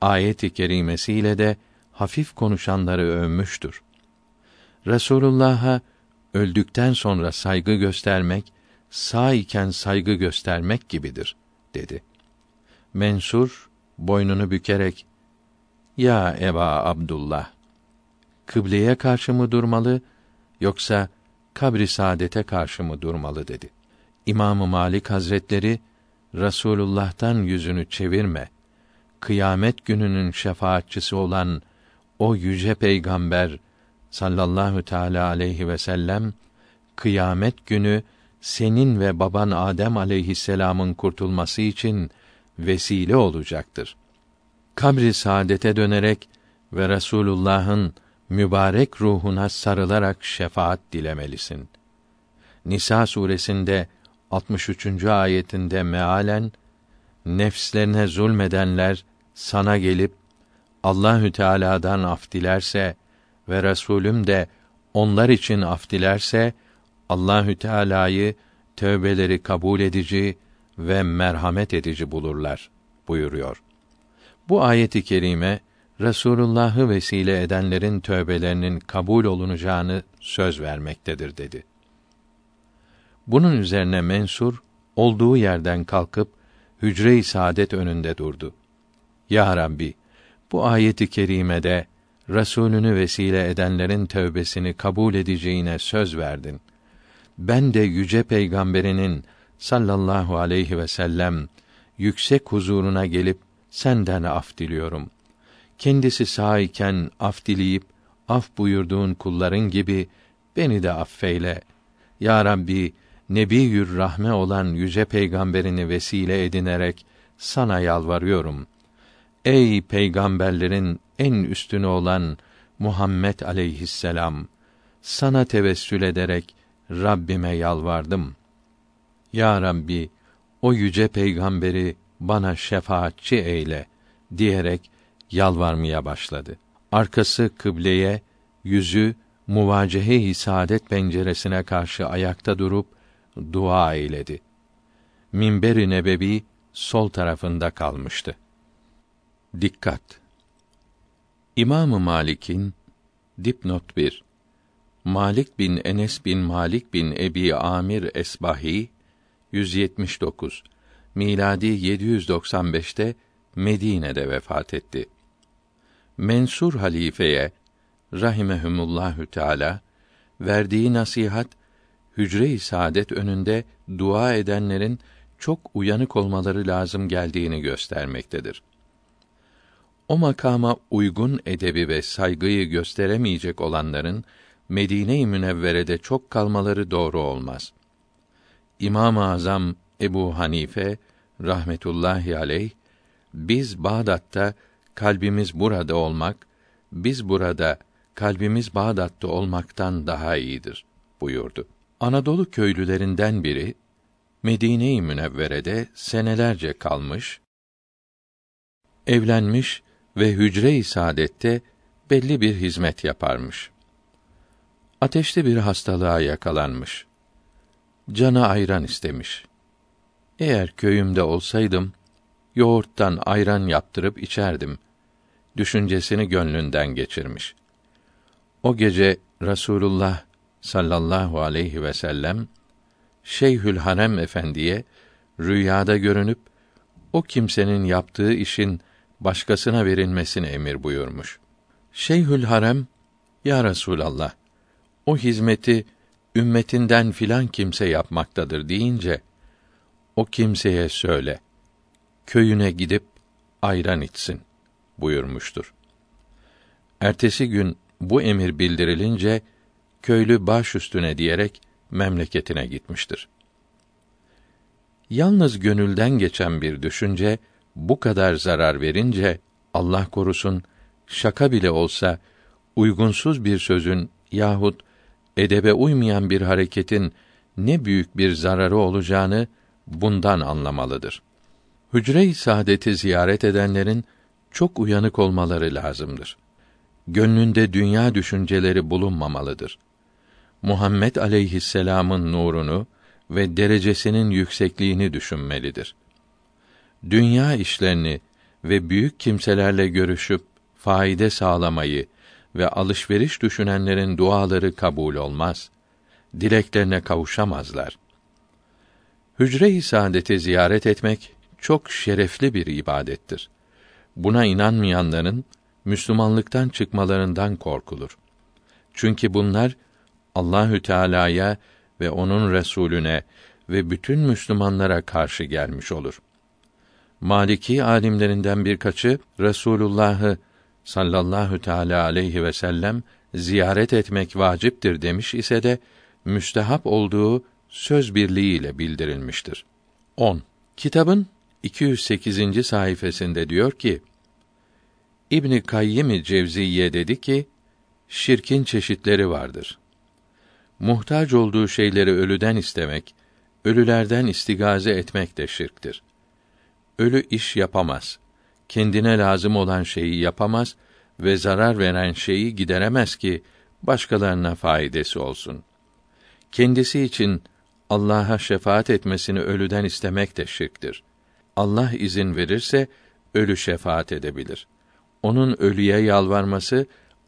ayet-i kerimesiyle de hafif konuşanları övmüştür. Resulullah'a öldükten sonra saygı göstermek, sağ iken saygı göstermek gibidir, dedi. Mensur, boynunu bükerek, Ya Eba Abdullah, kıbleye karşı mı durmalı, yoksa kabri saadete karşı mı durmalı dedi. İmamı Malik Hazretleri Rasulullah'tan yüzünü çevirme. Kıyamet gününün şefaatçisi olan o yüce peygamber sallallahu teala aleyhi ve sellem kıyamet günü senin ve baban Adem aleyhisselamın kurtulması için vesile olacaktır. Kabri saadete dönerek ve Resulullah'ın mübarek ruhuna sarılarak şefaat dilemelisin. Nisa suresinde 63. ayetinde mealen nefslerine zulmedenler sana gelip Allahü Teala'dan af dilerse ve Resulüm de onlar için af dilerse Allahü Teala'yı tövbeleri kabul edici ve merhamet edici bulurlar buyuruyor. Bu ayeti kerime Resulullah'ı vesile edenlerin tövbelerinin kabul olunacağını söz vermektedir dedi. Bunun üzerine Mensur olduğu yerden kalkıp hücre-i saadet önünde durdu. Ya Rabbi, bu ayeti kerimede Resulünü vesile edenlerin tövbesini kabul edeceğine söz verdin. Ben de yüce peygamberinin sallallahu aleyhi ve sellem yüksek huzuruna gelip senden af diliyorum kendisi sağ af dileyip af buyurduğun kulların gibi beni de affeyle. Ya Rabbi, Nebiyür Rahme olan yüce peygamberini vesile edinerek sana yalvarıyorum. Ey peygamberlerin en üstünü olan Muhammed aleyhisselam, sana tevessül ederek Rabbime yalvardım. Ya Rabbi, o yüce peygamberi bana şefaatçi eyle diyerek yalvarmaya başladı. Arkası kıbleye, yüzü muvacehe-i saadet penceresine karşı ayakta durup dua eyledi. Minber-i Nebevi sol tarafında kalmıştı. Dikkat! İmamı Malik'in dipnot 1 Malik bin Enes bin Malik bin Ebi Amir Esbahi 179 miladi 795'te Medine'de vefat etti. Mensur halifeye rahimehumullahü teala verdiği nasihat hücre-i saadet önünde dua edenlerin çok uyanık olmaları lazım geldiğini göstermektedir. O makama uygun edebi ve saygıyı gösteremeyecek olanların Medine-i Münevvere'de çok kalmaları doğru olmaz. İmam-ı Azam Ebu Hanife rahmetullahi aleyh biz Bağdat'ta kalbimiz burada olmak, biz burada kalbimiz Bağdat'ta olmaktan daha iyidir buyurdu. Anadolu köylülerinden biri Medine-i Münevvere'de senelerce kalmış, evlenmiş ve hücre-i saadette belli bir hizmet yaparmış. Ateşli bir hastalığa yakalanmış. Canı ayran istemiş. Eğer köyümde olsaydım, yoğurttan ayran yaptırıp içerdim. Düşüncesini gönlünden geçirmiş. O gece Rasulullah sallallahu aleyhi ve sellem Şeyhül Harem Efendiye rüyada görünüp o kimsenin yaptığı işin başkasına verilmesini emir buyurmuş. Şeyhül Harem, Ya Resulallah, o hizmeti ümmetinden filan kimse yapmaktadır deyince, o kimseye söyle, köyüne gidip ayran içsin buyurmuştur. Ertesi gün bu emir bildirilince, köylü baş üstüne diyerek memleketine gitmiştir. Yalnız gönülden geçen bir düşünce bu kadar zarar verince Allah korusun şaka bile olsa uygunsuz bir sözün yahut edebe uymayan bir hareketin ne büyük bir zararı olacağını bundan anlamalıdır. Hücre-i saadeti ziyaret edenlerin çok uyanık olmaları lazımdır. Gönlünde dünya düşünceleri bulunmamalıdır. Muhammed aleyhisselam'ın nurunu ve derecesinin yüksekliğini düşünmelidir. Dünya işlerini ve büyük kimselerle görüşüp faide sağlamayı ve alışveriş düşünenlerin duaları kabul olmaz. Dileklerine kavuşamazlar. Hücre-i saadeti ziyaret etmek çok şerefli bir ibadettir. Buna inanmayanların Müslümanlıktan çıkmalarından korkulur. Çünkü bunlar Allahü Teala'ya ve onun Resulüne ve bütün Müslümanlara karşı gelmiş olur. Maliki alimlerinden birkaçı Resulullah'ı sallallahu teala aleyhi ve sellem ziyaret etmek vaciptir demiş ise de müstehap olduğu söz birliğiyle bildirilmiştir. 10. Kitabın 208. sayfasında diyor ki: İbn Kayyim Cevziye dedi ki: Şirkin çeşitleri vardır. Muhtaç olduğu şeyleri ölüden istemek, ölülerden istigaze etmek de şirktir. Ölü iş yapamaz. Kendine lazım olan şeyi yapamaz ve zarar veren şeyi gideremez ki başkalarına faydası olsun. Kendisi için Allah'a şefaat etmesini ölüden istemek de şirktir. Allah izin verirse ölü şefaat edebilir. Onun ölüye yalvarması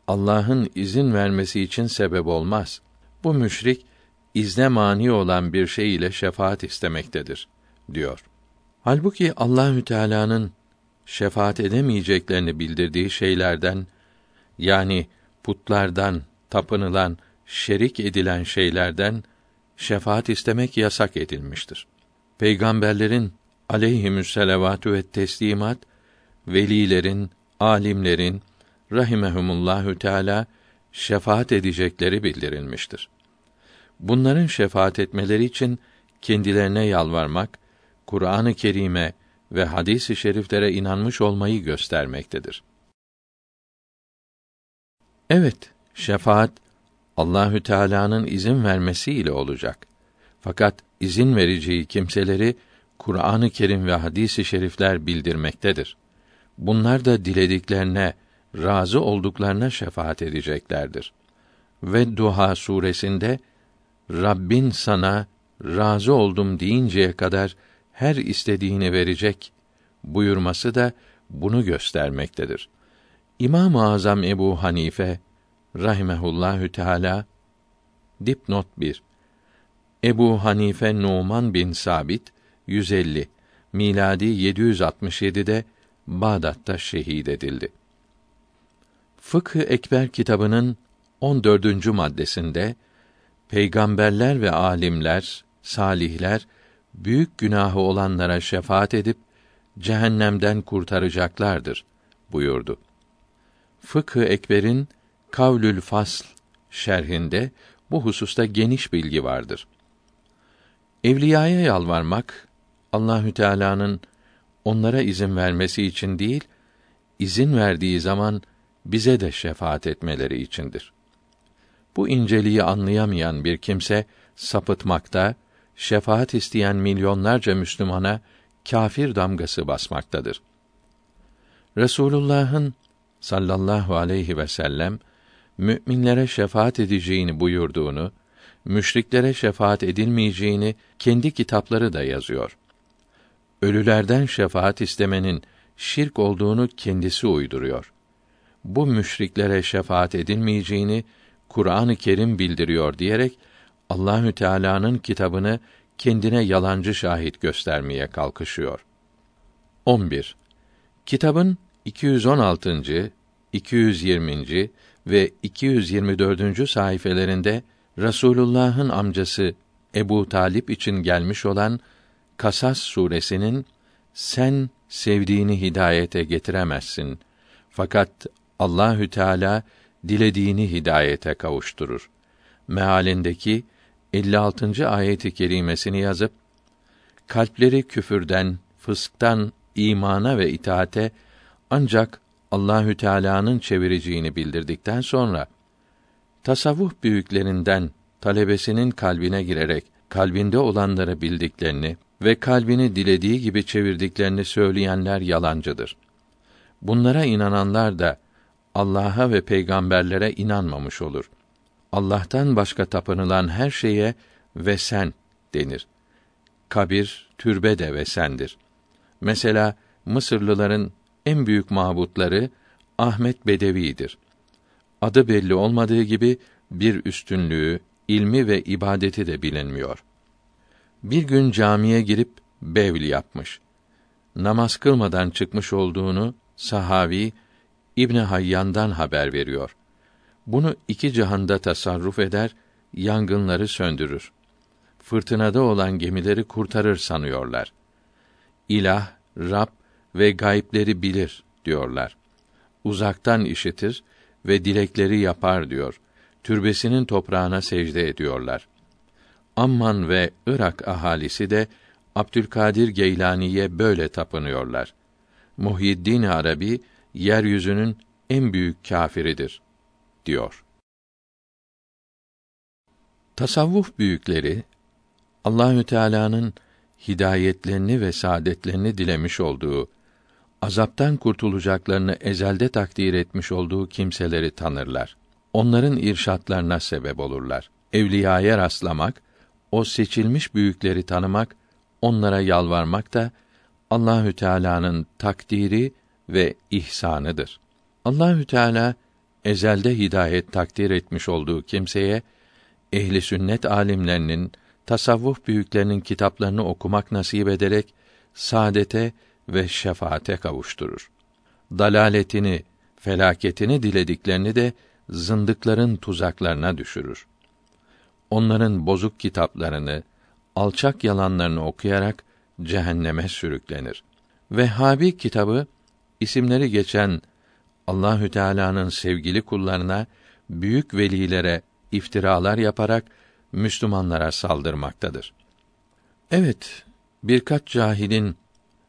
Allah'ın izin vermesi için sebep olmaz. Bu müşrik izne mani olan bir şey ile şefaat istemektedir diyor. Halbuki Allahü Teala'nın şefaat edemeyeceklerini bildirdiği şeylerden yani putlardan tapınılan, şerik edilen şeylerden şefaat istemek yasak edilmiştir. Peygamberlerin aleyhimüsselavatü ve teslimat velilerin, alimlerin rahimehumullahü teala şefaat edecekleri bildirilmiştir. Bunların şefaat etmeleri için kendilerine yalvarmak, Kur'an-ı Kerim'e ve hadis-i şeriflere inanmış olmayı göstermektedir. Evet, şefaat Allahü Teala'nın izin vermesiyle olacak. Fakat izin vereceği kimseleri Kur'an-ı Kerim ve hadis-i şerifler bildirmektedir. Bunlar da dilediklerine, razı olduklarına şefaat edeceklerdir. Ve Duha suresinde Rabbin sana razı oldum deyinceye kadar her istediğini verecek buyurması da bunu göstermektedir. İmam-ı Azam Ebu Hanife rahimehullahü teala dipnot 1 Ebu Hanife Numan bin Sabit 150 miladi 767'de Bağdat'ta şehit edildi. Fıkh-ı Ekber kitabının 14. maddesinde peygamberler ve alimler, salihler büyük günahı olanlara şefaat edip cehennemden kurtaracaklardır buyurdu. Fıkh-ı Ekber'in Kavlül Fasl şerhinde bu hususta geniş bilgi vardır. Evliyaya yalvarmak Allahü Teala'nın onlara izin vermesi için değil, izin verdiği zaman bize de şefaat etmeleri içindir. Bu inceliği anlayamayan bir kimse sapıtmakta, şefaat isteyen milyonlarca Müslümana kâfir damgası basmaktadır. Resulullah'ın sallallahu aleyhi ve sellem müminlere şefaat edeceğini buyurduğunu, müşriklere şefaat edilmeyeceğini kendi kitapları da yazıyor. Ölülerden şefaat istemenin şirk olduğunu kendisi uyduruyor. Bu müşriklere şefaat edilmeyeceğini Kur'an-ı Kerim bildiriyor diyerek Allahü Teala'nın kitabını kendine yalancı şahit göstermeye kalkışıyor. 11. Kitabın 216. 220. ve 224. sayfelerinde Rasulullah'ın amcası Ebu Talip için gelmiş olan Kasas suresinin sen sevdiğini hidayete getiremezsin. Fakat Allahü Teala dilediğini hidayete kavuşturur. Mealindeki 56. ayeti kerimesini yazıp kalpleri küfürden, fısktan imana ve itaate ancak Allahü Teala'nın çevireceğini bildirdikten sonra tasavvuf büyüklerinden talebesinin kalbine girerek kalbinde olanları bildiklerini ve kalbini dilediği gibi çevirdiklerini söyleyenler yalancıdır. Bunlara inananlar da Allah'a ve peygamberlere inanmamış olur. Allah'tan başka tapınılan her şeye ve sen denir. Kabir, türbe de ve sendir. Mesela Mısırlıların en büyük mabutları Ahmet Bedevi'dir. Adı belli olmadığı gibi bir üstünlüğü, ilmi ve ibadeti de bilinmiyor. Bir gün camiye girip bevl yapmış. Namaz kılmadan çıkmış olduğunu sahavi İbn Hayyan'dan haber veriyor. Bunu iki cihanda tasarruf eder, yangınları söndürür. Fırtınada olan gemileri kurtarır sanıyorlar. İlah, Rab ve gayipleri bilir diyorlar. Uzaktan işitir ve dilekleri yapar diyor. Türbesinin toprağına secde ediyorlar. Amman ve Irak ahalisi de Abdülkadir Geylani'ye böyle tapınıyorlar. Muhyiddin Arabi yeryüzünün en büyük kâfiridir diyor. Tasavvuf büyükleri Allahü Teala'nın hidayetlerini ve saadetlerini dilemiş olduğu, azaptan kurtulacaklarını ezelde takdir etmiş olduğu kimseleri tanırlar. Onların irşatlarına sebep olurlar. Evliyaya rastlamak, o seçilmiş büyükleri tanımak, onlara yalvarmak da Allahü Teala'nın takdiri ve ihsanıdır. Allahü Teala ezelde hidayet takdir etmiş olduğu kimseye ehli sünnet alimlerinin, tasavvuf büyüklerinin kitaplarını okumak nasip ederek saadete ve şefaate kavuşturur. Dalaletini, felaketini dilediklerini de zındıkların tuzaklarına düşürür. Onların bozuk kitaplarını, alçak yalanlarını okuyarak cehenneme sürüklenir. Vehhabi kitabı isimleri geçen Allahü Teala'nın sevgili kullarına, büyük velilere iftiralar yaparak Müslümanlara saldırmaktadır. Evet, birkaç cahilin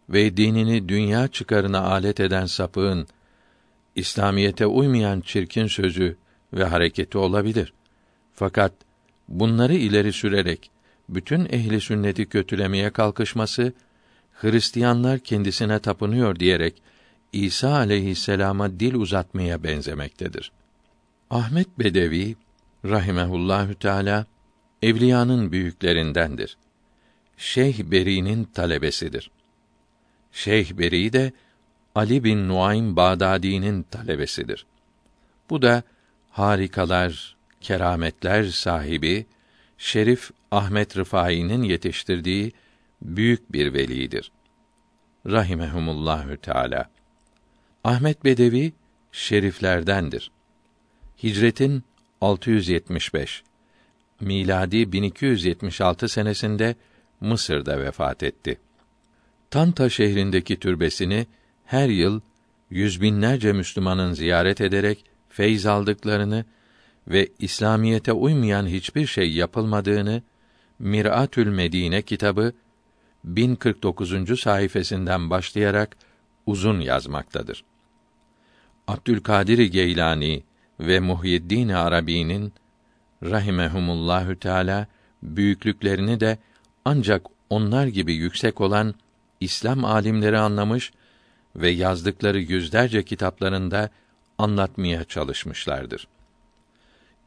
ve dinini dünya çıkarına alet eden sapığın İslamiyete uymayan çirkin sözü ve hareketi olabilir. Fakat bunları ileri sürerek bütün ehli sünneti kötülemeye kalkışması Hristiyanlar kendisine tapınıyor diyerek İsa aleyhisselama dil uzatmaya benzemektedir. Ahmet Bedevi rahimehullahü teala evliyanın büyüklerindendir. Şeyh Beri'nin talebesidir. Şeyh Beri de Ali bin Nuaym Bağdadi'nin talebesidir. Bu da harikalar, kerametler sahibi Şerif Ahmet Rıfai'nin yetiştirdiği büyük bir velidir. Rahimehumullahü Teala. Ahmet Bedevi şeriflerdendir. Hicretin 675 miladi 1276 senesinde Mısır'da vefat etti. Tanta şehrindeki türbesini her yıl yüz binlerce Müslümanın ziyaret ederek feyz aldıklarını ve İslamiyete uymayan hiçbir şey yapılmadığını Miratül Medine kitabı 1049. sayfasından başlayarak uzun yazmaktadır. Abdülkadir Geylani ve Muhyiddin Arabi'nin rahimehumullahü teala büyüklüklerini de ancak onlar gibi yüksek olan İslam alimleri anlamış ve yazdıkları yüzlerce kitaplarında anlatmaya çalışmışlardır.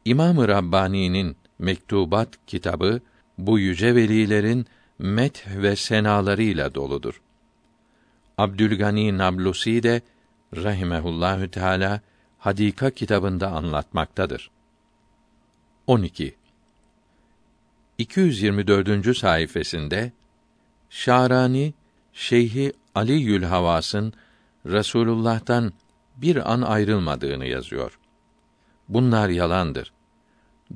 İmam-ı Rabbani'nin Mektubat kitabı bu yüce velilerin met ve senalarıyla doludur. Abdülgani Nablusi de rahimehullahü teala Hadika kitabında anlatmaktadır. 12. 224. sayfasında Şarani Şeyhi Ali Yülhavas'ın Resulullah'tan bir an ayrılmadığını yazıyor. Bunlar yalandır.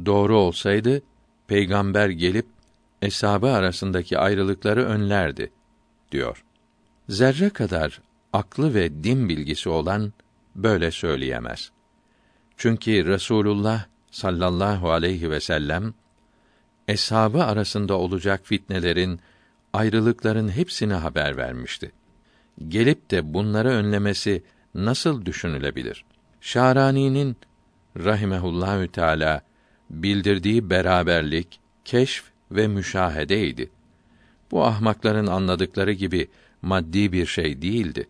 Doğru olsaydı peygamber gelip eshabı arasındaki ayrılıkları önlerdi diyor. Zerre kadar aklı ve din bilgisi olan böyle söyleyemez. Çünkü Resulullah sallallahu aleyhi ve sellem eshabı arasında olacak fitnelerin, ayrılıkların hepsini haber vermişti. Gelip de bunları önlemesi nasıl düşünülebilir? Şarani'nin rahimehullahü teala bildirdiği beraberlik, keşf ve müşahedeydi. Bu ahmakların anladıkları gibi maddi bir şey değildi.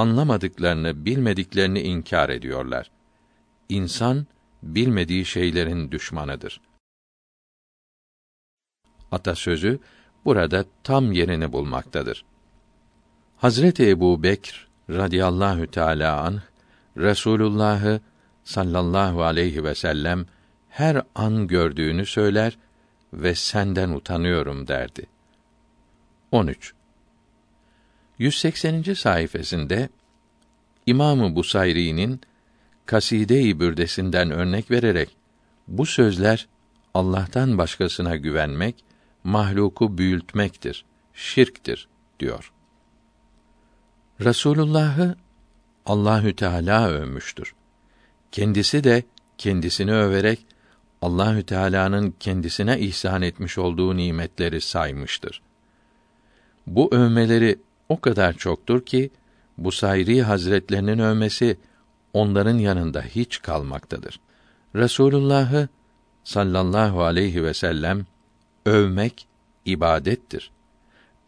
Anlamadıklarını, bilmediklerini inkar ediyorlar. İnsan bilmediği şeylerin düşmanıdır. Atasözü burada tam yerini bulmaktadır. Hazreti Ebu Bekr radıyallahu teâlâ anh, Resulullah'ı sallallahu aleyhi ve sellem her an gördüğünü söyler ve senden utanıyorum derdi. 13. 180. sayfasında İmamı Busayri'nin Kaside-i Bürdesinden örnek vererek bu sözler Allah'tan başkasına güvenmek, mahluku büyültmektir, şirktir diyor. Resulullah'ı Allahü Teala övmüştür. Kendisi de kendisini överek Allahü Teala'nın kendisine ihsan etmiş olduğu nimetleri saymıştır. Bu övmeleri o kadar çoktur ki bu sayri hazretlerinin övmesi onların yanında hiç kalmaktadır. Resulullah'ı sallallahu aleyhi ve sellem övmek ibadettir.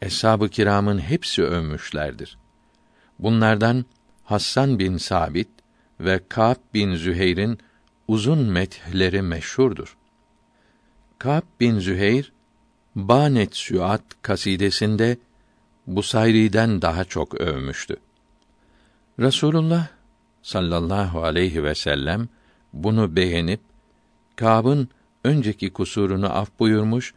Eshab-ı kiramın hepsi övmüşlerdir. Bunlardan Hassan bin Sabit ve Ka'b bin Züheyr'in uzun methleri meşhurdur. Ka'b bin Züheyr Banet Süat kasidesinde Busayri'den daha çok övmüştü. Resulullah sallallahu aleyhi ve sellem bunu beğenip Kâb'ın önceki kusurunu af buyurmuş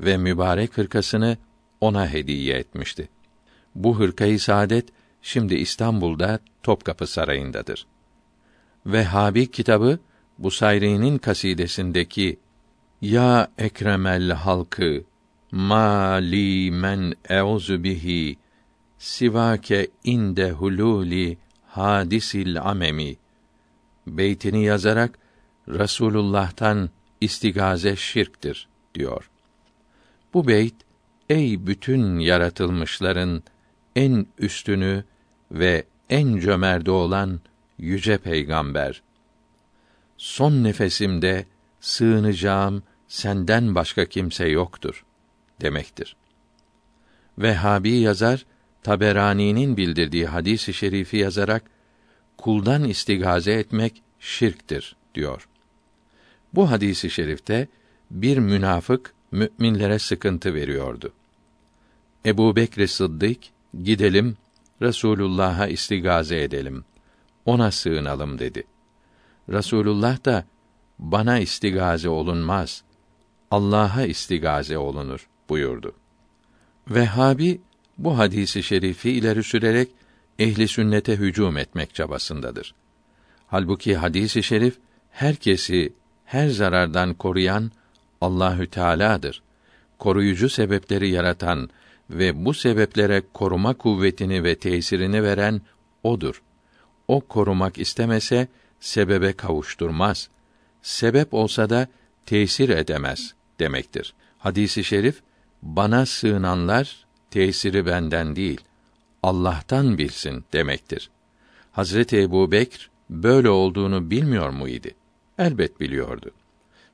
ve mübarek hırkasını ona hediye etmişti. Bu hırkayı saadet şimdi İstanbul'da Topkapı Sarayı'ndadır. Vehhabi kitabı Busayri'nin kasidesindeki Ya ekremel halkı mali men euzu bihi sivake inde hululi hadisil amemi. Beytini yazarak Rasulullah'tan istigaze şirktir diyor. Bu beyt ey bütün yaratılmışların en üstünü ve en cömerdi olan yüce peygamber. Son nefesimde sığınacağım senden başka kimse yoktur demektir. Vehhabi yazar Taberani'nin bildirdiği hadisi şerifi yazarak kuldan istigaze etmek şirktir diyor. Bu hadisi şerifte bir münafık müminlere sıkıntı veriyordu. Ebu Bekr Sıddık gidelim Resulullah'a istigaze edelim. Ona sığınalım dedi. Resulullah da bana istigaze olunmaz. Allah'a istigaze olunur buyurdu. Vehhabi bu hadisi şerifi ileri sürerek ehli sünnete hücum etmek çabasındadır. Halbuki hadisi şerif herkesi her zarardan koruyan Allahü Teala'dır. Koruyucu sebepleri yaratan ve bu sebeplere koruma kuvvetini ve tesirini veren odur. O korumak istemese sebebe kavuşturmaz. Sebep olsa da tesir edemez demektir. Hadisi şerif bana sığınanlar tesiri benden değil, Allah'tan bilsin demektir. Hazreti Ebu Bekr böyle olduğunu bilmiyor muydu? Elbet biliyordu.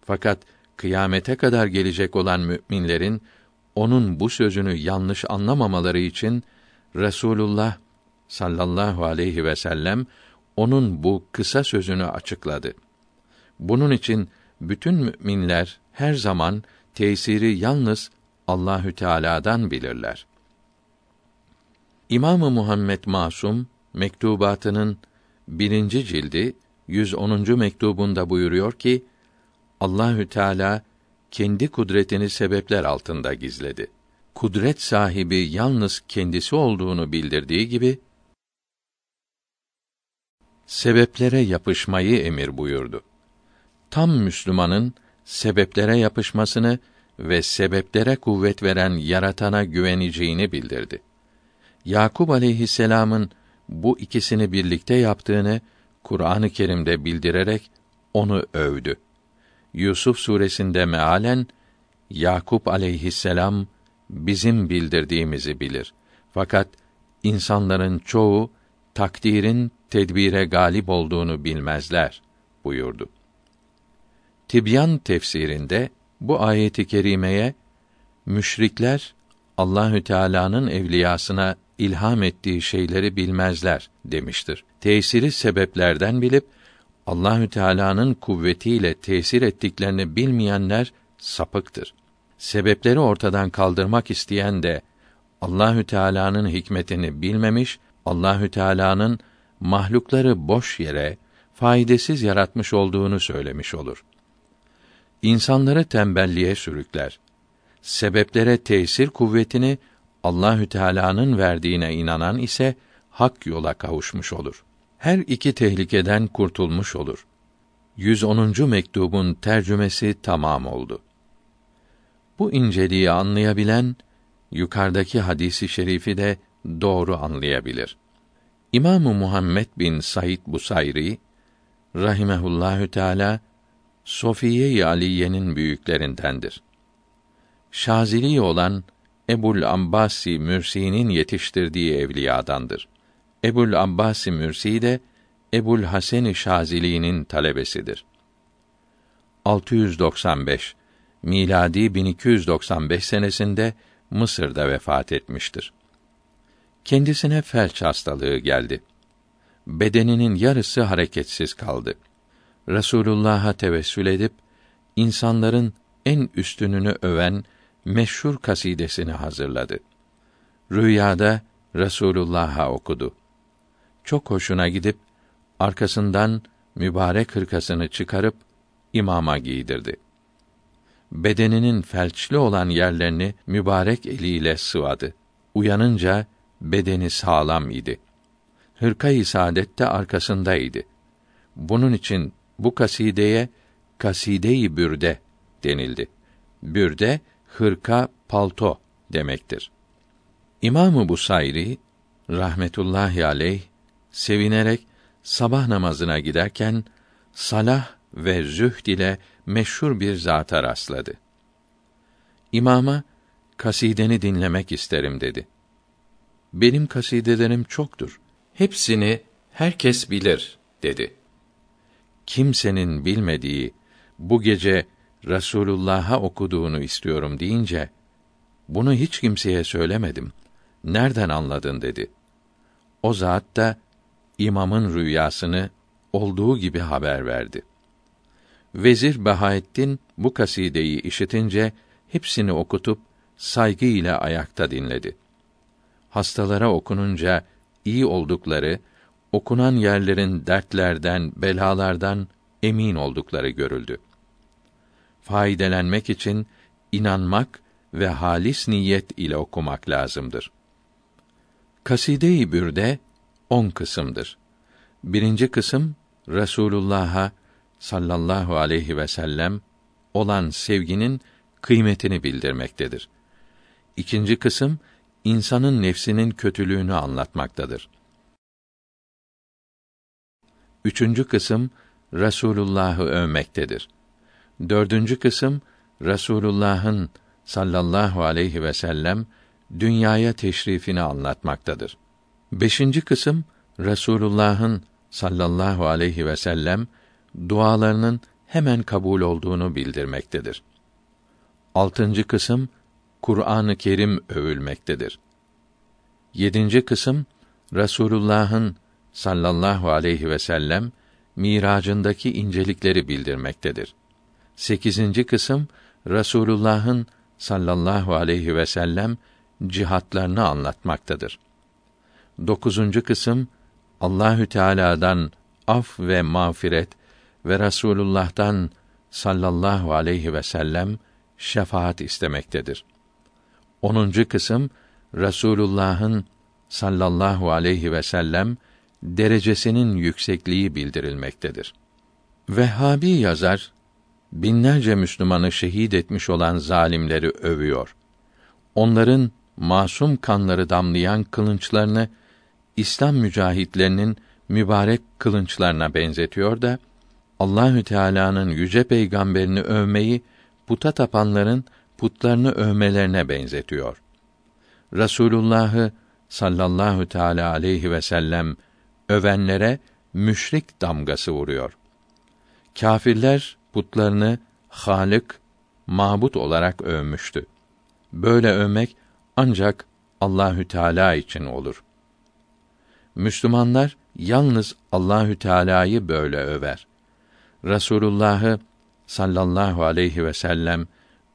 Fakat kıyamete kadar gelecek olan müminlerin onun bu sözünü yanlış anlamamaları için Resulullah sallallahu aleyhi ve sellem onun bu kısa sözünü açıkladı. Bunun için bütün müminler her zaman tesiri yalnız Allahü Teala'dan bilirler. İmamı Muhammed Masum mektubatının birinci cildi 110. mektubunda buyuruyor ki Allahü Teala kendi kudretini sebepler altında gizledi. Kudret sahibi yalnız kendisi olduğunu bildirdiği gibi sebeplere yapışmayı emir buyurdu. Tam Müslümanın sebeplere yapışmasını ve sebeplere kuvvet veren yaratana güveneceğini bildirdi. Yakub aleyhisselam'ın bu ikisini birlikte yaptığını Kur'an-ı Kerim'de bildirerek onu övdü. Yusuf suresinde mealen Yakup aleyhisselam bizim bildirdiğimizi bilir. Fakat insanların çoğu takdirin tedbire galip olduğunu bilmezler buyurdu. Tibyan tefsirinde bu ayeti kerimeye müşrikler Allahü Teala'nın evliyasına ilham ettiği şeyleri bilmezler demiştir. Tesiri sebeplerden bilip Allahü Teala'nın kuvvetiyle tesir ettiklerini bilmeyenler sapıktır. Sebepleri ortadan kaldırmak isteyen de Allahü Teala'nın hikmetini bilmemiş, Allahü Teala'nın mahlukları boş yere faydasız yaratmış olduğunu söylemiş olur. İnsanları tembelliğe sürükler. Sebeplere tesir kuvvetini Allahü Teala'nın verdiğine inanan ise hak yola kavuşmuş olur. Her iki tehlikeden kurtulmuş olur. 110. mektubun tercümesi tamam oldu. Bu inceliği anlayabilen yukarıdaki hadisi şerifi de doğru anlayabilir. İmamı Muhammed bin Said Busayri rahimehullahü teala Sofiye-i Aliye'nin büyüklerindendir. Şazili olan Ebul Abbasi Mürsi'nin yetiştirdiği evliyadandır. Ebul Abbasi Mürsi de Ebul Hasan-ı Şazili'nin talebesidir. 695 miladi 1295 senesinde Mısır'da vefat etmiştir. Kendisine felç hastalığı geldi. Bedeninin yarısı hareketsiz kaldı. Resulullah'a tevessül edip insanların en üstününü öven meşhur kasidesini hazırladı. Rüyada Resulullah'a okudu. Çok hoşuna gidip arkasından mübarek hırkasını çıkarıp imama giydirdi. Bedeninin felçli olan yerlerini mübarek eliyle sıvadı. Uyanınca bedeni sağlam idi. Hırka-i saadet de arkasındaydı. Bunun için bu kasideye kaside-i bürde denildi. Bürde hırka, palto demektir. İmamı Busayri rahmetullahi aleyh sevinerek sabah namazına giderken salah ve zühd ile meşhur bir zata rastladı. İmama kasideni dinlemek isterim dedi. Benim kasidelerim çoktur. Hepsini herkes bilir dedi. Kimsenin bilmediği bu gece Resulullah'a okuduğunu istiyorum deyince bunu hiç kimseye söylemedim. Nereden anladın dedi. O zat da imamın rüyasını olduğu gibi haber verdi. Vezir Bahaettin bu kasideyi işitince hepsini okutup saygı ile ayakta dinledi. Hastalara okununca iyi oldukları, okunan yerlerin dertlerden, belalardan emin oldukları görüldü faydelenmek için inanmak ve halis niyet ile okumak lazımdır. Kaside-i Bürde on kısımdır. Birinci kısım Resulullah'a sallallahu aleyhi ve sellem olan sevginin kıymetini bildirmektedir. İkinci kısım insanın nefsinin kötülüğünü anlatmaktadır. Üçüncü kısım Resulullah'ı övmektedir. Dördüncü kısım Resulullah'ın sallallahu aleyhi ve sellem dünyaya teşrifini anlatmaktadır. Beşinci kısım Resulullah'ın sallallahu aleyhi ve sellem dualarının hemen kabul olduğunu bildirmektedir. Altıncı kısım Kur'an-ı Kerim övülmektedir. Yedinci kısım Resulullah'ın sallallahu aleyhi ve sellem miracındaki incelikleri bildirmektedir. Sekizinci kısım Resulullah'ın sallallahu aleyhi ve sellem cihatlarını anlatmaktadır. Dokuzuncu kısım Allahü Teala'dan af ve mağfiret ve Resulullah'tan sallallahu aleyhi ve sellem şefaat istemektedir. Onuncu kısım Resulullah'ın sallallahu aleyhi ve sellem derecesinin yüksekliği bildirilmektedir. Vehhabi yazar binlerce Müslümanı şehit etmiş olan zalimleri övüyor. Onların masum kanları damlayan kılınçlarını İslam mücahitlerinin mübarek kılınçlarına benzetiyor da Allahü Teala'nın yüce peygamberini övmeyi puta tapanların putlarını övmelerine benzetiyor. Rasulullah'ı sallallahu teala aleyhi ve sellem övenlere müşrik damgası vuruyor. Kâfirler putlarını Halık, mabut olarak övmüştü. Böyle övmek ancak Allahü Teala için olur. Müslümanlar yalnız Allahü Teala'yı böyle över. Rasulullah'ı sallallahu aleyhi ve sellem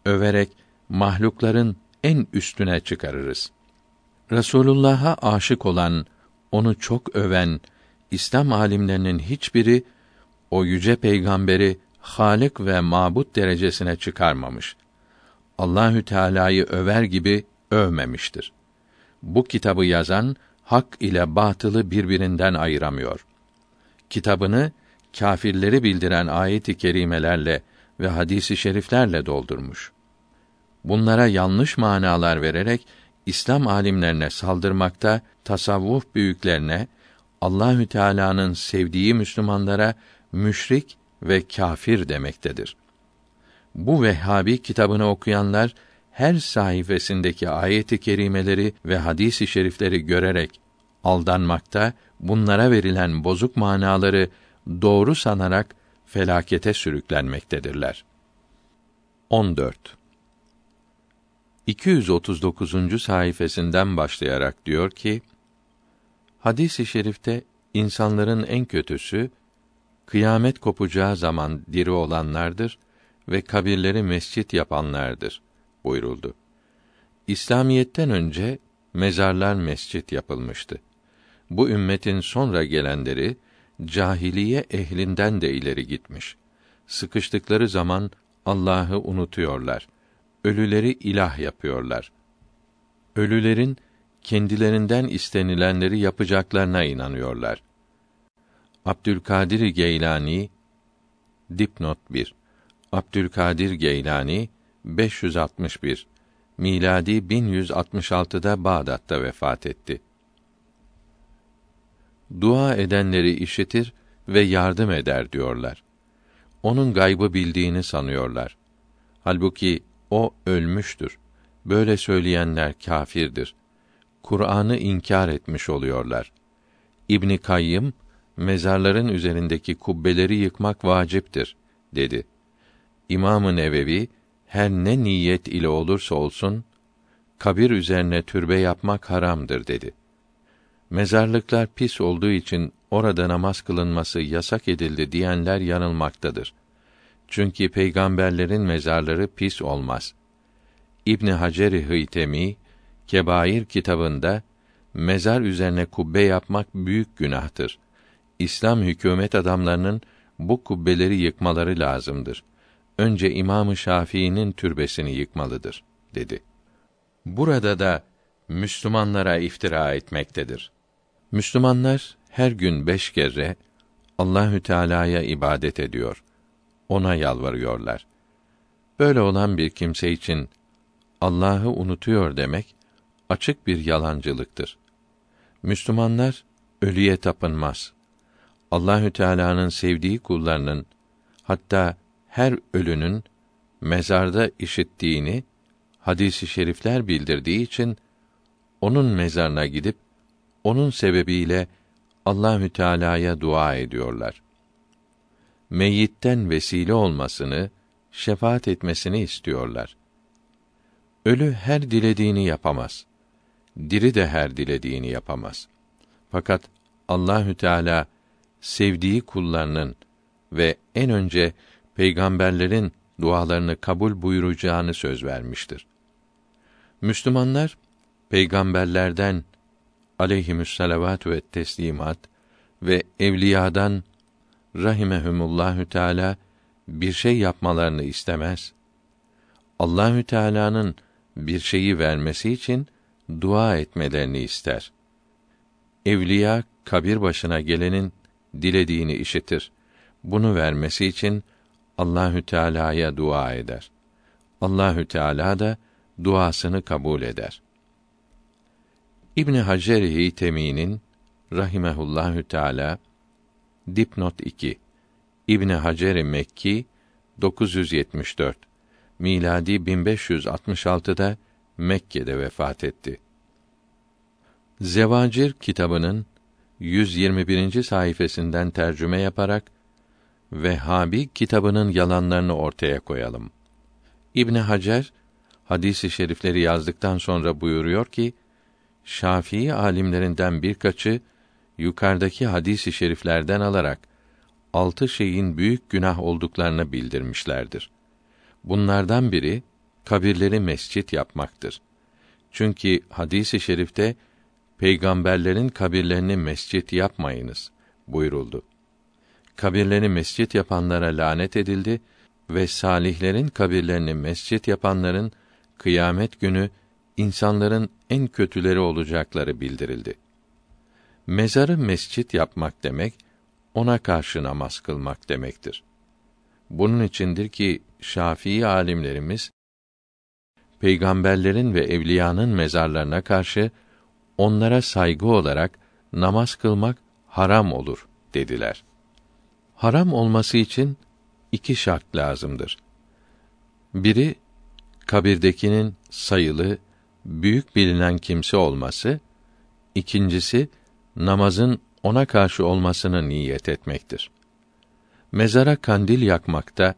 överek mahlukların en üstüne çıkarırız. Resulullah'a aşık olan, onu çok öven İslam alimlerinin hiçbiri o yüce peygamberi Halik ve mabut derecesine çıkarmamış. Allahü Teala'yı över gibi övmemiştir. Bu kitabı yazan hak ile batılı birbirinden ayıramıyor. Kitabını kâfirleri bildiren ayet-i kerimelerle ve hadisi şeriflerle doldurmuş. Bunlara yanlış manalar vererek İslam alimlerine saldırmakta, tasavvuf büyüklerine, Allahü Teala'nın sevdiği Müslümanlara müşrik ve kâfir demektedir. Bu Vehhabi kitabını okuyanlar her sayfasındaki ayet-i kerimeleri ve hadis-i şerifleri görerek aldanmakta, bunlara verilen bozuk manaları doğru sanarak felakete sürüklenmektedirler. 14. 239. sayfasından başlayarak diyor ki: Hadis-i şerifte insanların en kötüsü kıyamet kopacağı zaman diri olanlardır ve kabirleri mescit yapanlardır buyuruldu. İslamiyetten önce mezarlar mescit yapılmıştı. Bu ümmetin sonra gelenleri cahiliye ehlinden de ileri gitmiş. Sıkıştıkları zaman Allah'ı unutuyorlar. Ölüleri ilah yapıyorlar. Ölülerin kendilerinden istenilenleri yapacaklarına inanıyorlar. Abdülkadir Geylani dipnot 1 Abdülkadir Geylani 561 miladi 1166'da Bağdat'ta vefat etti. Dua edenleri işitir ve yardım eder diyorlar. Onun gaybı bildiğini sanıyorlar. Halbuki o ölmüştür. Böyle söyleyenler kâfirdir. Kur'an'ı inkar etmiş oluyorlar. İbni Kayyım mezarların üzerindeki kubbeleri yıkmak vaciptir dedi. İmam-ı Nevevi her ne niyet ile olursa olsun kabir üzerine türbe yapmak haramdır dedi. Mezarlıklar pis olduğu için orada namaz kılınması yasak edildi diyenler yanılmaktadır. Çünkü peygamberlerin mezarları pis olmaz. İbn Hacer-i Hıytemi Kebair kitabında mezar üzerine kubbe yapmak büyük günahtır. İslam hükümet adamlarının bu kubbeleri yıkmaları lazımdır. Önce İmam-ı Şafii'nin türbesini yıkmalıdır dedi. Burada da Müslümanlara iftira etmektedir. Müslümanlar her gün beş kere Allahü Teala'ya ibadet ediyor. Ona yalvarıyorlar. Böyle olan bir kimse için Allah'ı unutuyor demek açık bir yalancılıktır. Müslümanlar ölüye tapınmaz. Allahü Teala'nın sevdiği kullarının hatta her ölünün mezarda işittiğini hadisi şerifler bildirdiği için onun mezarına gidip onun sebebiyle Allahü Teala'ya dua ediyorlar. Meyyitten vesile olmasını, şefaat etmesini istiyorlar. Ölü her dilediğini yapamaz. Diri de her dilediğini yapamaz. Fakat Allahü Teala sevdiği kullarının ve en önce peygamberlerin dualarını kabul buyuracağını söz vermiştir. Müslümanlar peygamberlerden aleyhimüsselavatü ve teslimat ve evliyadan rahimehumullahü teala bir şey yapmalarını istemez. Allahü Teala'nın bir şeyi vermesi için dua etmelerini ister. Evliya kabir başına gelenin dilediğini işitir. Bunu vermesi için Allahü Teala'ya dua eder. Allahü Teala da duasını kabul eder. İbn Hacer Heytemi'nin rahimehullahü teala dipnot 2 İbn Hacer Mekki 974 miladi 1566'da Mekke'de vefat etti. Zevacir kitabının 121. sayfasından tercüme yaparak Vehhabi kitabının yalanlarını ortaya koyalım. İbn Hacer hadisi şerifleri yazdıktan sonra buyuruyor ki Şafii alimlerinden birkaçı yukarıdaki hadisi şeriflerden alarak altı şeyin büyük günah olduklarını bildirmişlerdir. Bunlardan biri kabirleri mescit yapmaktır. Çünkü hadisi şerifte peygamberlerin kabirlerini mescit yapmayınız buyuruldu. Kabirlerini mescit yapanlara lanet edildi ve salihlerin kabirlerini mescit yapanların kıyamet günü insanların en kötüleri olacakları bildirildi. Mezarı mescit yapmak demek ona karşı namaz kılmak demektir. Bunun içindir ki Şafii alimlerimiz peygamberlerin ve evliyanın mezarlarına karşı onlara saygı olarak namaz kılmak haram olur dediler. Haram olması için iki şart lazımdır. Biri kabirdekinin sayılı, büyük bilinen kimse olması, ikincisi namazın ona karşı olmasını niyet etmektir. Mezara kandil yakmakta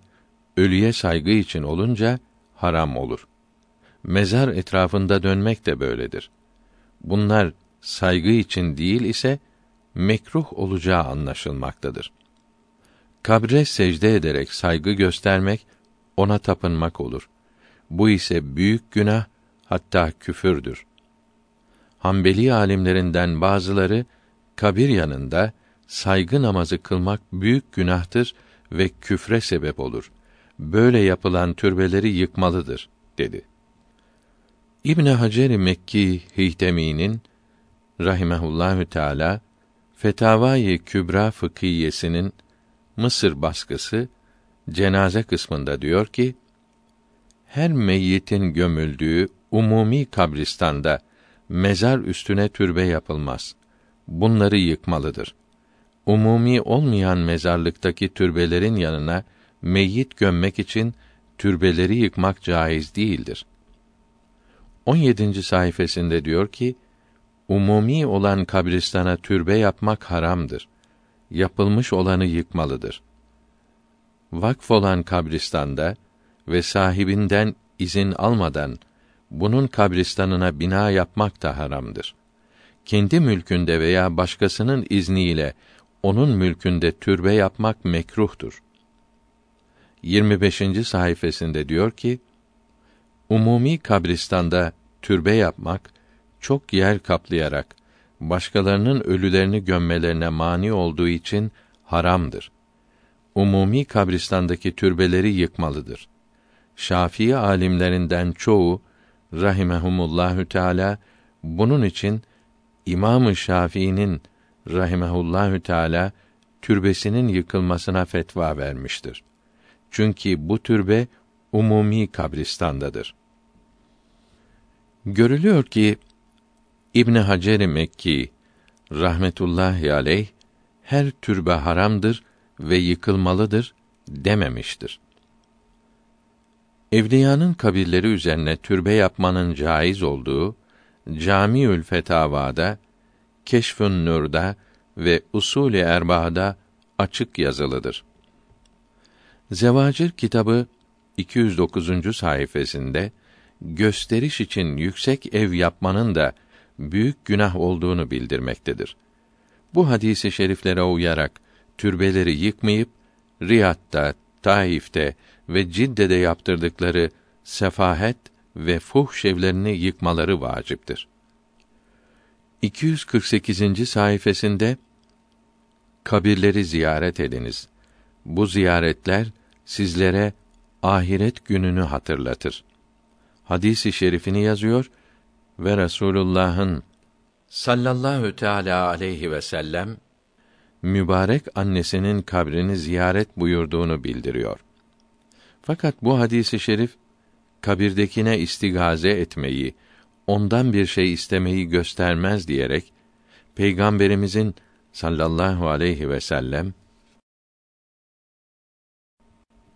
ölüye saygı için olunca haram olur. Mezar etrafında dönmek de böyledir. Bunlar saygı için değil ise mekruh olacağı anlaşılmaktadır. Kabre secde ederek saygı göstermek ona tapınmak olur. Bu ise büyük günah hatta küfürdür. Hanbeli alimlerinden bazıları kabir yanında saygı namazı kılmak büyük günahtır ve küfre sebep olur. Böyle yapılan türbeleri yıkmalıdır dedi. İbn Hacer Mekki Hîtemi'nin rahimehullahü teala Fetavai Kübra fıkhiyesinin Mısır baskısı cenaze kısmında diyor ki her meyyitin gömüldüğü umumi kabristanda mezar üstüne türbe yapılmaz. Bunları yıkmalıdır. Umumi olmayan mezarlıktaki türbelerin yanına meyyit gömmek için türbeleri yıkmak caiz değildir. 17. sayfasında diyor ki, umumi olan kabristana türbe yapmak haramdır. Yapılmış olanı yıkmalıdır. Vakf olan kabristanda ve sahibinden izin almadan bunun kabristanına bina yapmak da haramdır. Kendi mülkünde veya başkasının izniyle onun mülkünde türbe yapmak mekruhtur. 25. sayfasında diyor ki: Umumi kabristanda türbe yapmak çok yer kaplayarak başkalarının ölülerini gömmelerine mani olduğu için haramdır. Umumi kabristandaki türbeleri yıkmalıdır. Şafii alimlerinden çoğu rahimehumullahü teala bunun için İmam-ı Şafii'nin rahimehullahü teala türbesinin yıkılmasına fetva vermiştir. Çünkü bu türbe umumi kabristandadır. Görülüyor ki İbn Hacer Mekki rahmetullahi aleyh her türbe haramdır ve yıkılmalıdır dememiştir. Evliyanın kabirleri üzerine türbe yapmanın caiz olduğu Camiül Fetavada, Keşfün Nur'da ve Usul-i Erba'da açık yazılıdır. Zevacir kitabı 209. sayfasında gösteriş için yüksek ev yapmanın da büyük günah olduğunu bildirmektedir. Bu hadisi şeriflere uyarak türbeleri yıkmayıp Riyad'da, Taif'te ve Cidde'de yaptırdıkları sefahet ve fuhş evlerini yıkmaları vaciptir. 248. sayfasında kabirleri ziyaret ediniz. Bu ziyaretler sizlere ahiret gününü hatırlatır. Hadisi şerifini yazıyor ve Resulullah'ın sallallahu teala aleyhi ve sellem mübarek annesinin kabrini ziyaret buyurduğunu bildiriyor. Fakat bu hadisi şerif kabirdekine istigaze etmeyi, ondan bir şey istemeyi göstermez diyerek Peygamberimizin sallallahu aleyhi ve sellem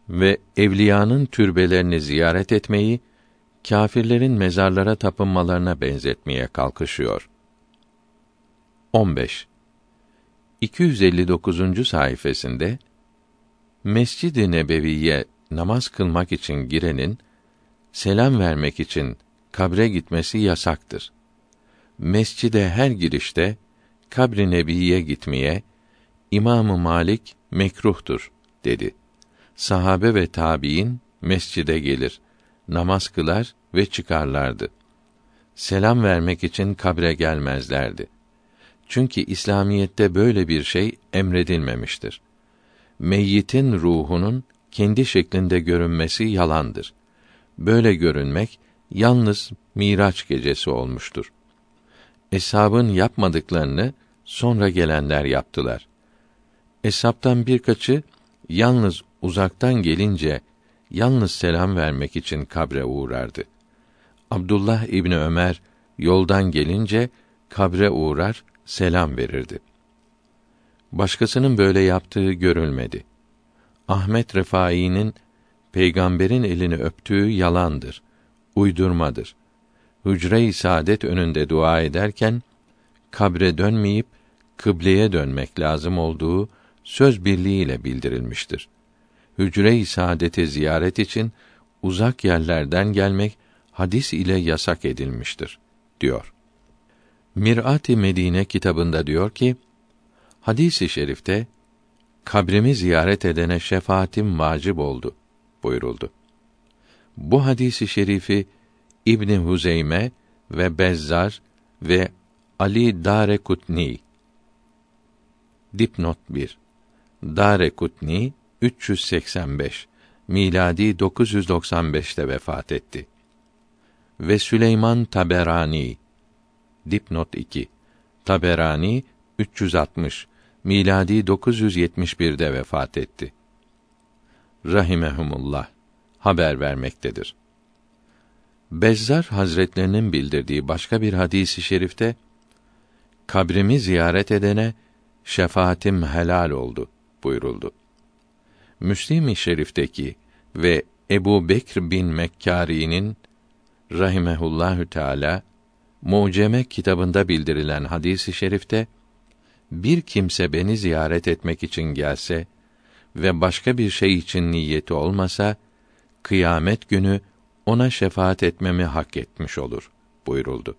ve evliyanın türbelerini ziyaret etmeyi kâfirlerin mezarlara tapınmalarına benzetmeye kalkışıyor. 15. 259. sayfasında Mescid-i Nebevi'ye namaz kılmak için girenin selam vermek için kabre gitmesi yasaktır. Mescide her girişte kabri nebiye gitmeye İmamı Malik mekruhtur dedi. Sahabe ve tabiin mescide gelir, namaz kılar ve çıkarlardı. Selam vermek için kabre gelmezlerdi. Çünkü İslamiyette böyle bir şey emredilmemiştir. Meyyitin ruhunun kendi şeklinde görünmesi yalandır. Böyle görünmek yalnız Miraç gecesi olmuştur. Eshabın yapmadıklarını sonra gelenler yaptılar. Eshabtan birkaçı yalnız uzaktan gelince yalnız selam vermek için kabre uğrardı. Abdullah İbni Ömer yoldan gelince kabre uğrar, selam verirdi. Başkasının böyle yaptığı görülmedi. Ahmet Refai'nin peygamberin elini öptüğü yalandır, uydurmadır. Hücre-i saadet önünde dua ederken kabre dönmeyip kıbleye dönmek lazım olduğu söz birliğiyle bildirilmiştir. Hücre-i saadeti ziyaret için uzak yerlerden gelmek hadis ile yasak edilmiştir diyor. Mirat-ı Medine kitabında diyor ki, hadisi şerifte kabrimi ziyaret edene şefaatim vacip oldu buyuruldu. Bu hadisi şerifi İbn Huzeyme ve Bezzar ve Ali Darekutni Dipnot 1 Darekutni 385 miladi 995'te vefat etti. Ve Süleyman Taberani Dipnot 2 Taberani 360 miladi 971'de vefat etti. Rahimehumullah haber vermektedir. Bezzar Hazretlerinin bildirdiği başka bir hadisi i şerifte kabrimi ziyaret edene şefaatim helal oldu buyuruldu. Müslim-i Şerif'teki ve Ebu Bekr bin Mekkari'nin rahimehullahü teala Muceme kitabında bildirilen hadisi i şerifte bir kimse beni ziyaret etmek için gelse ve başka bir şey için niyeti olmasa kıyamet günü ona şefaat etmemi hak etmiş olur buyuruldu.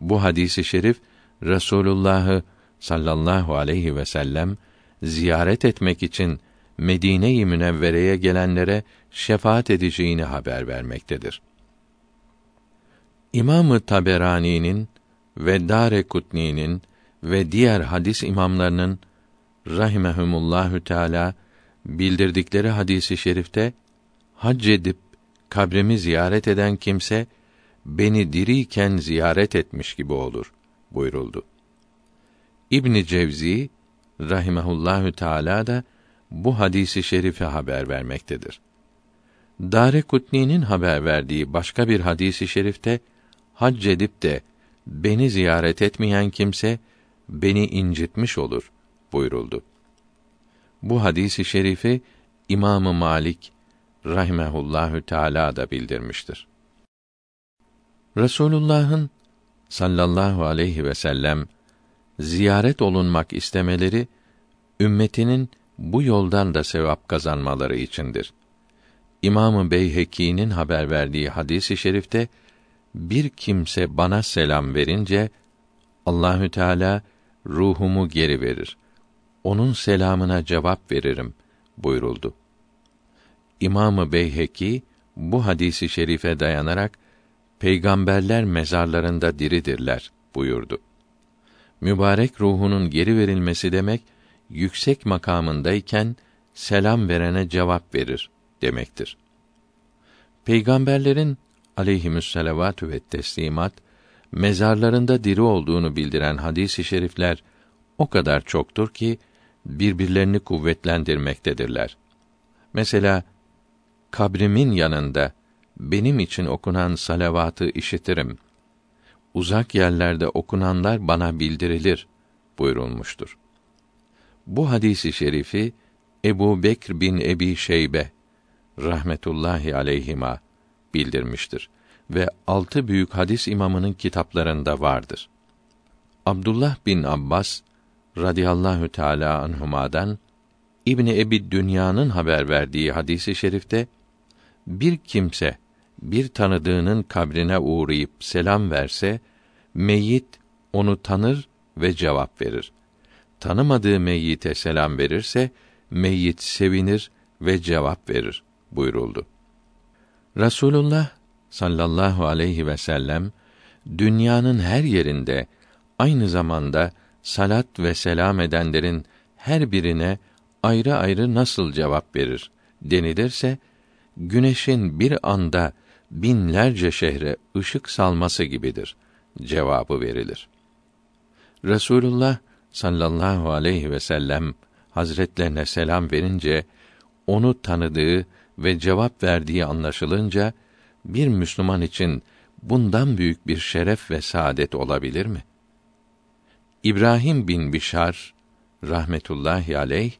Bu hadisi şerif Resulullah'ı sallallahu aleyhi ve sellem ziyaret etmek için Medine-i Münevvere'ye gelenlere şefaat edeceğini haber vermektedir. İmamı Taberani'nin ve Darekutni'nin ve diğer hadis imamlarının rahimehumullahü teala bildirdikleri hadisi şerifte hac edip kabrimi ziyaret eden kimse beni diriyken ziyaret etmiş gibi olur buyuruldu. İbn Cevzi rahimehullahü teala da bu hadisi şerife haber vermektedir. Dare Kutni'nin haber verdiği başka bir hadisi şerifte hac edip de beni ziyaret etmeyen kimse beni incitmiş olur buyuruldu. Bu hadisi şerifi İmamı Malik rahimehullahü teala da bildirmiştir. Resulullah'ın sallallahu aleyhi ve sellem ziyaret olunmak istemeleri ümmetinin bu yoldan da sevap kazanmaları içindir. İmamı Beyheki'nin haber verdiği hadisi şerifte bir kimse bana selam verince Allahü Teala ruhumu geri verir. Onun selamına cevap veririm buyuruldu. İmamı Beyheki bu hadisi şerife dayanarak peygamberler mezarlarında diridirler buyurdu. Mübarek ruhunun geri verilmesi demek yüksek makamındayken selam verene cevap verir demektir. Peygamberlerin aleyhimüsselavatü ve teslimat mezarlarında diri olduğunu bildiren hadis-i şerifler o kadar çoktur ki birbirlerini kuvvetlendirmektedirler. Mesela kabrimin yanında benim için okunan salavatı işitirim. Uzak yerlerde okunanlar bana bildirilir buyurulmuştur. Bu hadisi şerifi Ebu Bekr bin Ebi Şeybe rahmetullahi aleyhima bildirmiştir ve altı büyük hadis imamının kitaplarında vardır. Abdullah bin Abbas radıyallahu teala anhumadan İbni Ebi Dünya'nın haber verdiği hadisi şerifte bir kimse bir tanıdığının kabrine uğrayıp selam verse meyyit onu tanır ve cevap verir. Tanımadığı meyyite selam verirse meyyit sevinir ve cevap verir buyuruldu. Rasulullah sallallahu aleyhi ve sellem dünyanın her yerinde aynı zamanda salat ve selam edenlerin her birine ayrı ayrı nasıl cevap verir denilirse güneşin bir anda binlerce şehre ışık salması gibidir cevabı verilir. Resulullah sallallahu aleyhi ve sellem hazretlerine selam verince onu tanıdığı ve cevap verdiği anlaşılınca bir Müslüman için bundan büyük bir şeref ve saadet olabilir mi? İbrahim bin Bişar rahmetullahi aleyh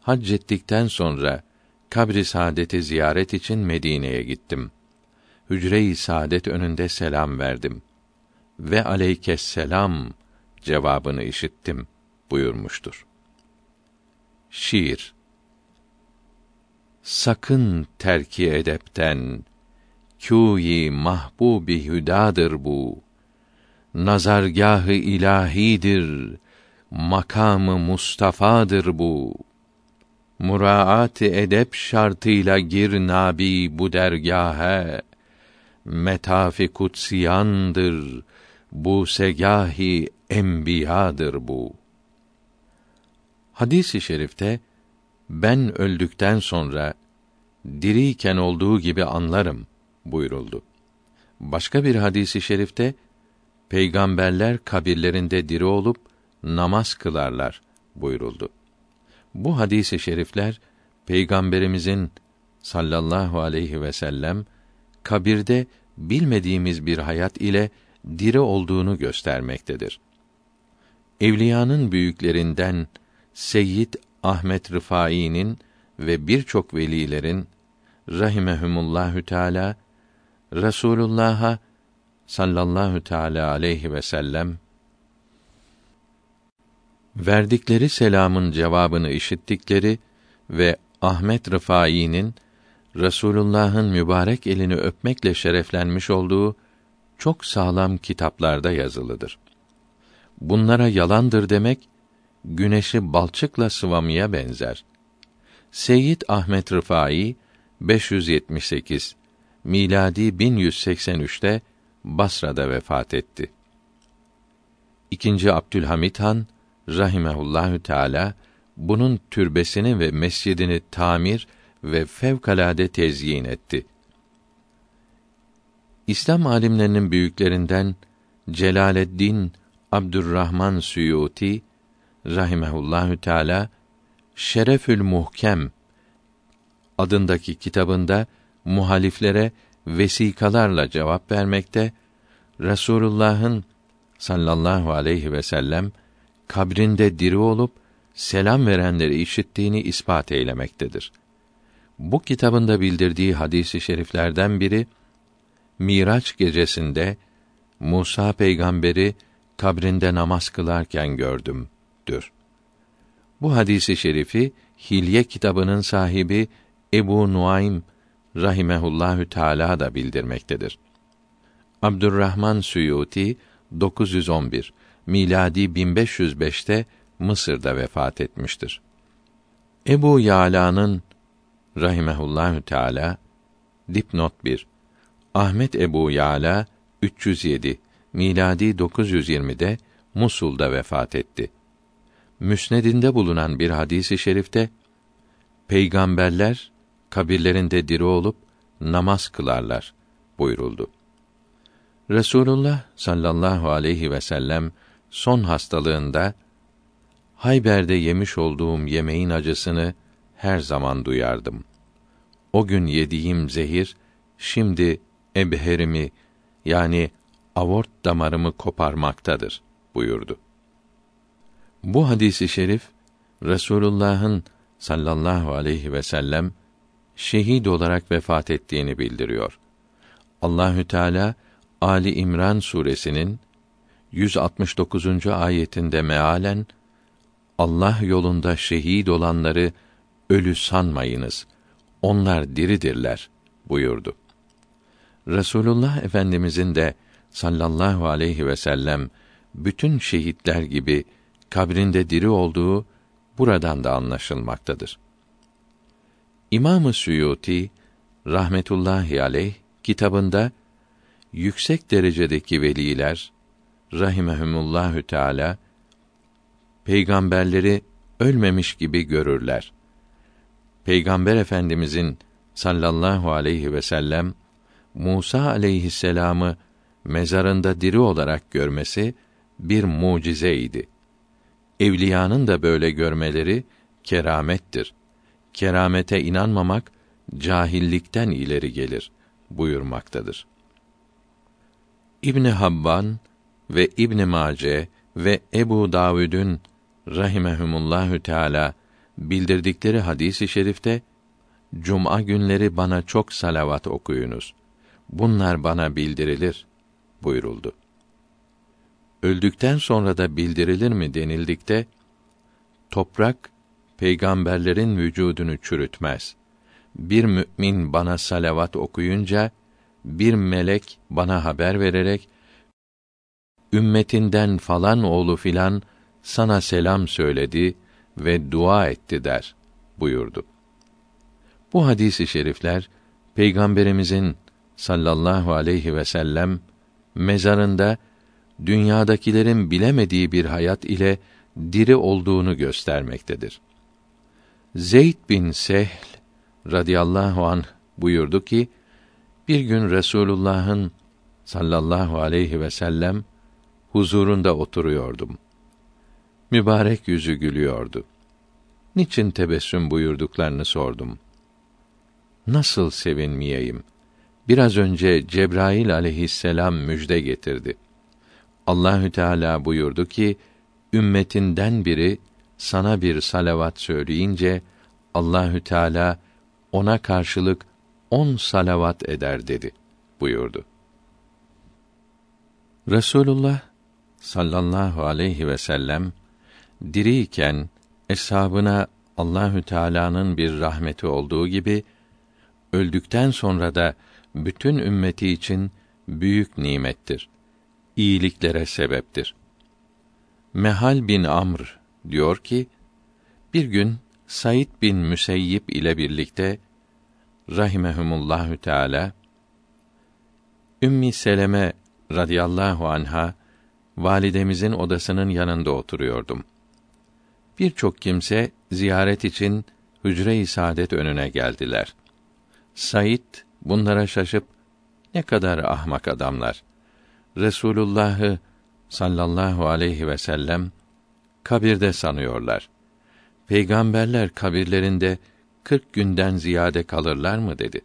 hac ettikten sonra kabri saadeti ziyaret için Medine'ye gittim. Hücre-i saadet önünde selam verdim. Ve aleykes selam cevabını işittim buyurmuştur. Şiir Sakın terki edepten kûyi mahbubi hüdadır bu. Nazargahı ilahidir, makamı Mustafa'dır bu. Muraat edep şartıyla gir nabi bu dergahe. Metafi kutsiyandır, bu segahi enbiyadır bu. Hadis-i şerifte ben öldükten sonra diriyken olduğu gibi anlarım buyuruldu. Başka bir hadisi şerifte peygamberler kabirlerinde diri olup namaz kılarlar buyuruldu. Bu hadisi şerifler peygamberimizin sallallahu aleyhi ve sellem kabirde bilmediğimiz bir hayat ile diri olduğunu göstermektedir. Evliyanın büyüklerinden Seyyid Ahmet Rıfai'nin ve birçok velilerin rahimehumullahü teala Resulullah'a sallallahu teala aleyhi ve sellem verdikleri selamın cevabını işittikleri ve Ahmet Rıfai'nin Resulullah'ın mübarek elini öpmekle şereflenmiş olduğu çok sağlam kitaplarda yazılıdır. Bunlara yalandır demek güneşi balçıkla sıvamaya benzer. Seyyid Ahmet Rıfai 578 miladi 1183'te Basra'da vefat etti. İkinci Abdülhamit Han rahimehullahü teala bunun türbesini ve mescidini tamir ve fevkalade tezyin etti. İslam alimlerinin büyüklerinden Celaleddin Abdurrahman Suyuti rahimehullahü teala Şerefül Muhkem adındaki kitabında muhaliflere vesikalarla cevap vermekte, Resulullah'ın sallallahu aleyhi ve sellem kabrinde diri olup selam verenleri işittiğini ispat eylemektedir. Bu kitabında bildirdiği hadisi şeriflerden biri Miraç gecesinde Musa peygamberi kabrinde namaz kılarken gördümdür. Bu hadisi şerifi Hilye kitabının sahibi Ebu Nuaym rahimehullahü teala da bildirmektedir. Abdurrahman Suyuti 911 miladi 1505'te Mısır'da vefat etmiştir. Ebu Yala'nın rahimehullahü teala dipnot 1 Ahmet Ebu Yala 307 miladi 920'de Musul'da vefat etti. Müsnedinde bulunan bir hadisi şerifte peygamberler kabirlerinde diri olup namaz kılarlar buyuruldu. Resulullah sallallahu aleyhi ve sellem son hastalığında Hayber'de yemiş olduğum yemeğin acısını her zaman duyardım. O gün yediğim zehir şimdi ebherimi yani avort damarımı koparmaktadır buyurdu. Bu hadisi şerif Resulullah'ın sallallahu aleyhi ve sellem şehit olarak vefat ettiğini bildiriyor. Allahü Teala Ali İmran suresinin 169. ayetinde mealen Allah yolunda şehit olanları ölü sanmayınız. Onlar diridirler buyurdu. Resulullah Efendimizin de sallallahu aleyhi ve sellem bütün şehitler gibi kabrinde diri olduğu buradan da anlaşılmaktadır. İmam-ı Suyuti rahmetullahi aleyh kitabında yüksek derecedeki veliler rahimehumullahü teala peygamberleri ölmemiş gibi görürler. Peygamber Efendimizin sallallahu aleyhi ve sellem Musa aleyhisselamı mezarında diri olarak görmesi bir mucizeydi. Evliyanın da böyle görmeleri keramettir. Keramete inanmamak cahillikten ileri gelir buyurmaktadır. İbn Habban ve İbn Mace ve Ebu Davud'un rahimehumullahü teala bildirdikleri hadisi şerifte cuma günleri bana çok salavat okuyunuz. Bunlar bana bildirilir buyuruldu. Öldükten sonra da bildirilir mi denildikte toprak peygamberlerin vücudunu çürütmez. Bir mümin bana salavat okuyunca bir melek bana haber vererek ümmetinden falan oğlu filan sana selam söyledi ve dua etti der buyurdu. Bu hadisi şerifler peygamberimizin sallallahu aleyhi ve sellem mezarında dünyadakilerin bilemediği bir hayat ile diri olduğunu göstermektedir. Zeyd bin Sehl radıyallahu anh buyurdu ki bir gün Resulullah'ın sallallahu aleyhi ve sellem huzurunda oturuyordum. Mübarek yüzü gülüyordu. Niçin tebessüm buyurduklarını sordum. Nasıl sevinmeyeyim? Biraz önce Cebrail aleyhisselam müjde getirdi. Allahü Teala buyurdu ki, ümmetinden biri sana bir salavat söyleyince Allahü Teala ona karşılık on salavat eder dedi buyurdu. Resulullah sallallahu aleyhi ve sellem diriyken eshabına Allahü Teala'nın bir rahmeti olduğu gibi öldükten sonra da bütün ümmeti için büyük nimettir. İyiliklere sebeptir. Mehal bin Amr diyor ki, bir gün Said bin Müseyyib ile birlikte rahimehumullahü teala Ümmi Seleme radıyallahu anha validemizin odasının yanında oturuyordum. Birçok kimse ziyaret için hücre-i saadet önüne geldiler. Said bunlara şaşıp ne kadar ahmak adamlar. Resulullah'ı sallallahu aleyhi ve sellem kabirde sanıyorlar. Peygamberler kabirlerinde kırk günden ziyade kalırlar mı dedi.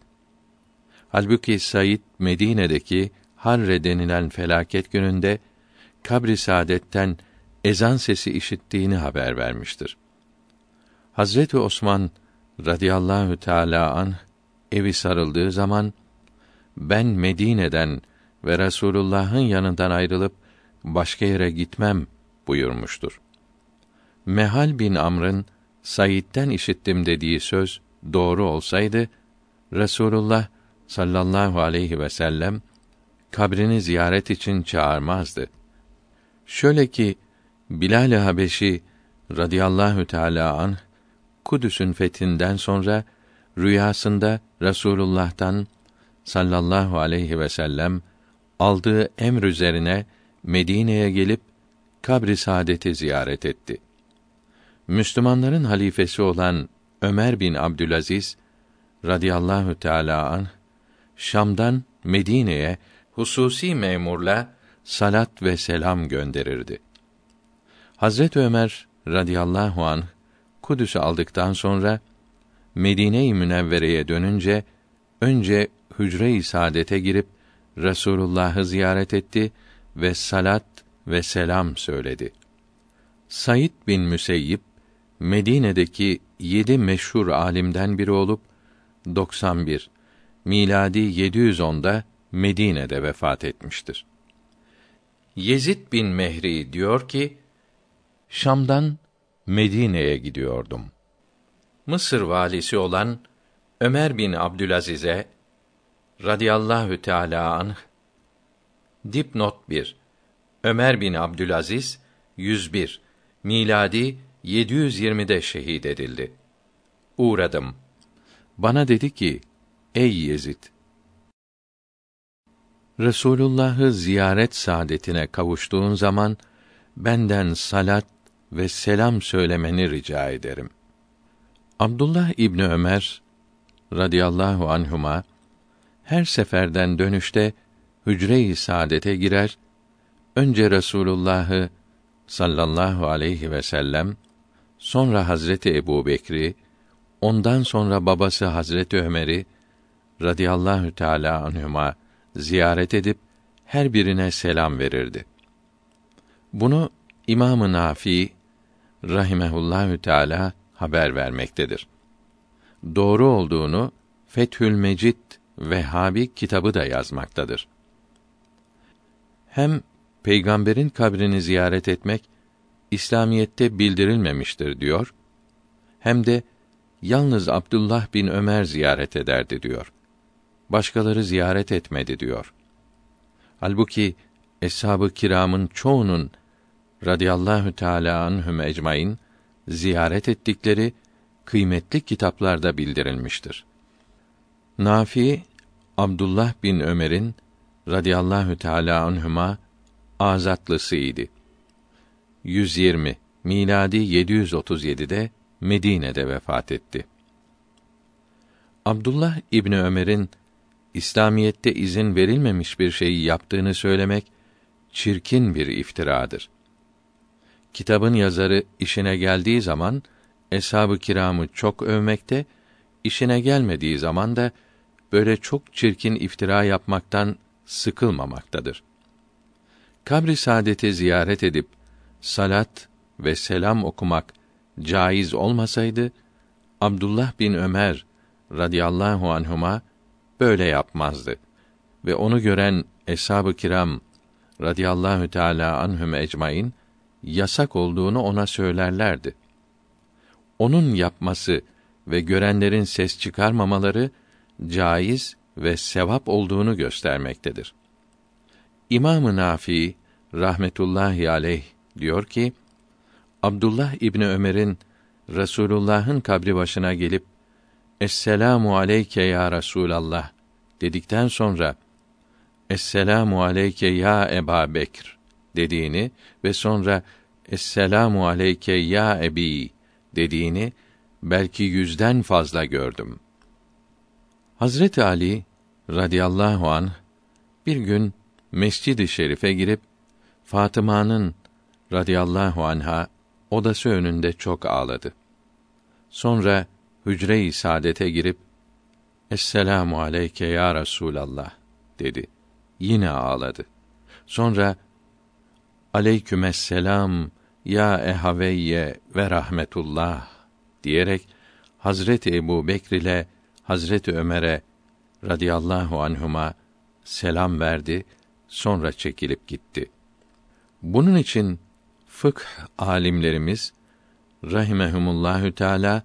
Halbuki Said Medine'deki Harre denilen felaket gününde kabri saadetten ezan sesi işittiğini haber vermiştir. Hazreti Osman radıyallahu teala an evi sarıldığı zaman ben Medine'den ve Resulullah'ın yanından ayrılıp başka yere gitmem buyurmuştur. Mehal bin Amr'ın Said'den işittim dediği söz doğru olsaydı Resulullah sallallahu aleyhi ve sellem kabrini ziyaret için çağırmazdı. Şöyle ki Bilal-i Habeşi radıyallahu teala an Kudüs'ün fethinden sonra rüyasında Resulullah'tan sallallahu aleyhi ve sellem aldığı emr üzerine Medine'ye gelip kabri saadeti ziyaret etti. Müslümanların halifesi olan Ömer bin Abdülaziz radıyallahu teala an Şam'dan Medine'ye hususi memurla salat ve selam gönderirdi. Hazret Ömer radıyallahu an Kudüs'ü aldıktan sonra Medine-i Münevvere'ye dönünce önce hücre-i saadete girip Resulullah'ı ziyaret etti ve salat ve selam söyledi. Said bin Müseyyib Medine'deki yedi meşhur alimden biri olup 91 miladi 710'da Medine'de vefat etmiştir. Yezid bin Mehri diyor ki Şam'dan Medine'ye gidiyordum. Mısır valisi olan Ömer bin Abdülaziz'e radıyallahu teala anh dipnot 1 Ömer bin Abdülaziz 101 miladi 720'de şehit edildi. Uğradım. Bana dedi ki: Ey Yezid! Resulullah'ı ziyaret saadetine kavuştuğun zaman benden salat ve selam söylemeni rica ederim. Abdullah İbni Ömer radıyallahu anhuma her seferden dönüşte hücre-i saadete girer, önce Resulullah'ı sallallahu aleyhi ve sellem, sonra Hazreti Ebu Bekri, ondan sonra babası Hazreti Ömer'i radıyallahu teala anhuma ziyaret edip her birine selam verirdi. Bunu İmam-ı Nafi rahimehullahü teala haber vermektedir. Doğru olduğunu Fethül Mecid Vehhabi kitabı da yazmaktadır. Hem peygamberin kabrini ziyaret etmek İslamiyette bildirilmemiştir diyor. Hem de yalnız Abdullah bin Ömer ziyaret ederdi diyor. Başkaları ziyaret etmedi diyor. Halbuki eshab-ı kiramın çoğunun radıyallahu teala anhum ecmaîn ziyaret ettikleri kıymetli kitaplarda bildirilmiştir. Nafi Abdullah bin Ömer'in radıyallahu teala anhuma azatlısıydı. 120 miladi 737'de Medine'de vefat etti. Abdullah İbni Ömer'in İslamiyette izin verilmemiş bir şeyi yaptığını söylemek çirkin bir iftiradır. Kitabın yazarı işine geldiği zaman eshab-ı kiramı çok övmekte, işine gelmediği zaman da böyle çok çirkin iftira yapmaktan sıkılmamaktadır. Kabri saadeti ziyaret edip salat ve selam okumak caiz olmasaydı Abdullah bin Ömer radıyallahu anhuma böyle yapmazdı ve onu gören eshab-ı kiram radıyallahu teala anhum ecmaîn yasak olduğunu ona söylerlerdi. Onun yapması ve görenlerin ses çıkarmamaları caiz ve sevap olduğunu göstermektedir. İmam-ı Nafi rahmetullahi aleyh diyor ki Abdullah İbni Ömer'in Resulullah'ın kabri başına gelip Esselamu aleyke ya Resulallah dedikten sonra Esselamu aleyke ya Eba Bekr dediğini ve sonra Esselamu aleyke ya Ebi dediğini belki yüzden fazla gördüm. Hazreti Ali radıyallahu an bir gün Mescid-i Şerif'e girip Fatıma'nın radıyallahu anha odası önünde çok ağladı. Sonra hücre-i saadete girip Esselamu aleyke ya Resulallah dedi. Yine ağladı. Sonra Aleykümesselam ya ehaveyye ve rahmetullah diyerek Hazreti Ebu Bekr ile Hazreti Ömer'e radıyallahu anhuma selam verdi, sonra çekilip gitti. Bunun için fıkh alimlerimiz rahimehumullahü teala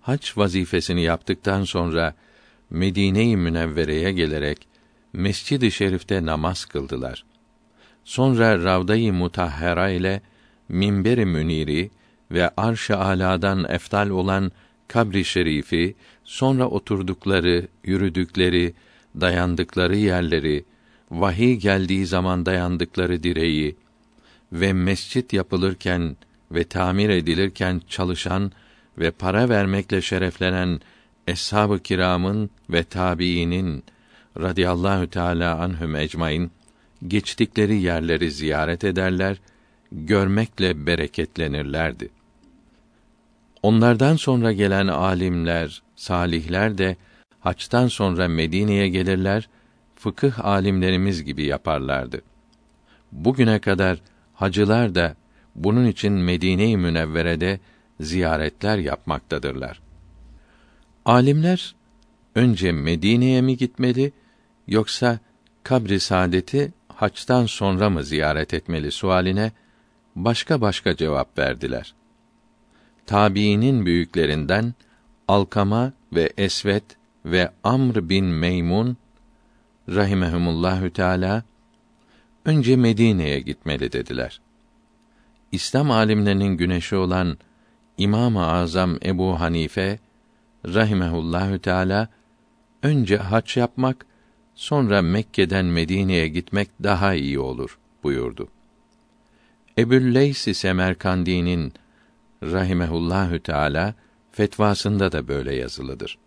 hac vazifesini yaptıktan sonra Medine-i Münevvere'ye gelerek Mescid-i Şerif'te namaz kıldılar. Sonra Ravda-i Mutahhara ile Minber-i Müniri ve Arş-ı Alâ'dan eftal olan kabri şerifi, sonra oturdukları, yürüdükleri, dayandıkları yerleri, vahiy geldiği zaman dayandıkları direği ve mescit yapılırken ve tamir edilirken çalışan ve para vermekle şereflenen eshab-ı kiramın ve tabiinin radıyallahu teala anhum ecmaîn geçtikleri yerleri ziyaret ederler, görmekle bereketlenirlerdi. Onlardan sonra gelen alimler, salihler de haçtan sonra Medine'ye gelirler, fıkıh alimlerimiz gibi yaparlardı. Bugüne kadar hacılar da bunun için Medine-i Münevvere'de ziyaretler yapmaktadırlar. Alimler önce Medine'ye mi gitmeli yoksa kabri saadeti haçtan sonra mı ziyaret etmeli sualine başka başka cevap verdiler. Tabiinin büyüklerinden Alkama ve Esvet ve Amr bin Meymun rahimehumullahü teala önce Medine'ye gitmeli dediler. İslam alimlerinin güneşi olan İmam-ı Azam Ebu Hanife rahimehullahü teala önce hac yapmak sonra Mekke'den Medine'ye gitmek daha iyi olur buyurdu. Ebu'l-Leys Semerkandi'nin rahimehullahü teala fetvasında da böyle yazılıdır.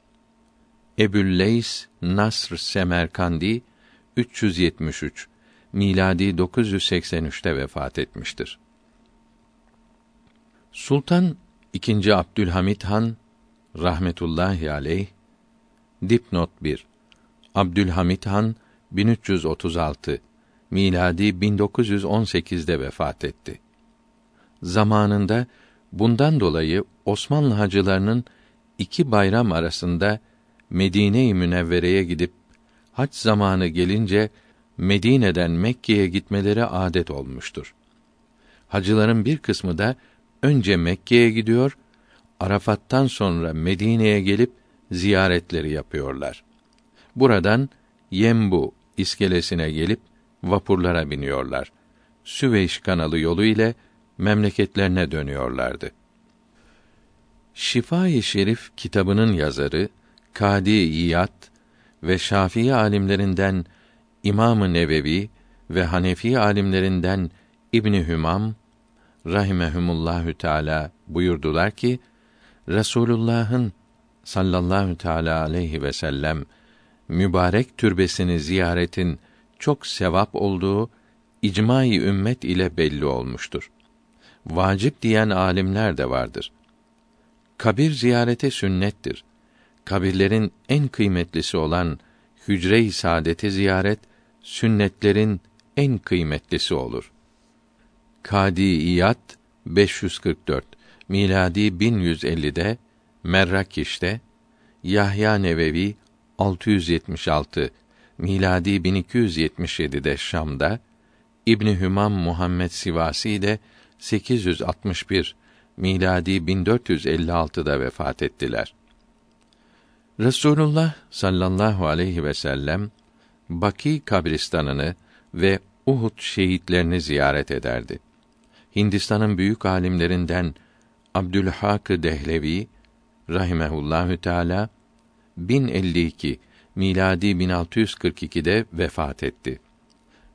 Ebu'l-Leys Nasr Semerkandi 373 miladi 983'te vefat etmiştir. Sultan II. Abdülhamit Han rahmetullahi aleyh dipnot 1 Abdülhamit Han 1336 miladi 1918'de vefat etti. Zamanında bundan dolayı Osmanlı hacılarının iki bayram arasında Medine-i Münevvere'ye gidip hac zamanı gelince Medine'den Mekke'ye gitmeleri adet olmuştur. Hacıların bir kısmı da önce Mekke'ye gidiyor, Arafat'tan sonra Medine'ye gelip ziyaretleri yapıyorlar. Buradan Yembu iskelesine gelip vapurlara biniyorlar. Süveyş kanalı yolu ile memleketlerine dönüyorlardı. Şifa-i Şerif kitabının yazarı Kadi İyad ve Şafii alimlerinden İmam-ı Nevevi ve Hanefi alimlerinden İbni Hümam rahimehumullahü teala buyurdular ki Resulullah'ın sallallahu teala aleyhi ve sellem mübarek türbesini ziyaretin çok sevap olduğu icmai ümmet ile belli olmuştur. Vacip diyen alimler de vardır. Kabir ziyarete sünnettir. Kabirlerin en kıymetlisi olan hücre-i saadeti ziyaret sünnetlerin en kıymetlisi olur. Kadiyat 544 miladi 1150'de Merrakiş'te Yahya Nevevi 676 miladi 1277'de Şam'da İbni Hümam Muhammed Sivasi de 861 miladi 1456'da vefat ettiler. Resulullah sallallahu aleyhi ve sellem Baki kabristanını ve Uhud şehitlerini ziyaret ederdi. Hindistan'ın büyük alimlerinden Abdülhak Dehlevi rahimehullahü teala 1052 miladi 1642'de vefat etti.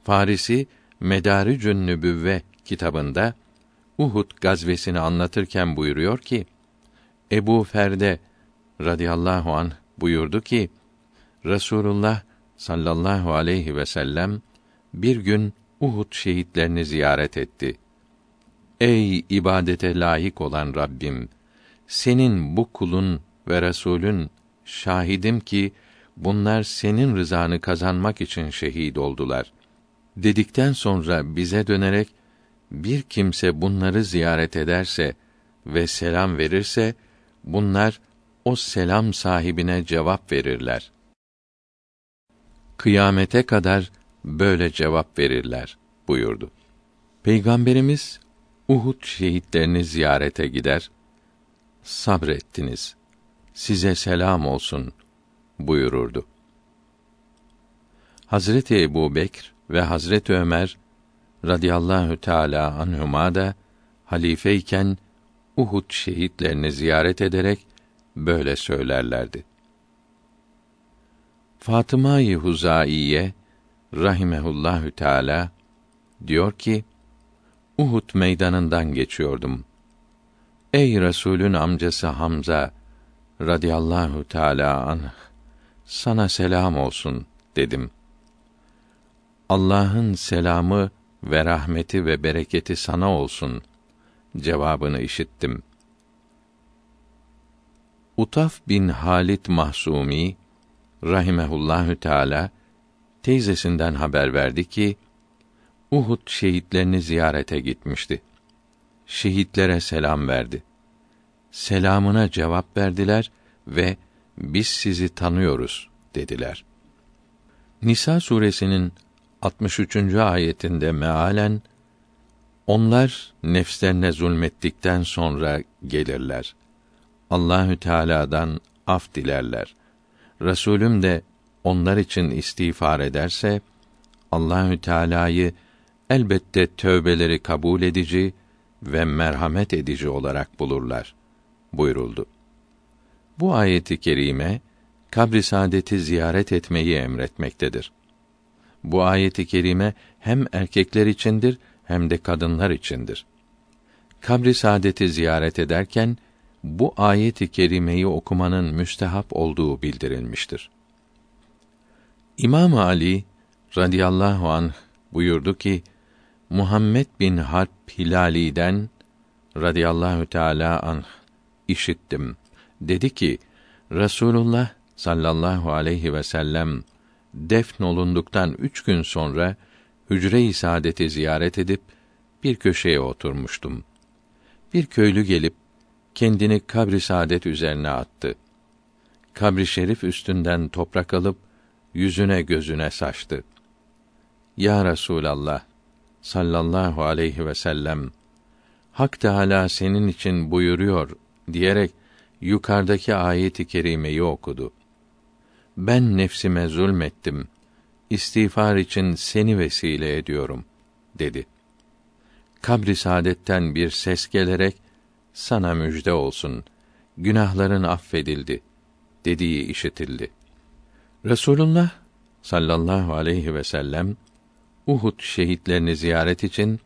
Farisi Medaricün Nübüvve kitabında Uhud gazvesini anlatırken buyuruyor ki Ebu Ferde radıyallahu an buyurdu ki Resulullah sallallahu aleyhi ve sellem bir gün Uhud şehitlerini ziyaret etti. Ey ibadete layık olan Rabbim, senin bu kulun ve Resulün şahidim ki bunlar senin rızanı kazanmak için şehit oldular. Dedikten sonra bize dönerek bir kimse bunları ziyaret ederse ve selam verirse bunlar o selam sahibine cevap verirler. Kıyamete kadar böyle cevap verirler buyurdu. Peygamberimiz Uhud şehitlerini ziyarete gider. Sabrettiniz. Size selam olsun buyururdu. Hazreti Ebu Bekr ve Hazreti Ömer radıyallahu teala anhuma da halifeyken Uhud şehitlerini ziyaret ederek böyle söylerlerdi. Fatıma-i Huzaiye rahimehullahü teala diyor ki Uhud meydanından geçiyordum. Ey Resulün amcası Hamza radıyallahu teala anh sana selam olsun dedim. Allah'ın selamı ve rahmeti ve bereketi sana olsun cevabını işittim. Utaf bin Halit Mahsumi rahimehullahü teala teyzesinden haber verdi ki Uhud şehitlerini ziyarete gitmişti. Şehitlere selam verdi. Selamına cevap verdiler ve biz sizi tanıyoruz dediler. Nisa suresinin 63. ayetinde mealen onlar nefslerine zulmettikten sonra gelirler. Allahü Teala'dan af dilerler. Resulüm de onlar için istiğfar ederse Allahü Teala'yı elbette tövbeleri kabul edici ve merhamet edici olarak bulurlar buyuruldu. Bu ayeti kerime kabri saadeti ziyaret etmeyi emretmektedir. Bu ayeti kerime hem erkekler içindir hem de kadınlar içindir. Kabri saadeti ziyaret ederken bu ayeti kerimeyi okumanın müstehap olduğu bildirilmiştir. İmam Ali radıyallahu anh buyurdu ki Muhammed bin Harp Hilali'den radıyallahu teala anh işittim. Dedi ki Resulullah sallallahu aleyhi ve sellem defn olunduktan üç gün sonra hücre-i saadeti ziyaret edip bir köşeye oturmuştum. Bir köylü gelip kendini kabri saadet üzerine attı. Kabri şerif üstünden toprak alıp yüzüne gözüne saçtı. Ya Resulallah sallallahu aleyhi ve sellem Hak Teâlâ senin için buyuruyor diyerek yukarıdaki ayet-i kerimeyi okudu. Ben nefsime zulmettim. İstiğfar için seni vesile ediyorum dedi. Kabri saadetten bir ses gelerek sana müjde olsun. Günahların affedildi dediği işitildi. Resulullah sallallahu aleyhi ve sellem Uhud şehitlerini ziyaret için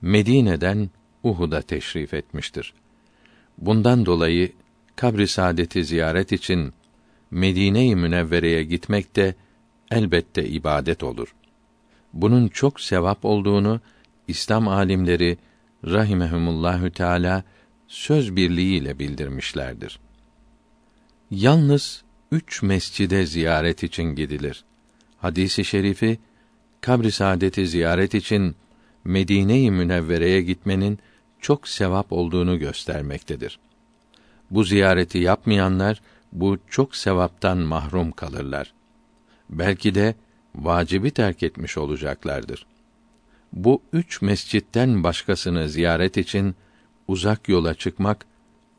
Medine'den Uhud'a teşrif etmiştir. Bundan dolayı kabri saadeti ziyaret için Medine-i Münevvere'ye gitmek de elbette ibadet olur. Bunun çok sevap olduğunu İslam alimleri rahimehumullahü teala söz birliğiyle bildirmişlerdir. Yalnız üç mescide ziyaret için gidilir. Hadisi şerifi kabri saadeti ziyaret için Medine-i Münevvere'ye gitmenin çok sevap olduğunu göstermektedir. Bu ziyareti yapmayanlar bu çok sevaptan mahrum kalırlar. Belki de vacibi terk etmiş olacaklardır. Bu üç mescitten başkasını ziyaret için uzak yola çıkmak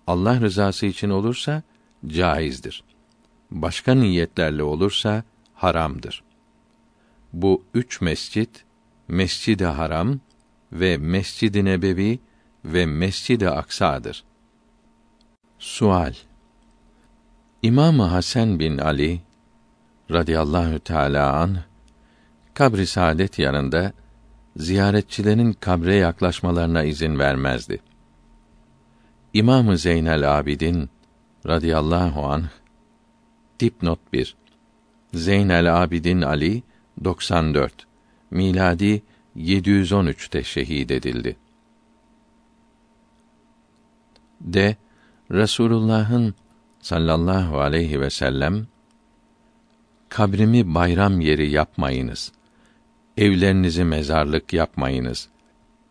Allah rızası için olursa caizdir. Başka niyetlerle olursa haramdır. Bu üç mescit Mescid-i Haram ve Mescid-i Nebevi ve Mescid-i Aksa'dır. Sual İmam Hasan bin Ali radıyallahu teala an kabri saadet yanında ziyaretçilerin kabre yaklaşmalarına izin vermezdi. İmamı Zeynel Abidin radıyallahu anh dipnot 1 Zeynel Abidin Ali 94 miladi 713'te şehit edildi. De Resulullah'ın sallallahu aleyhi ve sellem kabrimi bayram yeri yapmayınız. Evlerinizi mezarlık yapmayınız.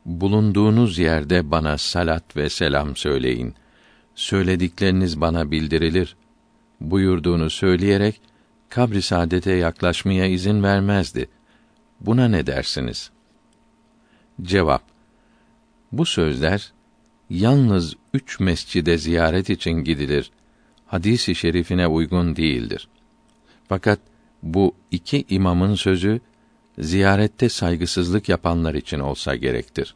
Bulunduğunuz yerde bana salat ve selam söyleyin. söyledikleriniz bana bildirilir buyurduğunu söyleyerek kabri saadete yaklaşmaya izin vermezdi. Buna ne dersiniz? Cevap Bu sözler yalnız üç mescide ziyaret için gidilir. Hadisi şerifine uygun değildir. Fakat bu iki imamın sözü ziyarette saygısızlık yapanlar için olsa gerektir.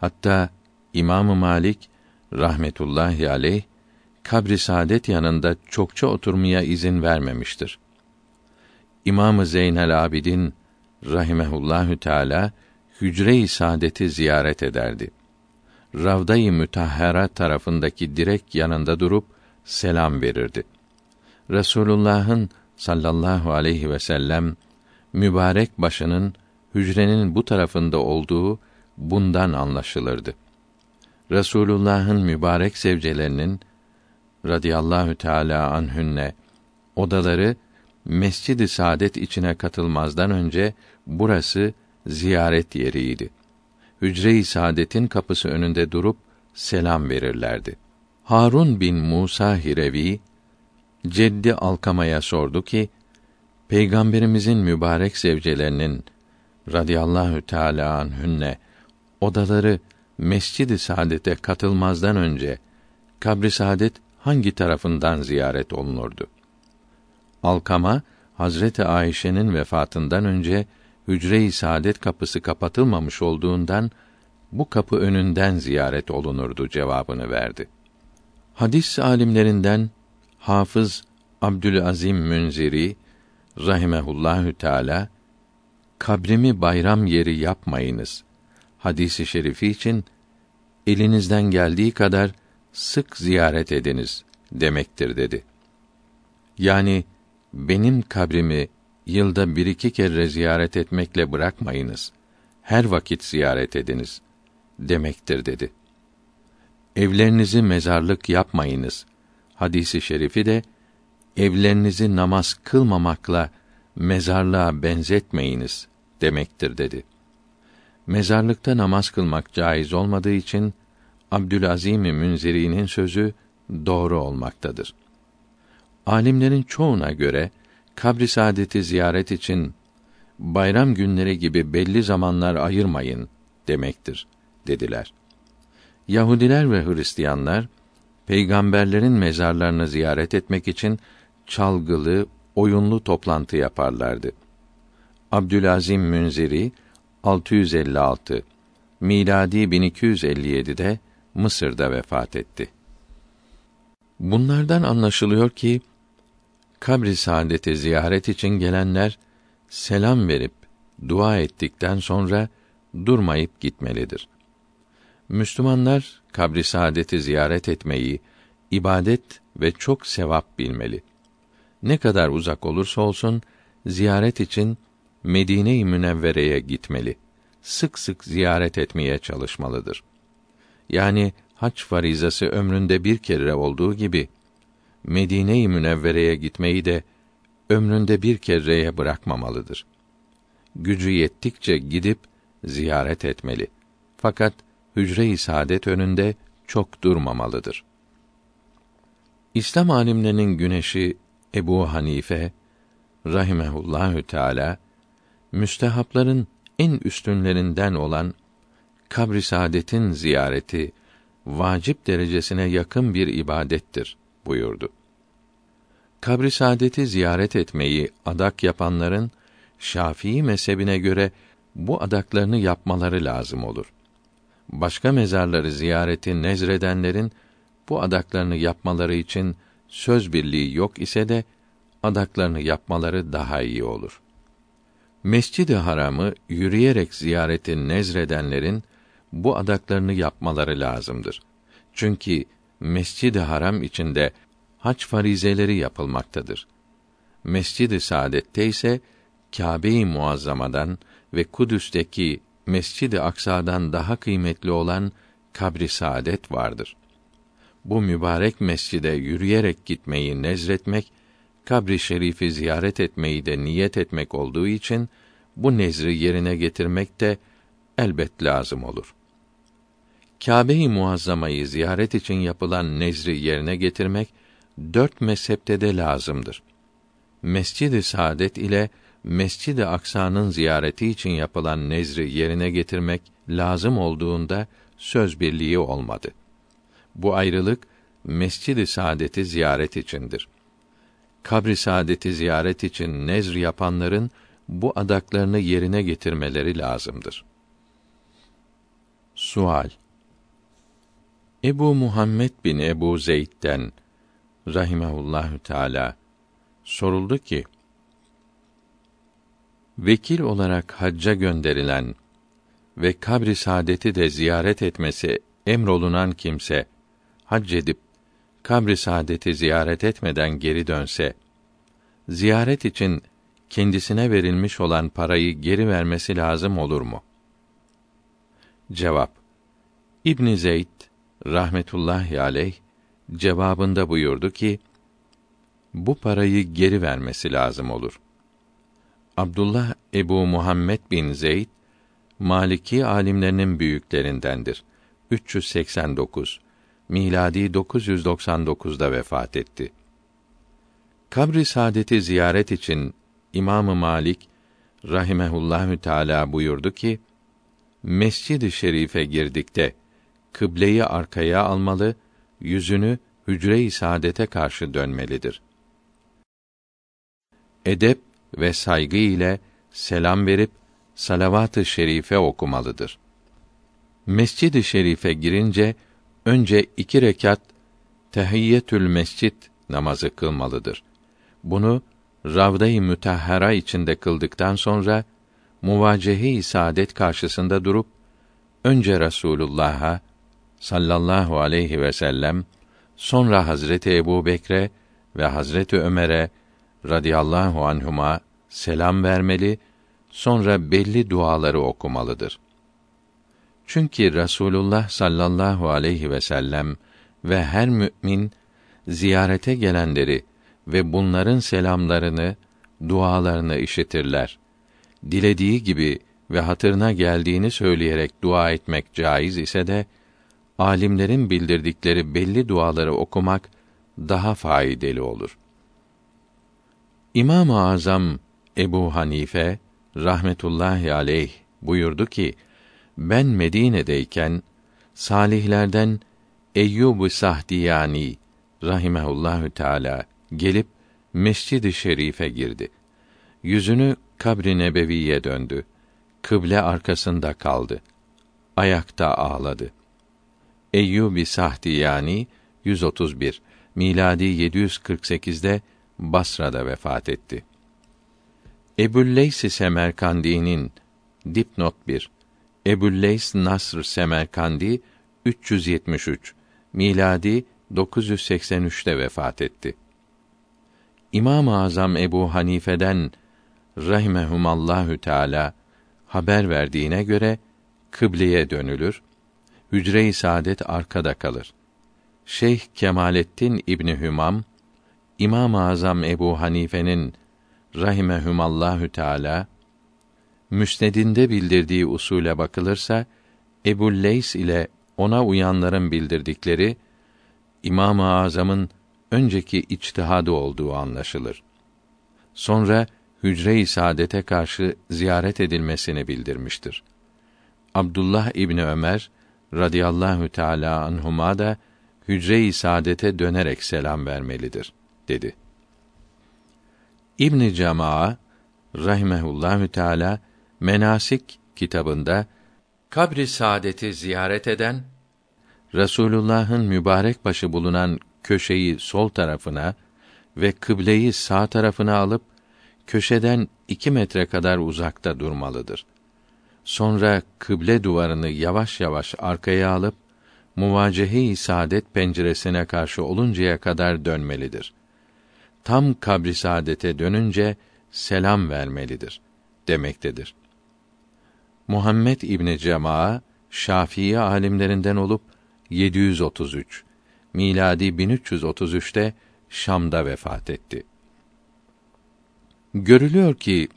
Hatta İmam Malik rahmetullahi aleyh kabri saadet yanında çokça oturmaya izin vermemiştir. İmam Zeynel Abidin rahimehullahü teala hücre-i saadeti ziyaret ederdi. Ravda-i Mütahhara tarafındaki direk yanında durup selam verirdi. Resulullah'ın sallallahu aleyhi ve sellem mübarek başının hücrenin bu tarafında olduğu bundan anlaşılırdı. Resulullah'ın mübarek sevcelerinin radıyallahu teala anhünne odaları Mescid-i Saadet içine katılmazdan önce burası ziyaret yeriydi. Hücre-i Saadet'in kapısı önünde durup selam verirlerdi. Harun bin Musa Hirevi Ceddi Alkama'ya sordu ki Peygamberimizin mübarek sevcelerinin radıyallahu teala anhünne odaları Mescid-i Saadet'e katılmazdan önce kabri saadet hangi tarafından ziyaret olunurdu? Alkama Hazreti Ayşe'nin vefatından önce hücre-i saadet kapısı kapatılmamış olduğundan bu kapı önünden ziyaret olunurdu cevabını verdi. Hadis alimlerinden Hafız Abdülazim Münziri rahimehullahü teala kabrimi bayram yeri yapmayınız hadisi şerifi için elinizden geldiği kadar sık ziyaret ediniz demektir dedi. Yani benim kabrimi yılda bir iki kere ziyaret etmekle bırakmayınız. Her vakit ziyaret ediniz demektir dedi. Evlerinizi mezarlık yapmayınız. Hadisi şerifi de evlerinizi namaz kılmamakla mezarlığa benzetmeyiniz demektir dedi. Mezarlıkta namaz kılmak caiz olmadığı için Abdülazim Münziri'nin sözü doğru olmaktadır. Alimlerin çoğuna göre kabri saadeti ziyaret için bayram günleri gibi belli zamanlar ayırmayın demektir dediler. Yahudiler ve Hristiyanlar peygamberlerin mezarlarını ziyaret etmek için çalgılı, oyunlu toplantı yaparlardı. Abdülazim Münziri 656 miladi 1257'de Mısır'da vefat etti. Bunlardan anlaşılıyor ki kabri saadeti ziyaret için gelenler selam verip dua ettikten sonra durmayıp gitmelidir. Müslümanlar kabri saadeti ziyaret etmeyi ibadet ve çok sevap bilmeli. Ne kadar uzak olursa olsun ziyaret için Medine-i Münevvere'ye gitmeli. Sık sık ziyaret etmeye çalışmalıdır. Yani hac farizası ömründe bir kere olduğu gibi Medine-i Münevvere'ye gitmeyi de ömründe bir kereye bırakmamalıdır. Gücü yettikçe gidip ziyaret etmeli. Fakat hücre-i saadet önünde çok durmamalıdır. İslam alimlerinin güneşi Ebu Hanife rahimehullahü teala müstehapların en üstünlerinden olan kabri saadetin ziyareti vacip derecesine yakın bir ibadettir buyurdu. Kabri saadeti ziyaret etmeyi adak yapanların Şafii mezhebine göre bu adaklarını yapmaları lazım olur. Başka mezarları ziyareti nezredenlerin bu adaklarını yapmaları için söz birliği yok ise de adaklarını yapmaları daha iyi olur. Mescid-i Haram'ı yürüyerek ziyareti nezredenlerin bu adaklarını yapmaları lazımdır. Çünkü Mescid-i Haram içinde hac farizeleri yapılmaktadır. Mescid-i Saadet'te ise Kâbe-i Muazzama'dan ve Kudüs'teki Mescid-i Aksa'dan daha kıymetli olan kabri saadet vardır. Bu mübarek mescide yürüyerek gitmeyi nezretmek kabri şerifi ziyaret etmeyi de niyet etmek olduğu için bu nezri yerine getirmek de elbet lazım olur. Kâbe-i Muazzama'yı ziyaret için yapılan nezri yerine getirmek dört mezhepte de lazımdır. Mescid-i Saadet ile Mescid-i Aksa'nın ziyareti için yapılan nezri yerine getirmek lazım olduğunda söz birliği olmadı. Bu ayrılık Mescid-i Saadet'i ziyaret içindir. Kabri Saadet'i ziyaret için nezr yapanların bu adaklarını yerine getirmeleri lazımdır. Sual Ebu Muhammed bin Ebu Zeyd'den rahimehullahü teala soruldu ki vekil olarak hacca gönderilen ve kabri saadeti de ziyaret etmesi emrolunan kimse hac edip kabri saadeti ziyaret etmeden geri dönse ziyaret için kendisine verilmiş olan parayı geri vermesi lazım olur mu? Cevap İbn Zeyd rahmetullahi aleyh cevabında buyurdu ki bu parayı geri vermesi lazım olur. Abdullah Ebu Muhammed bin Zeyd Maliki alimlerinin büyüklerindendir. 389 miladi 999'da vefat etti. Kabri saadeti ziyaret için İmam Malik rahimehullahü teala buyurdu ki: Mescid-i Şerif'e girdikte kıbleyi arkaya almalı, yüzünü hücre-i saadete karşı dönmelidir. Edep ve saygı ile selam verip salavat-ı şerife okumalıdır. Mescid-i Şerif'e girince önce iki rekat tehiyyetül mescid namazı kılmalıdır. Bunu Ravda-i Mütahhara içinde kıldıktan sonra muvacehe-i saadet karşısında durup önce Resulullah'a sallallahu aleyhi ve sellem sonra Hazreti Ebu Bekre ve Hazreti Ömer'e radıyallahu anhuma selam vermeli, sonra belli duaları okumalıdır. Çünkü Rasulullah sallallahu aleyhi ve sellem ve her mümin ziyarete gelenleri ve bunların selamlarını, dualarını işitirler. Dilediği gibi ve hatırına geldiğini söyleyerek dua etmek caiz ise de alimlerin bildirdikleri belli duaları okumak daha faydalı olur. İmam-ı Azam Ebu Hanife rahmetullahi aleyh buyurdu ki: Ben Medine'deyken salihlerden Eyyub-u Sahdiyani rahimehullahü teala gelip Mescid-i Şerif'e girdi. Yüzünü kabri nebeviye döndü. Kıble arkasında kaldı. Ayakta ağladı. Eyyubi Sahdiyani 131 miladi 748'de Basra'da vefat etti. Ebu'l-Leys Semerkandi'nin dipnot 1 Ebu'l-Leys Nasr Semerkandi 373 miladi 983'te vefat etti. İmam-ı Azam Ebu Hanife'den rahimehumallahu teala haber verdiğine göre kıbleye dönülür. Hücre-i saadet arkada kalır. Şeyh Kemalettin İbni Hümam İmam-ı Azam Ebu Hanife'nin rahimehumallahu teala müsnedinde bildirdiği usule bakılırsa Ebu Leys ile ona uyanların bildirdikleri İmam-ı Azam'ın önceki içtihadı olduğu anlaşılır. Sonra hücre-i saadete karşı ziyaret edilmesini bildirmiştir. Abdullah İbni Ömer radıyallahu teala anhuma da hücre-i saadete dönerek selam vermelidir dedi. İbn Cemaa rahimehullahü teala Menasik kitabında kabri saadeti ziyaret eden Resulullah'ın mübarek başı bulunan köşeyi sol tarafına ve kıbleyi sağ tarafına alıp köşeden iki metre kadar uzakta durmalıdır. Sonra kıble duvarını yavaş yavaş arkaya alıp muvacehe-i saadet penceresine karşı oluncaya kadar dönmelidir. Tam kabri saadete dönünce selam vermelidir demektedir. Muhammed İbni Cemaa Şafii alimlerinden olup 733 miladi 1333'te Şam'da vefat etti. Görülüyor ki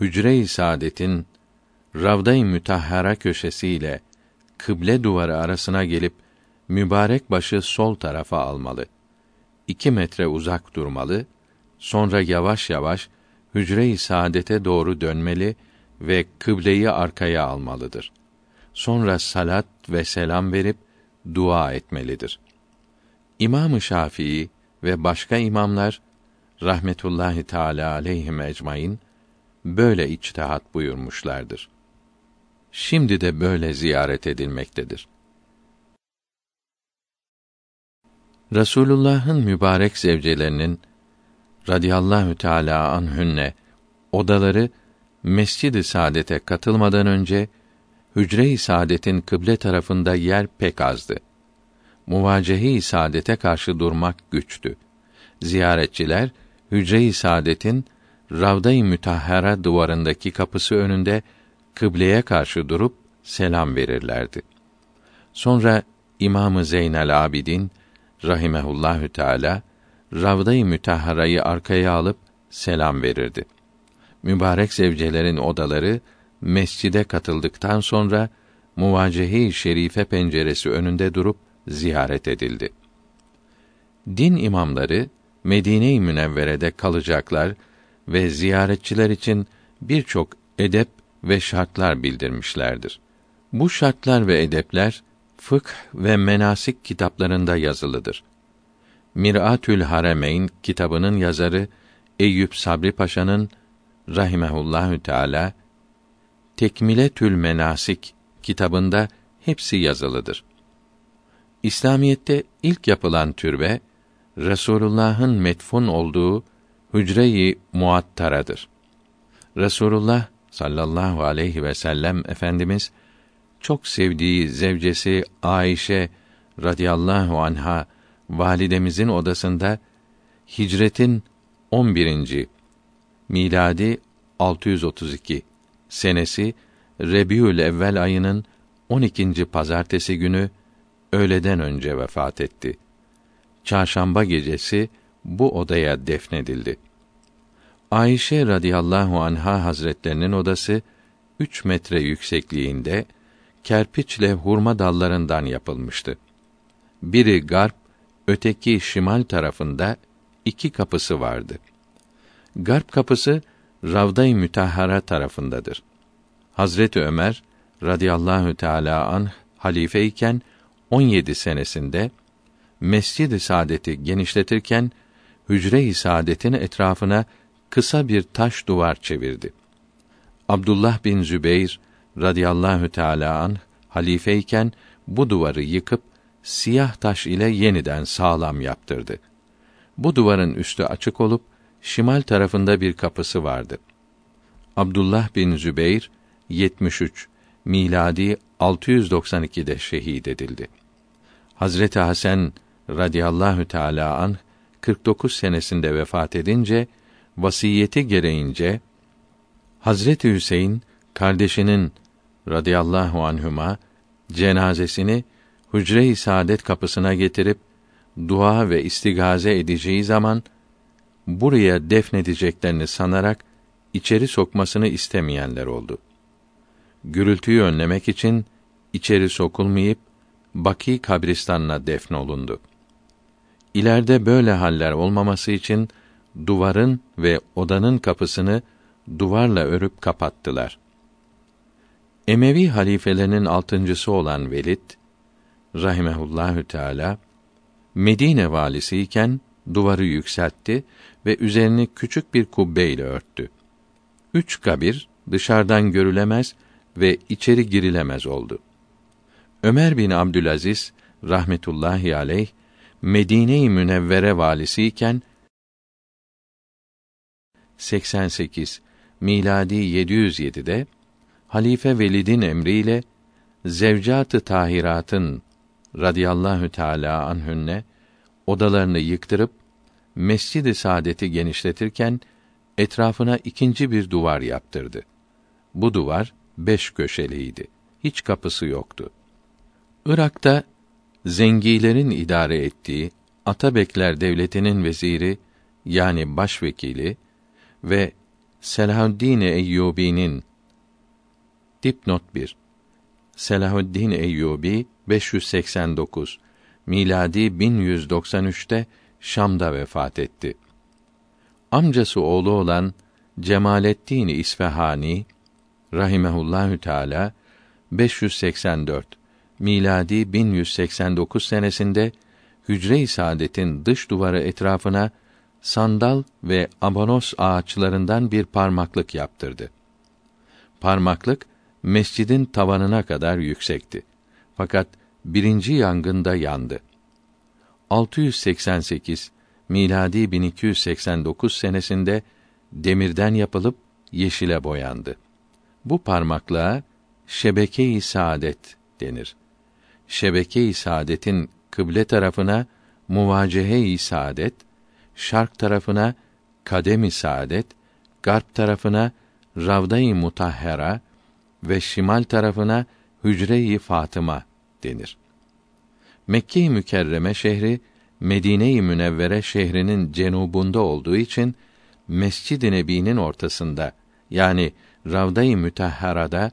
Hücre-i Saadet'in Ravda-i Mütahhara köşesiyle kıble duvarı arasına gelip mübarek başı sol tarafa almalı. İki metre uzak durmalı, sonra yavaş yavaş hücre-i saadete doğru dönmeli ve kıbleyi arkaya almalıdır. Sonra salat ve selam verip dua etmelidir. İmam-ı Şafii ve başka imamlar rahmetullahi teala aleyhim ecmaîn böyle içtihat buyurmuşlardır. Şimdi de böyle ziyaret edilmektedir. Resulullah'ın mübarek zevcelerinin radıyallahu teala anhünne odaları Mescid-i Saadet'e katılmadan önce Hücre-i Saadet'in kıble tarafında yer pek azdı. Muvacehe-i Saadet'e karşı durmak güçtü. Ziyaretçiler Hücre-i Saadet'in Ravda-i Mütahhara duvarındaki kapısı önünde kıbleye karşı durup selam verirlerdi. Sonra İmamı Zeynel Abidin rahimehullahü teala Ravda-i Mütahhara'yı arkaya alıp selam verirdi. Mübarek zevcelerin odaları mescide katıldıktan sonra muvacehe-i şerife penceresi önünde durup ziyaret edildi. Din imamları Medine-i Münevvere'de kalacaklar ve ziyaretçiler için birçok edep ve şartlar bildirmişlerdir. Bu şartlar ve edepler fıkh ve menasik kitaplarında yazılıdır. Miratül Haremeyn kitabının yazarı Eyüp Sabri Paşa'nın rahimehullahü teala Tekmiletül Menasik kitabında hepsi yazılıdır. İslamiyette ilk yapılan türbe Resulullah'ın metfun olduğu hücre-i muattaradır. Resulullah sallallahu aleyhi ve sellem efendimiz çok sevdiği zevcesi Ayşe radıyallahu anha validemizin odasında hicretin 11. miladi 632 senesi Rebiül Evvel ayının 12. pazartesi günü öğleden önce vefat etti. Çarşamba gecesi bu odaya defnedildi. Ayşe radıyallahu anha hazretlerinin odası 3 metre yüksekliğinde kerpiçle hurma dallarından yapılmıştı. Biri garp, öteki şimal tarafında iki kapısı vardı. Garp kapısı Ravda-i Mütahhara tarafındadır. Hazreti Ömer radıyallahu teala an halife iken 17 senesinde Mescid-i Saadet'i genişletirken hücre-i saadetin etrafına kısa bir taş duvar çevirdi. Abdullah bin Zübeyr radıyallahu teala an halifeyken bu duvarı yıkıp siyah taş ile yeniden sağlam yaptırdı. Bu duvarın üstü açık olup şimal tarafında bir kapısı vardı. Abdullah bin Zübeyr 73 miladi 692'de şehit edildi. Hazreti Hasan radıyallahu teala an 49 senesinde vefat edince vasiyeti gereğince Hazreti Hüseyin kardeşinin radıyallahu anhuma cenazesini hücre-i saadet kapısına getirip dua ve istigaze edeceği zaman buraya defnedeceklerini sanarak içeri sokmasını istemeyenler oldu. Gürültüyü önlemek için içeri sokulmayıp Baki kabristanına defnolundu. İleride böyle haller olmaması için duvarın ve odanın kapısını duvarla örüp kapattılar. Emevi halifelerinin altıncısı olan Velid rahimehullahü teala Medine valisi iken duvarı yükseltti ve üzerini küçük bir kubbe ile örttü. Üç kabir dışarıdan görülemez ve içeri girilemez oldu. Ömer bin Abdülaziz rahmetullahi aleyh Medine-i Münevvere valisi iken 88 miladi 707'de Halife Velid'in emriyle zevcat-ı tahiratın radıyallahu teala anhünne odalarını yıktırıp Mescid-i Saadet'i genişletirken etrafına ikinci bir duvar yaptırdı. Bu duvar beş köşeliydi. Hiç kapısı yoktu. Irak'ta zengilerin idare ettiği Atabekler devletinin veziri yani başvekili ve Selahaddin Eyyubi'nin dipnot 1 Selahaddin Eyyubi 589 miladi 1193'te Şam'da vefat etti. Amcası oğlu olan Cemalettin İsfahani rahimehullahü teala 584 miladi 1189 senesinde Hücre-i Saadet'in dış duvarı etrafına sandal ve abonos ağaçlarından bir parmaklık yaptırdı. Parmaklık mescidin tavanına kadar yüksekti. Fakat birinci yangında yandı. 688 miladi 1289 senesinde demirden yapılıp yeşile boyandı. Bu parmaklığa şebeke-i saadet denir. Şebeke-i saadetin kıble tarafına muvacehe-i saadet, şark tarafına kadem-i saadet, garp tarafına ravda-i mutahhera ve şimal tarafına hücre-i Fatıma denir. Mekke-i Mükerreme şehri Medine-i Münevvere şehrinin cenubunda olduğu için Mescid-i Nebi'nin ortasında yani Ravda-i Mütahhara'da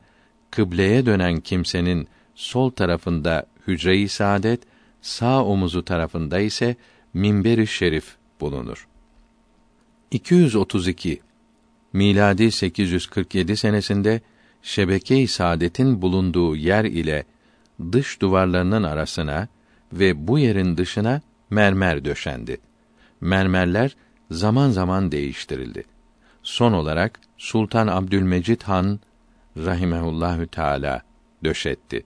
kıbleye dönen kimsenin sol tarafında hücre-i saadet, sağ omuzu tarafında ise minber-i şerif bulunur. 232 miladi 847 senesinde şebeke-i saadetin bulunduğu yer ile dış duvarlarının arasına ve bu yerin dışına mermer döşendi. Mermerler zaman zaman değiştirildi. Son olarak Sultan Abdülmecid Han rahimehullahü teala döşetti.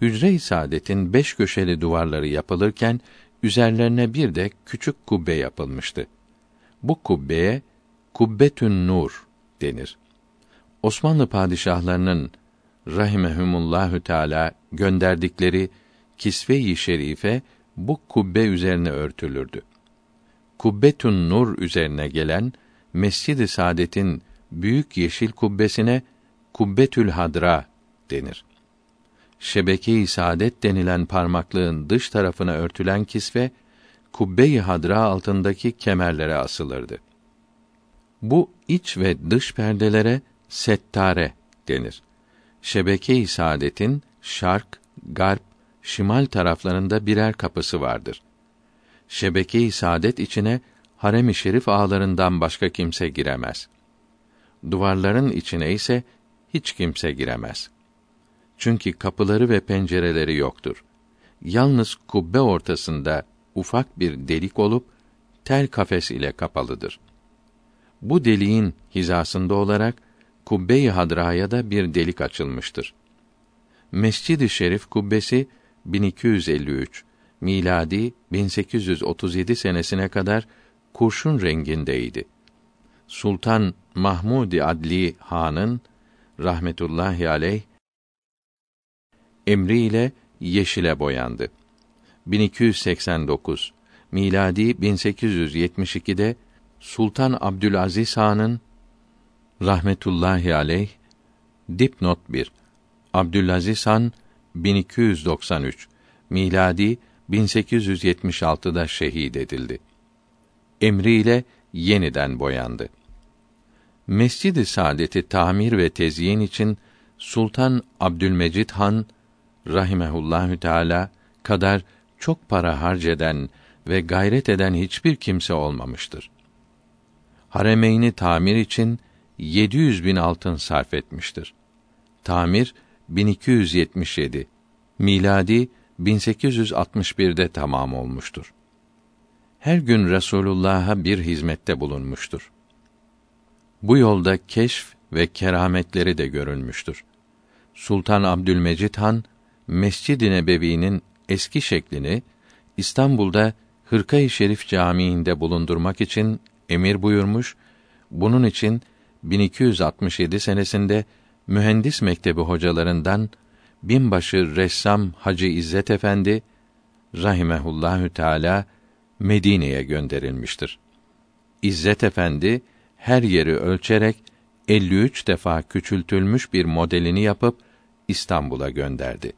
Hücre-i Saadet'in beş köşeli duvarları yapılırken üzerlerine bir de küçük kubbe yapılmıştı. Bu kubbeye Kubbetün Nur denir. Osmanlı padişahlarının rahimehumullahü teala gönderdikleri kisve-i şerife bu kubbe üzerine örtülürdü. Kubbetun Nur üzerine gelen Mescid-i Saadet'in büyük yeşil kubbesine Kubbetül Hadra denir. Şebeke-i Saadet denilen parmaklığın dış tarafına örtülen kisve kubbe-i hadra altındaki kemerlere asılırdı. Bu iç ve dış perdelere settare denir. Şebeke-i Saadet'in şark, garp, şimal taraflarında birer kapısı vardır. Şebeke-i Saadet içine harem-i şerif ağlarından başka kimse giremez. Duvarların içine ise hiç kimse giremez. Çünkü kapıları ve pencereleri yoktur. Yalnız kubbe ortasında ufak bir delik olup tel kafes ile kapalıdır. Bu deliğin hizasında olarak kubbe-i hadraya da bir delik açılmıştır. Mescid-i Şerif kubbesi 1253 miladi 1837 senesine kadar kurşun rengindeydi. Sultan Mahmud Adli Han'ın rahmetullahi aleyh emriyle yeşile boyandı. 1289 miladi 1872'de Sultan Abdülaziz Han'ın rahmetullahi aleyh dipnot 1 Abdülaziz Han 1293 miladi 1876'da şehit edildi. Emriyle yeniden boyandı. Mescid-i Saadet'i tamir ve tezyin için Sultan Abdülmecid Han rahimehullahü teala kadar çok para harceden ve gayret eden hiçbir kimse olmamıştır. Haremeyni tamir için 700 bin altın sarf etmiştir. Tamir 1277 miladi 1861'de tamam olmuştur. Her gün Resulullah'a bir hizmette bulunmuştur. Bu yolda keşf ve kerametleri de görülmüştür. Sultan Abdülmecid Han Mescid-i Nebevi'nin eski şeklini İstanbul'da Hırkayı Şerif Camii'nde bulundurmak için emir buyurmuş. Bunun için 1267 senesinde mühendis mektebi hocalarından binbaşı ressam Hacı İzzet Efendi rahimehullahü teala Medine'ye gönderilmiştir. İzzet Efendi her yeri ölçerek 53 defa küçültülmüş bir modelini yapıp İstanbul'a gönderdi.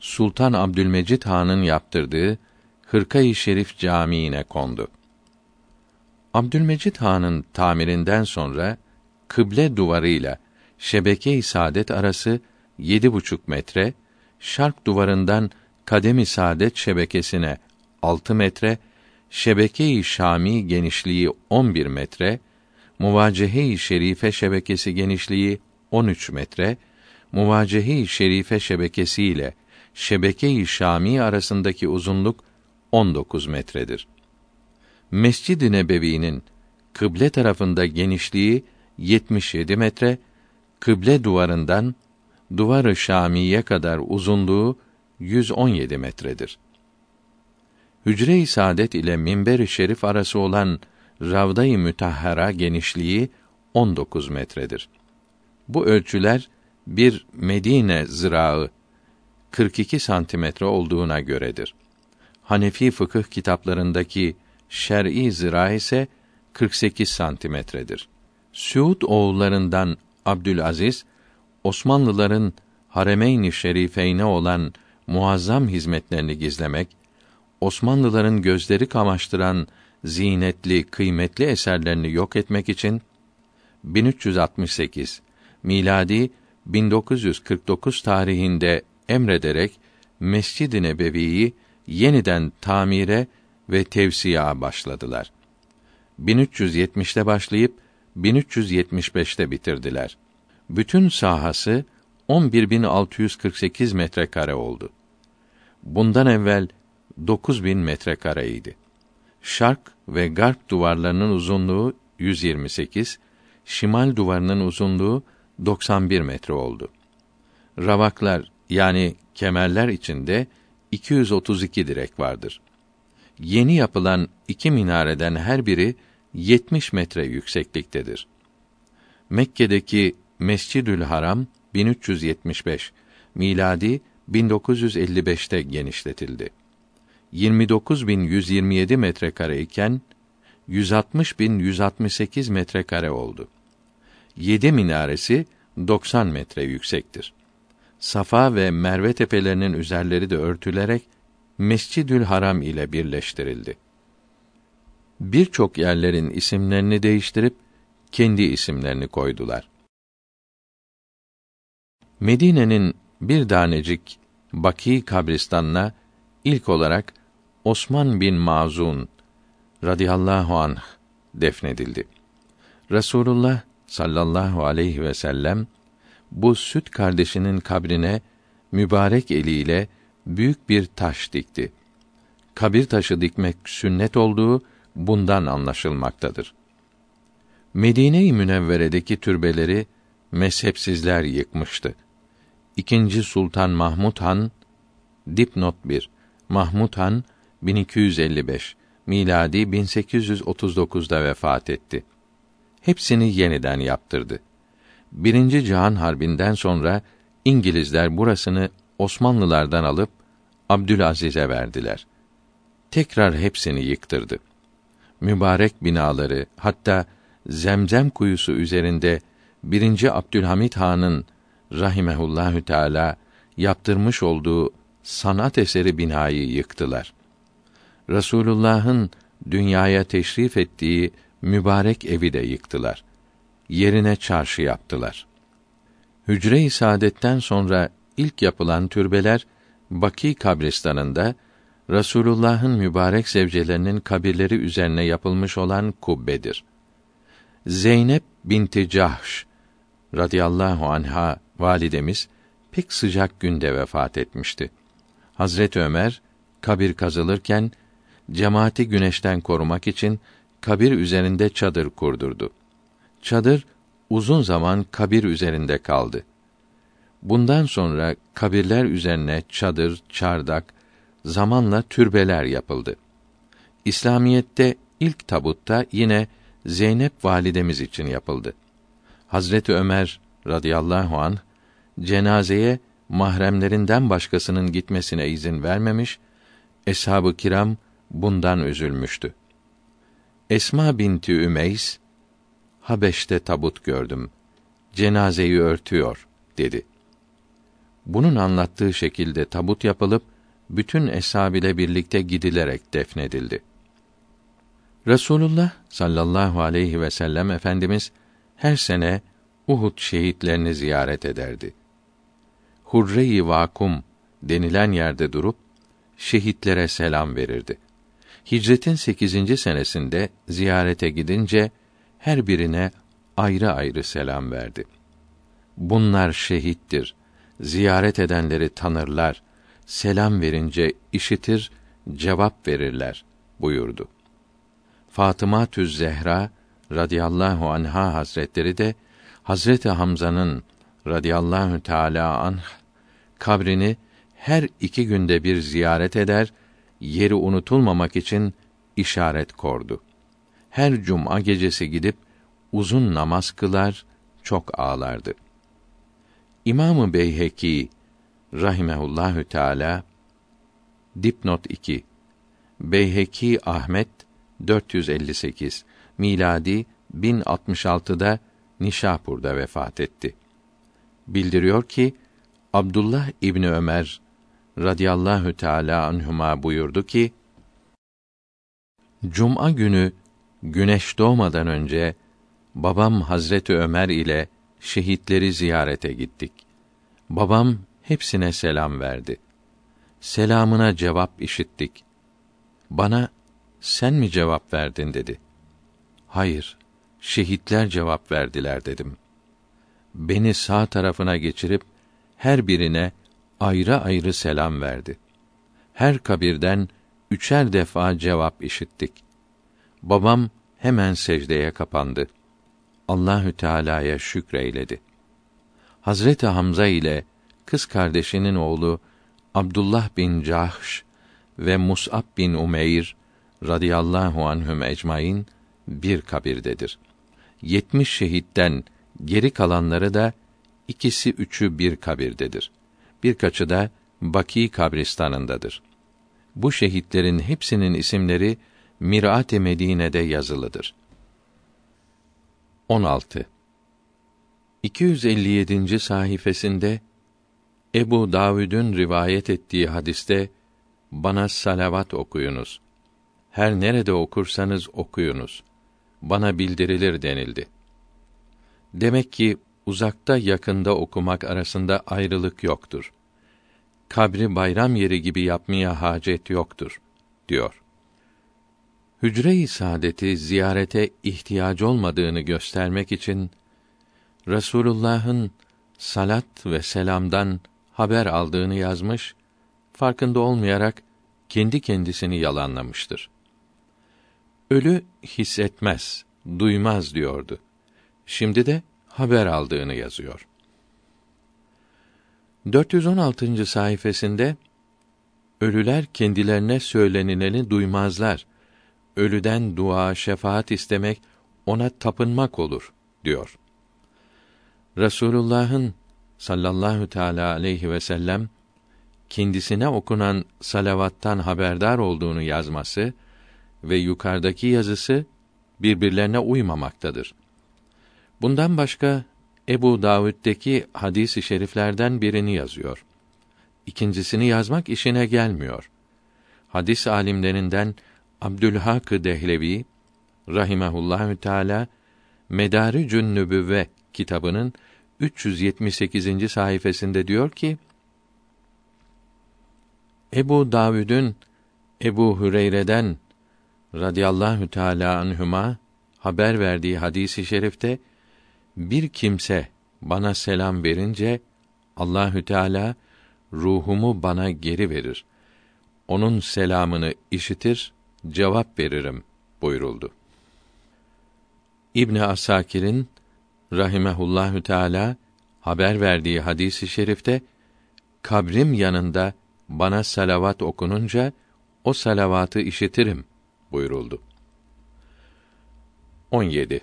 Sultan Abdülmecid Han'ın yaptırdığı Hırkayı Şerif Camii'ne kondu. Abdülmecid Han'ın tamirinden sonra kıble duvarıyla şebeke-i saadet arası yedi buçuk metre, şark duvarından kademi saadet şebekesine 6 metre, şebeke-i Şami genişliği 11 metre, muvacehe-i şerife şebekesi genişliği 13 metre, muvacehe-i şerife şebekesi ile şebeke-i Şami arasındaki uzunluk 19 metredir. Mescid-i Nebevi'nin kıble tarafında genişliği 77 metre, kıble duvarından duvarı Şamiye kadar uzunluğu 117 metredir. Hücre-i Saadet ile minber-i şerif arası olan Ravda-i Mütahhara genişliği 19 metredir. Bu ölçüler bir Medine zirağı 42 santimetre olduğuna göredir. Hanefi fıkıh kitaplarındaki şer'i zira ise 48 santimetredir. Suud oğullarından Abdülaziz Osmanlıların Haremeyn-i Şerifeyne olan muazzam hizmetlerini gizlemek, Osmanlıların gözleri kamaştıran zinetli, kıymetli eserlerini yok etmek için 1368 miladi 1949 tarihinde emrederek Mescid-i Nebevi'yi yeniden tamire ve tevsiya başladılar. 1370'te başlayıp 1375'te bitirdiler. Bütün sahası 11648 metrekare oldu. Bundan evvel 9000 metrekareydi. Şark ve garp duvarlarının uzunluğu 128, şimal duvarının uzunluğu 91 metre oldu. Ravaklar yani kemerler içinde 232 direk vardır. Yeni yapılan iki minareden her biri 70 metre yüksekliktedir. Mekke'deki Mescidül Haram 1375 miladi 1955'te genişletildi. 29127 metrekare iken 160.168 metrekare oldu. Yedi minaresi 90 metre yüksektir. Safa ve Merve tepelerinin üzerleri de örtülerek Mescidül Haram ile birleştirildi. Birçok yerlerin isimlerini değiştirip kendi isimlerini koydular. Medine'nin bir tanecik Baki kabristanına ilk olarak Osman bin Mazun radıyallahu anh defnedildi. Resulullah sallallahu aleyhi ve sellem bu süt kardeşinin kabrine mübarek eliyle büyük bir taş dikti. Kabir taşı dikmek sünnet olduğu bundan anlaşılmaktadır. Medine-i Münevvere'deki türbeleri mezhepsizler yıkmıştı. İkinci Sultan Mahmud Han dipnot 1 Mahmud Han 1255 miladi 1839'da vefat etti. Hepsini yeniden yaptırdı. Birinci Cihan Harbi'nden sonra İngilizler burasını Osmanlılardan alıp Abdülaziz'e verdiler. Tekrar hepsini yıktırdı. Mübarek binaları, hatta Zemzem kuyusu üzerinde birinci Abdülhamit Han'ın rahimehullahü teala yaptırmış olduğu sanat eseri binayı yıktılar. Resulullah'ın dünyaya teşrif ettiği mübarek evi de yıktılar. Yerine çarşı yaptılar. Hücre-i Saadet'ten sonra ilk yapılan türbeler Baki kabristanında Resulullah'ın mübarek zevcelerinin kabirleri üzerine yapılmış olan kubbedir. Zeynep binti Cahş radıyallahu anha validemiz pek sıcak günde vefat etmişti. Hazret Ömer kabir kazılırken cemaati güneşten korumak için kabir üzerinde çadır kurdurdu. Çadır uzun zaman kabir üzerinde kaldı. Bundan sonra kabirler üzerine çadır, çardak, zamanla türbeler yapıldı. İslamiyette ilk tabutta yine Zeynep validemiz için yapıldı. Hazreti Ömer radıyallahu an cenazeye mahremlerinden başkasının gitmesine izin vermemiş, eshab-ı kiram bundan üzülmüştü. Esma binti Ümeys, Habeş'te tabut gördüm. Cenazeyi örtüyor, dedi. Bunun anlattığı şekilde tabut yapılıp, bütün eshab ile birlikte gidilerek defnedildi. Resulullah sallallahu aleyhi ve sellem Efendimiz her sene Uhud şehitlerini ziyaret ederdi. Hurre-i Vakum denilen yerde durup şehitlere selam verirdi. Hicretin 8. senesinde ziyarete gidince her birine ayrı ayrı selam verdi. Bunlar şehittir. Ziyaret edenleri tanırlar. Selam verince işitir, cevap verirler buyurdu. Fatıma Tüz Zehra radıyallahu anha hazretleri de Hazreti Hamza'nın radıyallahu teala anh kabrini her iki günde bir ziyaret eder, yeri unutulmamak için işaret kordu. Her cuma gecesi gidip uzun namaz kılar, çok ağlardı. İmamı Beyheki rahimehullahü teala dipnot 2 Beyheki Ahmet 458 miladi 1066'da Nişapur'da vefat etti. Bildiriyor ki Abdullah İbni Ömer radıyallahu teala anhuma buyurdu ki Cuma günü güneş doğmadan önce babam Hazreti Ömer ile şehitleri ziyarete gittik. Babam hepsine selam verdi. Selamına cevap işittik. Bana sen mi cevap verdin dedi. Hayır, şehitler cevap verdiler dedim. Beni sağ tarafına geçirip her birine ayrı ayrı selam verdi. Her kabirden üçer defa cevap işittik. Babam hemen secdeye kapandı. Allahü Teala'ya şükreyledi. Hazreti Hamza ile kız kardeşinin oğlu Abdullah bin Cahş ve Mus'ab bin Umeyr radıyallahu anhüm ecmaîn bir kabirdedir. Yetmiş şehitten geri kalanları da ikisi üçü bir kabirdedir. Birkaçı da Baki kabristanındadır. Bu şehitlerin hepsinin isimleri Mirat-ı Medine'de yazılıdır. 16. 257. sayfasında Ebu Davud'un rivayet ettiği hadiste bana salavat okuyunuz. Her nerede okursanız okuyunuz. Bana bildirilir denildi. Demek ki uzakta yakında okumak arasında ayrılık yoktur. Kabri bayram yeri gibi yapmaya hacet yoktur diyor. Hücre-i saadeti ziyarete ihtiyaç olmadığını göstermek için Resulullah'ın salat ve selamdan haber aldığını yazmış, farkında olmayarak kendi kendisini yalanlamıştır. Ölü hissetmez, duymaz diyordu. Şimdi de haber aldığını yazıyor. 416. sayfasında ölüler kendilerine söylenileni duymazlar. Ölüden dua, şefaat istemek ona tapınmak olur diyor. Resulullah'ın sallallahu teala aleyhi ve sellem kendisine okunan salavattan haberdar olduğunu yazması ve yukarıdaki yazısı birbirlerine uymamaktadır. Bundan başka Ebu Davud'daki hadis-i şeriflerden birini yazıyor. İkincisini yazmak işine gelmiyor. Hadis alimlerinden Abdülhak Dehlevi rahimehullahü teala Medaricün Nübüvve kitabının 378. sayfasında diyor ki Ebu Davud'un Ebu Hüreyre'den radıyallahu teala anhuma haber verdiği hadisi i şerifte bir kimse bana selam verince Allahü Teala ruhumu bana geri verir. Onun selamını işitir, cevap veririm buyuruldu. İbn Asakir'in rahimehullahü teala haber verdiği hadisi şerifte kabrim yanında bana salavat okununca o salavatı işitirim buyuruldu. 17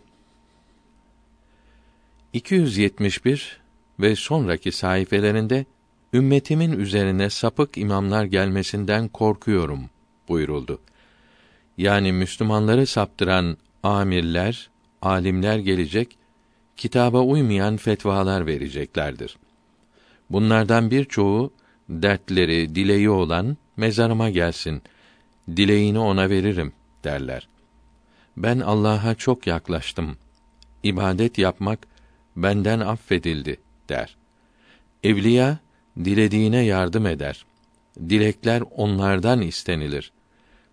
271 ve sonraki sayfelerinde ümmetimin üzerine sapık imamlar gelmesinden korkuyorum buyuruldu. Yani Müslümanları saptıran amirler, alimler gelecek, kitaba uymayan fetvalar vereceklerdir. Bunlardan birçoğu dertleri, dileği olan mezarıma gelsin. Dileğini ona veririm derler. Ben Allah'a çok yaklaştım. İbadet yapmak benden affedildi der. Evliya dilediğine yardım eder. Dilekler onlardan istenilir.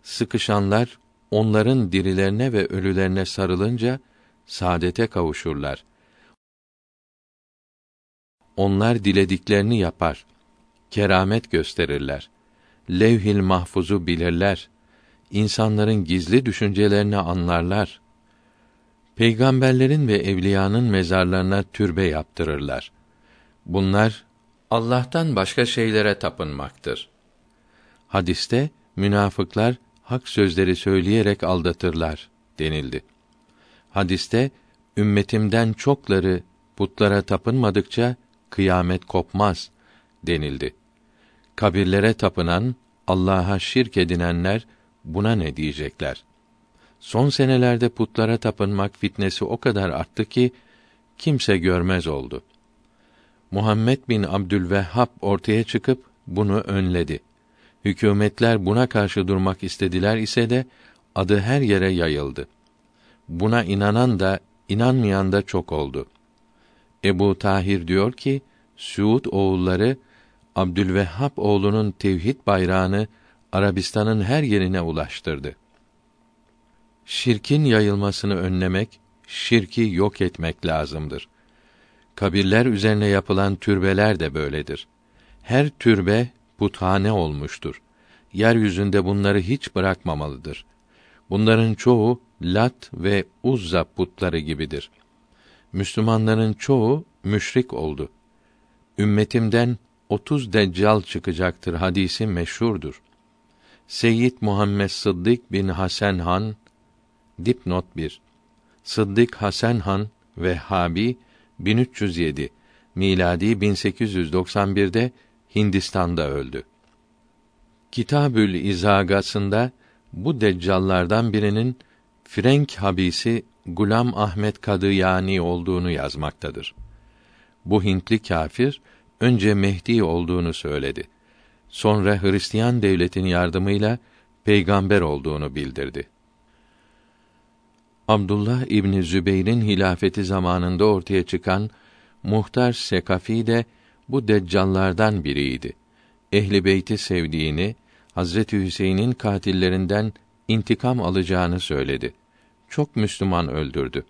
Sıkışanlar onların dirilerine ve ölülerine sarılınca saadete kavuşurlar. Onlar dilediklerini yapar. Keramet gösterirler. Levhil mahfuzu bilirler. İnsanların gizli düşüncelerini anlarlar. Peygamberlerin ve evliyanın mezarlarına türbe yaptırırlar. Bunlar Allah'tan başka şeylere tapınmaktır. Hadiste münafıklar hak sözleri söyleyerek aldatırlar denildi. Hadiste ümmetimden çokları putlara tapınmadıkça kıyamet kopmaz denildi. Kabirlere tapınan, Allah'a şirk edinenler buna ne diyecekler? Son senelerde putlara tapınmak fitnesi o kadar arttı ki kimse görmez oldu. Muhammed bin Abdülvehhab ortaya çıkıp bunu önledi. Hükümetler buna karşı durmak istediler ise de adı her yere yayıldı. Buna inanan da inanmayan da çok oldu. Ebu Tahir diyor ki Suud oğulları Abdülvehhab oğlunun tevhid bayrağını Arabistan'ın her yerine ulaştırdı. Şirkin yayılmasını önlemek, şirki yok etmek lazımdır. Kabirler üzerine yapılan türbeler de böyledir. Her türbe puthane olmuştur. Yeryüzünde bunları hiç bırakmamalıdır. Bunların çoğu Lat ve Uzza putları gibidir. Müslümanların çoğu müşrik oldu. Ümmetimden otuz deccal çıkacaktır hadisi meşhurdur. Seyyid Muhammed Sıddık bin Hasan Han dipnot 1 Sıddık Hasan Han Vehhabi 1307 miladi 1891'de Hindistan'da öldü. Kitabül İzagasında bu deccallardan birinin Frenk habisi Gulam Ahmet Kadıyani olduğunu yazmaktadır. Bu Hintli kâfir önce Mehdi olduğunu söyledi. Sonra Hristiyan devletin yardımıyla peygamber olduğunu bildirdi. Abdullah İbni Zübeyr'in hilafeti zamanında ortaya çıkan Muhtar Sekafi de bu deccallardan biriydi. Ehli beyti sevdiğini, Hazreti Hüseyin'in katillerinden intikam alacağını söyledi. Çok Müslüman öldürdü.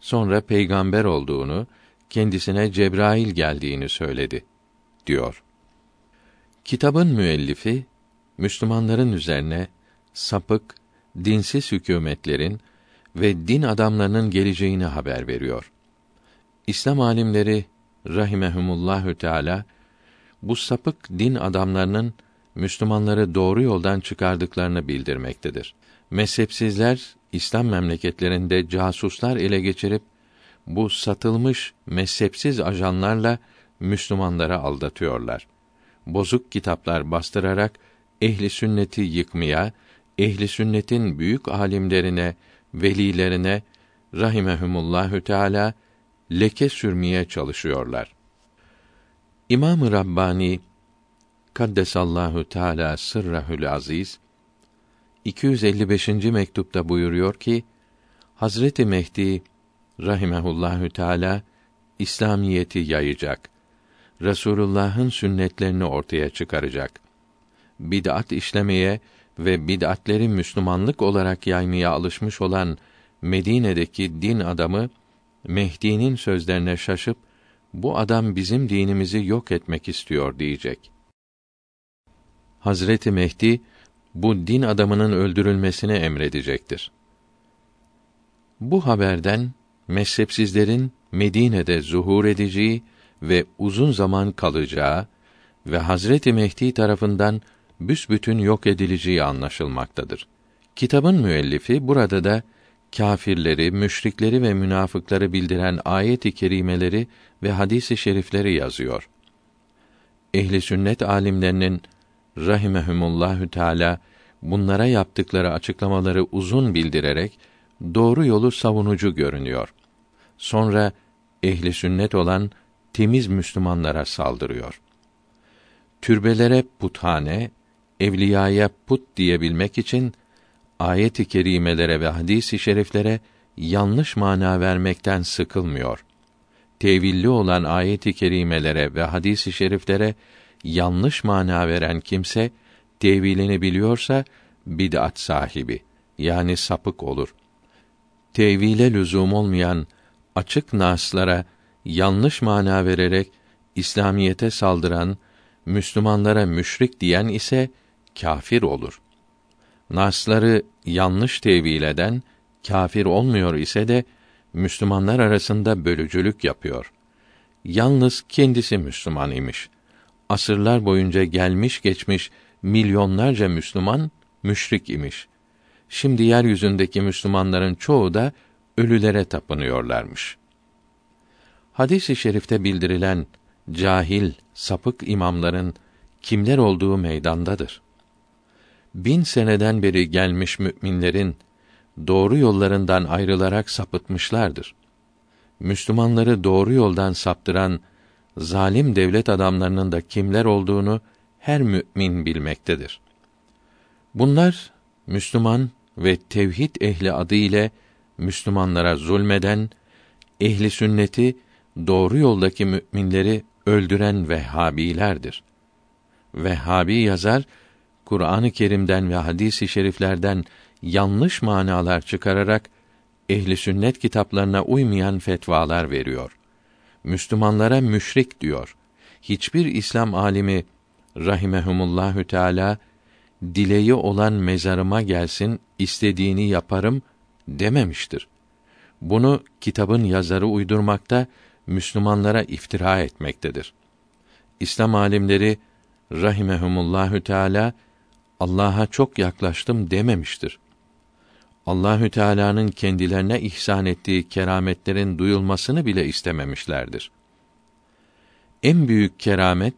Sonra peygamber olduğunu, kendisine Cebrail geldiğini söyledi diyor. Kitabın müellifi Müslümanların üzerine sapık, dinsiz hükümetlerin ve din adamlarının geleceğini haber veriyor. İslam alimleri rahimehumullahü teala bu sapık din adamlarının Müslümanları doğru yoldan çıkardıklarını bildirmektedir. Mezhepsizler İslam memleketlerinde casuslar ele geçirip bu satılmış mezhepsiz ajanlarla Müslümanları aldatıyorlar. Bozuk kitaplar bastırarak ehli sünneti yıkmaya, ehli sünnetin büyük alimlerine, velilerine rahimehumullahü teala leke sürmeye çalışıyorlar. İmam-ı Rabbani Kaddesallahu Teala sırrahül aziz 255. mektupta buyuruyor ki Hazreti Mehdi rahimehullahü teala İslamiyeti yayacak. Resulullah'ın sünnetlerini ortaya çıkaracak. Bid'at işlemeye ve bid'atleri Müslümanlık olarak yaymaya alışmış olan Medine'deki din adamı Mehdi'nin sözlerine şaşıp bu adam bizim dinimizi yok etmek istiyor diyecek. Hazreti Mehdi bu din adamının öldürülmesini emredecektir. Bu haberden mezhepsizlerin Medine'de zuhur edeceği ve uzun zaman kalacağı ve Hazreti Mehdi tarafından büsbütün yok edileceği anlaşılmaktadır. Kitabın müellifi burada da kâfirleri, müşrikleri ve münafıkları bildiren ayet-i kerimeleri ve hadis-i şerifleri yazıyor. Ehli sünnet alimlerinin rahimehumullahü teala bunlara yaptıkları açıklamaları uzun bildirerek doğru yolu savunucu görünüyor. Sonra ehli sünnet olan temiz Müslümanlara saldırıyor. Türbelere puthane, evliyaya put diyebilmek için ayet-i kerimelere ve hadis-i şeriflere yanlış mana vermekten sıkılmıyor. Tevilli olan ayet-i kerimelere ve hadis-i şeriflere yanlış mana veren kimse tevilini biliyorsa bid'at sahibi yani sapık olur. Tevile lüzum olmayan açık naslara yanlış mana vererek İslamiyete saldıran, Müslümanlara müşrik diyen ise kafir olur. Nasları yanlış tevil eden kafir olmuyor ise de Müslümanlar arasında bölücülük yapıyor. Yalnız kendisi Müslüman imiş. Asırlar boyunca gelmiş geçmiş milyonlarca Müslüman müşrik imiş. Şimdi yeryüzündeki Müslümanların çoğu da ölülere tapınıyorlarmış. Hadis-i şerifte bildirilen cahil, sapık imamların kimler olduğu meydandadır. Bin seneden beri gelmiş müminlerin doğru yollarından ayrılarak sapıtmışlardır. Müslümanları doğru yoldan saptıran zalim devlet adamlarının da kimler olduğunu her mümin bilmektedir. Bunlar Müslüman ve tevhid ehli adı ile Müslümanlara zulmeden, ehli sünneti doğru yoldaki müminleri öldüren Vehhabilerdir. Vehhabi yazar Kur'an-ı Kerim'den ve hadis-i şeriflerden yanlış manalar çıkararak ehli sünnet kitaplarına uymayan fetvalar veriyor. Müslümanlara müşrik diyor. Hiçbir İslam alimi rahimehumullahü teala dileği olan mezarıma gelsin, istediğini yaparım dememiştir. Bunu kitabın yazarı uydurmakta, Müslümanlara iftira etmektedir. İslam alimleri rahimehumullahü teala Allah'a çok yaklaştım dememiştir. Allahü Teala'nın kendilerine ihsan ettiği kerametlerin duyulmasını bile istememişlerdir. En büyük keramet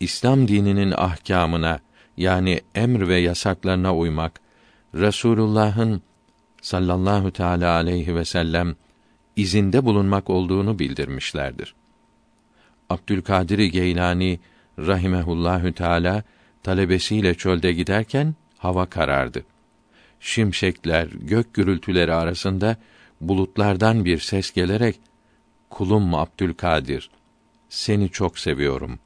İslam dininin ahkamına yani emr ve yasaklarına uymak, Resulullah'ın sallallahu teala aleyhi ve sellem izinde bulunmak olduğunu bildirmişlerdir. Abdülkadir Geylani rahimehullahü teala talebesiyle çölde giderken hava karardı. Şimşekler, gök gürültüleri arasında bulutlardan bir ses gelerek kulum Abdülkadir seni çok seviyorum.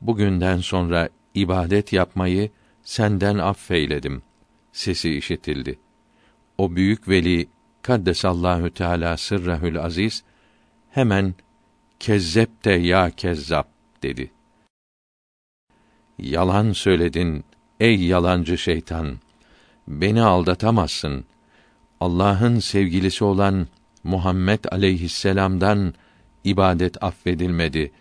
Bugünden sonra ibadet yapmayı senden affeyledim. Sesi işitildi. O büyük veli Kaddesallahu Teala sırrahül aziz hemen kezzepte ya kezzap dedi. Yalan söyledin ey yalancı şeytan. Beni aldatamazsın. Allah'ın sevgilisi olan Muhammed aleyhisselam'dan ibadet affedilmedi.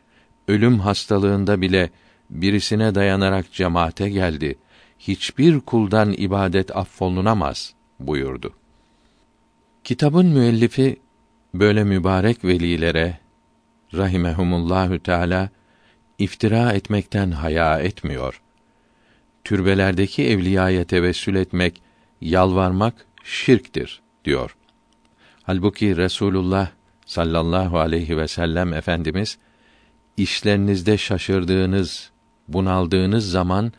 Ölüm hastalığında bile birisine dayanarak cemaate geldi. Hiçbir kuldan ibadet affolunamaz buyurdu. Kitabın müellifi böyle mübarek velilere rahimehumullahü teala iftira etmekten haya etmiyor. Türbelerdeki evliyaya tevessül etmek, yalvarmak şirktir diyor. Halbuki Resulullah sallallahu aleyhi ve sellem efendimiz işlerinizde şaşırdığınız, bunaldığınız zaman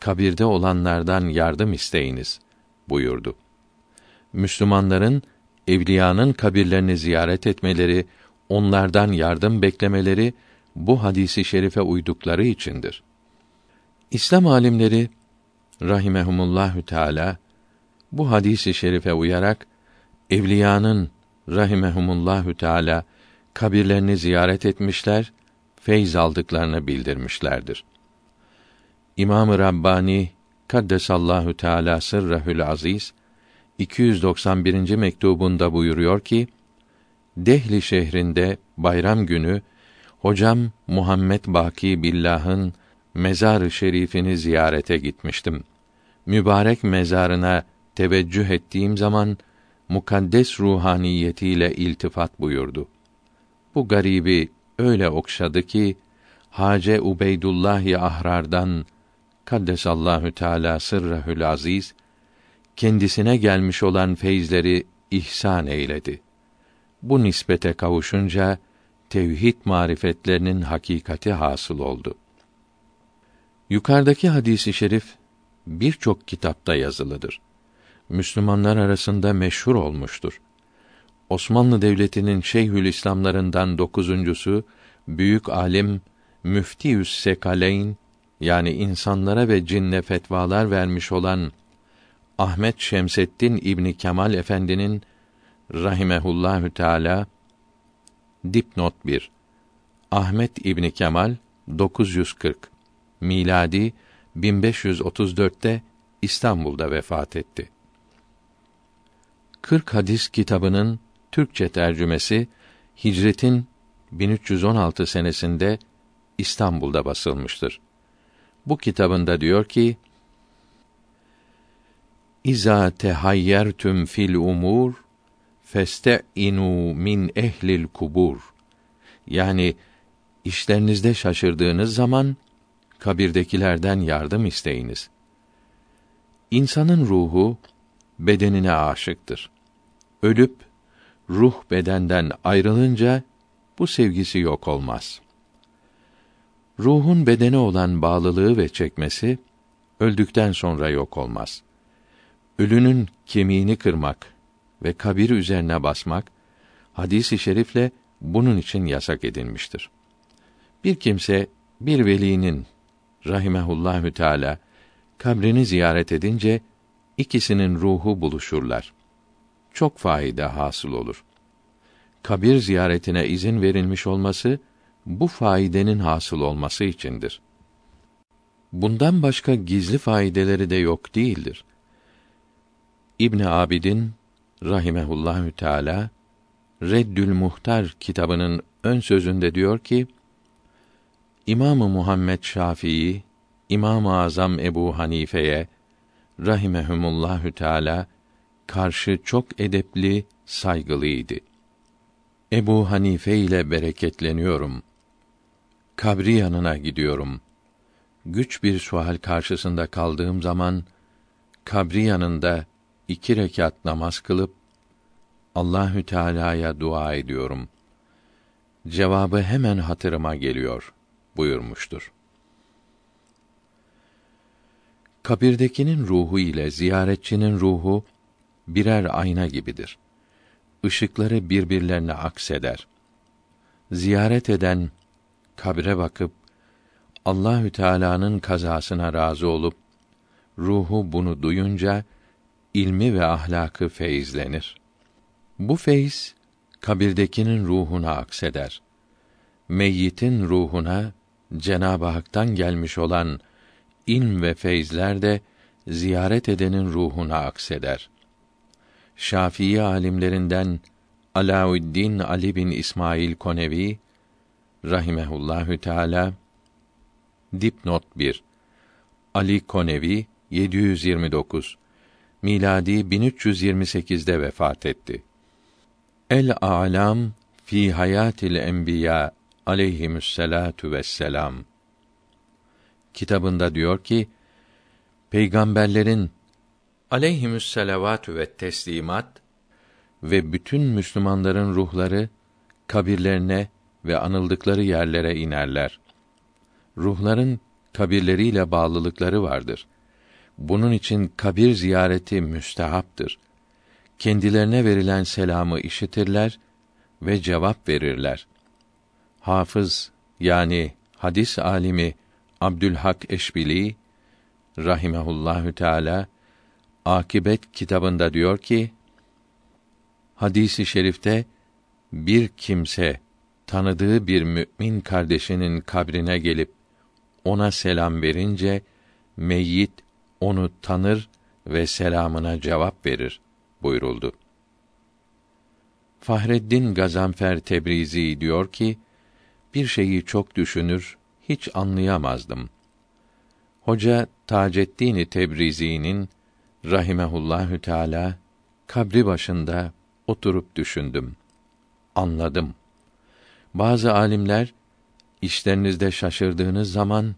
kabirde olanlardan yardım isteyiniz buyurdu. Müslümanların evliyanın kabirlerini ziyaret etmeleri, onlardan yardım beklemeleri bu hadisi şerife uydukları içindir. İslam alimleri rahimehumullahü teala bu hadisi şerife uyarak evliyanın rahimehumullahü teala kabirlerini ziyaret etmişler, feyz aldıklarını bildirmişlerdir. İmam-ı Rabbani Kaddesallahu Teala sırrehül aziz 291. mektubunda buyuruyor ki: Dehli şehrinde bayram günü hocam Muhammed Baki Billah'ın mezar-ı şerifini ziyarete gitmiştim. Mübarek mezarına teveccüh ettiğim zaman mukaddes ruhaniyetiyle iltifat buyurdu. Bu garibi öyle okşadı ki Hace Ubeydullah Ahrar'dan Kaddesallahu Teala sırrehül aziz kendisine gelmiş olan feyizleri ihsan eyledi. Bu nispete kavuşunca tevhid marifetlerinin hakikati hasıl oldu. Yukarıdaki hadisi şerif birçok kitapta yazılıdır. Müslümanlar arasında meşhur olmuştur. Osmanlı Devleti'nin Şeyhül İslamlarından dokuzuncusu büyük alim Müftiyüs Sekaleyn yani insanlara ve cinne fetvalar vermiş olan Ahmet Şemseddin İbni Kemal Efendi'nin rahimehullahü teala dipnot 1 Ahmet İbni Kemal 940 miladi 1534'te İstanbul'da vefat etti. 40 hadis kitabının Türkçe tercümesi Hicretin 1316 senesinde İstanbul'da basılmıştır. Bu kitabında diyor ki: İza tehayyertüm fil umur feste'inu min ehlil kubur. Yani işlerinizde şaşırdığınız zaman kabirdekilerden yardım isteyiniz. İnsanın ruhu bedenine aşıktır. Ölüp ruh bedenden ayrılınca bu sevgisi yok olmaz. Ruhun bedene olan bağlılığı ve çekmesi öldükten sonra yok olmaz. Ölünün kemiğini kırmak ve kabir üzerine basmak hadisi şerifle bunun için yasak edilmiştir. Bir kimse bir velinin rahimehullahü teala kabrini ziyaret edince ikisinin ruhu buluşurlar. Çok faide hasıl olur. Kabir ziyaretine izin verilmiş olması bu faydenin hasıl olması içindir. Bundan başka gizli faydeleri de yok değildir. İbn Abidin rahimehullahü teala Reddül Muhtar kitabının ön sözünde diyor ki: İmamı Muhammed Şafii, İmam-ı Azam Ebu Hanife'ye rahimehumullahü teala karşı çok edepli, saygılıydı. Ebu Hanife ile bereketleniyorum. Kabri yanına gidiyorum. Güç bir sual karşısında kaldığım zaman kabri yanında iki rekat namaz kılıp Allahü Teala'ya dua ediyorum. Cevabı hemen hatırıma geliyor buyurmuştur. Kabirdekinin ruhu ile ziyaretçinin ruhu birer ayna gibidir. Işıkları birbirlerine akseder. Ziyaret eden kabre bakıp Allahü Teala'nın kazasına razı olup ruhu bunu duyunca ilmi ve ahlakı feyizlenir. Bu feyz kabirdekinin ruhuna akseder. Meyyitin ruhuna Cenab-ı Hak'tan gelmiş olan ilm ve feyzler de ziyaret edenin ruhuna akseder. Şafii alimlerinden Alaüddin Ali bin İsmail Konevi rahimehullahü teala dipnot 1 Ali Konevi 729 miladi 1328'de vefat etti. El Alam fi Hayatil Enbiya aleyhimüsselatu vesselam kitabında diyor ki peygamberlerin aleyhimüsselavatü ve teslimat ve bütün Müslümanların ruhları kabirlerine ve anıldıkları yerlere inerler. Ruhların kabirleriyle bağlılıkları vardır. Bunun için kabir ziyareti müstehaptır. Kendilerine verilen selamı işitirler ve cevap verirler. Hafız yani hadis alimi Abdülhak Eşbili rahimehullahü teala Akibet kitabında diyor ki hadisi şerifte bir kimse tanıdığı bir mümin kardeşinin kabrine gelip ona selam verince meyyit onu tanır ve selamına cevap verir buyuruldu. Fahreddin Gazanfer Tebrizi diyor ki, bir şeyi çok düşünür, hiç anlayamazdım. Hoca Taceddin Tebrizi'nin rahimehullahü teala kabri başında oturup düşündüm. Anladım. Bazı alimler işlerinizde şaşırdığınız zaman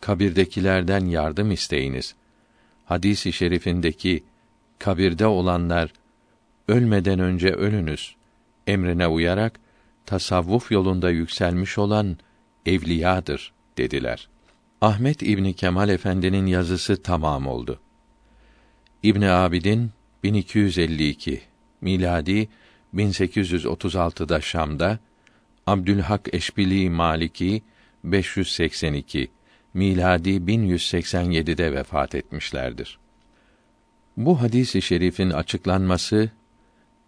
kabirdekilerden yardım isteyiniz. Hadisi şerifindeki kabirde olanlar ölmeden önce ölünüz emrine uyarak tasavvuf yolunda yükselmiş olan evliyadır dediler. Ahmet İbni Kemal Efendi'nin yazısı tamam oldu. İbn Abidin 1252 miladi 1836'da Şam'da Abdülhak Eşbili Maliki 582 miladi 1187'de vefat etmişlerdir. Bu hadisi şerifin açıklanması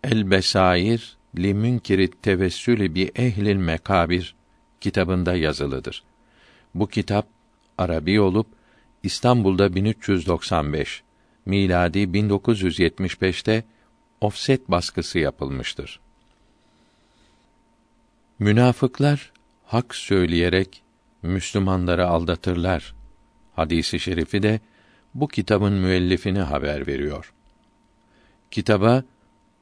El Besair li münkirit tevessülü bi ehlil mekabir kitabında yazılıdır. Bu kitap Arabi olup İstanbul'da 1395, miladi 1975'te ofset baskısı yapılmıştır. Münafıklar hak söyleyerek Müslümanları aldatırlar. Hadisi şerifi de bu kitabın müellifini haber veriyor. Kitaba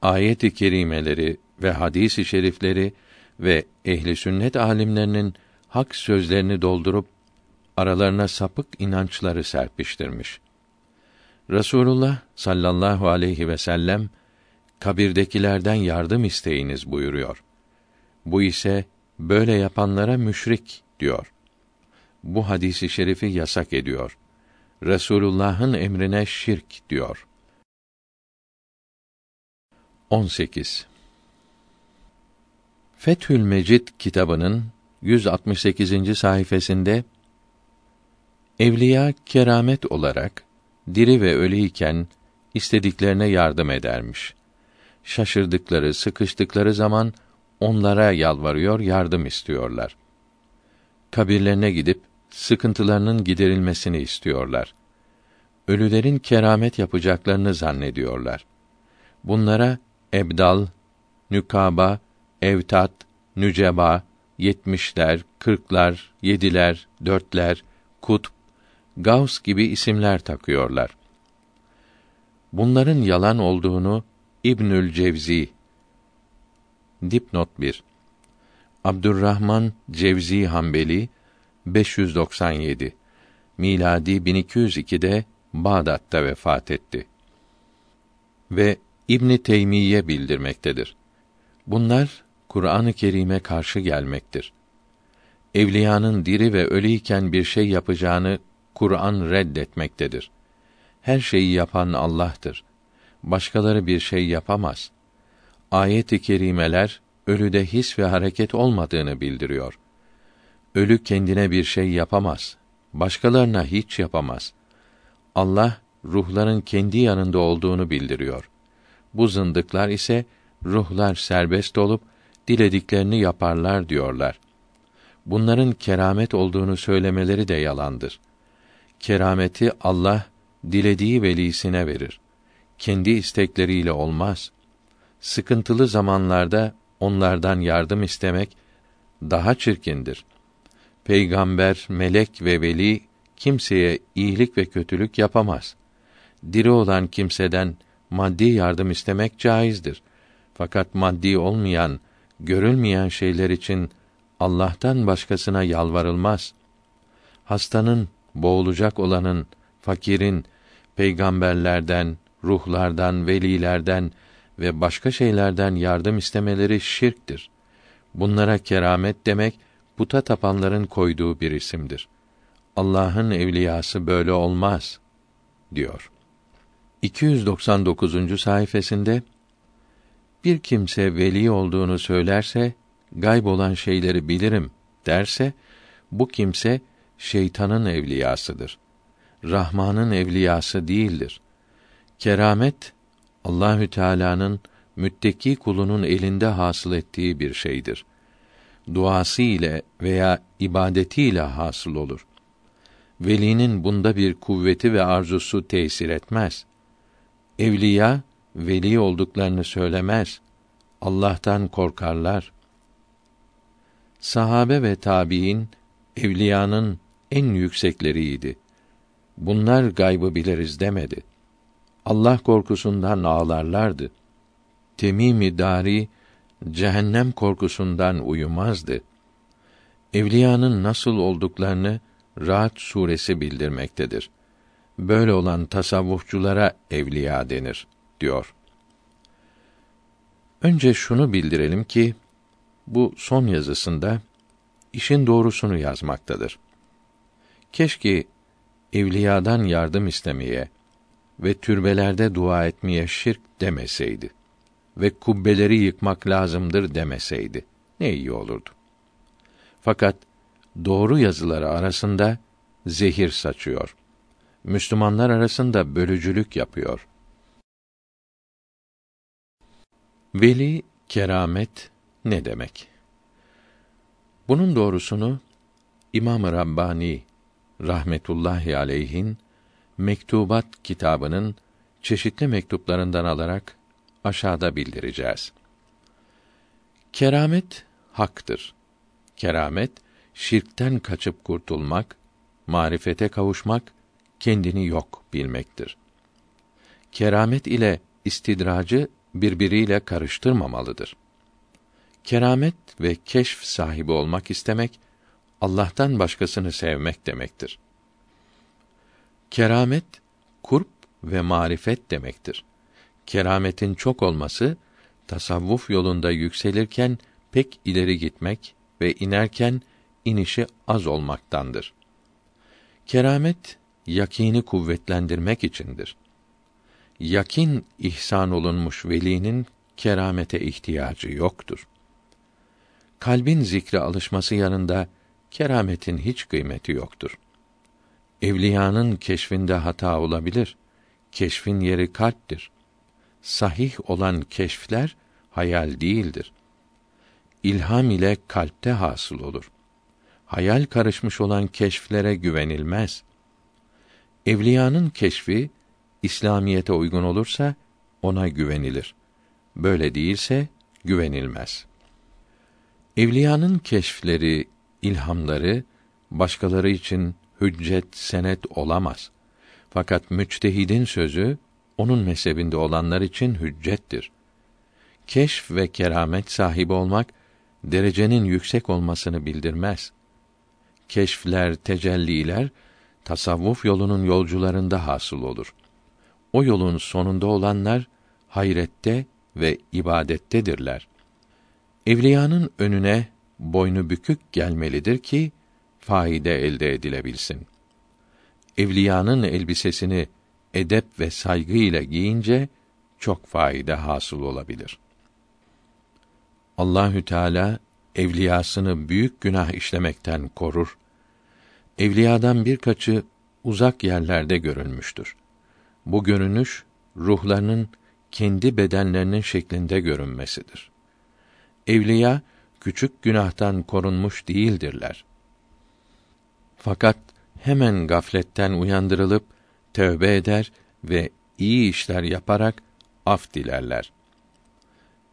ayet-i kerimeleri ve hadis-i şerifleri ve ehli sünnet alimlerinin hak sözlerini doldurup aralarına sapık inançları serpiştirmiş. Resulullah sallallahu aleyhi ve sellem kabirdekilerden yardım isteyiniz buyuruyor. Bu ise böyle yapanlara müşrik diyor. Bu hadisi şerifi yasak ediyor. Resulullah'ın emrine şirk diyor. 18. Fethül Mecid kitabının 168. sayfasında evliya keramet olarak diri ve ölüyken istediklerine yardım edermiş. Şaşırdıkları, sıkıştıkları zaman onlara yalvarıyor, yardım istiyorlar. Kabirlerine gidip sıkıntılarının giderilmesini istiyorlar. Ölülerin keramet yapacaklarını zannediyorlar. Bunlara ebdal, nükaba, evtat, nüceba, yetmişler, kırklar, yediler, dörtler, kutb, Gavs gibi isimler takıyorlar. Bunların yalan olduğunu İbnül Cevzi Dipnot 1 Abdurrahman Cevzi Hanbeli 597 miladi 1202'de Bağdat'ta vefat etti. Ve İbn Teymiye bildirmektedir. Bunlar Kur'an-ı Kerim'e karşı gelmektir. Evliyanın diri ve ölüyken bir şey yapacağını Kur'an reddetmektedir. Her şeyi yapan Allah'tır. Başkaları bir şey yapamaz. Ayet-i kerimeler ölüde his ve hareket olmadığını bildiriyor. Ölü kendine bir şey yapamaz. Başkalarına hiç yapamaz. Allah ruhların kendi yanında olduğunu bildiriyor. Bu zındıklar ise ruhlar serbest olup dilediklerini yaparlar diyorlar. Bunların keramet olduğunu söylemeleri de yalandır. Kerameti Allah dilediği velisine verir. Kendi istekleriyle olmaz. Sıkıntılı zamanlarda onlardan yardım istemek daha çirkindir. Peygamber, melek ve veli kimseye iyilik ve kötülük yapamaz. Diri olan kimseden maddi yardım istemek caizdir. Fakat maddi olmayan, görülmeyen şeyler için Allah'tan başkasına yalvarılmaz. Hastanın, boğulacak olanın, fakirin, peygamberlerden, ruhlardan, velilerden ve başka şeylerden yardım istemeleri şirktir. Bunlara keramet demek, puta tapanların koyduğu bir isimdir. Allah'ın evliyası böyle olmaz diyor. 299. sayfasında bir kimse veli olduğunu söylerse, gayb olan şeyleri bilirim derse, bu kimse şeytanın evliyasıdır. Rahman'ın evliyası değildir. Keramet Allahü Teala'nın mütteki kulunun elinde hasıl ettiği bir şeydir. Duası ile veya ibadetiyle hasıl olur. Velinin bunda bir kuvveti ve arzusu tesir etmez. Evliya veli olduklarını söylemez. Allah'tan korkarlar. Sahabe ve tabiin evliyanın en yüksekleriydi. Bunlar gaybı biliriz demedi. Allah korkusundan ağlarlardı. Temimi Dari cehennem korkusundan uyumazdı. Evliyanın nasıl olduklarını Rahat suresi bildirmektedir. Böyle olan tasavvufçulara evliya denir diyor. Önce şunu bildirelim ki bu son yazısında işin doğrusunu yazmaktadır. Keşke evliyadan yardım istemeye ve türbelerde dua etmeye şirk demeseydi ve kubbeleri yıkmak lazımdır demeseydi ne iyi olurdu. Fakat doğru yazıları arasında zehir saçıyor. Müslümanlar arasında bölücülük yapıyor. Veli keramet ne demek? Bunun doğrusunu İmam-ı Rabbani rahmetullahi aleyhin Mektubat kitabının çeşitli mektuplarından alarak aşağıda bildireceğiz. Keramet haktır. Keramet şirkten kaçıp kurtulmak, marifete kavuşmak, kendini yok bilmektir. Keramet ile istidracı birbiriyle karıştırmamalıdır. Keramet ve keşf sahibi olmak istemek Allah'tan başkasını sevmek demektir. Keramet kurp ve marifet demektir. Kerametin çok olması tasavvuf yolunda yükselirken pek ileri gitmek ve inerken inişi az olmaktandır. Keramet yakini kuvvetlendirmek içindir. Yakin ihsan olunmuş velinin keramete ihtiyacı yoktur. Kalbin zikre alışması yanında kerametin hiç kıymeti yoktur. Evliyanın keşfinde hata olabilir. Keşfin yeri kalptir. Sahih olan keşfler hayal değildir. İlham ile kalpte hasıl olur. Hayal karışmış olan keşflere güvenilmez. Evliyanın keşfi İslamiyete uygun olursa ona güvenilir. Böyle değilse güvenilmez. Evliyanın keşfleri, ilhamları başkaları için hüccet, senet olamaz. Fakat müçtehidin sözü onun mezhebinde olanlar için hüccettir. Keşf ve keramet sahibi olmak derecenin yüksek olmasını bildirmez. Keşfler, tecelliler tasavvuf yolunun yolcularında hasıl olur. O yolun sonunda olanlar hayrette ve ibadettedirler. Evliyanın önüne boynu bükük gelmelidir ki faide elde edilebilsin. Evliyanın elbisesini edep ve saygı ile giyince çok faide hasıl olabilir. Allahü Teala evliyasını büyük günah işlemekten korur. Evliyadan birkaçı uzak yerlerde görülmüştür. Bu görünüş ruhlarının kendi bedenlerinin şeklinde görünmesidir. Evliya küçük günahtan korunmuş değildirler. Fakat hemen gafletten uyandırılıp tövbe eder ve iyi işler yaparak af dilerler.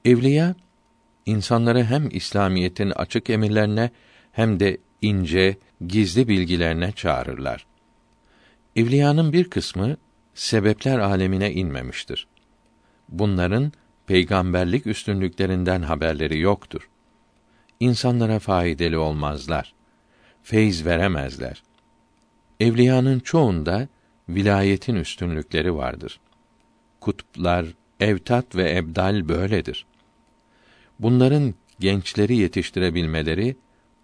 Evliya insanları hem İslamiyetin açık emirlerine hem de ince, gizli bilgilerine çağırırlar. Evliyanın bir kısmı sebepler alemine inmemiştir. Bunların peygamberlik üstünlüklerinden haberleri yoktur. İnsanlara faydalı olmazlar. Feyz veremezler. Evliyanın çoğunda vilayetin üstünlükleri vardır. Kutuplar, evtat ve ebdal böyledir. Bunların gençleri yetiştirebilmeleri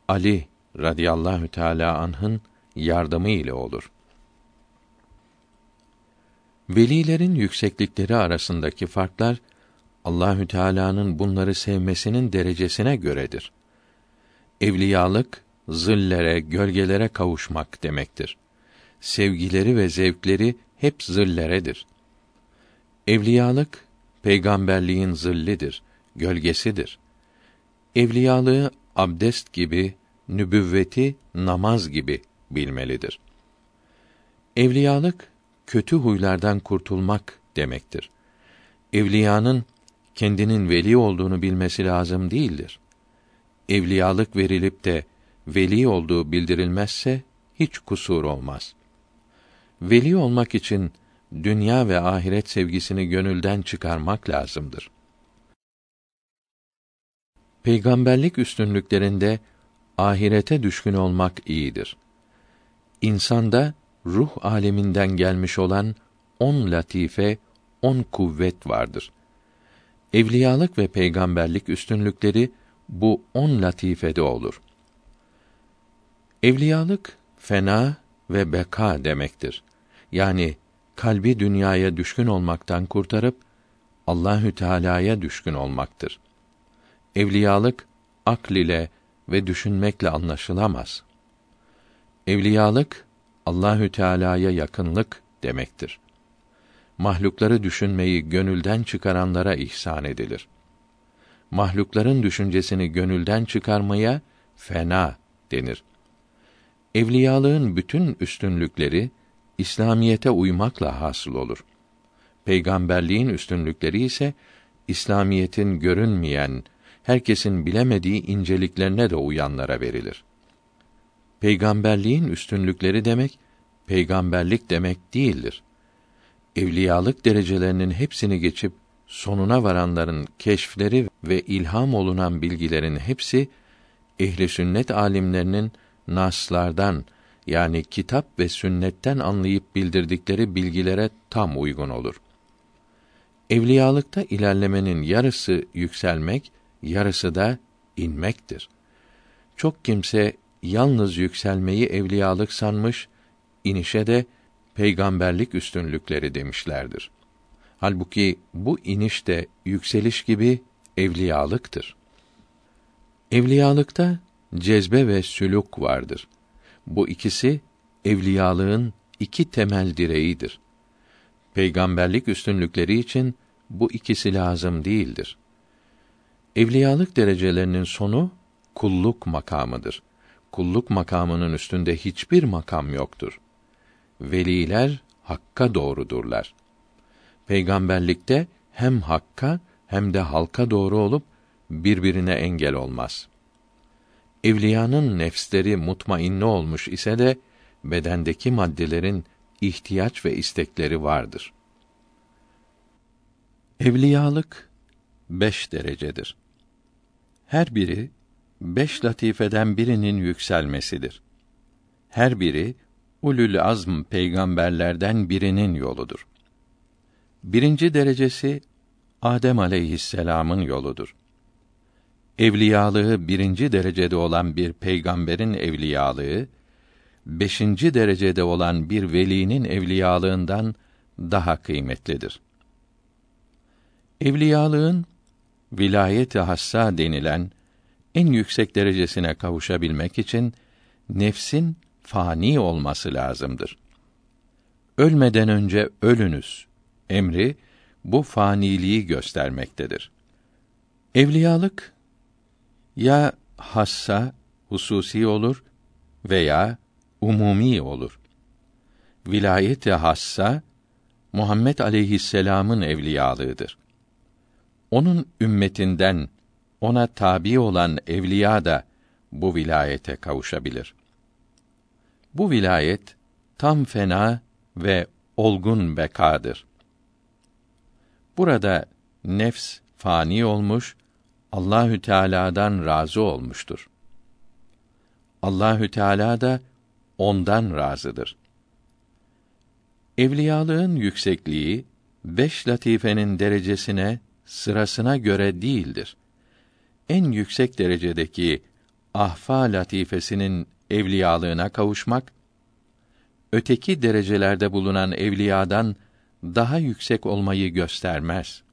Ali radıyallahu teala anh'ın yardımı ile olur. Velilerin yükseklikleri arasındaki farklar Allahü Teala'nın bunları sevmesinin derecesine göredir. Evliyalık zillere, gölgelere kavuşmak demektir. Sevgileri ve zevkleri hep zilleredir. Evliyalık peygamberliğin zillidir, gölgesidir. Evliyalığı abdest gibi, nübüvveti namaz gibi bilmelidir. Evliyalık kötü huylardan kurtulmak demektir. Evliyanın kendinin veli olduğunu bilmesi lazım değildir. Evliyalık verilip de veli olduğu bildirilmezse hiç kusur olmaz. Veli olmak için dünya ve ahiret sevgisini gönülden çıkarmak lazımdır. Peygamberlik üstünlüklerinde ahirete düşkün olmak iyidir. İnsanda ruh aleminden gelmiş olan on latife, on kuvvet vardır. Evliyalık ve peygamberlik üstünlükleri bu on latifede olur. Evliyalık fena ve beka demektir. Yani kalbi dünyaya düşkün olmaktan kurtarıp Allahü Teala'ya düşkün olmaktır. Evliyalık akl ile ve düşünmekle anlaşılamaz. Evliyalık Allahü Teala'ya yakınlık demektir. Mahlukları düşünmeyi gönülden çıkaranlara ihsan edilir. Mahlukların düşüncesini gönülden çıkarmaya fena denir. Evliyalığın bütün üstünlükleri İslamiyete uymakla hasıl olur. Peygamberliğin üstünlükleri ise İslamiyetin görünmeyen, herkesin bilemediği inceliklerine de uyanlara verilir. Peygamberliğin üstünlükleri demek peygamberlik demek değildir. Evliyalık derecelerinin hepsini geçip sonuna varanların keşfleri ve ilham olunan bilgilerin hepsi ehli sünnet alimlerinin naslardan yani kitap ve sünnetten anlayıp bildirdikleri bilgilere tam uygun olur. Evliyalıkta ilerlemenin yarısı yükselmek, yarısı da inmektir. Çok kimse yalnız yükselmeyi evliyalık sanmış, inişe de peygamberlik üstünlükleri demişlerdir. Halbuki bu iniş de yükseliş gibi evliyalıktır. Evliyalıkta cezbe ve sülük vardır. Bu ikisi evliyalığın iki temel direğidir. Peygamberlik üstünlükleri için bu ikisi lazım değildir. Evliyalık derecelerinin sonu kulluk makamıdır. Kulluk makamının üstünde hiçbir makam yoktur. Veliler hakka doğrudurlar. Peygamberlikte hem hakka hem de halka doğru olup birbirine engel olmaz. Evliyanın nefsleri mutmainne olmuş ise de bedendeki maddelerin ihtiyaç ve istekleri vardır. Evliyalık beş derecedir. Her biri beş latifeden birinin yükselmesidir. Her biri ulul azm peygamberlerden birinin yoludur. Birinci derecesi Adem aleyhisselam'ın yoludur. Evliyalığı birinci derecede olan bir peygamberin evliyalığı, beşinci derecede olan bir velinin evliyalığından daha kıymetlidir. Evliyalığın vilayet-i hassa denilen en yüksek derecesine kavuşabilmek için nefsin fani olması lazımdır. Ölmeden önce ölünüz emri bu faniliği göstermektedir. Evliyalık ya hassa hususi olur veya umumi olur. Vilayet-i hassa Muhammed aleyhisselam'ın evliyalığıdır. Onun ümmetinden ona tabi olan evliya da bu vilayete kavuşabilir. Bu vilayet tam fena ve olgun bekadır. Burada nefs fani olmuş, Allahü Teala'dan razı olmuştur. Allahü Teala da ondan razıdır. Evliyalığın yüksekliği beş latifenin derecesine, sırasına göre değildir. En yüksek derecedeki ahfa latifesinin evliyalığına kavuşmak öteki derecelerde bulunan evliyadan daha yüksek olmayı göstermez.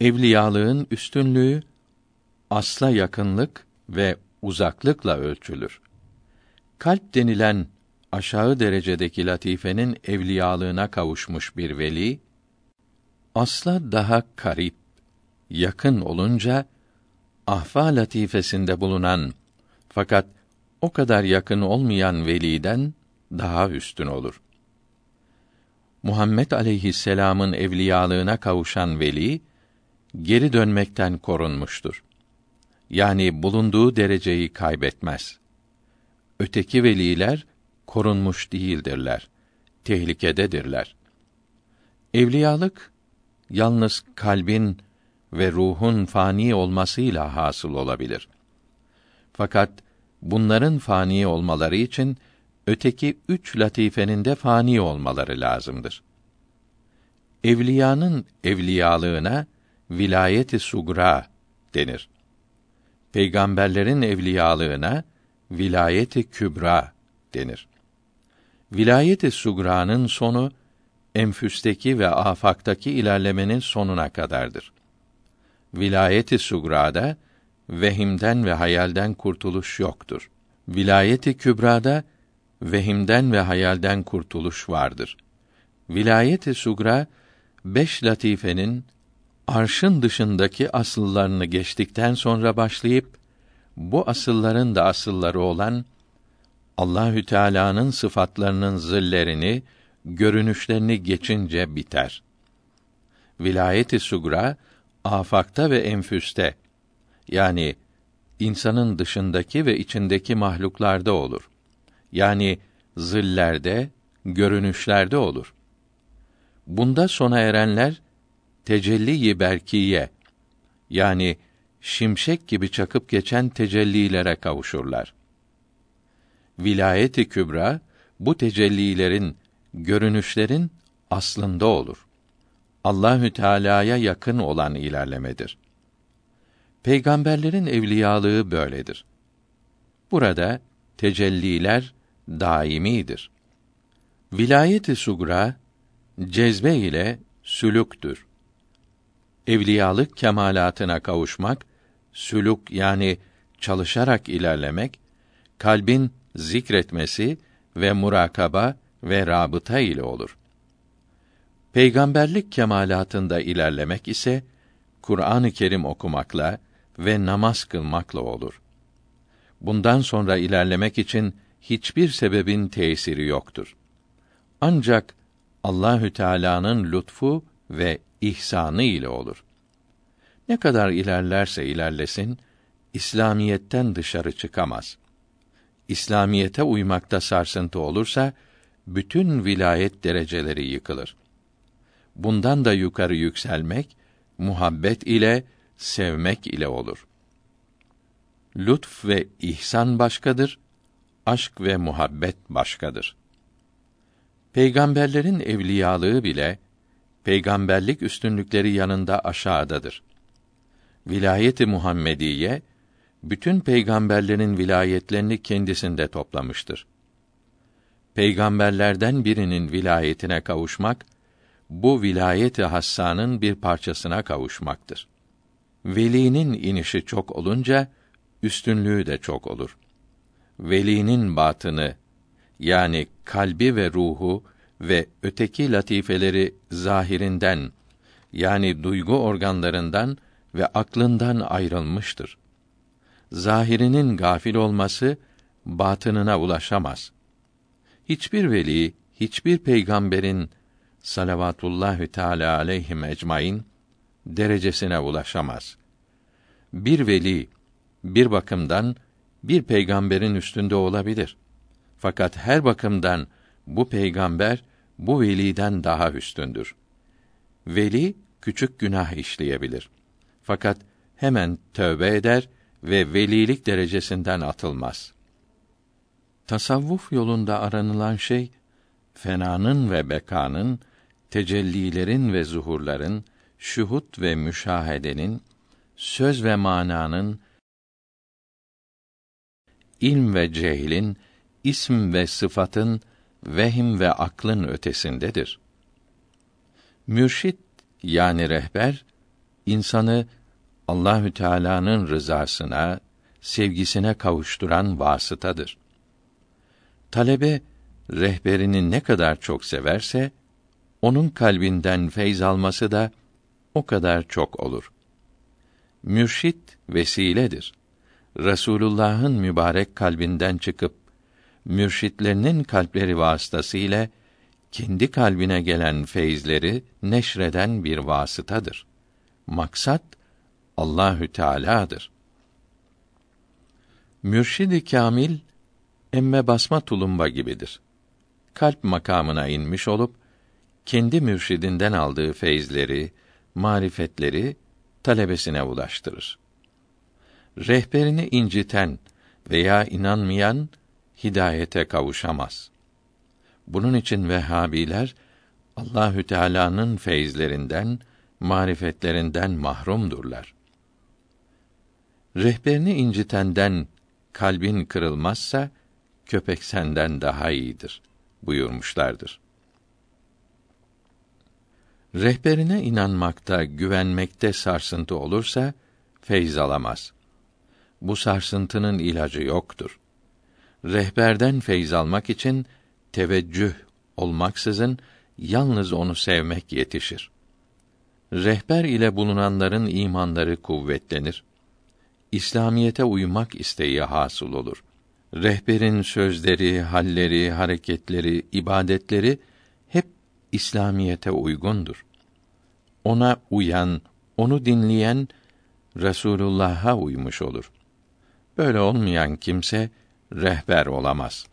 Evliyalığın üstünlüğü asla yakınlık ve uzaklıkla ölçülür. Kalp denilen aşağı derecedeki latifenin evliyalığına kavuşmuş bir veli asla daha karip, yakın olunca ahfa latifesinde bulunan fakat o kadar yakın olmayan veliden daha üstün olur. Muhammed aleyhisselam'ın evliyalığına kavuşan veli geri dönmekten korunmuştur. Yani bulunduğu dereceyi kaybetmez. Öteki veliler korunmuş değildirler. Tehlikededirler. Evliyalık yalnız kalbin ve ruhun fani olmasıyla hasıl olabilir. Fakat bunların fani olmaları için öteki üç latifenin de fani olmaları lazımdır. Evliyanın evliyalığına vilayeti sugra denir. Peygamberlerin evliyalığına vilayeti kübra denir. Vilayeti sugra'nın sonu enfüsteki ve afaktaki ilerlemenin sonuna kadardır. Vilayeti sugra'da vehimden ve hayalden kurtuluş yoktur. Vilayeti kübrada vehimden ve hayalden kurtuluş vardır. Vilayet-i sugra beş latifenin arşın dışındaki asıllarını geçtikten sonra başlayıp bu asılların da asılları olan Allahü Teala'nın sıfatlarının zillerini, görünüşlerini geçince biter. Vilayeti sugra afakta ve enfüste yani insanın dışındaki ve içindeki mahluklarda olur. Yani zillerde, görünüşlerde olur. Bunda sona erenler tecelli-i berkiye yani şimşek gibi çakıp geçen tecellilere kavuşurlar. Vilayeti kübra bu tecellilerin, görünüşlerin aslında olur. Allahü Teala'ya yakın olan ilerlemedir. Peygamberlerin evliyalığı böyledir. Burada tecelliler daimidir. Vilayeti sugra cezbe ile sülüktür. Evliyalık kemalatına kavuşmak, sülük yani çalışarak ilerlemek, kalbin zikretmesi ve murakaba ve rabıta ile olur. Peygamberlik kemalatında ilerlemek ise Kur'an-ı Kerim okumakla ve namaz kılmakla olur. Bundan sonra ilerlemek için hiçbir sebebin tesiri yoktur. Ancak Allahü Teala'nın lütfu ve ihsanı ile olur. Ne kadar ilerlerse ilerlesin, İslamiyetten dışarı çıkamaz. İslamiyete uymakta sarsıntı olursa bütün vilayet dereceleri yıkılır. Bundan da yukarı yükselmek muhabbet ile sevmek ile olur. Lütf ve ihsan başkadır, aşk ve muhabbet başkadır. Peygamberlerin evliyalığı bile peygamberlik üstünlükleri yanında aşağıdadır. Vilayeti Muhammediye bütün peygamberlerin vilayetlerini kendisinde toplamıştır. Peygamberlerden birinin vilayetine kavuşmak bu vilayeti hassanın bir parçasına kavuşmaktır. Velinin inişi çok olunca üstünlüğü de çok olur. Velinin batını yani kalbi ve ruhu ve öteki latifeleri zahirinden yani duygu organlarından ve aklından ayrılmıştır. Zahirinin gafil olması batınına ulaşamaz. Hiçbir veli, hiçbir peygamberin salavatullahü teala aleyhim ecmaîn derecesine ulaşamaz. Bir veli bir bakımdan bir peygamberin üstünde olabilir. Fakat her bakımdan bu peygamber bu veliden daha üstündür. Veli küçük günah işleyebilir. Fakat hemen tövbe eder ve velilik derecesinden atılmaz. Tasavvuf yolunda aranılan şey fenanın ve bekanın, tecellilerin ve zuhurların, şuhut ve müşahedenin, söz ve mananın, ilm ve cehlin, ism ve sıfatın, vehim ve aklın ötesindedir. Mürşit yani rehber insanı Allahü Teala'nın rızasına, sevgisine kavuşturan vasıtadır. Talebe rehberini ne kadar çok severse onun kalbinden feyz alması da o kadar çok olur. Mürşit vesiledir. Resulullah'ın mübarek kalbinden çıkıp mürşitlerinin kalpleri vasıtasıyla kendi kalbine gelen feyizleri neşreden bir vasıtadır. Maksat Allahü Teala'dır. Mürşidi kamil emme basma tulumba gibidir. Kalp makamına inmiş olup kendi mürşidinden aldığı feyizleri, marifetleri talebesine ulaştırır. Rehberini inciten veya inanmayan hidayete kavuşamaz. Bunun için Vehhabiler Allahü Teala'nın feyizlerinden, marifetlerinden mahrumdurlar. Rehberini incitenden kalbin kırılmazsa köpek senden daha iyidir buyurmuşlardır. Rehberine inanmakta, güvenmekte sarsıntı olursa feyz alamaz. Bu sarsıntının ilacı yoktur. rehberden feyz almak için teveccüh olmaksızın yalnız onu sevmek yetişir. Rehber ile bulunanların imanları kuvvetlenir. İslamiyete uymak isteği hasıl olur. Rehberin sözleri, halleri, hareketleri, ibadetleri hep İslamiyete uygundur. Ona uyan, onu dinleyen Resulullah'a uymuş olur. Böyle olmayan kimse rehber olamaz.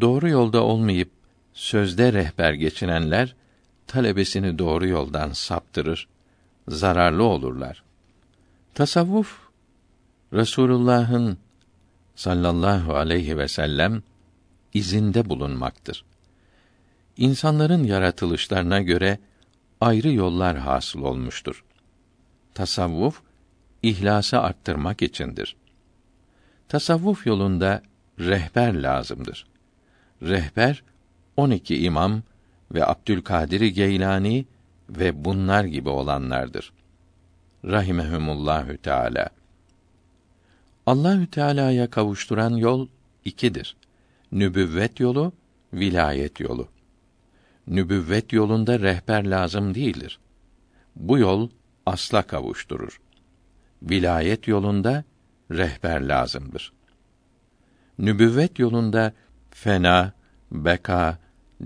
Doğru yolda olmayıp sözde rehber geçinenler talebesini doğru yoldan saptırır, zararlı olurlar. Tasavvuf Resulullah'ın sallallahu aleyhi ve sellem izinde bulunmaktır. İnsanların yaratılışlarına göre ayrı yollar hasıl olmuştur. Tasavvuf ihlası arttırmak içindir. Tasavvuf yolunda rehber lazımdır. Rehber 12 imam ve Abdülkadir Geylani ve bunlar gibi olanlardır. Rahimehumullahü Teala. Allahü Teala'ya kavuşturan yol ikidir. Nübüvvet yolu, vilayet yolu. Nübüvvet yolunda rehber lazım değildir. Bu yol asla kavuşturur. Vilayet yolunda rehber lazımdır. Nübüvvet yolunda fena, beka,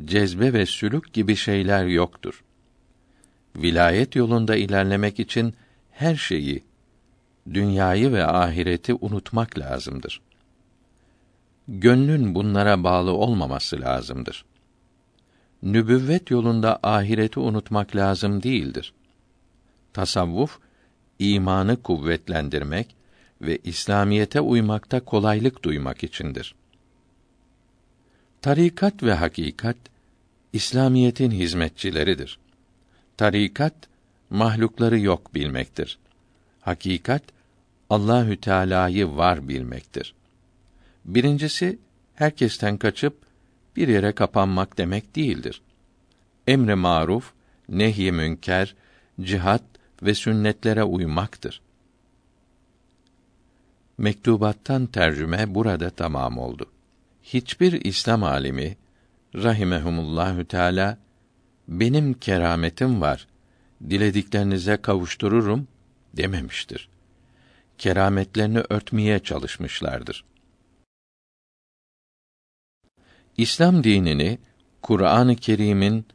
cezbe ve sülük gibi şeyler yoktur. Vilayet yolunda ilerlemek için her şeyi, dünyayı ve ahireti unutmak lazımdır. Gönlün bunlara bağlı olmaması lazımdır. Nübüvvet yolunda ahireti unutmak lazım değildir. Tasavvuf imanı kuvvetlendirmek ve İslamiyete uymakta kolaylık duymak içindir. Tarikat ve hakikat İslamiyetin hizmetçileridir. Tarikat mahlukları yok bilmektir. Hakikat Allahü Teala'yı var bilmektir. Birincisi herkesten kaçıp bir yere kapanmak demek değildir. Emre maruf, nehy münker, cihat ve sünnetlere uymaktır. Mektubattan tercüme burada tamam oldu. Hiçbir İslam alimi rahimehumullahü teala benim kerametim var. Dilediklerinize kavuştururum dememiştir. Kerametlerini örtmeye çalışmışlardır. İslam dinini Kur'an-ı Kerim'in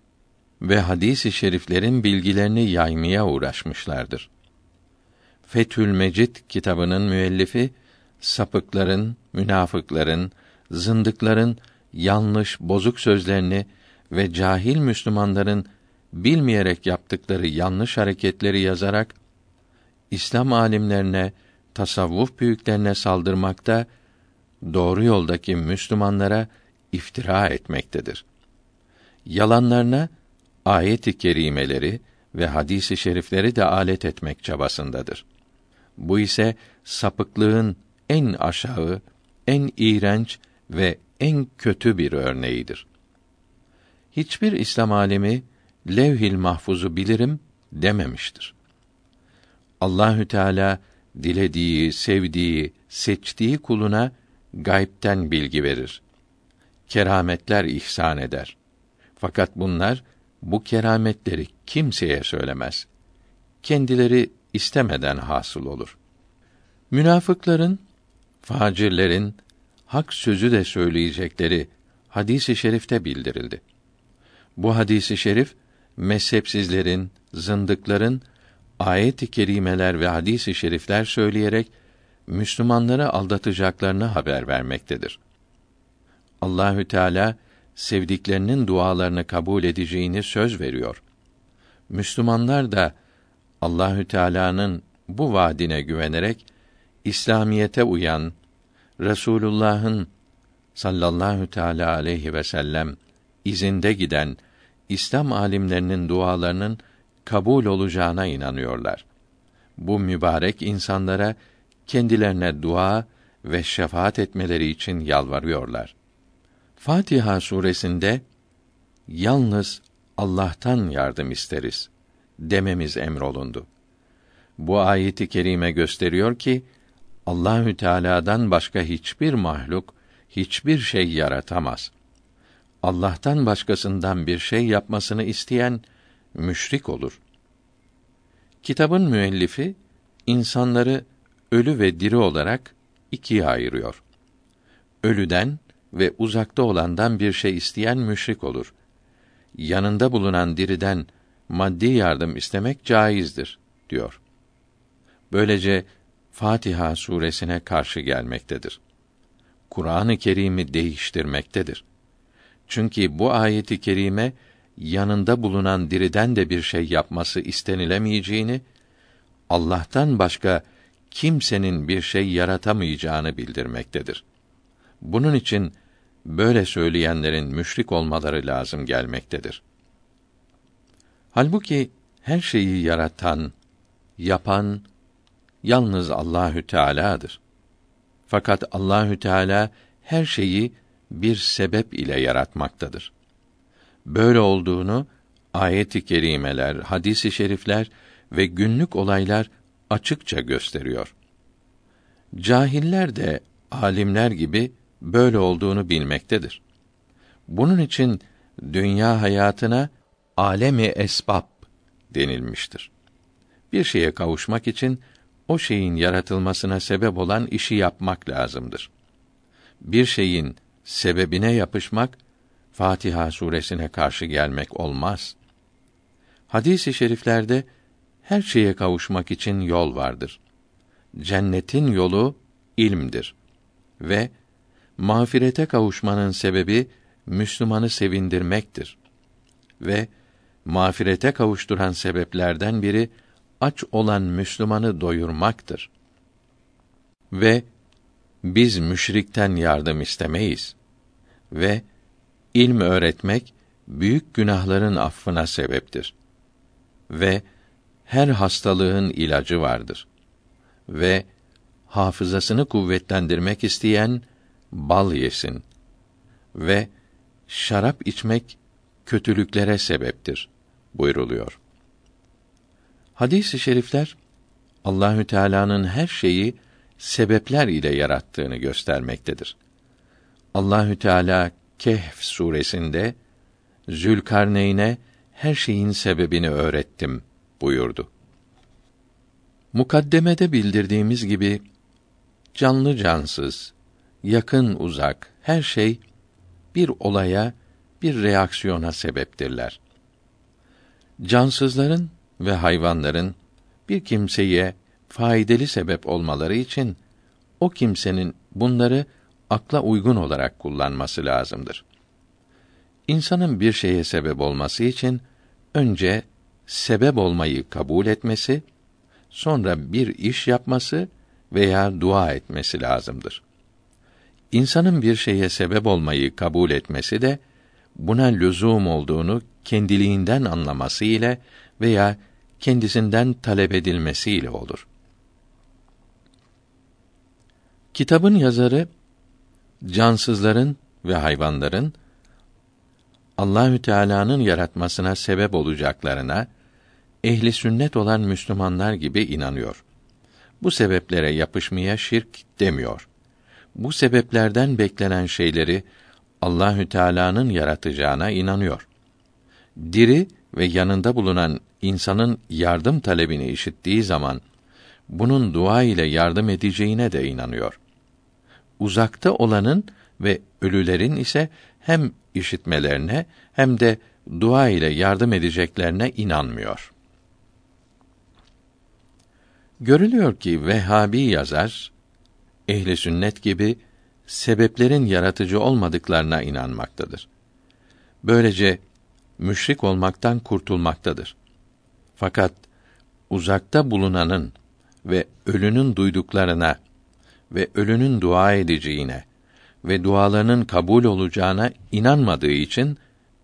ve hadis-i şeriflerin bilgilerini yaymaya uğraşmışlardır. Fethül Mecid kitabının müellifi sapıkların, münafıkların, zındıkların yanlış, bozuk sözlerini ve cahil Müslümanların bilmeyerek yaptıkları yanlış hareketleri yazarak İslam alimlerine, tasavvuf büyüklerine saldırmakta, doğru yoldaki Müslümanlara iftira etmektedir. Yalanlarına ayet-i kerimeleri ve hadisi şerifleri de alet etmek çabasındadır. Bu ise sapıklığın en aşağı, en iğrenç ve en kötü bir örneğidir. Hiçbir İslam alemi levh-il mahfuzu bilirim dememiştir. Allahü Teala dilediği, sevdiği, seçtiği kuluna gaybten bilgi verir. Kerametler ihsan eder. Fakat bunlar bu kerametleri kimseye söylemez. Kendileri istemeden hasıl olur. Münafıkların, facirlerin hak sözü de söyleyecekleri hadisi şerifte bildirildi. Bu hadisi şerif mezhepsizlerin, zındıkların ayet-i kerimeler ve hadis-i şerifler söyleyerek Müslümanları aldatacaklarını haber vermektedir. Allahü Teala sevdiklerinin dualarını kabul edeceğini söz veriyor. Müslümanlar da Allahü Teala'nın bu vaadine güvenerek İslamiyete uyan, Resulullah'ın sallallahu teala aleyhi ve sellem izinde giden İslam alimlerinin dualarının kabul olacağına inanıyorlar. Bu mübarek insanlara kendilerine dua ve şefaat etmeleri için yalvarıyorlar. Fatiha suresinde yalnız Allah'tan yardım isteriz dememiz emrolundu. Bu ayeti kerime gösteriyor ki Allahü Teala'dan başka hiçbir mahluk hiçbir şey yaratamaz. Allah'tan başkasından bir şey yapmasını isteyen müşrik olur. Kitabın müellifi insanları ölü ve diri olarak ikiye ayırıyor. Ölüden ve uzakta olandan bir şey isteyen müşrik olur. Yanında bulunan diriden maddi yardım istemek caizdir diyor. Böylece Fatiha suresine karşı gelmektedir. Kur'an-ı Kerim'i değiştirmektedir. Çünkü bu ayeti kerime yanında bulunan diriden de bir şey yapması istenilemeyeceğini, Allah'tan başka kimsenin bir şey yaratamayacağını bildirmektedir. Bunun için böyle söyleyenlerin müşrik olmaları lazım gelmektedir. Halbuki her şeyi yaratan, yapan yalnız Allahü Teala'dır. Fakat Allahü Teala her şeyi bir sebep ile yaratmaktadır. Böyle olduğunu ayet-i kerimeler, hadis-i şerifler ve günlük olaylar açıkça gösteriyor. Cahiller de alimler gibi böyle olduğunu bilmektedir. Bunun için dünya hayatına alemi esbab denilmiştir. Bir şeye kavuşmak için o şeyin yaratılmasına sebep olan işi yapmak lazımdır. Bir şeyin sebebine yapışmak Fatiha suresine karşı gelmek olmaz. Hadis-i şeriflerde her şeye kavuşmak için yol vardır. Cennetin yolu ilmdir ve mağfirete kavuşmanın sebebi Müslümanı sevindirmektir. Ve mağfirete kavuşturan sebeplerden biri aç olan Müslümanı doyurmaktır. Ve biz müşrikten yardım istemeyiz. Ve ilm öğretmek büyük günahların affına sebeptir. Ve her hastalığın ilacı vardır. Ve hafızasını kuvvetlendirmek isteyen bal yesin. Ve şarap içmek kötülüklere sebeptir buyruluyor. Hadis-i şerifler Allahü Teala'nın her şeyi sebepler ile yarattığını göstermektedir. Allahü Teala Kehf suresinde Zülkarneyn'e her şeyin sebebini öğrettim buyurdu. Mukaddemede bildirdiğimiz gibi canlı cansız, yakın uzak her şey bir olaya, bir reaksiyona sebeptirler. Cansızların ve hayvanların bir kimseye faydalı sebep olmaları için o kimsenin bunları akla uygun olarak kullanması lazımdır. İnsanın bir şeye sebep olması için önce sebep olmayı kabul etmesi, sonra bir iş yapması veya dua etmesi lazımdır. İnsanın bir şeye sebep olmayı kabul etmesi de buna lüzum olduğunu kendiliğinden anlaması ile veya kendisinden talep edilmesiyle olur. Kitabın yazarı cansızların ve hayvanların Allahü Teala'nın yaratmasına sebep olacaklarına ehli sünnet olan Müslümanlar gibi inanıyor. Bu sebeplere yapışmaya şirk demiyor. Bu sebeplerden beklenen şeyleri Allahü Teala'nın yaratacağına inanıyor. Diri ve yanında bulunan insanın yardım talebini işittiği zaman bunun dua ile yardım edeceğine de inanıyor. Uzakta olanın ve ölülerin ise hem işitmelerine hem de dua ile yardım edeceklerine inanmıyor. Görülüyor ki Vehhabi yazar ehli sünnet gibi sebeplerin yaratıcı olmadıklarına inanmaktadır. Böylece müşrik olmaktan kurtulmaktadır. Fakat uzakta bulunanın ve ölünün duyduklarına ve ölünün dua edeceğine ve dualarının kabul olacağına inanmadığı için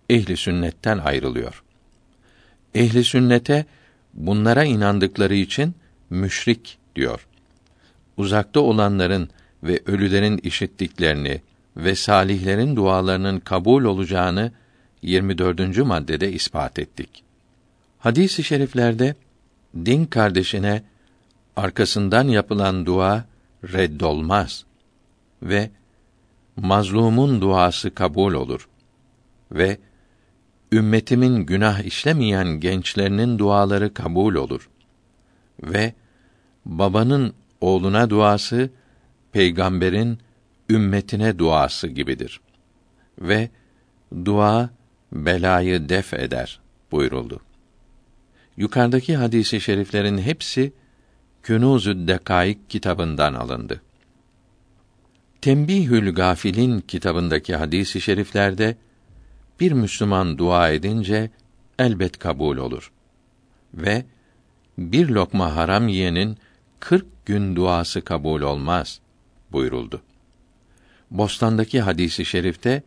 ehli sünnetten ayrılıyor. Ehli sünnete bunlara inandıkları için müşrik diyor. Uzakta olanların ve ölülerin işittiklerini ve salihlerin dualarının kabul olacağını 24. maddede ispat ettik. Hadis-i şeriflerde din kardeşine arkasından yapılan dua reddolmaz ve mazlumun duası kabul olur ve ümmetimin günah işlemeyen gençlerinin duaları kabul olur ve babanın oğluna duası peygamberin ümmetine duası gibidir. Ve dua belayı def eder buyuruldu. Yukarıdaki hadisi şeriflerin hepsi Künuzü Dekaik kitabından alındı. Tembihül Gafilin kitabındaki hadisi şeriflerde bir Müslüman dua edince elbet kabul olur ve bir lokma haram yiyenin kırk gün duası kabul olmaz buyuruldu. Bostan'daki hadisi şerifte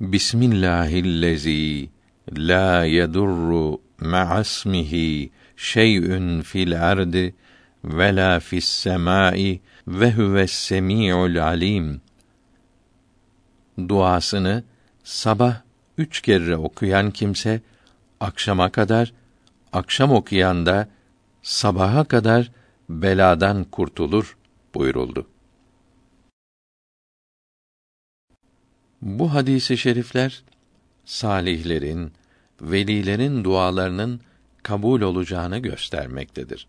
Bismillahillezî la yedurru ma'asmihi şey'ün fil ardı ve la fis semai ve huves semi'ul alim duasını sabah üç kere okuyan kimse akşama kadar akşam okuyan da sabaha kadar beladan kurtulur buyuruldu. Bu hadisi şerifler salihlerin, velilerin dualarının kabul olacağını göstermektedir.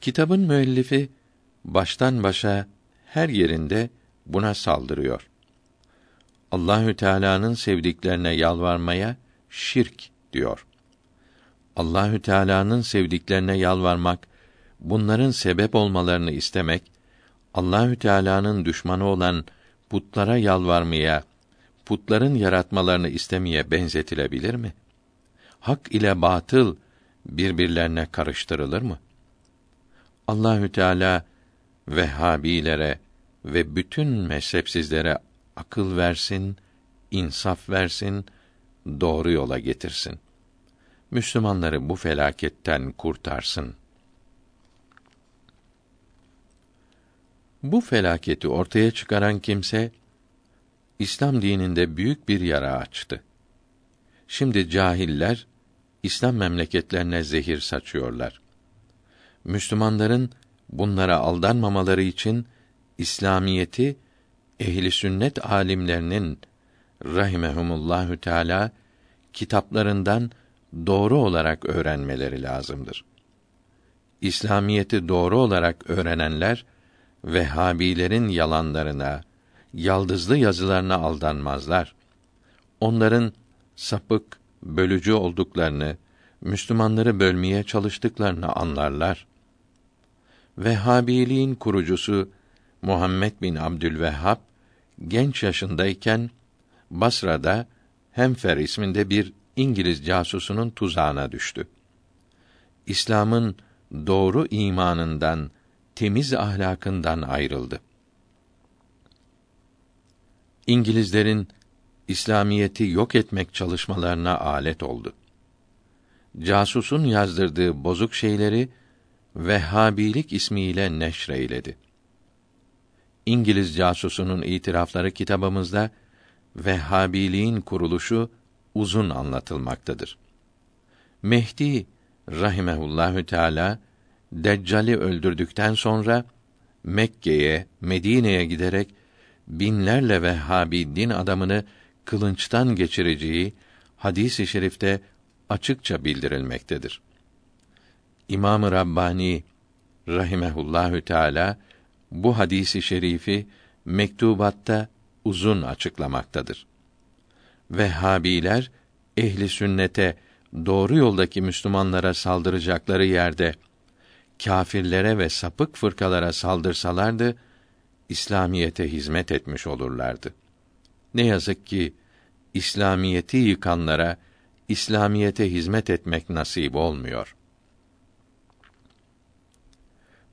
Kitabın müellifi baştan başa her yerinde buna saldırıyor. Allahü Teala'nın sevdiklerine yalvarmaya şirk diyor. Allahü Teala'nın sevdiklerine yalvarmak, bunların sebep olmalarını istemek, Allahü Teala'nın düşmanı olan putlara yalvarmaya, putların yaratmalarını istemeye benzetilebilir mi? Hak ile batıl birbirlerine karıştırılır mı? Allahü Teala Vehhabilere ve bütün mezhepsizlere akıl versin, insaf versin, doğru yola getirsin. Müslümanları bu felaketten kurtarsın. Bu felaketi ortaya çıkaran kimse İslam dininde büyük bir yara açtı. Şimdi cahiller İslam memleketlerine zehir saçıyorlar. Müslümanların bunlara aldanmamaları için İslamiyeti ehli sünnet alimlerinin rahimehumullahü teala kitaplarından doğru olarak öğrenmeleri lazımdır. İslamiyeti doğru olarak öğrenenler Vehhabilerin yalanlarına, yaldızlı yazılarına aldanmazlar. Onların sapık, bölücü olduklarını, Müslümanları bölmeye çalıştıklarını anlarlar. Vehhabiliğin kurucusu Muhammed bin Abdülvehhab genç yaşındayken Basra'da Hemfer isminde bir İngiliz casusunun tuzağına düştü. İslam'ın doğru imanından, temiz ahlakından ayrıldı. İngilizlerin İslamiyeti yok etmek çalışmalarına alet oldu. Casusun yazdırdığı bozuk şeyleri Vehhabilik ismiyle neşreyledi. İngiliz casusunun itirafları kitabımızda Vehhabiliğin kuruluşu uzun anlatılmaktadır. Mehdi rahimehullahü teala Deccal'i öldürdükten sonra Mekke'ye, Medine'ye giderek binlerle Vehhabi din adamını kılınçtan geçireceği hadis-i şerifte açıkça bildirilmektedir. İmam-ı Rabbani rahimehullahü teala bu hadisi şerifi mektubatta uzun açıklamaktadır. Vehhabiler ehli sünnete doğru yoldaki Müslümanlara saldıracakları yerde kâfirlere ve sapık fırkalara saldırsalardı İslamiyete hizmet etmiş olurlardı. Ne yazık ki İslamiyeti yıkanlara İslamiyete hizmet etmek nasip olmuyor.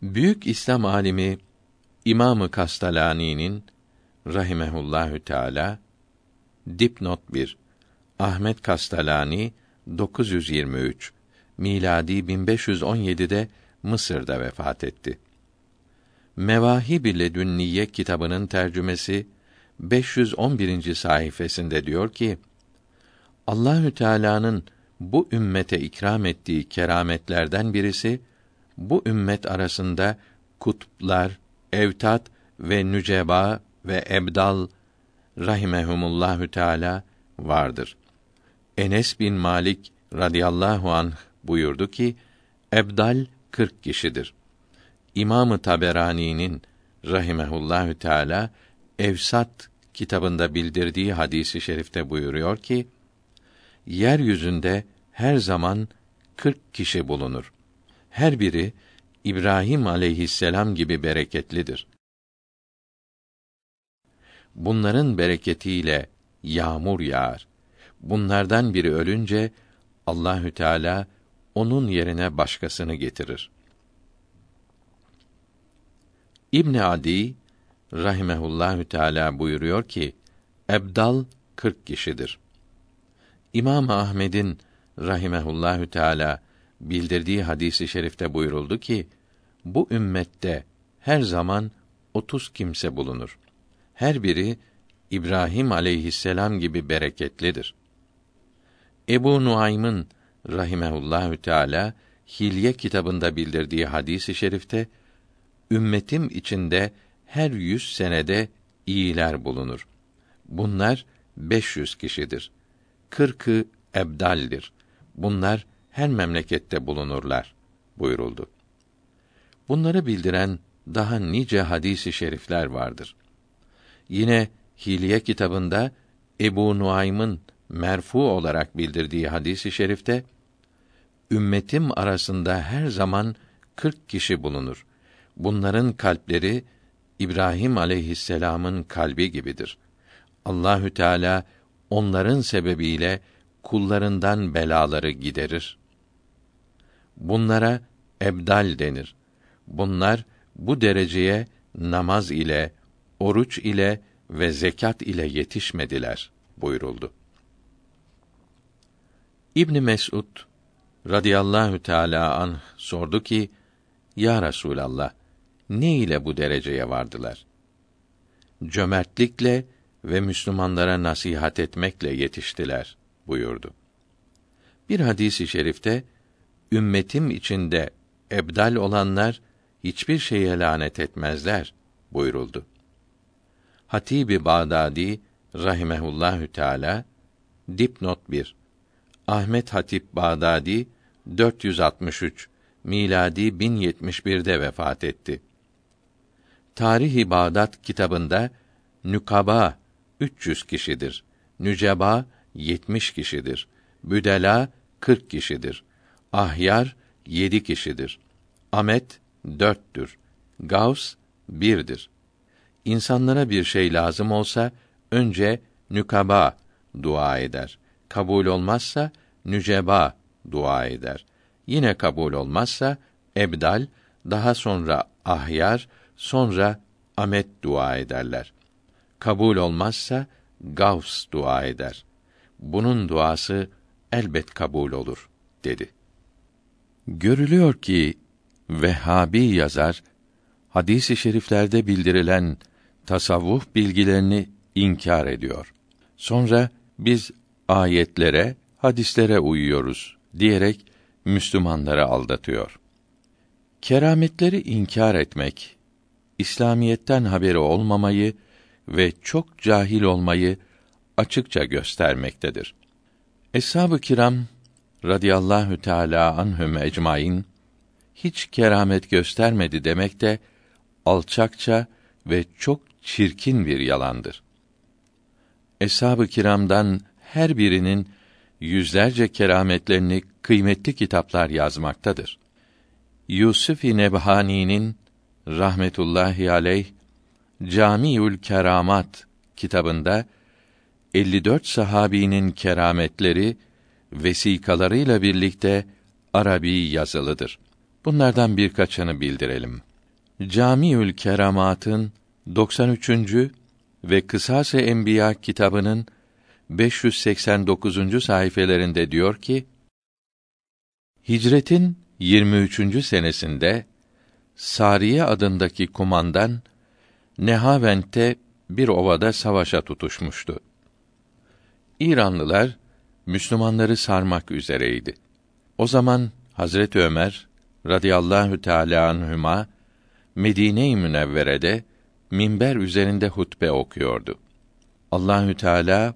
Büyük İslam alimi İmamı Kastalani'nin rahimehullahü teala dipnot 1 Ahmet Kastalani 923 miladi 1517'de Mısır'da vefat etti. Mevahib-i Ledünniye kitabının tercümesi 511. sayfasında diyor ki: Allahü Teala'nın bu ümmete ikram ettiği kerametlerden birisi bu ümmet arasında kutuplar, evtat ve nüceba ve ebdal rahimehumullahü teala vardır. Enes bin Malik radıyallahu anh buyurdu ki ebdal 40 kişidir. İmamı Taberani'nin rahimehullahü teala Evsat kitabında bildirdiği hadisi şerifte buyuruyor ki yeryüzünde her zaman 40 kişi bulunur. Her biri İbrahim aleyhisselam gibi bereketlidir. Bunların bereketiyle yağmur yağar. Bunlardan biri ölünce Allahü Teala onun yerine başkasını getirir. İbn Adi rahimehullahü teala buyuruyor ki ebdal 40 kişidir. İmam Ahmed'in rahimehullahü teala bildirdiği hadisi şerifte buyuruldu ki bu ümmette her zaman otuz kimse bulunur. Her biri İbrahim aleyhisselam gibi bereketlidir. Ebu Nuaym'ın rahimehullahü teala Hilye kitabında bildirdiği hadisi şerifte ümmetim içinde her yüz senede iyiler bulunur. Bunlar 500 kişidir. Kırkı ebdaldir. Bunlar her memlekette bulunurlar buyuruldu. Bunları bildiren daha nice hadisi şerifler vardır. Yine Hilye kitabında Ebu Nuaym'ın merfu olarak bildirdiği hadisi şerifte ümmetim arasında her zaman kırk kişi bulunur. Bunların kalpleri İbrahim aleyhisselam'ın kalbi gibidir. Allahü Teala onların sebebiyle kullarından belaları giderir. Bunlara ebdal denir. Bunlar bu dereceye namaz ile, oruç ile ve zekat ile yetişmediler buyuruldu. İbn Mesud radıyallahu teala anh sordu ki: Ya Resulallah, ne ile bu dereceye vardılar? Cömertlikle ve Müslümanlara nasihat etmekle yetiştiler buyurdu. Bir hadisi i şerifte ümmetim içinde ebdal olanlar hiçbir şeye lanet etmezler buyuruldu. Hatibi Bağdadi rahimehullahü teala dipnot 1 Ahmet Hatip Bağdadi 463 miladi 1071'de vefat etti. Tarihi Bağdat kitabında nükaba 300 kişidir. Nüceba 70 kişidir. Büdela 40 kişidir. Ahyar 7 kişidir. Amet dörttür. Gavs birdir. İnsanlara bir şey lazım olsa önce nükaba dua eder. Kabul olmazsa nüceba dua eder. Yine kabul olmazsa ebdal, daha sonra ahyar, sonra amet dua ederler. Kabul olmazsa gavs dua eder. Bunun duası elbet kabul olur dedi. Görülüyor ki Vehhabi yazar hadis-i şeriflerde bildirilen tasavvuf bilgilerini inkar ediyor. Sonra biz ayetlere, hadislere uyuyoruz diyerek Müslümanları aldatıyor. Kerametleri inkar etmek, İslamiyetten haberi olmamayı ve çok cahil olmayı açıkça göstermektedir. Eshab-ı kiram radıyallahu teala anhum ecmaîn hiç keramet göstermedi demek de alçakça ve çok çirkin bir yalandır. Eshab-ı kiramdan her birinin yüzlerce kerametlerini kıymetli kitaplar yazmaktadır. Yusuf-i Nebhani'nin rahmetullahi aleyh Camiül Keramat kitabında 54 sahabinin kerametleri vesikalarıyla birlikte Arabi yazılıdır. Bunlardan birkaçını bildirelim. Camiül Keramat'ın 93. ve Kısas-ı Enbiya kitabının 589. sayfelerinde diyor ki: Hicretin 23. senesinde Sariye adındaki kumandan Nehavent'te bir ovada savaşa tutuşmuştu. İranlılar Müslümanları sarmak üzereydi. O zaman Hazret Ömer radıyallahu teala anhuma Medine-i Münevvere'de minber üzerinde hutbe okuyordu. Allahü Teala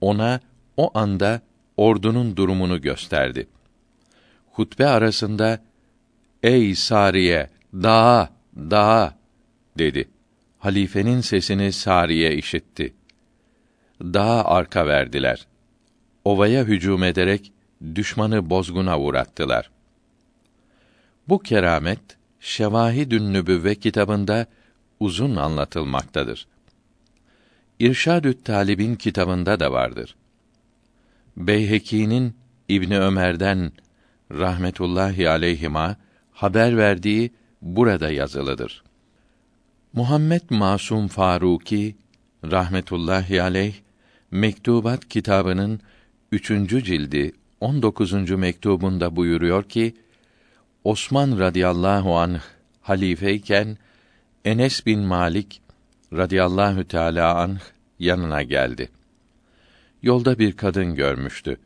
ona o anda ordunun durumunu gösterdi. Hutbe arasında "Ey Sariye, dağa, dağa!" dedi. Halifenin sesini Sariye işitti. Dağa arka verdiler. Ovaya hücum ederek düşmanı bozguna uğrattılar. Bu keramet Şevahidün Nübüvve kitabında uzun anlatılmaktadır. İrşadü't Talib'in kitabında da vardır. Beyheki'nin İbni Ömer'den rahmetullahi aleyhima haber verdiği burada yazılıdır. Muhammed Masum Faruki rahmetullahi aleyh Mektubat kitabının üçüncü cildi 19. mektubunda buyuruyor ki Osman radıyallahu anh halifeyken Enes bin Malik radıyallahu teala anh yanına geldi. Yolda bir kadın görmüştü.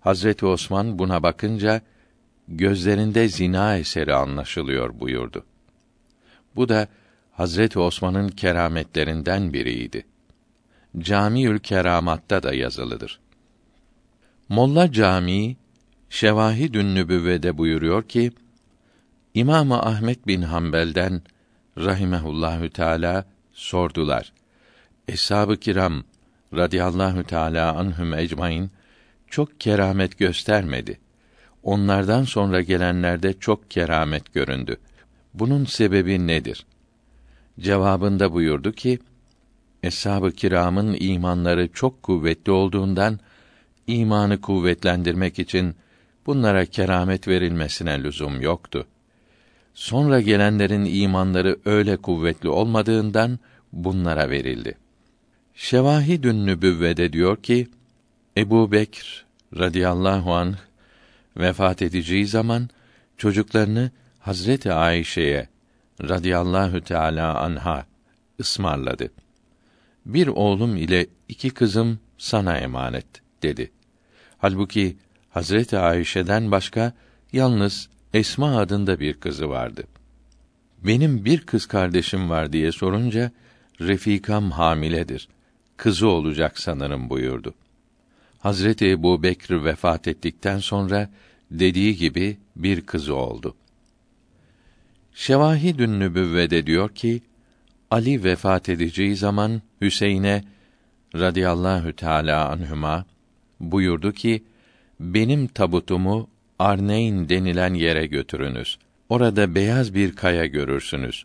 Hazreti Osman buna bakınca gözlerinde zina eseri anlaşılıyor buyurdu. Bu da Hazreti Osman'ın kerametlerinden biriydi. Camiül Keramat'ta da yazılıdır. Molla Camii Şevahidün Nübüvve'de buyuruyor ki İmam Ahmet bin Hanbel'den rahimehullahü teala sordular. Eshab-ı kiram radıyallahu teala anhum ecmaîn çok keramet göstermedi. Onlardan sonra gelenlerde çok keramet göründü. Bunun sebebi nedir? Cevabında buyurdu ki: Eshab-ı kiramın imanları çok kuvvetli olduğundan imanı kuvvetlendirmek için bunlara keramet verilmesine lüzum yoktu. Sonra gelenlerin imanları öyle kuvvetli olmadığından bunlara verildi. Şevahidün Nübüvvede diyor ki Ebu Bekr radıyallahu anh vefat edeceği zaman çocuklarını Hazreti Ayşe'ye radıyallahu teala anha ısmarladı. Bir oğlum ile iki kızım sana emanet dedi. Halbuki Hazreti Ayşe'den başka yalnız Esma adında bir kızı vardı. Benim bir kız kardeşim var diye sorunca Refikam hamiledir. Kızı olacak sanırım buyurdu. Hazreti Ebu Bekr vefat ettikten sonra dediği gibi bir kızı oldu. Şevahidün Nübüvvede diyor ki Ali vefat edeceği zaman Hüseyin'e radıyallahu teala anhuma buyurdu ki benim tabutumu Arneyn denilen yere götürünüz. Orada beyaz bir kaya görürsünüz.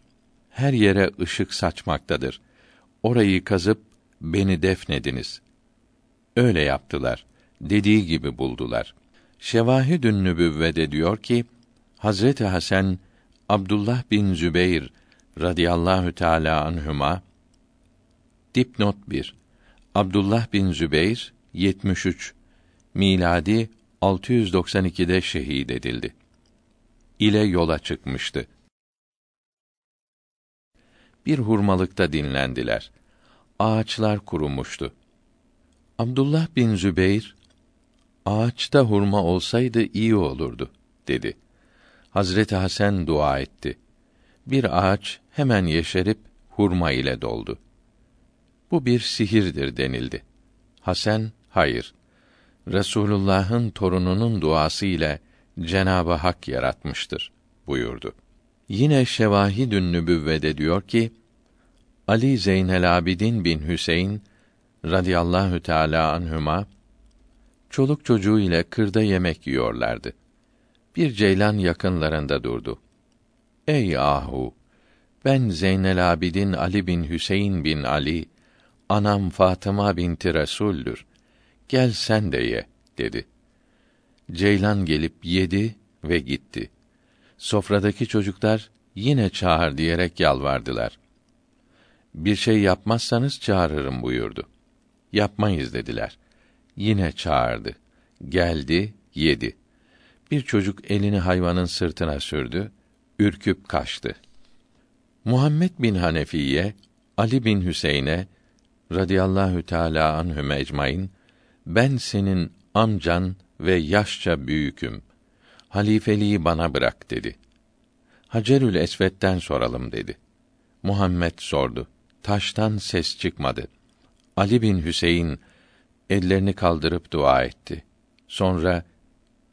Her yere ışık saçmaktadır. Orayı kazıp beni defnediniz. Öyle yaptılar. Dediği gibi buldular. Şevahidün Nübüvvede diyor ki Hazreti Hasan Abdullah bin Zübeyr radıyallahu teala anhuma dipnot 1 Abdullah bin Zübeyr 73 miladi 692'de şehit edildi. İle yola çıkmıştı. Bir hurmalıkta dinlendiler. Ağaçlar kurumuştu. Abdullah bin Zübeyr, ağaçta hurma olsaydı iyi olurdu, dedi. Hazreti Hasan dua etti. Bir ağaç hemen yeşerip hurma ile doldu. Bu bir sihirdir denildi. Hasan, hayır. Resulullah'ın torununun duası ile Cenabı Hak yaratmıştır buyurdu. Yine Şevahidün Nübüvvede diyor ki Ali Zeynel Abidin bin Hüseyin radıyallahu teala anhuma çoluk çocuğu ile kırda yemek yiyorlardı. Bir ceylan yakınlarında durdu. Ey ahu! Ben Zeynel Abidin Ali bin Hüseyin bin Ali, anam Fatıma binti Resul'dür gel sen de ye dedi. Ceylan gelip yedi ve gitti. Sofradaki çocuklar yine çağır diyerek yalvardılar. Bir şey yapmazsanız çağırırım buyurdu. Yapmayız dediler. Yine çağırdı. Geldi, yedi. Bir çocuk elini hayvanın sırtına sürdü, ürküp kaçtı. Muhammed bin Hanefiye Ali bin Hüseyin'e radıyallahu teala anhum ecmaîn ben senin amcan ve yaşça büyüküm. Halifeliği bana bırak dedi. Hacerül Esved'den soralım dedi. Muhammed sordu. Taştan ses çıkmadı. Ali bin Hüseyin ellerini kaldırıp dua etti. Sonra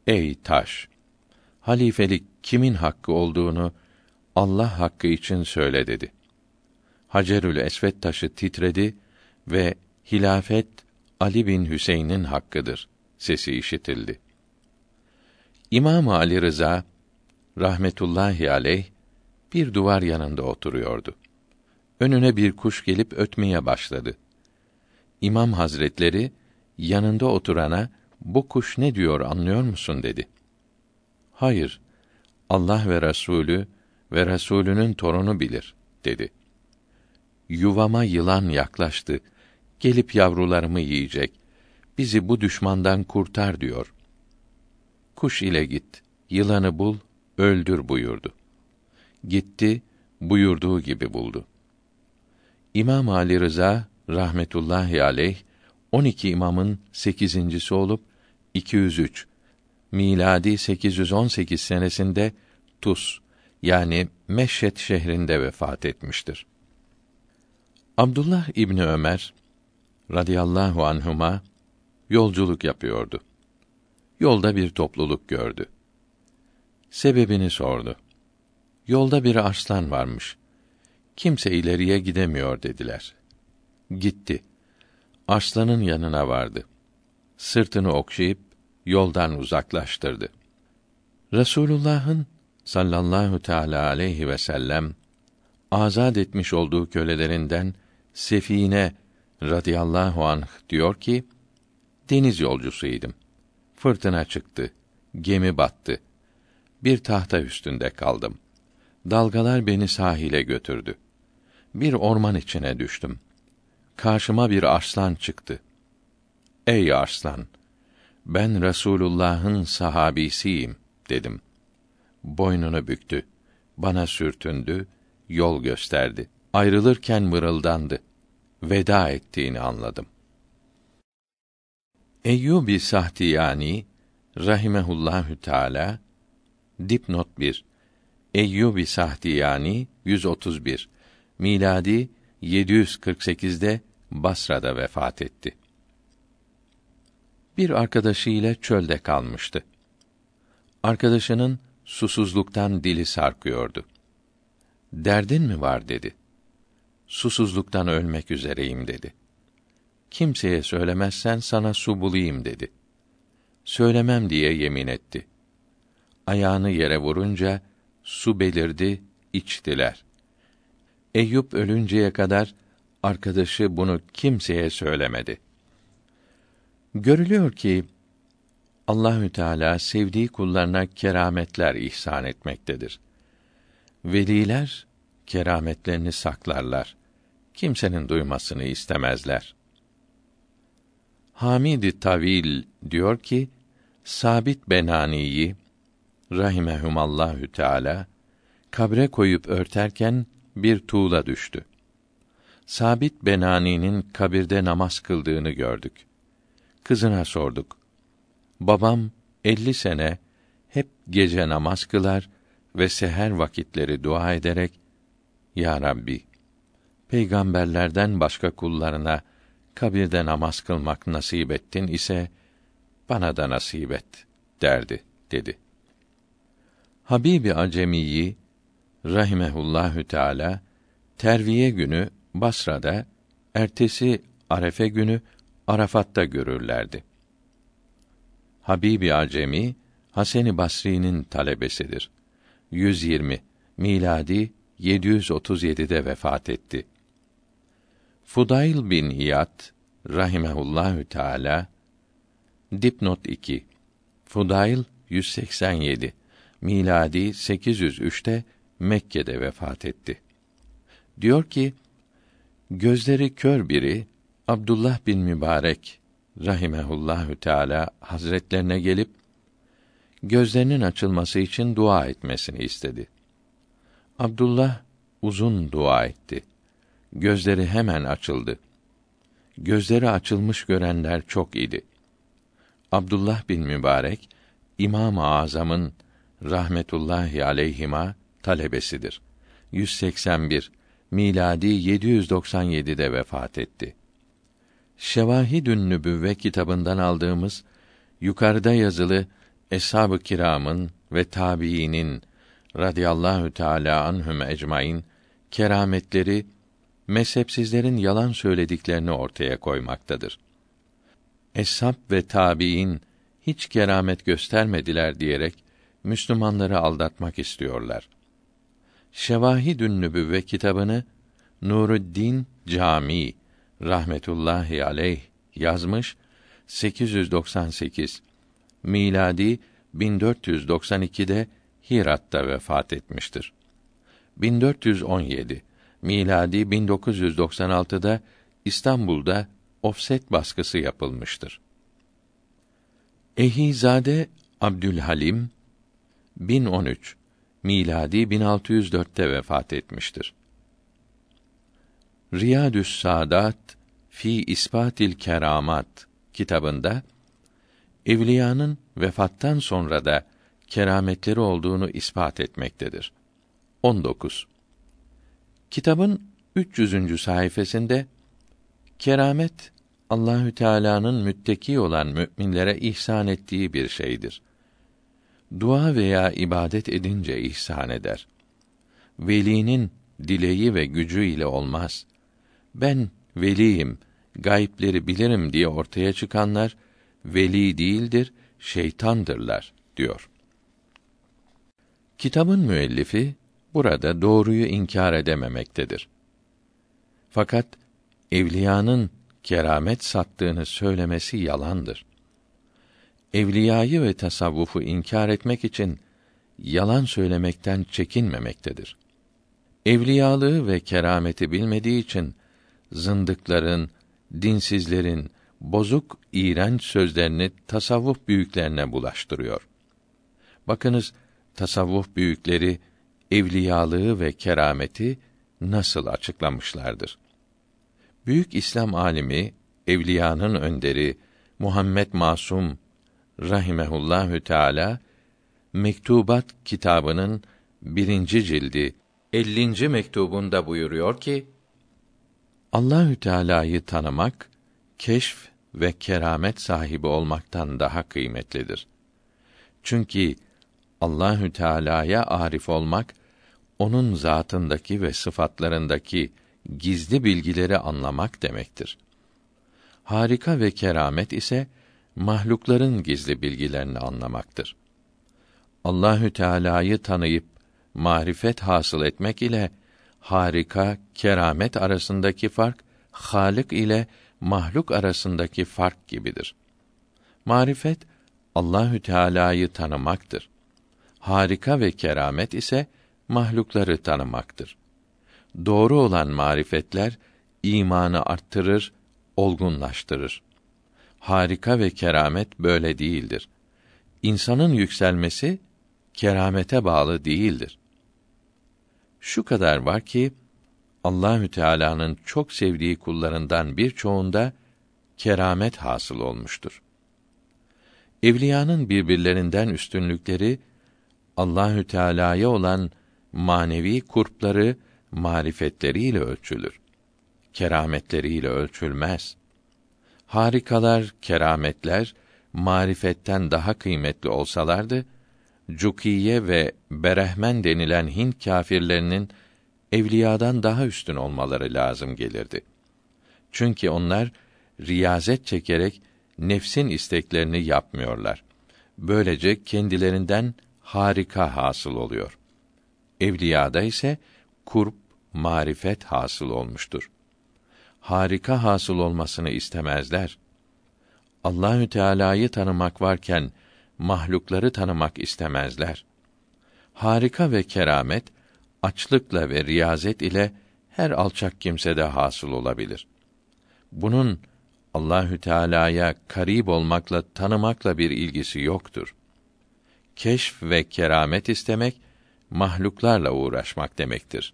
ey taş halifelik kimin hakkı olduğunu Allah hakkı için söyle dedi. Hacerül Esved taşı titredi ve hilafet Ali bin Hüseyin'in hakkıdır sesi işitildi. İmam Ali Rıza rahmetullahi aleyh bir duvar yanında oturuyordu. Önüne bir kuş gelip ötmeye başladı. İmam Hazretleri yanında oturana bu kuş ne diyor anlıyor musun dedi. Hayır. Allah ve Resulü ve Resulünün torunu bilir dedi. Yuvama yılan yaklaştı. Gelip yavrularımı yiyecek. Bizi bu düşmandan kurtar diyor. Kuş ile git. Yılanı bul, öldür buyurdu. Gitti, buyurduğu gibi buldu. İmam Ali Rıza rahmetullahi aleyh 12 imamın sekizincisi olup 203 miladi 818 senesinde Tus yani Meşhed şehrinde vefat etmiştir. Abdullah İbni Ömer radıyallahu anhuma yolculuk yapıyordu. Yolda bir topluluk gördü. Sebebini sordu. Yolda bir arslan varmış. Kimse ileriye gidemiyor dediler. Gitti. Arslanın yanına vardı. Sırtını okşayıp yoldan uzaklaştırdı. Resulullah'ın sallallahu teala aleyhi ve sellem azad etmiş olduğu kölelerinden Sefine radıyallahu anh diyor ki deniz yolcusuydum. Fırtına çıktı. Gemi battı. Bir tahta üstünde kaldım. Dalgalar beni sahile götürdü. Bir orman içine düştüm. Karşıma bir arslan çıktı. Ey arslan! Ben Resulullah'ın sahabisiyim dedim. Boynunu büktü. Bana sürtündü, yol gösterdi. Ayrılırken mırıldandı. Veda ettiğini anladım. Eyyubi Sahtiyani rahimehullahü teala dipnot 1 Eyyubi Sahtiyani 131 miladi 748'de Basra'da vefat etti. Bir arkadaşı ile çölde kalmıştı. Arkadaşının susuzluktan dili sarkıyordu. Derdin mi var dedi. Susuzluktan ölmek üzereyim dedi. Kimseye söylemezsen sana su bulayım dedi. Söylemem diye yemin etti. Ayağını yere vurunca su belirdi, içtiler. Eyüp ölünceye kadar arkadaşı bunu kimseye söylemedi. Görülüyor ki Allahü Teala sevdiği kullarına kerametler ihsan etmektedir. Veliler kerametlerini saklarlar. Kimsenin duymasını istemezler. Hamid Tavil diyor ki Sabit Benani'yi rahimehumallahü teala kabre koyup örterken bir tuğla düştü. Sabit Benani'nin kabirde namaz kıldığını gördük. Kızına sorduk. Babam elli sene hep gece namaz kılar ve seher vakitleri dua ederek Ya Rabbi peygamberlerden başka kullarına kabirde namaz kılmak nasip ettin ise bana da nasip et derdi dedi. Habibi Acemiyi rahimehullahü teala terviye günü Basra'da ertesi Arefe günü Arafat'ta görürlerdi. Habibi Acemi Haseni Basri'nin talebesidir. 120 miladi 737'de vefat etti. Fudayl bin İyad rahimehullahü teala dipnot 2 Fudayl 187 miladi 803'te Mekke'de vefat etti. Diyor ki gözleri kör biri Abdullah bin Mübarek rahimehullahü teala hazretlerine gelip gözlerinin açılması için dua etmesini istedi. Abdullah uzun dua etti. Gözleri hemen açıldı. Gözleri açılmış görenler çok idi. Abdullah bin Mübarek İmam-ı Azam'ın rahmetullahi aleyhima talebesidir. 181 miladi 797'de vefat etti. Şevahidün Nübüvve kitabından aldığımız yukarıda yazılı Eshab-ı Kiram'ın ve tabiinin radıyallahu teala anhum ecmaîn kerametleri mezhepsizlerin yalan söylediklerini ortaya koymaktadır. Eshab ve tabiin hiç keramet göstermediler diyerek Müslümanları aldatmak istiyorlar. Şevahidün Nübüvve kitabını Nuruddin Cami rahmetullahi aleyh yazmış 898 miladi 1492'de Hirat'ta vefat etmiştir. 1417 miladi 1996'da İstanbul'da ofset baskısı yapılmıştır. Ehizade Abdülhalim 1013 miladi 1604'te vefat etmiştir. Riyadü's Sadat fi İspatil Keramat kitabında evliyanın vefattan sonra da kerametleri olduğunu ispat etmektedir. 19. Kitabın 300. sayfasında keramet Allahü Teala'nın mütteki olan müminlere ihsan ettiği bir şeydir. Dua veya ibadet edince ihsan eder. Velinin dileği ve gücü ile olmaz. Ben veliyim, gayipleri bilirim diye ortaya çıkanlar veli değildir, şeytandırlar diyor. Kitabın müellifi burada doğruyu inkar edememektedir. Fakat evliyanın keramet sattığını söylemesi yalandır. Evliyayı ve tasavvufu inkar etmek için yalan söylemekten çekinmemektedir. Evliyalığı ve kerameti bilmediği için zındıkların, dinsizlerin bozuk, iğrenç sözlerini tasavvuf büyüklerine bulaştırıyor. Bakınız tasavvuf büyükleri evliyalığı ve kerameti nasıl açıklamışlardır. Büyük İslam alimi, evliyanın önderi Muhammed Masum rahimehullahü teala Mektubat kitabının birinci cildi 50. mektubunda buyuruyor ki Allahü Teala'yı tanımak keşf ve keramet sahibi olmaktan daha kıymetlidir. Çünkü Allahü Teala'ya arif olmak onun zatındaki ve sıfatlarındaki gizli bilgileri anlamak demektir. Harika ve keramet ise mahlukların gizli bilgilerini anlamaktır. Allahü Teala'yı tanıyıp marifet hasıl etmek ile harika, keramet arasındaki fark Halik ile mahluk arasındaki fark gibidir. Marifet Allahü Teala'yı tanımaktır. Harika ve keramet ise mahlukları tanımaktır. Doğru olan marifetler imanı arttırır, olgunlaştırır. Harika ve keramet böyle değildir. İnsanın yükselmesi keramete bağlı değildir. Şu kadar var ki Allahü Teala'nın çok sevdiği kullarından birçoğunda keramet hasıl olmuştur. Evliyanın birbirlerinden üstünlükleri Allahü Teala'ya olan manevi kurpları marifetleriyle ölçülür. Kerametleriyle ölçülmez. Harikalar, kerametler marifetten daha kıymetli olsalardı, Cukiye ve Berehmen denilen Hint kâfirlerinin evliyadan daha üstün olmaları lazım gelirdi. Çünkü onlar riyazet çekerek nefsin isteklerini yapmıyorlar. Böylece kendilerinden harika hasıl oluyor. Evliyada ise kurp, marifet hasıl olmuştur. Harika hasıl olmasını istemezler. Allahü Teala'yı tanımak varken mahlukları tanımak istemezler. Harika ve keramet açlıkla ve riyazet ile her alçak kimsede hasıl olabilir. Bunun Allahü Teala'ya karib olmakla tanımakla bir ilgisi yoktur. Keşf ve keramet istemek mahluklarla uğraşmak demektir.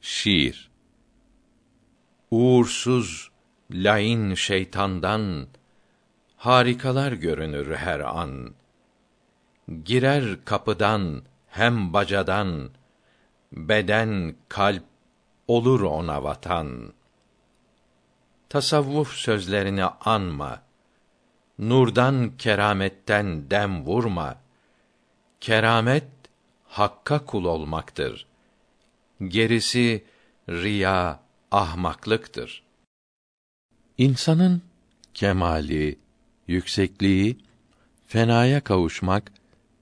Şiir Uğursuz, lain şeytandan harikalar görünür her an. Girer kapıdan hem bacadan, beden, kalp olur ona vatan. Tasavvuf sözlerini anma. Nurdan kerametten dem vurma. Keramet hakka kul olmaktır. Gerisi riya, ahmaklıktır. İnsanın kemali, yüksekliği, fenaya kavuşmak,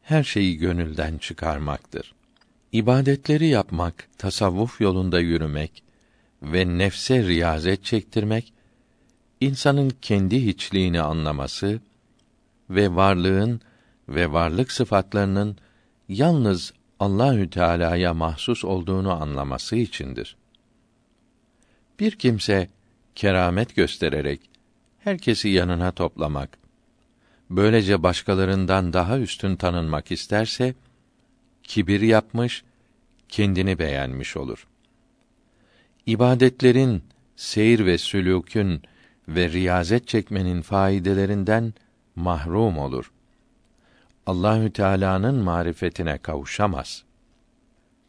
her şeyi gönülden çıkarmaktır. İbadetleri yapmak, tasavvuf yolunda yürümek ve nefse riyazet çektirmek, insanın kendi hiçliğini anlaması ve varlığın ve varlık sıfatlarının yalnız Allahü Teala'ya mahsus olduğunu anlaması içindir. Bir kimse keramet göstererek herkesi yanına toplamak, böylece başkalarından daha üstün tanınmak isterse kibir yapmış, kendini beğenmiş olur. İbadetlerin, seyir ve sülûkün ve riyazet çekmenin faydelerinden mahrum olur. Allahü Teala'nın marifetine kavuşamaz.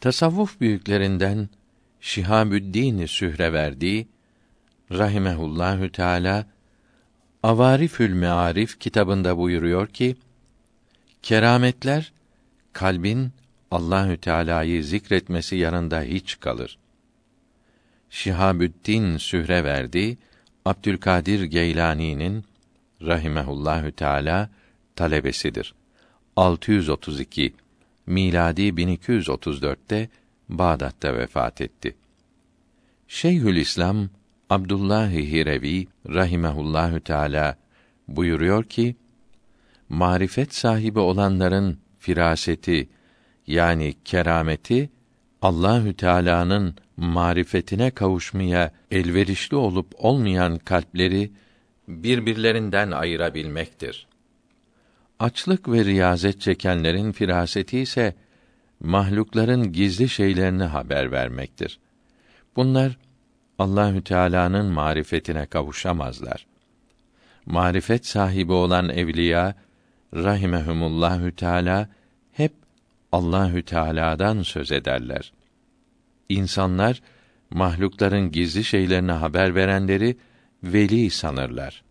Tasavvuf büyüklerinden Şihabüddin Sühreverdi rahimehullahü teala Avarifül Mearif kitabında buyuruyor ki kerametler kalbin Allahü Teala'yı zikretmesi yanında hiç kalır. Şihabüddin Sühreverdi Abdülkadir Geylani'nin rahimehullahü teala talebesidir. 632 miladi 1234'te Bağdat'ta vefat etti. Şeyhülislam Abdullah Hirevi rahimehullahü teala buyuruyor ki marifet sahibi olanların firaseti yani kerameti Allahü Teala'nın marifetine kavuşmaya elverişli olup olmayan kalpleri birbirlerinden ayırabilmektir. Açlık ve riyazet çekenlerin firaseti ise mahlukların gizli şeylerini haber vermektir. Bunlar Allahü Teala'nın marifetine kavuşamazlar. Marifet sahibi olan evliya rahimehumullahü Teala hep Allahü Teala'dan söz ederler. İnsanlar mahlukların gizli şeylerini haber verenleri veli sanırlar.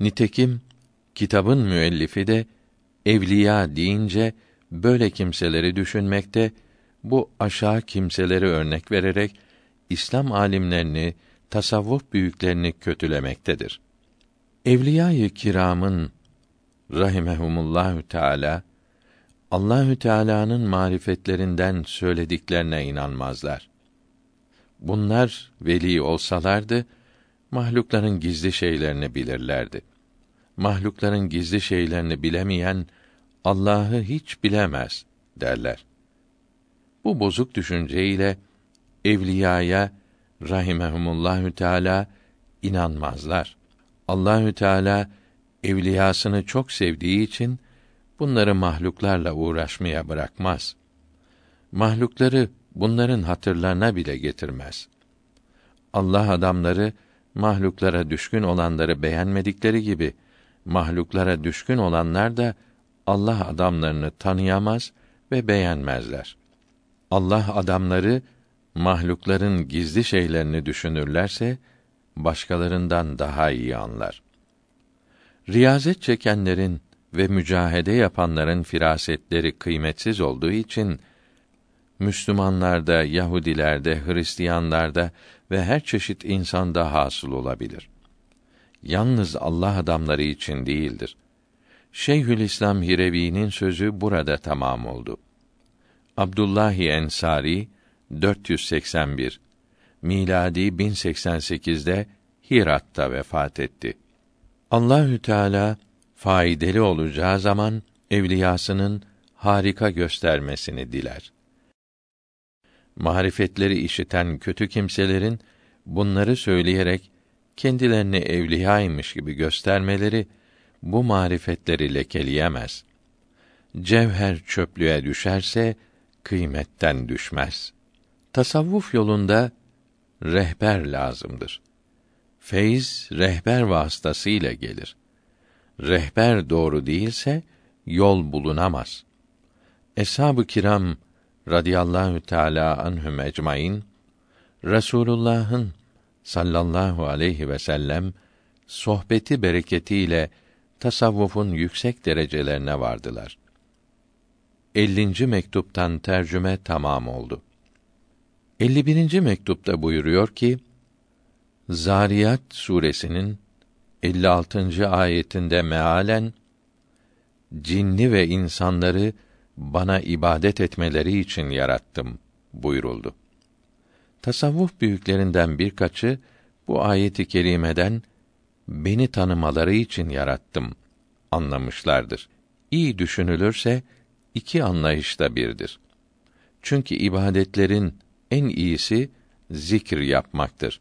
Nitekim kitabın müellifi de evliya deyince böyle kimseleri düşünmekte, bu aşağı kimseleri örnek vererek İslam alimlerini, tasavvuf büyüklerini kötülemektedir. Evliya-i kiramın rahimehumullahü teala Allahü Teala'nın marifetlerinden söylediklerine inanmazlar. Bunlar veli olsalardı mahlukların gizli şeylerini bilirlerdi. Mahlukların gizli şeylerini bilemeyen Allah'ı hiç bilemez derler. Bu bozuk düşünceyle evliyaya rahimehumullahü teala inanmazlar. Allahü Teala evliyasını çok sevdiği için bunları mahluklarla uğraşmaya bırakmaz. Mahlukları bunların hatırlarına bile getirmez. Allah adamları mahluklara düşkün olanları beğenmedikleri gibi mahluklara düşkün olanlar da Allah adamlarını tanıyamaz ve beğenmezler. Allah adamları mahlukların gizli şeylerini düşünürlerse başkalarından daha iyi anlar. Riyazet çekenlerin ve mücahede yapanların firasetleri kıymetsiz olduğu için Müslümanlarda, Yahudilerde, Hristiyanlarda ve her çeşit insanda hasıl olabilir. Yalnız Allah adamları için değildir. Şeyhülislam Hirevi'nin sözü burada tamam oldu. Abdullahi Ensari 481 miladi 1088'de Hirat'ta vefat etti. Allahü Teala faydalı olacağı zaman evliyasının harika göstermesini diler. Marifetleri işiten kötü kimselerin bunları söyleyerek kendilerini evliyaymış gibi göstermeleri bu marifetleri lekeleyemez. Cevher çöplüğe düşerse kıymetten düşmez. Tasavvuf yolunda rehber lazımdır. Feyz rehber vasıtasıyla gelir. Rehber doğru değilse yol bulunamaz. Eshab-ı kiram radıyallahu teala anhum ecmaîn Resulullah'ın sallallahu aleyhi ve sellem sohbeti bereketiyle tasavvufun yüksek derecelerine vardılar. 50. mektuptan tercüme tamam oldu. 51. mektupta buyuruyor ki: Zariyat suresinin 56. ayetinde mealen cinni ve insanları bana ibadet etmeleri için yarattım buyuruldu. Tasavvuf büyüklerinden birkaçı bu ayeti kerimeden beni tanımaları için yarattım anlamışlardır. İyi düşünülürse iki anlayışta birdir. Çünkü ibadetlerin en iyisi zikir yapmaktır.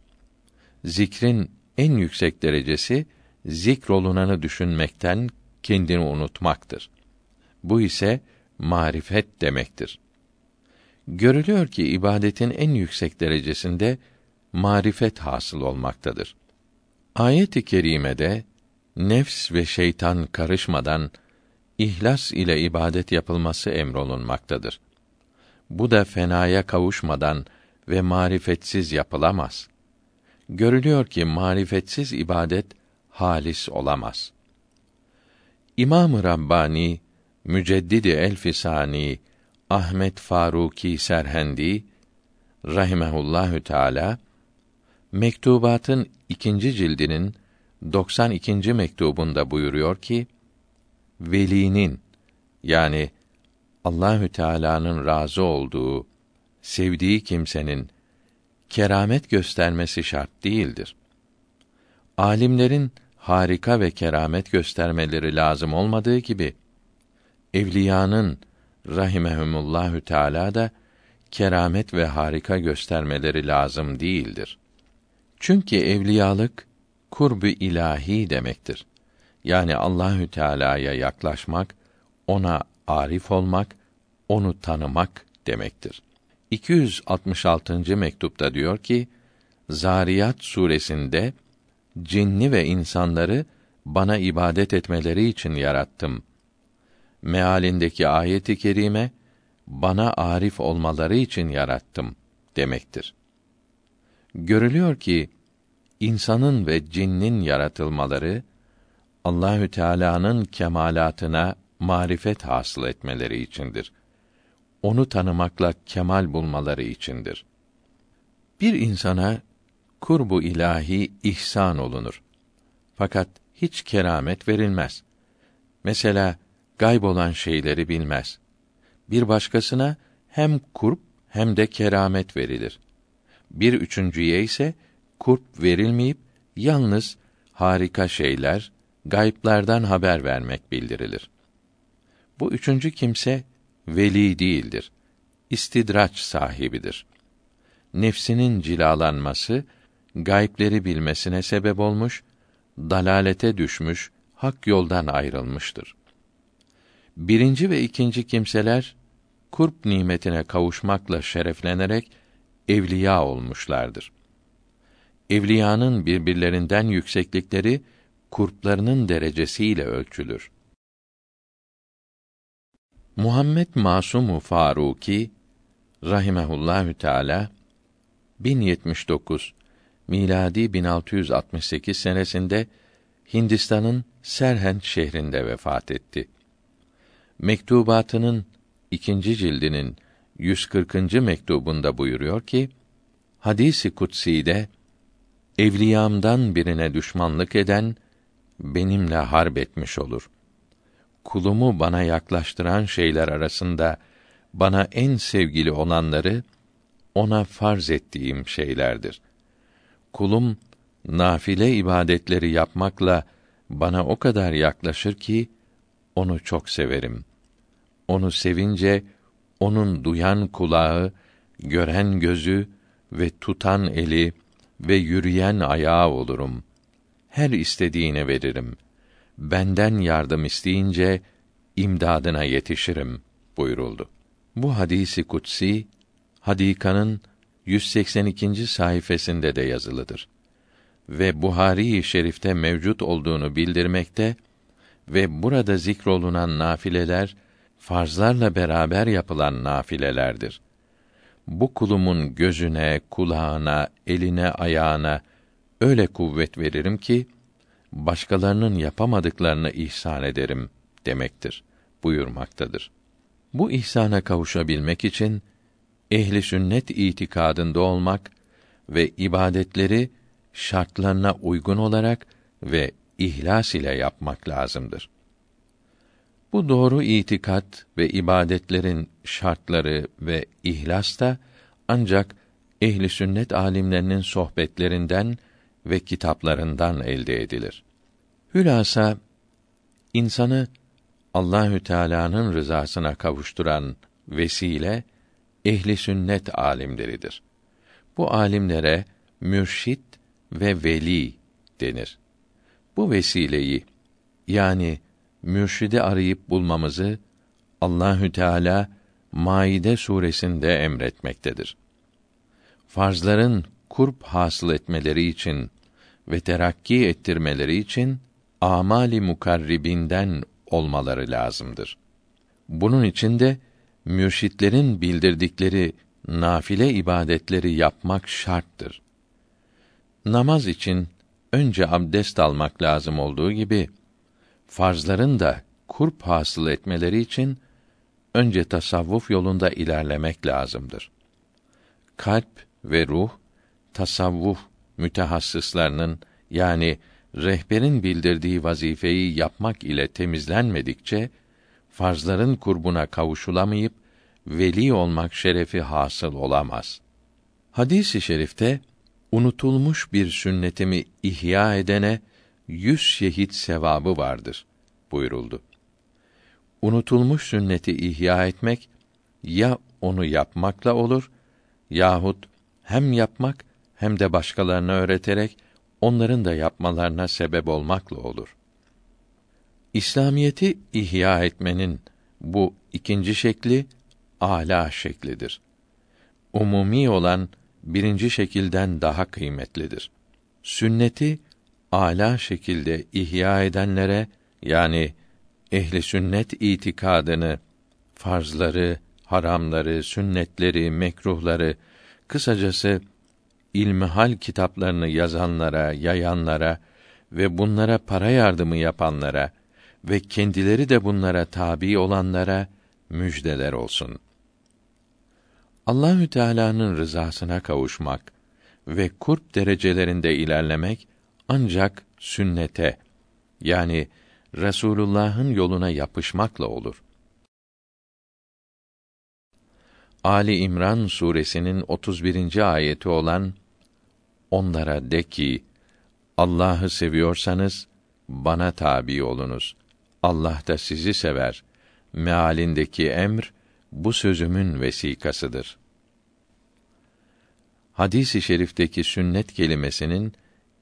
Zikrin en yüksek derecesi zikrolunanı düşünmekten kendini unutmaktır. Bu ise marifet demektir. Görülüyor ki ibadetin en yüksek derecesinde marifet hasıl olmaktadır. Ayet-i kerimede nefs ve şeytan karışmadan ihlas ile ibadet yapılması emrolunmaktadır. Bu da fenaya kavuşmadan ve marifetsiz yapılamaz. Görülüyor ki marifetsiz ibadet halis olamaz. İmam-ı Rabbani Müceddidi Elfisani Ahmet Faruki Serhendi rahimehullahü teala mektubatın ikinci cildinin 92. mektubunda buyuruyor ki velinin yani Allahü Teala'nın razı olduğu, sevdiği kimsenin keramet göstermesi şart değildir. Alimlerin harika ve keramet göstermeleri lazım olmadığı gibi evliyanın rahimehumullahü teala da keramet ve harika göstermeleri lazım değildir. Çünkü evliyalık kurbu ilahi demektir. Yani Allahü Teala'ya yaklaşmak, ona arif olmak, onu tanımak demektir. 266. mektupta diyor ki: Zariyat suresinde cinni ve insanları bana ibadet etmeleri için yarattım. Mealindeki ayeti kerime bana arif olmaları için yarattım demektir. Görülüyor ki insanın ve cinnin yaratılmaları Allahü Teala'nın kemalatına marifet hasıl etmeleri içindir. Onu tanımakla kemal bulmaları içindir. Bir insana kurbu ilahi ihsan olunur. Fakat hiç keramet verilmez. Mesela gayb olan şeyleri bilmez. Bir başkasına hem kurp hem de keramet verilir. Bir üçüncüye ise kurp verilmeyip yalnız harika şeyler, gayplardan haber vermek bildirilir. Bu üçüncü kimse veli değildir. İstidraç sahibidir. Nefsinin cilalanması gaypleri bilmesine sebep olmuş, dalalete düşmüş, hak yoldan ayrılmıştır. Birinci ve ikinci kimseler kurp nimetine kavuşmakla şereflenerek evliya olmuşlardır. Evliyanın birbirlerinden yükseklikleri kurplarının derecesiyle ölçülür. Muhammed Masumu Faruki rahimehullahü teala 1079 miladi 1668 senesinde Hindistan'ın Serhent şehrinde vefat etti. Mektubatının ikinci cildinin 140. mektubunda buyuruyor ki: Hadisi kutsi'de evliyamdan birine düşmanlık eden benimle harp etmiş olur. Kulumu bana yaklaştıran şeyler arasında bana en sevgili olanları ona farz ettiğim şeylerdir. Kulum nafile ibadetleri yapmakla bana o kadar yaklaşır ki onu çok severim. Onu sevince onun duyan kulağı, gören gözü ve tutan eli ve yürüyen ayağı olurum. Her istediğine veririm. Benden yardım isteyince imdadına yetişirim buyuruldu. Bu hadisi kutsi Hadika'nın 182. sayfasında de yazılıdır. Ve Buhari-i Şerif'te mevcut olduğunu bildirmekte ve burada zikrolunan nafileler farzlarla beraber yapılan nafilelerdir. Bu kulumun gözüne, kulağına, eline, ayağına öyle kuvvet veririm ki başkalarının yapamadıklarını ihsan ederim demektir buyurmaktadır. Bu ihsana kavuşabilmek için ehli sünnet itikadında olmak ve ibadetleri şartlarına uygun olarak ve ihlas ile yapmak lazımdır. Bu doğru itikat ve ibadetlerin şartları ve ihlas da ancak ehli sünnet alimlerinin sohbetlerinden ve kitaplarından elde edilir. Hülasa insanı Allahü Teala'nın rızasına kavuşturan vesile ehli sünnet alimleridir. Bu alimlere mürşit ve veli denir. Bu vesileyi yani mürşidi arayıp bulmamızı Allahü Teala Maide suresinde emretmektedir. Farzların kurp hasıl etmeleri için ve terakki ettirmeleri için amali mukarribinden olmaları lazımdır. Bunun için de mürşitlerin bildirdikleri nafile ibadetleri yapmak şarttır. Namaz için önce abdest almak lazım olduğu gibi farzların da kurp hasıl etmeleri için önce tasavvuf yolunda ilerlemek lazımdır. Kalp ve ruh tasavvuf mütehassıslarının yani rehberin bildirdiği vazifeyi yapmak ile temizlenmedikçe farzların kurbuna kavuşulamayıp veli olmak şerefi hasıl olamaz. Hadisi şerifte unutulmuş bir sünnetimi ihya edene yüz şehit sevabı vardır buyuruldu. Unutulmuş sünneti ihya etmek ya onu yapmakla olur yahut hem yapmak hem de başkalarına öğreterek onların da yapmalarına sebep olmakla olur. İslamiyeti ihya etmenin bu ikinci şekli âlâ şeklidir. Umumi olan birinci şekilden daha kıymetlidir. Sünneti âlâ şekilde ihya edenlere yani ehli sünnet itikadını, farzları, haramları, sünnetleri, mekruhları, kısacası ilmihal kitaplarını yazanlara, yayanlara ve bunlara para yardımı yapanlara ve kendileri de bunlara tabi olanlara müjdeler olsun. Allahü Teala'nın rızasına kavuşmak ve kurp derecelerinde ilerlemek ancak sünnete yani Resulullah'ın yoluna yapışmakla olur. Ali İmran suresinin 31. ayeti olan onlara de ki Allah'ı seviyorsanız bana tabi olunuz. Allah da sizi sever. Mealindeki emr bu sözümün vesikasıdır. Hadis-i şerifteki sünnet kelimesinin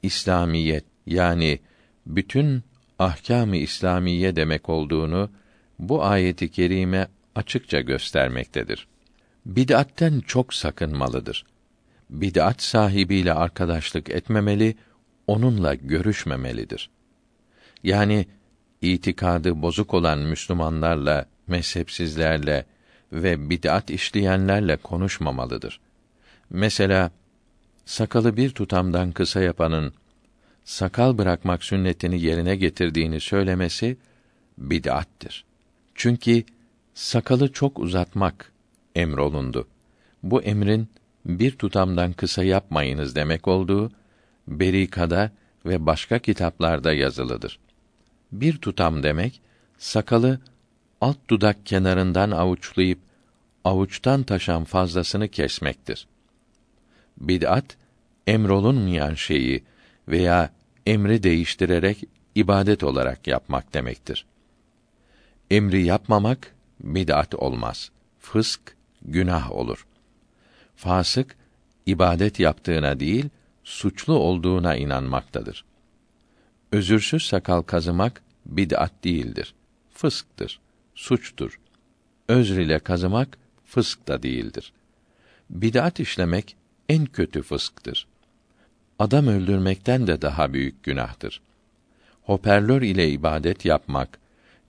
İslamiyet yani bütün ahkâm-ı İslamiye demek olduğunu bu ayeti kerime açıkça göstermektedir. Bid'atten çok sakınmalıdır. Bid'at sahibiyle arkadaşlık etmemeli, onunla görüşmemelidir. Yani itikadı bozuk olan Müslümanlarla, mezhepsizlerle ve bid'at işleyenlerle konuşmamalıdır. Mesela sakalı bir tutamdan kısa yapanın sakal bırakmak sünnetini yerine getirdiğini söylemesi bid'attir. Çünkü sakalı çok uzatmak emrolundu. Bu emrin bir tutamdan kısa yapmayınız demek olduğu Berika'da ve başka kitaplarda yazılıdır. Bir tutam demek sakalı alt dudak kenarından avuçlayıp avuçtan taşan fazlasını kesmektir. Bid'at emrolunmayan şeyi veya emri değiştirerek ibadet olarak yapmak demektir. Emri yapmamak bid'at olmaz. Fısk günah olur. Fasık ibadet yaptığına değil, suçlu olduğuna inanmaktadır. Özürsüz sakal kazımak bid'at değildir. Fısktır, suçtur. Özr ile kazımak fısk da değildir. Bid'at işlemek en kötü fısktır. Adam öldürmekten de daha büyük günahtır. Hoparlör ile ibadet yapmak,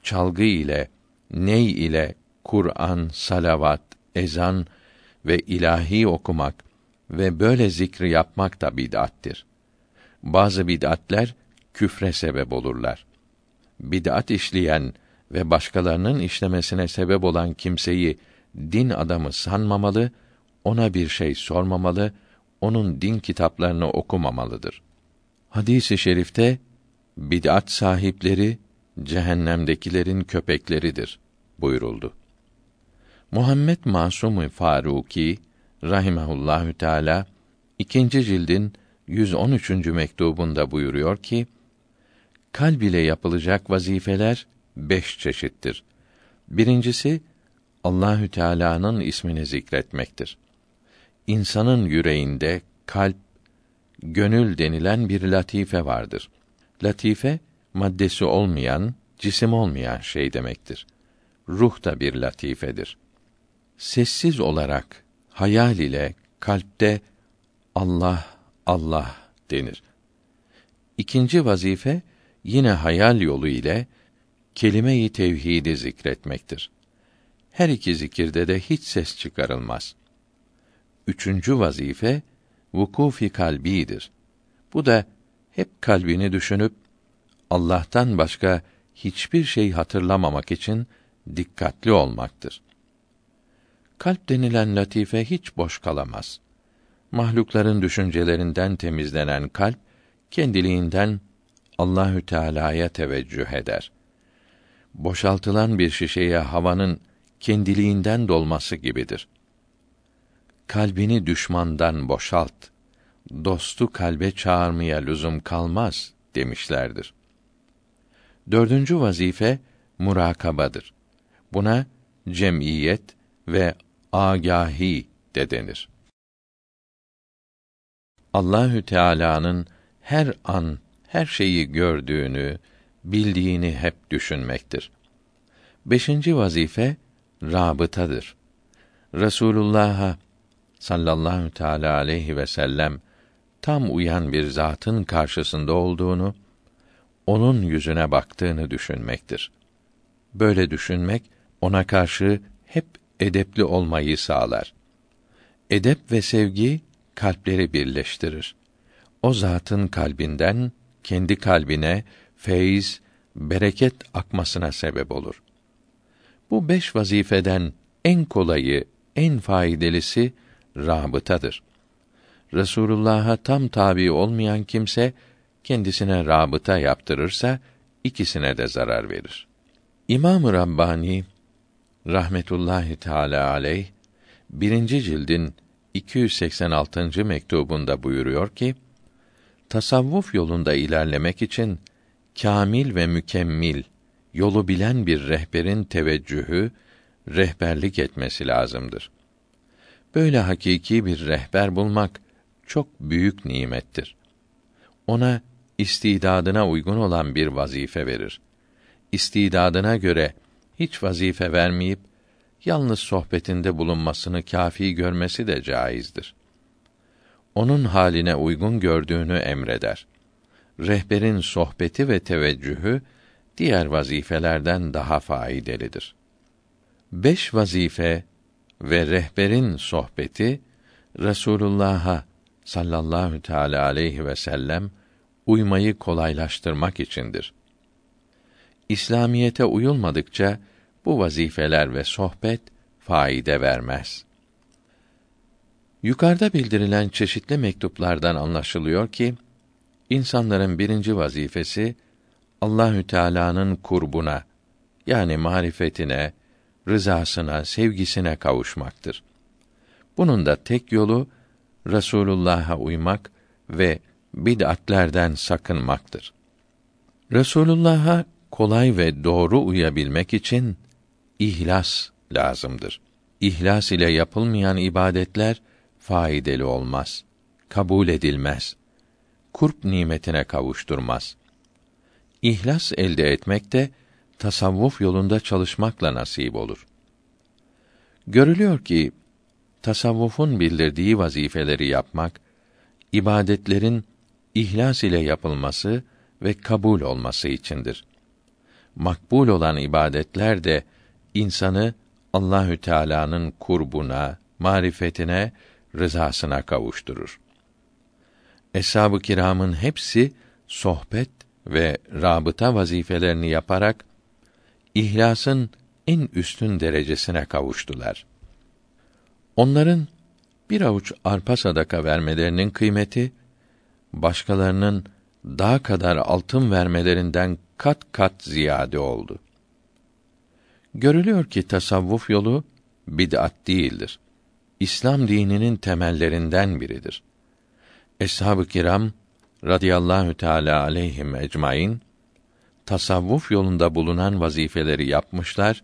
çalgı ile, ney ile Kur'an, salavat, ezan ve ilahi okumak ve böyle zikri yapmak da bid'attir. Bazı bid'atler küfre sebep olurlar. Bid'at işleyen ve başkalarının işlemesine sebep olan kimseyi din adamı sanmamalı, ona bir şey sormamalı, onun din kitaplarını okumamalıdır. Hadisi şerifte bid'at sahipleri cehennemdekilerin köpekleridir buyuruldu. Muhammed Masum Faruki rahimehullahü teala ikinci cildin 113. mektubunda buyuruyor ki kalb ile yapılacak vazifeler beş çeşittir. Birincisi Allahü Teala'nın ismini zikretmektir. İnsanın yüreğinde kalp, gönül denilen bir latife vardır. Latife maddesi olmayan, cisim olmayan şey demektir. Ruh da bir latifedir. Sessiz olarak hayal ile kalpte Allah Allah denir. İkinci vazife yine hayal yolu ile kelime-i tevhidi zikretmektir. Her iki zikirde de hiç ses çıkarılmaz. Üçüncü vazife vukufi kalbidir. Bu da hep kalbini düşünüp Allah'tan başka hiçbir şey hatırlamamak için dikkatli olmaktır. Kalp denilen latife hiç boş kalamaz. Mahlukların düşüncelerinden temizlenen kalp kendiliğinden Allahü Teala'ya teveccüh eder. Boşaltılan bir şişeye havanın kendiliğinden dolması gibidir. Kalbini düşmandan boşalt. Dostu kalbe çağırmaya lüzum kalmaz demişlerdir. Dördüncü vazife murakabadır. Buna cemiyet ve agahi de denir. Allahü Teala'nın her an her şeyi gördüğünü, bildiğini hep düşünmektir. Beşinci vazife rabıtadır. Resulullah'a sallallahu teala aleyhi ve sellem tam uyan bir zatın karşısında olduğunu, onun yüzüne baktığını düşünmektir. Böyle düşünmek ona karşı hep edepli olmayı sağlar. Edep ve sevgi kalpleri birleştirir. O zatın kalbinden kendi kalbine feyiz, bereket akmasına sebep olur. Bu beş vazifeden en kolayı, en faydalısı rabıtadır. Resulullah'a tam tabi olmayan kimse kendisine rabıta yaptırırsa ikisine de zarar verir. İmam-ı Rabbani rahmetullahi teala aleyh birinci cildin 286. mektubunda buyuruyor ki tasavvuf yolunda ilerlemek için kamil ve mükemmil yolu bilen bir rehberin teveccühü rehberlik etmesi lazımdır. Böyle hakiki bir rehber bulmak çok büyük nimettir. Ona istidadına uygun olan bir vazife verir. İstidadına göre hiç vazife vermeyip yalnız sohbetinde bulunmasını kafi görmesi de caizdir. Onun haline uygun gördüğünü emreder. Rehberin sohbeti ve teveccühü diğer vazifelerden daha faydalıdır. Beş vazife ve rehberin sohbeti Resulullah'a sallallahu teala aleyhi ve sellem uymayı kolaylaştırmak içindir. İslamiyete uyulmadıkça bu vazifeler ve sohbet faide vermez. Yukarıda bildirilen çeşitli mektuplardan anlaşılıyor ki insanların birinci vazifesi Allahü Teala'nın kurbuna yani marifetine, rızasına, sevgisine kavuşmaktır. Bunun da tek yolu Resulullah'a uymak ve bid'atlerden sakınmaktır. Resulullah'a kolay ve doğru uyabilmek için ihlas lazımdır. İhlas ile yapılmayan ibadetler faydalı olmaz, kabul edilmez. Kurp nimetine kavuşturmaz. İhlas elde etmek de tasavvuf yolunda çalışmakla nasip olur. Görülüyor ki tasavvufun bildirdiği vazifeleri yapmak ibadetlerin ihlas ile yapılması ve kabul olması içindir. Makbul olan ibadetler de insanı Allahü Teala'nın kurbuna, marifetine, rızasına kavuşturur. Eshab-ı kiramın hepsi sohbet ve rabıta vazifelerini yaparak ihlasın en üstün derecesine kavuştular. Onların bir avuç arpa sadaka vermelerinin kıymeti başkalarının daha kadar altın vermelerinden kat kat ziyade oldu. Görülüyor ki tasavvuf yolu bid'at değildir. İslam dininin temellerinden biridir. Eshab-ı kiram radıyallahu teala aleyhim ecmaîn tasavvuf yolunda bulunan vazifeleri yapmışlar.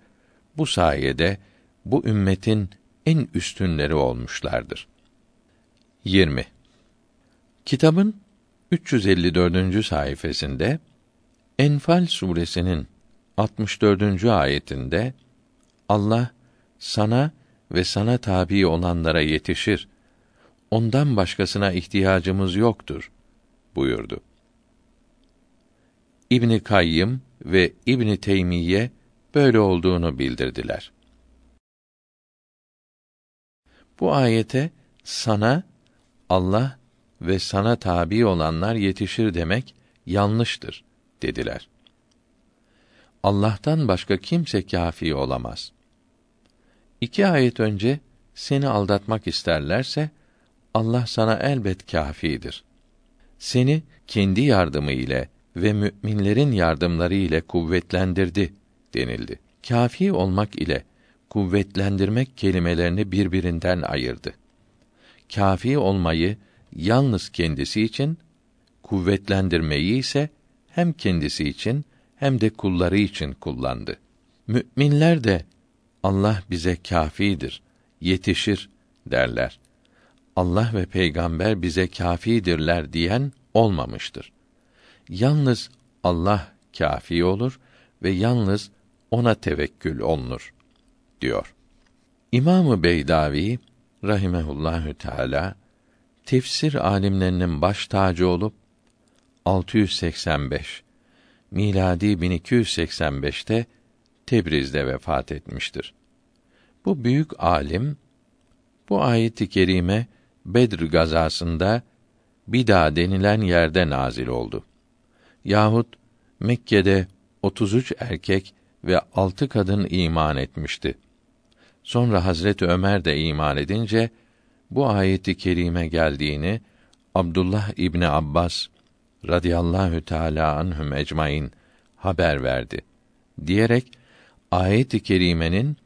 Bu sayede bu ümmetin en üstünleri olmuşlardır. 20. Kitabın 354. sayfasında Enfal suresinin 64. ayetinde Allah sana ve sana tabi olanlara yetişir. Ondan başkasına ihtiyacımız yoktur buyurdu. İbn Kayyım ve İbn Teymiye böyle olduğunu bildirdiler. Bu ayete sana Allah ve sana tabi olanlar yetişir demek yanlıştır dediler. Allah'tan başka kimse kâfi olamaz. İki ayet önce seni aldatmak isterlerse Allah sana elbet kâfidir. Seni kendi yardımı ile ve müminlerin yardımları ile kuvvetlendirdi denildi. Kâfi olmak ile kuvvetlendirmek kelimelerini birbirinden ayırdı. Kâfi olmayı yalnız kendisi için, kuvvetlendirmeyi ise hem kendisi için hem de kulları için kullandı. Müminler de Allah bize kâfidir, yetişir derler. Allah ve peygamber bize kâfidirler diyen olmamıştır. Yalnız Allah kâfi olur ve yalnız ona tevekkül olunur diyor. İmamı Beydavi rahimehullahü teala tefsir alimlerinin baş tacı olup 685 miladi 1285'te Tebriz'de vefat etmiştir. Bu büyük alim bu ayet-i kerime Bedr gazasında Bida denilen yerde nazil oldu. Yahut Mekke'de 33 erkek ve 6 kadın iman etmişti. Sonra Hazret Ömer de iman edince bu ayeti kerime geldiğini Abdullah İbni Abbas radıyallahu teala anhum ecmaîn haber verdi diyerek ayet-i kerimenin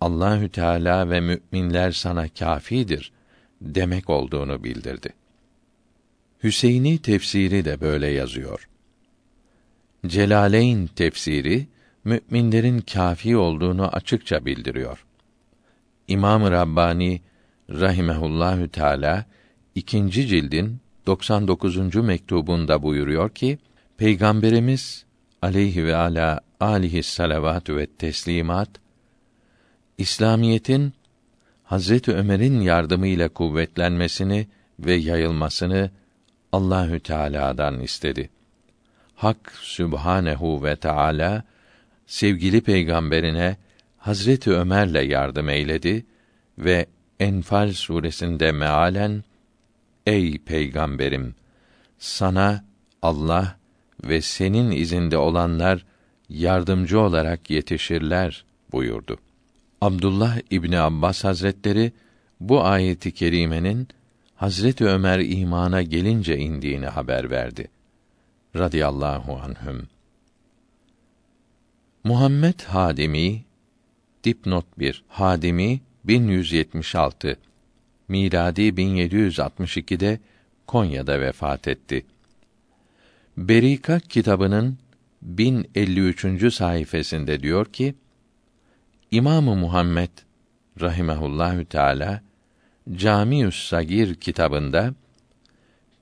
Allahü Teala ve müminler sana kâfidir demek olduğunu bildirdi. Hüseyini tefsiri de böyle yazıyor. Celaleyn tefsiri müminlerin kâfi olduğunu açıkça bildiriyor. İmam-ı Rabbani rahimehullahü teala ikinci cildin 99. mektubunda buyuruyor ki Peygamberimiz aleyhi ve ala alihi salavatü ve teslimat İslamiyetin Hazreti Ömer'in yardımıyla kuvvetlenmesini ve yayılmasını Allahü Teala'dan istedi. Hak Sübhanehu ve Teala sevgili peygamberine Hazreti Ömer'le yardım eyledi ve Enfal suresinde mealen Ey peygamberim sana Allah ve senin izinde olanlar yardımcı olarak yetişirler buyurdu. Abdullah İbni Abbas Hazretleri bu ayeti kerimenin Hazreti Ömer imana gelince indiğini haber verdi. Radiyallahu anhüm. Muhammed Hadimi dipnot 1 Hadimi 1176 miladi 1762'de Konya'da vefat etti. Berika kitabının 1053. sayfasında diyor ki: İmamı Muhammed rahimehullahü teala Camiü's Sagir kitabında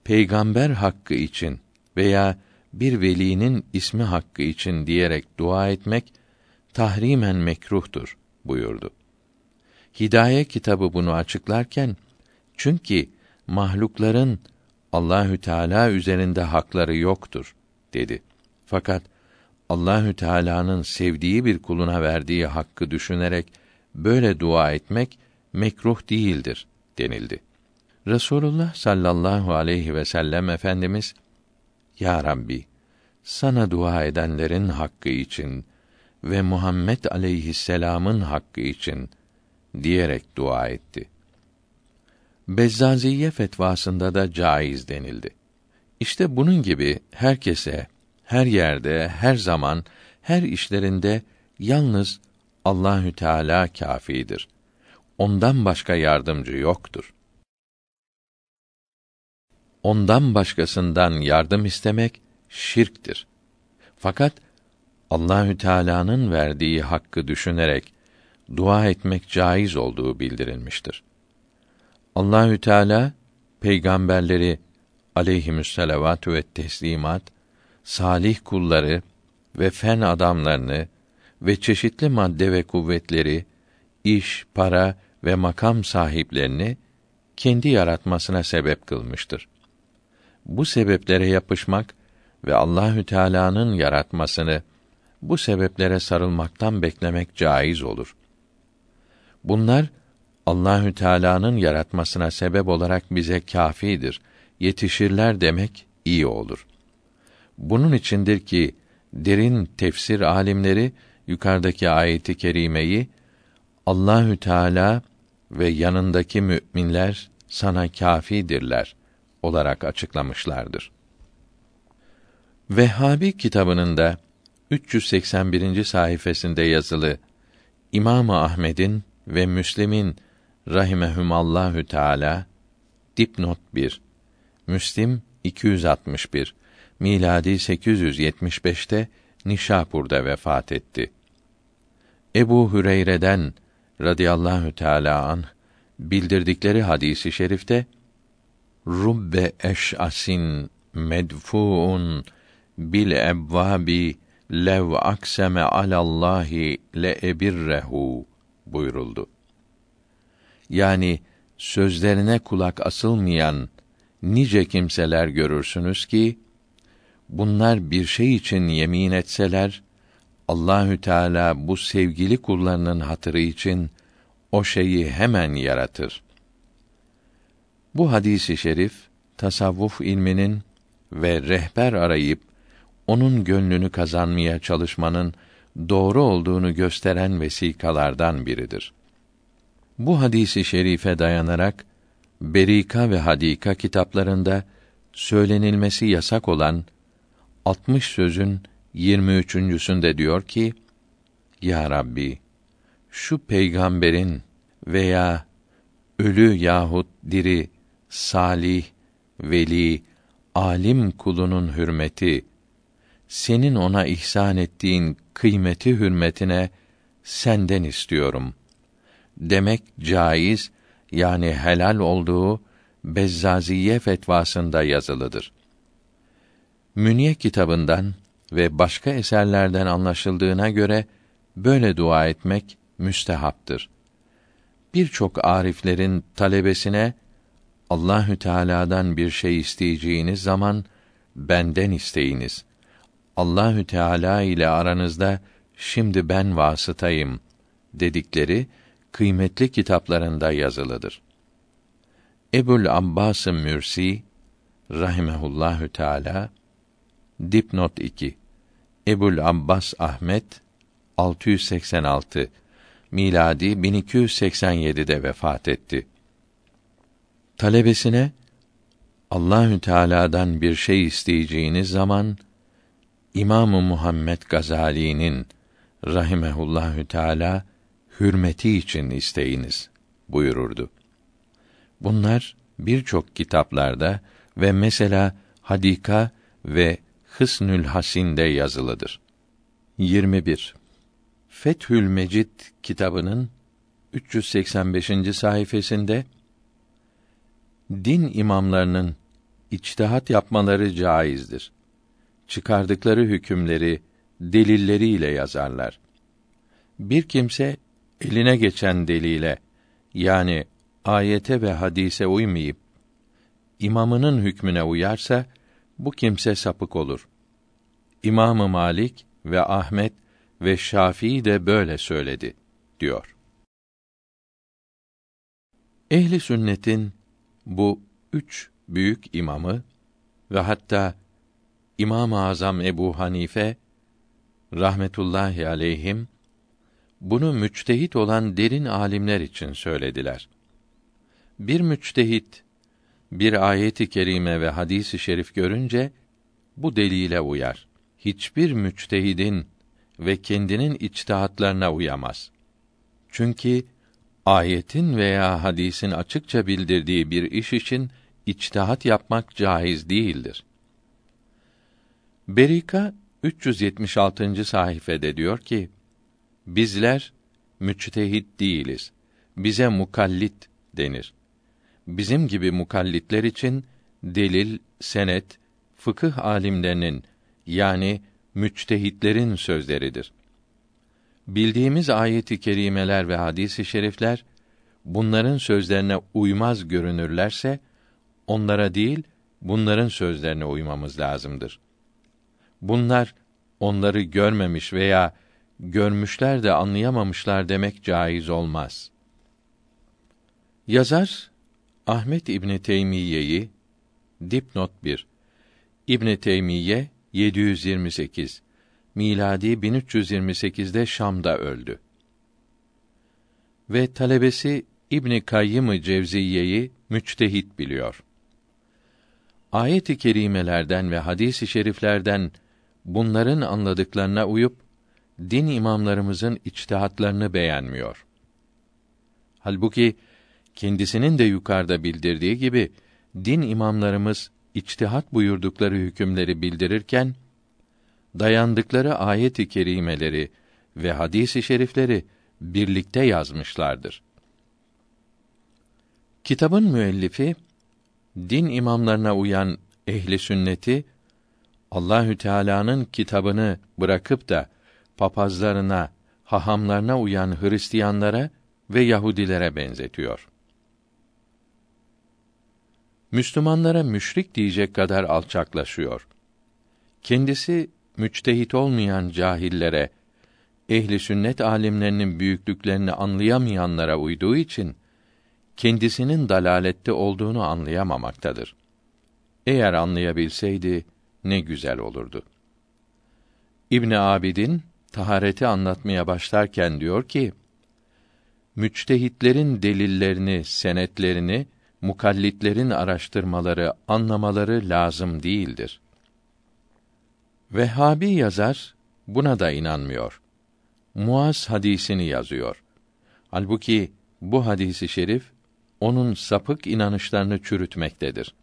peygamber hakkı için veya bir velinin ismi hakkı için diyerek dua etmek tahrimen mekruhtur buyurdu. Hidaye kitabı bunu açıklarken çünkü mahlukların Allahü Teala üzerinde hakları yoktur dedi. Fakat Allahü Teala'nın sevdiği bir kuluna verdiği hakkı düşünerek böyle dua etmek mekruh değildir denildi. Resulullah sallallahu aleyhi ve sellem efendimiz Ya Rabbi sana dua edenlerin hakkı için ve Muhammed aleyhisselam'ın hakkı için diyerek dua etti. Bezzaziye fetvasında da caiz denildi. İşte bunun gibi herkese, her yerde, her zaman, her işlerinde yalnız Allahü Teala kâfidir. Ondan başka yardımcı yoktur. Ondan başkasından yardım istemek şirktir. Fakat Allahü Teala'nın verdiği hakkı düşünerek dua etmek caiz olduğu bildirilmiştir. Allahü Teala peygamberleri aleyhimüsselavatü ve teslimat, salih kulları ve fen adamlarını ve çeşitli madde ve kuvvetleri, iş, para ve makam sahiplerini kendi yaratmasına sebep kılmıştır. Bu sebeplere yapışmak ve Allahü Teala'nın yaratmasını bu sebeplere sarılmaktan beklemek caiz olur. Bunlar Allahü Teala'nın yaratmasına sebep olarak bize kâfidir, yetişirler demek iyi olur. Bunun içindir ki derin tefsir alimleri yukarıdaki ayeti kerimeyi Allahü Teala ve yanındaki müminler sana kâfidirler olarak açıklamışlardır. Vehhabi kitabının da 381. sayfasında yazılı İmam Ahmed'in ve Müslim'in rahimehumallahü teala dipnot 1 Müslim 261 miladi 875'te Nişapur'da vefat etti. Ebu Hüreyre'den radıyallahu teala an bildirdikleri hadisi şerifte Rubbe eş'asin medfuun bil ebvabi lev akseme alallahi le ebirrehu buyuruldu. Yani sözlerine kulak asılmayan nice kimseler görürsünüz ki bunlar bir şey için yemin etseler Allahü Teala bu sevgili kullarının hatırı için o şeyi hemen yaratır. Bu hadisi şerif tasavvuf ilminin ve rehber arayıp onun gönlünü kazanmaya çalışmanın doğru olduğunu gösteren vesikalardan biridir. Bu hadisi şerife dayanarak Berika ve Hadika kitaplarında söylenilmesi yasak olan 60 sözün 23.sünde diyor ki: Ya Rabbi, şu peygamberin veya ölü yahut diri, salih, veli, alim kulunun hürmeti, senin ona ihsan ettiğin kıymeti hürmetine senden istiyorum. Demek caiz yani helal olduğu Bezzaziye fetvasında yazılıdır. Münye kitabından ve başka eserlerden anlaşıldığına göre böyle dua etmek müstehaptır. Birçok ariflerin talebesine Allahü Teala'dan bir şey isteyeceğiniz zaman benden isteyiniz. Allahü Teala ile aranızda şimdi ben vasıtayım dedikleri kıymetli kitaplarında yazılıdır. Ebul Abbas Mürsi rahimehullahü teala dipnot 2 Ebul Abbas Ahmet 686 miladi 1287'de vefat etti. Talebesine Allahü Teala'dan bir şey isteyeceğiniz zaman İmamı Muhammed Gazali'nin rahimehullahü teala hürmeti için isteyiniz buyururdu. Bunlar birçok kitaplarda ve mesela Hadika ve Hısnül Hasin'de yazılıdır. 21. Fethül Mecid kitabının 385. sayfasında din imamlarının içtihat yapmaları caizdir. Çıkardıkları hükümleri delilleriyle yazarlar. Bir kimse eline geçen delile yani ayete ve hadise uymayıp imamının hükmüne uyarsa bu kimse sapık olur. İmamı Malik ve Ahmet ve Şafii de böyle söyledi diyor. Ehli sünnetin bu üç büyük imamı ve hatta İmam-ı Azam Ebu Hanife rahmetullahi aleyhim bunu müçtehit olan derin alimler için söylediler. Bir müçtehit bir ayeti kerime ve hadisi şerif görünce bu delile uyar. Hiçbir müçtehidin ve kendinin içtihatlarına uyamaz. Çünkü ayetin veya hadisin açıkça bildirdiği bir iş için içtihat yapmak caiz değildir. Berika 376. sayfede diyor ki: Bizler müçtehit değiliz. Bize mukallit denir. Bizim gibi mukallitler için delil, senet, fıkıh alimlerinin yani müçtehitlerin sözleridir. Bildiğimiz ayeti kerimeler ve hadisi şerifler bunların sözlerine uymaz görünürlerse onlara değil bunların sözlerine uymamız lazımdır. Bunlar onları görmemiş veya görmüşler de anlayamamışlar demek caiz olmaz. Yazar Ahmet İbni Teymiye'yi dipnot 1 İbn Teymiye 728 miladi 1328'de Şam'da öldü. Ve talebesi İbn Kayyım Cevziye'yi müçtehit biliyor. Ayet-i kerimelerden ve hadis-i şeriflerden bunların anladıklarına uyup din imamlarımızın içtihatlarını beğenmiyor. Halbuki kendisinin de yukarıda bildirdiği gibi din imamlarımız içtihat buyurdukları hükümleri bildirirken dayandıkları ayet-i kerimeleri ve hadis-i şerifleri birlikte yazmışlardır. Kitabın müellifi din imamlarına uyan ehli sünneti Allahü Teala'nın kitabını bırakıp da papazlarına, hahamlarına uyan Hristiyanlara ve Yahudilere benzetiyor. Müslümanlara müşrik diyecek kadar alçaklaşıyor. Kendisi müçtehit olmayan cahillere, ehli sünnet alimlerinin büyüklüklerini anlayamayanlara uyduğu için kendisinin dalalette olduğunu anlayamamaktadır. Eğer anlayabilseydi ne güzel olurdu. İbn Abidin tahareti anlatmaya başlarken diyor ki: Müçtehitlerin delillerini, senetlerini mukallitlerin araştırmaları, anlamaları lazım değildir. Vehhabi yazar buna da inanmıyor. Muaz hadisini yazıyor. Halbuki bu hadisi şerif onun sapık inanışlarını çürütmektedir.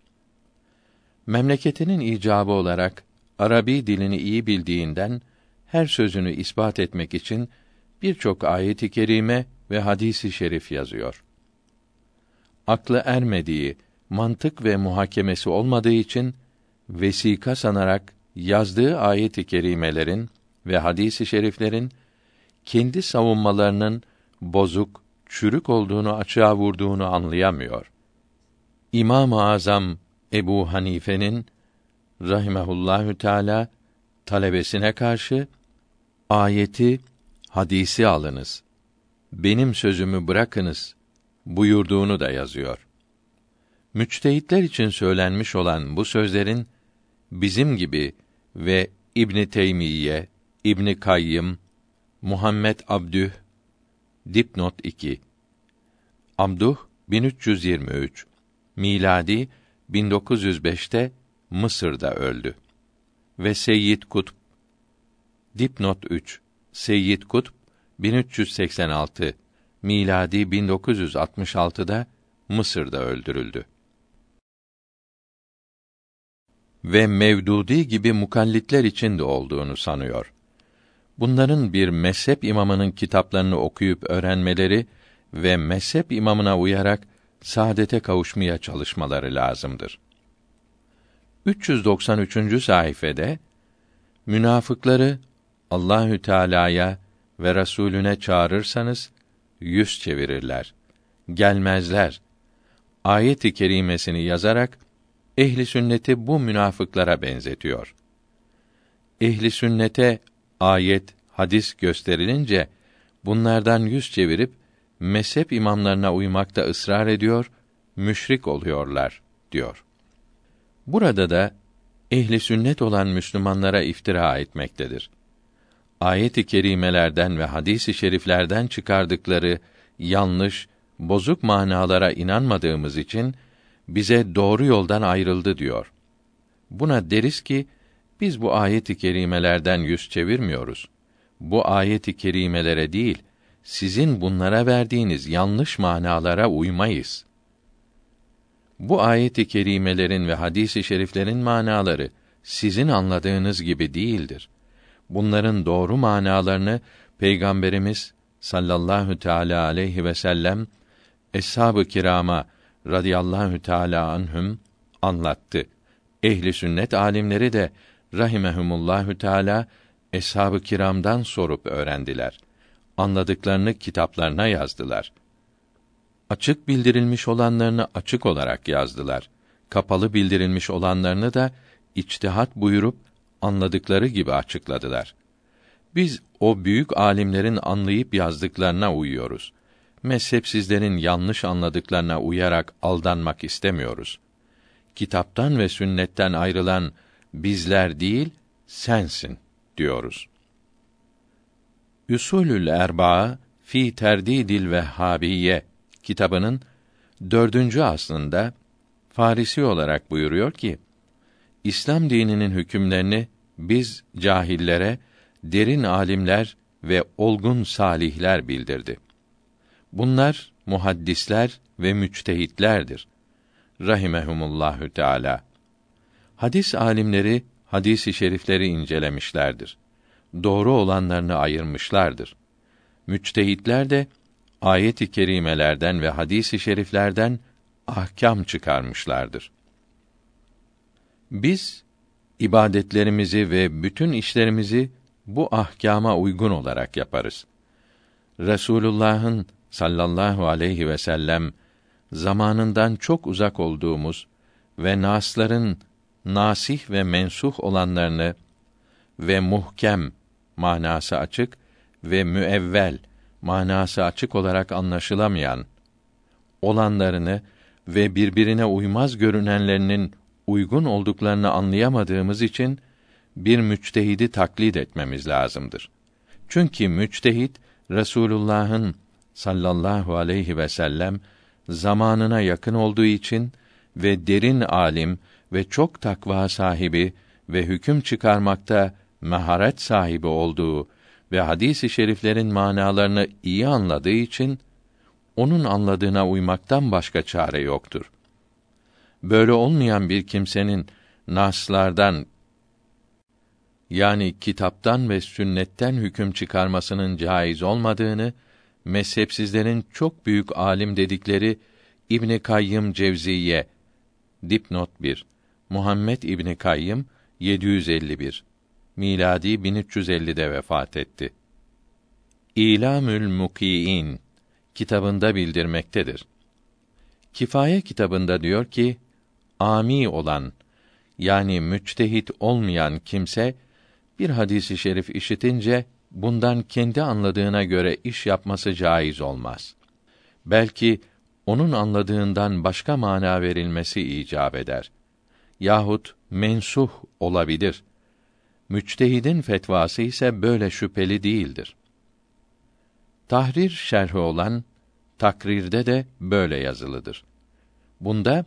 Memleketinin icabı olarak Arabi dilini iyi bildiğinden her sözünü ispat etmek için birçok ayet-i kerime ve hadisi şerif yazıyor. Aklı ermediği, mantık ve muhakemesi olmadığı için vesika sanarak yazdığı ayet-i kerimelerin ve hadisi şeriflerin kendi savunmalarının bozuk, çürük olduğunu açığa vurduğunu anlayamıyor. İmam-ı Azam Ebu Hanife'nin rahimehullahü teala talebesine karşı ayeti, hadisi alınız. Benim sözümü bırakınız buyurduğunu da yazıyor. Müçtehitler için söylenmiş olan bu sözlerin bizim gibi ve İbn Teymiye, İbn Kayyım, Muhammed Abdüh dipnot 2 Abduh 1323 miladi 1905'te Mısır'da öldü. Ve Seyyid Kutb dipnot 3 Seyyid Kutb 1386 miladi 1966'da Mısır'da öldürüldü. Ve Mevdudi gibi mukallitler için de olduğunu sanıyor. Bunların bir mezhep imamının kitaplarını okuyup öğrenmeleri ve mezhep imamına uyarak saadete kavuşmaya çalışmaları lazımdır. 393. sayfede münafıkları Allahü Teala'ya ve Resulüne çağırırsanız yüz çevirirler. Gelmezler. Ayet-i kerimesini yazarak ehli sünneti bu münafıklara benzetiyor. Ehli sünnete ayet, hadis gösterilince bunlardan yüz çevirip mezhep imamlarına uymakta ısrar ediyor, müşrik oluyorlar diyor. Burada da ehli sünnet olan Müslümanlara iftira etmektedir. Ayet-i kerimelerden ve hadis-i şeriflerden çıkardıkları yanlış, bozuk manalara inanmadığımız için bize doğru yoldan ayrıldı diyor. Buna deriz ki biz bu ayet-i kerimelerden yüz çevirmiyoruz. Bu ayet-i kerimelere değil, sizin bunlara verdiğiniz yanlış manalara uymayız. Bu ayet-i kerimelerin ve hadis-i şeriflerin manaları sizin anladığınız gibi değildir. Bunların doğru manalarını Peygamberimiz sallallahu teala aleyhi ve sellem eshab-ı kirama radıyallahu teala anhüm anlattı. Ehli sünnet alimleri de rahimehumullahü teala eshab-ı kiramdan sorup öğrendiler. Anladıklarını kitaplarına yazdılar. Açık bildirilmiş olanlarını açık olarak yazdılar. Kapalı bildirilmiş olanlarını da içtihat buyurup anladıkları gibi açıkladılar. Biz o büyük alimlerin anlayıp yazdıklarına uyuyoruz. Mezhepsizlerin yanlış anladıklarına uyarak aldanmak istemiyoruz. Kitaptan ve sünnetten ayrılan bizler değil, sensin diyoruz. Usulül Erbaa fi Terdidil Vehhabiye kitabının dördüncü aslında Farisi olarak buyuruyor ki, İslam dininin hükümlerini biz cahillere derin alimler ve olgun salihler bildirdi. Bunlar muhaddisler ve müçtehitlerdir. Rahimehumullahü Teala. Hadis alimleri hadisi şerifleri incelemişlerdir. Doğru olanlarını ayırmışlardır. Müçtehitler de ayet-i kerimelerden ve hadis-i şeriflerden ahkam çıkarmışlardır. Biz ibadetlerimizi ve bütün işlerimizi bu ahkama uygun olarak yaparız. Resulullah'ın sallallahu aleyhi ve sellem zamanından çok uzak olduğumuz ve nasların nasih ve mensuh olanlarını ve muhkem manası açık ve müevvel manası açık olarak anlaşılamayan olanlarını ve birbirine uymaz görünenlerinin uygun olduklarını anlayamadığımız için bir müçtehidi taklit etmemiz lazımdır. Çünkü müçtehit Resulullah'ın sallallahu aleyhi ve sellem zamanına yakın olduğu için ve derin alim ve çok takva sahibi ve hüküm çıkarmakta maharet sahibi olduğu ve hadis-i şeriflerin manalarını iyi anladığı için onun anladığına uymaktan başka çare yoktur. Böyle olmayan bir kimsenin naslardan yani kitaptan ve sünnetten hüküm çıkarmasının caiz olmadığını mezhepsizlerin çok büyük alim dedikleri İbn Kayyım Cevziye dipnot 1 Muhammed İbni Kayyım 751 miladi 1350'de vefat etti. İlamül Mukiin kitabında bildirmektedir. Kifaye kitabında diyor ki, ami olan yani müçtehit olmayan kimse bir hadisi şerif işitince bundan kendi anladığına göre iş yapması caiz olmaz. Belki onun anladığından başka mana verilmesi icap eder. Yahut mensuh olabilir. Müçtehidin fetvası ise böyle şüpheli değildir. Tahrir şerhi olan takrirde de böyle yazılıdır. Bunda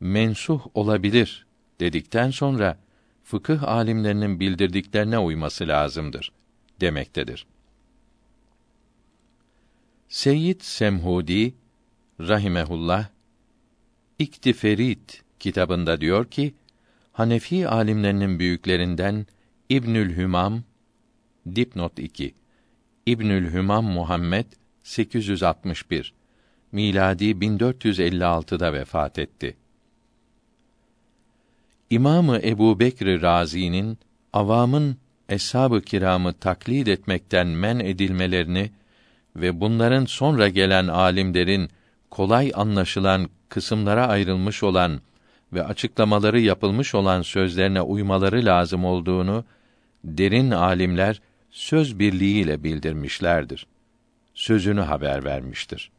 mensuh olabilir dedikten sonra fıkıh alimlerinin bildirdiklerine uyması lazımdır demektedir. Seyyid Semhudi rahimehullah İktiferit kitabında diyor ki Hanefi alimlerinin büyüklerinden İbnül Hümam dipnot 2 İbnül Hümam Muhammed 861 miladi 1456'da vefat etti. İmamı Ebu Bekr Razi'nin avamın eshab-ı kiramı taklid etmekten men edilmelerini ve bunların sonra gelen alimlerin kolay anlaşılan kısımlara ayrılmış olan ve açıklamaları yapılmış olan sözlerine uymaları lazım olduğunu derin alimler söz birliğiyle bildirmişlerdir. sözünü haber vermiştir.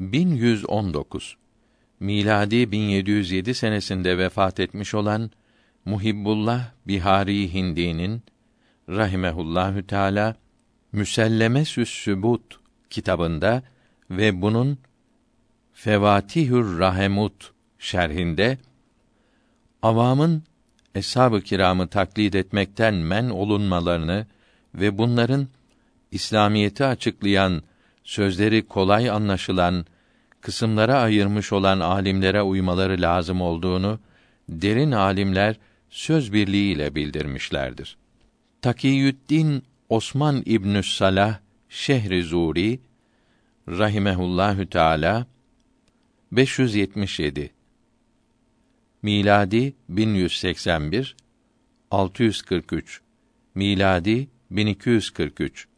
1119 miladi 1707 senesinde vefat etmiş olan Muhibbullah Bihari Hindi'nin rahimehullahü teala Müselleme Sübut kitabında ve bunun Fevatihür Rahemut şerhinde avamın eshab-ı kiramı taklit etmekten men olunmalarını ve bunların İslamiyeti açıklayan, sözleri kolay anlaşılan, kısımlara ayırmış olan alimlere uymaları lazım olduğunu derin alimler söz birliğiyle bildirmişlerdir. Takiyüddin Osman İbnü Salah Şehri Zuri rahimehullahü teala 577 miladi 1181 643 miladi 1243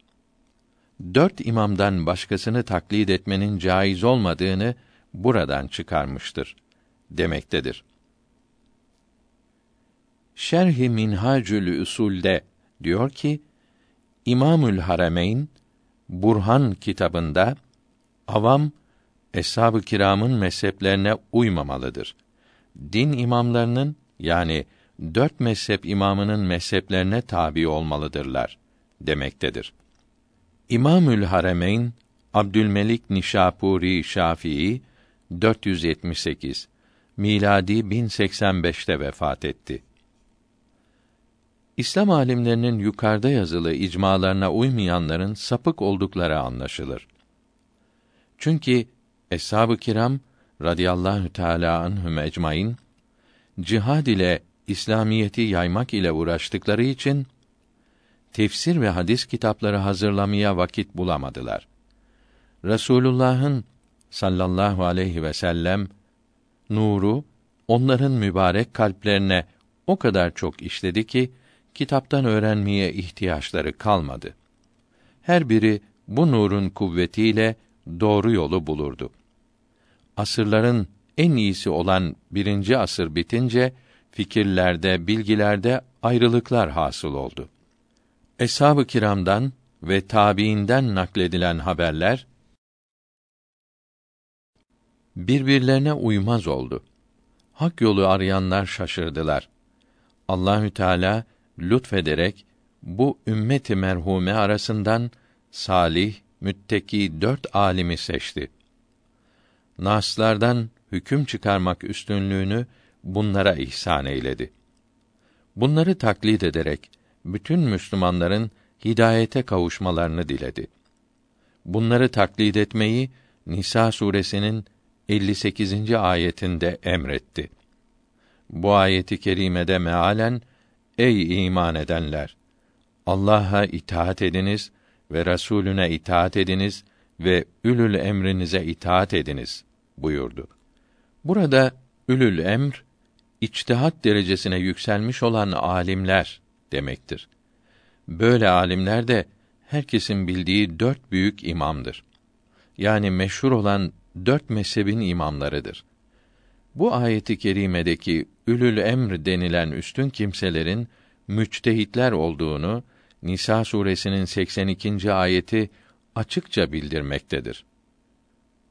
dört imamdan başkasını taklid etmenin caiz olmadığını buradan çıkarmıştır demektedir. Şerh-i Minhacül Usul'de diyor ki İmamül Harameyn Burhan kitabında avam eshab-ı kiramın mezheplerine uymamalıdır. Din imamlarının yani dört mezhep imamının mezheplerine tabi olmalıdırlar demektedir. İmamül Haremeyn Abdülmelik Nişapuri Şafii 478 miladi 1085'te vefat etti. İslam alimlerinin yukarıda yazılı icmalarına uymayanların sapık oldukları anlaşılır. Çünkü eshab-ı kiram radıyallahu teala anhum ecmaîn cihad ile İslamiyeti yaymak ile uğraştıkları için tefsir ve hadis kitapları hazırlamaya vakit bulamadılar. Resulullah'ın sallallahu aleyhi ve sellem nuru onların mübarek kalplerine o kadar çok işledi ki kitaptan öğrenmeye ihtiyaçları kalmadı. Her biri bu nurun kuvvetiyle doğru yolu bulurdu. Asırların en iyisi olan birinci asır bitince fikirlerde, bilgilerde ayrılıklar hasıl oldu. Eshab-ı kiramdan ve tabiinden nakledilen haberler birbirlerine uymaz oldu. Hak yolu arayanlar şaşırdılar. Allahü Teala lütfederek bu ümmeti merhume arasından salih, mütteki dört alimi seçti. Naslardan hüküm çıkarmak üstünlüğünü bunlara ihsan eyledi. Bunları taklit ederek bütün Müslümanların hidayete kavuşmalarını diledi. Bunları taklit etmeyi Nisa suresinin 58. ayetinde emretti. Bu ayeti kerimede mealen ey iman edenler Allah'a itaat ediniz ve Resulüne itaat ediniz ve ülül emrinize itaat ediniz buyurdu. Burada ülül emr içtihat derecesine yükselmiş olan alimler demektir. Böyle alimler de herkesin bildiği dört büyük imamdır. Yani meşhur olan dört mezhebin imamlarıdır. Bu ayeti kerimedeki ülül emr denilen üstün kimselerin müçtehitler olduğunu Nisa suresinin 82. ayeti açıkça bildirmektedir.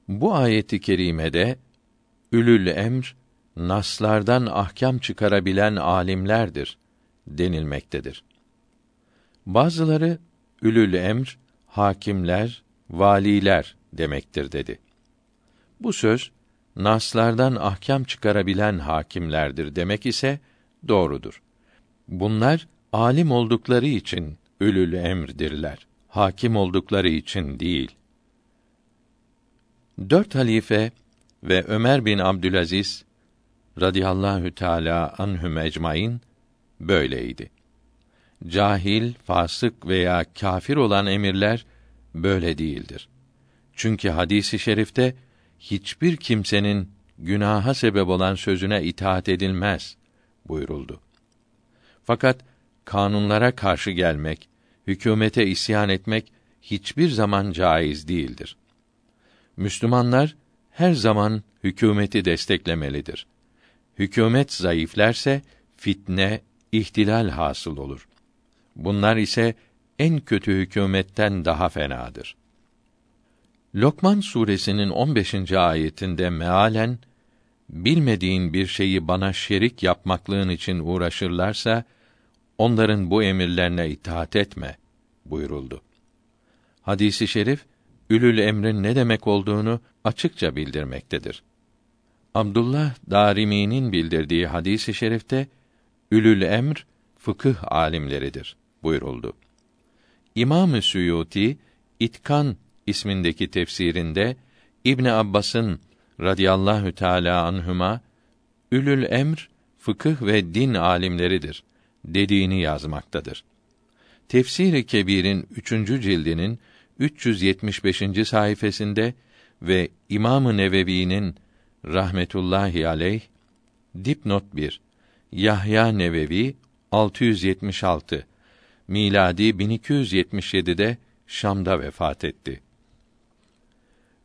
Bu ayeti kerimede ülül emr naslardan ahkam çıkarabilen alimlerdir denilmektedir. Bazıları ülül emr hakimler, valiler demektir dedi. Bu söz naslardan ahkam çıkarabilen hakimlerdir demek ise doğrudur. Bunlar alim oldukları için ülül emrdirler. Hakim oldukları için değil. Dört halife ve Ömer bin Abdülaziz radıyallahu teala anhum ecmaîn böyleydi. Cahil, fasık veya kafir olan emirler böyle değildir. Çünkü hadisi şerifte hiçbir kimsenin günaha sebep olan sözüne itaat edilmez buyuruldu. Fakat kanunlara karşı gelmek, hükümete isyan etmek hiçbir zaman caiz değildir. Müslümanlar her zaman hükümeti desteklemelidir. Hükümet zayıflerse fitne, ihtilal hasıl olur. Bunlar ise en kötü hükümetten daha fenadır. Lokman suresinin 15. ayetinde mealen bilmediğin bir şeyi bana şerik yapmaklığın için uğraşırlarsa onların bu emirlerine itaat etme buyuruldu. Hadisi şerif ülül emrin ne demek olduğunu açıkça bildirmektedir. Abdullah Darimi'nin bildirdiği hadisi şerifte ülül emr fıkıh alimleridir buyuruldu. İmam-ı Suyuti İtkan ismindeki tefsirinde İbn Abbas'ın radıyallahu teala anhuma ülül emr fıkıh ve din alimleridir dediğini yazmaktadır. Tefsir-i Kebir'in 3. cildinin 375. sayfasında ve İmam-ı Nevevi'nin rahmetullahi aleyh dipnot 1 Yahya Nevevi 676 miladi 1277'de Şam'da vefat etti.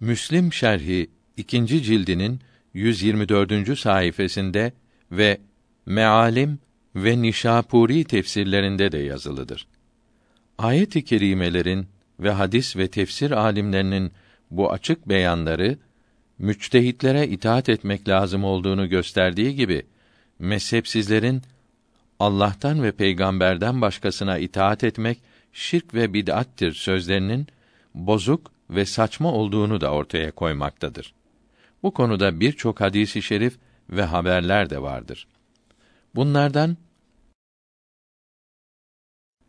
Müslim şerhi ikinci cildinin 124. sayfasında ve Mealim ve Nişapuri tefsirlerinde de yazılıdır. Ayet-i kerimelerin ve hadis ve tefsir alimlerinin bu açık beyanları müçtehitlere itaat etmek lazım olduğunu gösterdiği gibi mezhepsizlerin Allah'tan ve peygamberden başkasına itaat etmek şirk ve bid'attir sözlerinin bozuk ve saçma olduğunu da ortaya koymaktadır. Bu konuda birçok hadisi şerif ve haberler de vardır. Bunlardan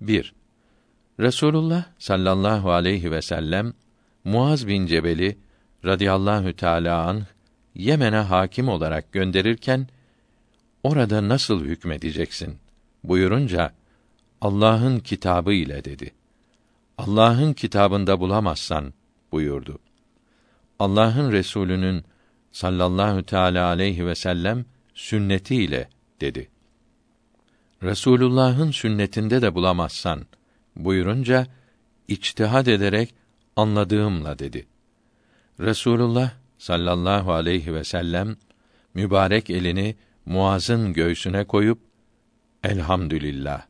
1. Resulullah sallallahu aleyhi ve sellem Muaz bin Cebel'i radıyallahu teala anh Yemen'e hakim olarak gönderirken orada nasıl hükmedeceksin buyurunca Allah'ın kitabı ile dedi. Allah'ın kitabında bulamazsan buyurdu. Allah'ın Resulü'nün sallallahu teala aleyhi ve sellem sünneti ile dedi. Resulullah'ın sünnetinde de bulamazsan buyurunca içtihad ederek anladığımla dedi. Resulullah sallallahu aleyhi ve sellem mübarek elini Muaz'ın göğsüne koyup Elhamdülillah.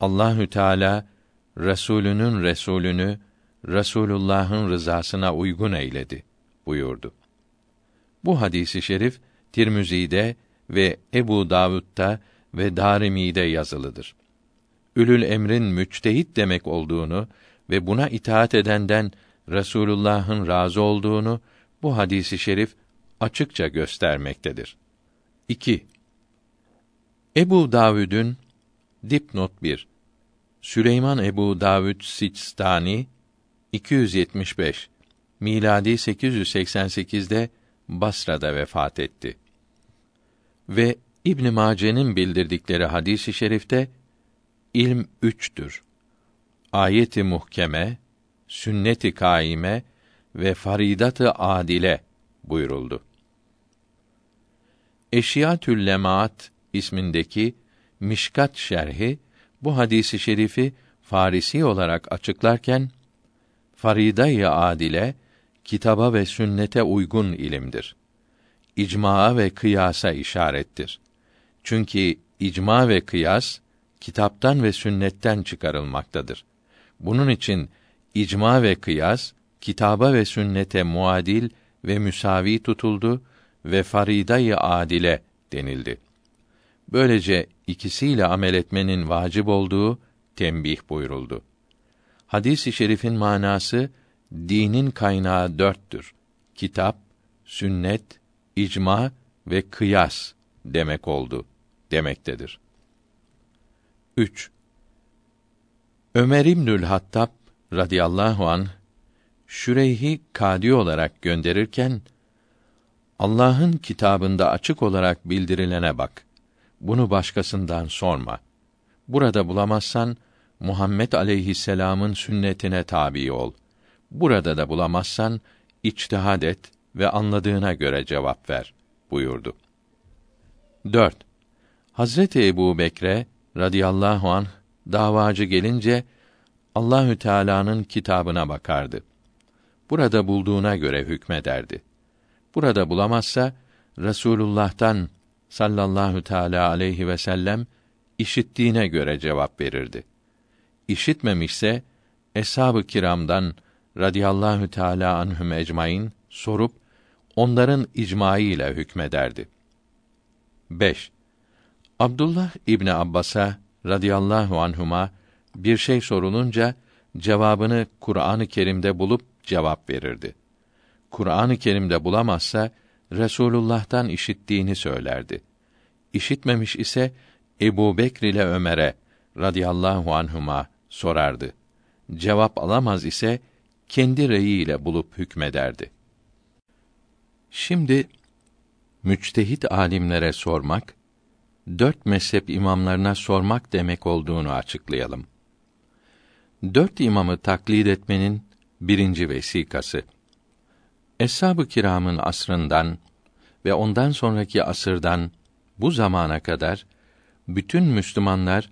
Allahü Teala Resulünün Resulünü Resulullah'ın rızasına uygun eyledi buyurdu. Bu hadisi şerif Tirmizi'de ve Ebu Davud'da ve Darimi'de yazılıdır. Ülül emrin müçtehit demek olduğunu ve buna itaat edenden Resulullah'ın razı olduğunu bu hadisi şerif açıkça göstermektedir. 2. Ebu Davud'un dipnot 1 Süleyman Ebu Davud Sicstani 275 miladi 888'de Basra'da vefat etti. Ve İbn Mace'nin bildirdikleri hadisi i şerifte ilm üçtür. Ayeti muhkeme, sünneti kaime ve faridatı adile buyuruldu. Eşiyatül Lemaat ismindeki Mişkat şerhi bu hadisi şerifi Farisi olarak açıklarken farida-i adile kitaba ve sünnete uygun ilimdir. İcmaa ve kıyasa işarettir. Çünkü icma ve kıyas kitaptan ve sünnetten çıkarılmaktadır. Bunun için icma ve kıyas kitaba ve sünnete muadil ve müsavi tutuldu ve farida-i adile denildi. Böylece ikisiyle amel etmenin vacip olduğu tembih buyuruldu. Hadis-i şerifin manası dinin kaynağı dörttür. Kitap, sünnet, icma ve kıyas demek oldu demektedir. 3. Ömer İbnül Hattab radıyallahu an Şüreyhi kadi olarak gönderirken Allah'ın kitabında açık olarak bildirilene bak. Bunu başkasından sorma. Burada bulamazsan Muhammed aleyhisselam'ın sünnetine tabi ol. Burada da bulamazsan içtihad et ve anladığına göre cevap ver buyurdu. 4. Hazreti Ebu Bekre radıyallahu an davacı gelince Allahü Teala'nın kitabına bakardı. Burada bulduğuna göre hükmederdi. Burada bulamazsa Resulullah'tan sallallahu teala aleyhi ve sellem işittiğine göre cevap verirdi. İşitmemişse eshab-ı kiramdan radıyallahu teala anhum ecmaîn sorup onların icmaî ile hükmederdi. 5. Abdullah İbni Abbas'a radıyallahu anhuma bir şey sorulunca cevabını Kur'an-ı Kerim'de bulup cevap verirdi. Kur'an-ı Kerim'de bulamazsa Resulullah'tan işittiğini söylerdi. İşitmemiş ise Ebu Bekr ile Ömer'e radıyallahu anhuma sorardı. Cevap alamaz ise kendi reyiyle bulup hükmederdi. Şimdi müçtehit alimlere sormak, dört mezhep imamlarına sormak demek olduğunu açıklayalım. Dört imamı taklid etmenin birinci vesikası. Eshab-ı kiramın asrından ve ondan sonraki asırdan bu zamana kadar bütün Müslümanlar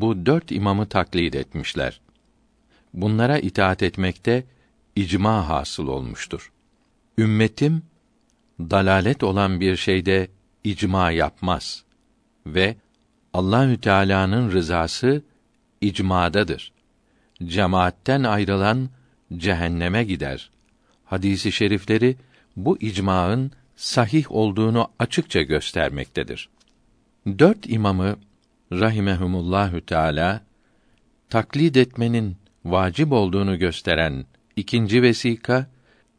bu dört imamı taklid etmişler. Bunlara itaat etmekte icma hasıl olmuştur. Ümmetim dalalet olan bir şeyde icma yapmaz ve Allahü Teala'nın rızası icmadadır. Cemaatten ayrılan cehenneme gider. Hadisi şerifleri bu icmaın sahih olduğunu açıkça göstermektedir. Dört imamı rahimehumullahü teala taklid etmenin vacip olduğunu gösteren ikinci vesika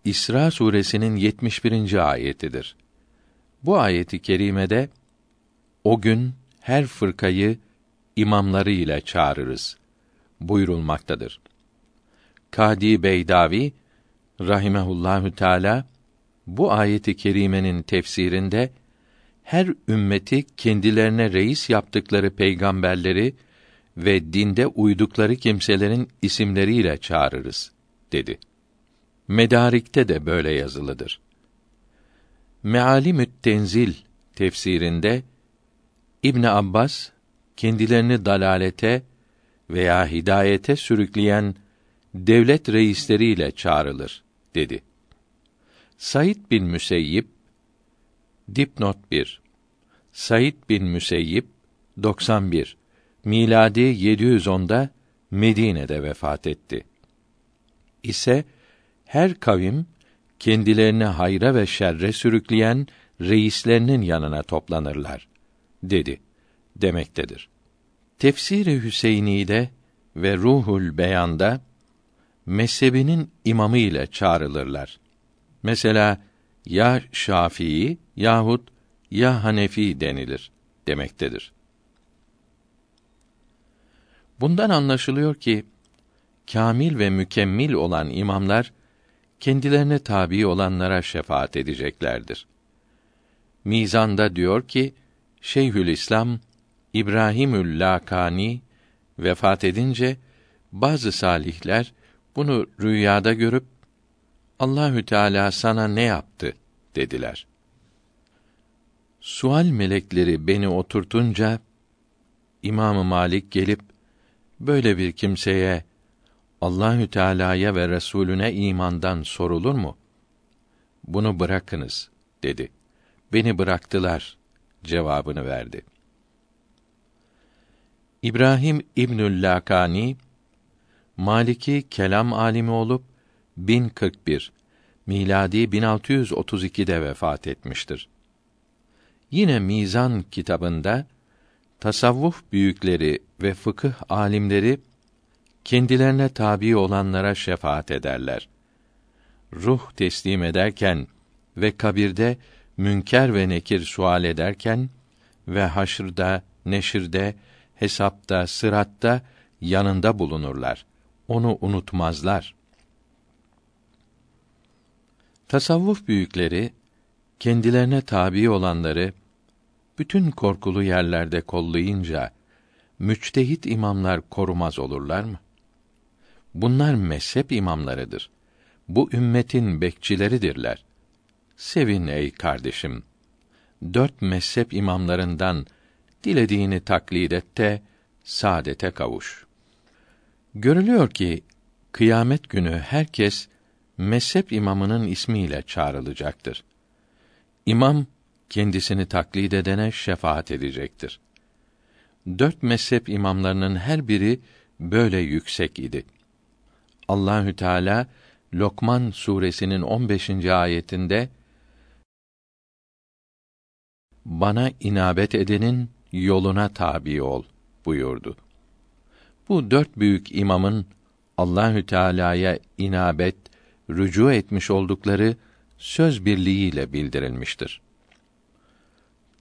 İsra suresinin 71. ayetidir. Bu ayeti kerimede o gün her fırkayı imamları ile çağırırız buyurulmaktadır. Kadi Beydavi rahimehullahü teala bu ayeti kerimenin tefsirinde her ümmeti kendilerine reis yaptıkları peygamberleri ve dinde uydukları kimselerin isimleriyle çağırırız dedi. Medarik'te de böyle yazılıdır. Mealimü't Tenzil tefsirinde İbn Abbas kendilerini dalalete veya hidayete sürükleyen devlet reisleriyle çağrılır dedi. Said bin Müseyyib dipnot 1 Said bin Müseyyib 91 miladi 710'da Medine'de vefat etti. İse her kavim kendilerini hayra ve şerre sürükleyen reislerinin yanına toplanırlar dedi demektedir. Tefsiri Hüseyni'de ve Ruhul Beyan'da mezhebinin imamı ile çağrılırlar. Mesela ya Şafii yahut ya Hanefi denilir demektedir. Bundan anlaşılıyor ki kamil ve mükemmel olan imamlar kendilerine tabi olanlara şefaat edeceklerdir. Mizanda diyor ki Şeyhülislam İbrahimül Lakani vefat edince bazı salihler bunu rüyada görüp Allahü Teala sana ne yaptı dediler. Sual melekleri beni oturtunca İmam Malik gelip böyle bir kimseye Allahü Teala'ya ve Resulüne imandan sorulur mu? Bunu bırakınız dedi. Beni bıraktılar cevabını verdi. İbrahim İbnül Lakani Maliki kelam alimi olup 1041 miladi 1632'de vefat etmiştir. Yine Mizan kitabında tasavvuf büyükleri ve fıkıh alimleri kendilerine tabi olanlara şefaat ederler. Ruh teslim ederken ve kabirde münker ve nekir sual ederken ve haşrda, neşirde, hesapta, sıratta yanında bulunurlar. Onu unutmazlar. Tasavvuf büyükleri kendilerine tabi olanları bütün korkulu yerlerde kollayınca müçtehit imamlar korumaz olurlar mı? Bunlar mezhep imamlarıdır. Bu ümmetin bekçileridirler. Sevin ey kardeşim. Dört mezhep imamlarından dilediğini taklid et de saadete kavuş. Görülüyor ki kıyamet günü herkes mezhep imamının ismiyle çağrılacaktır. İmam kendisini taklid edene şefaat edecektir. Dört mezhep imamlarının her biri böyle yüksek idi. Allahü Teala Lokman suresinin 15. ayetinde bana inabet edenin yoluna tabi ol buyurdu. Bu dört büyük imamın Allahü Teala'ya inabet, rücu etmiş oldukları söz birliğiyle bildirilmiştir.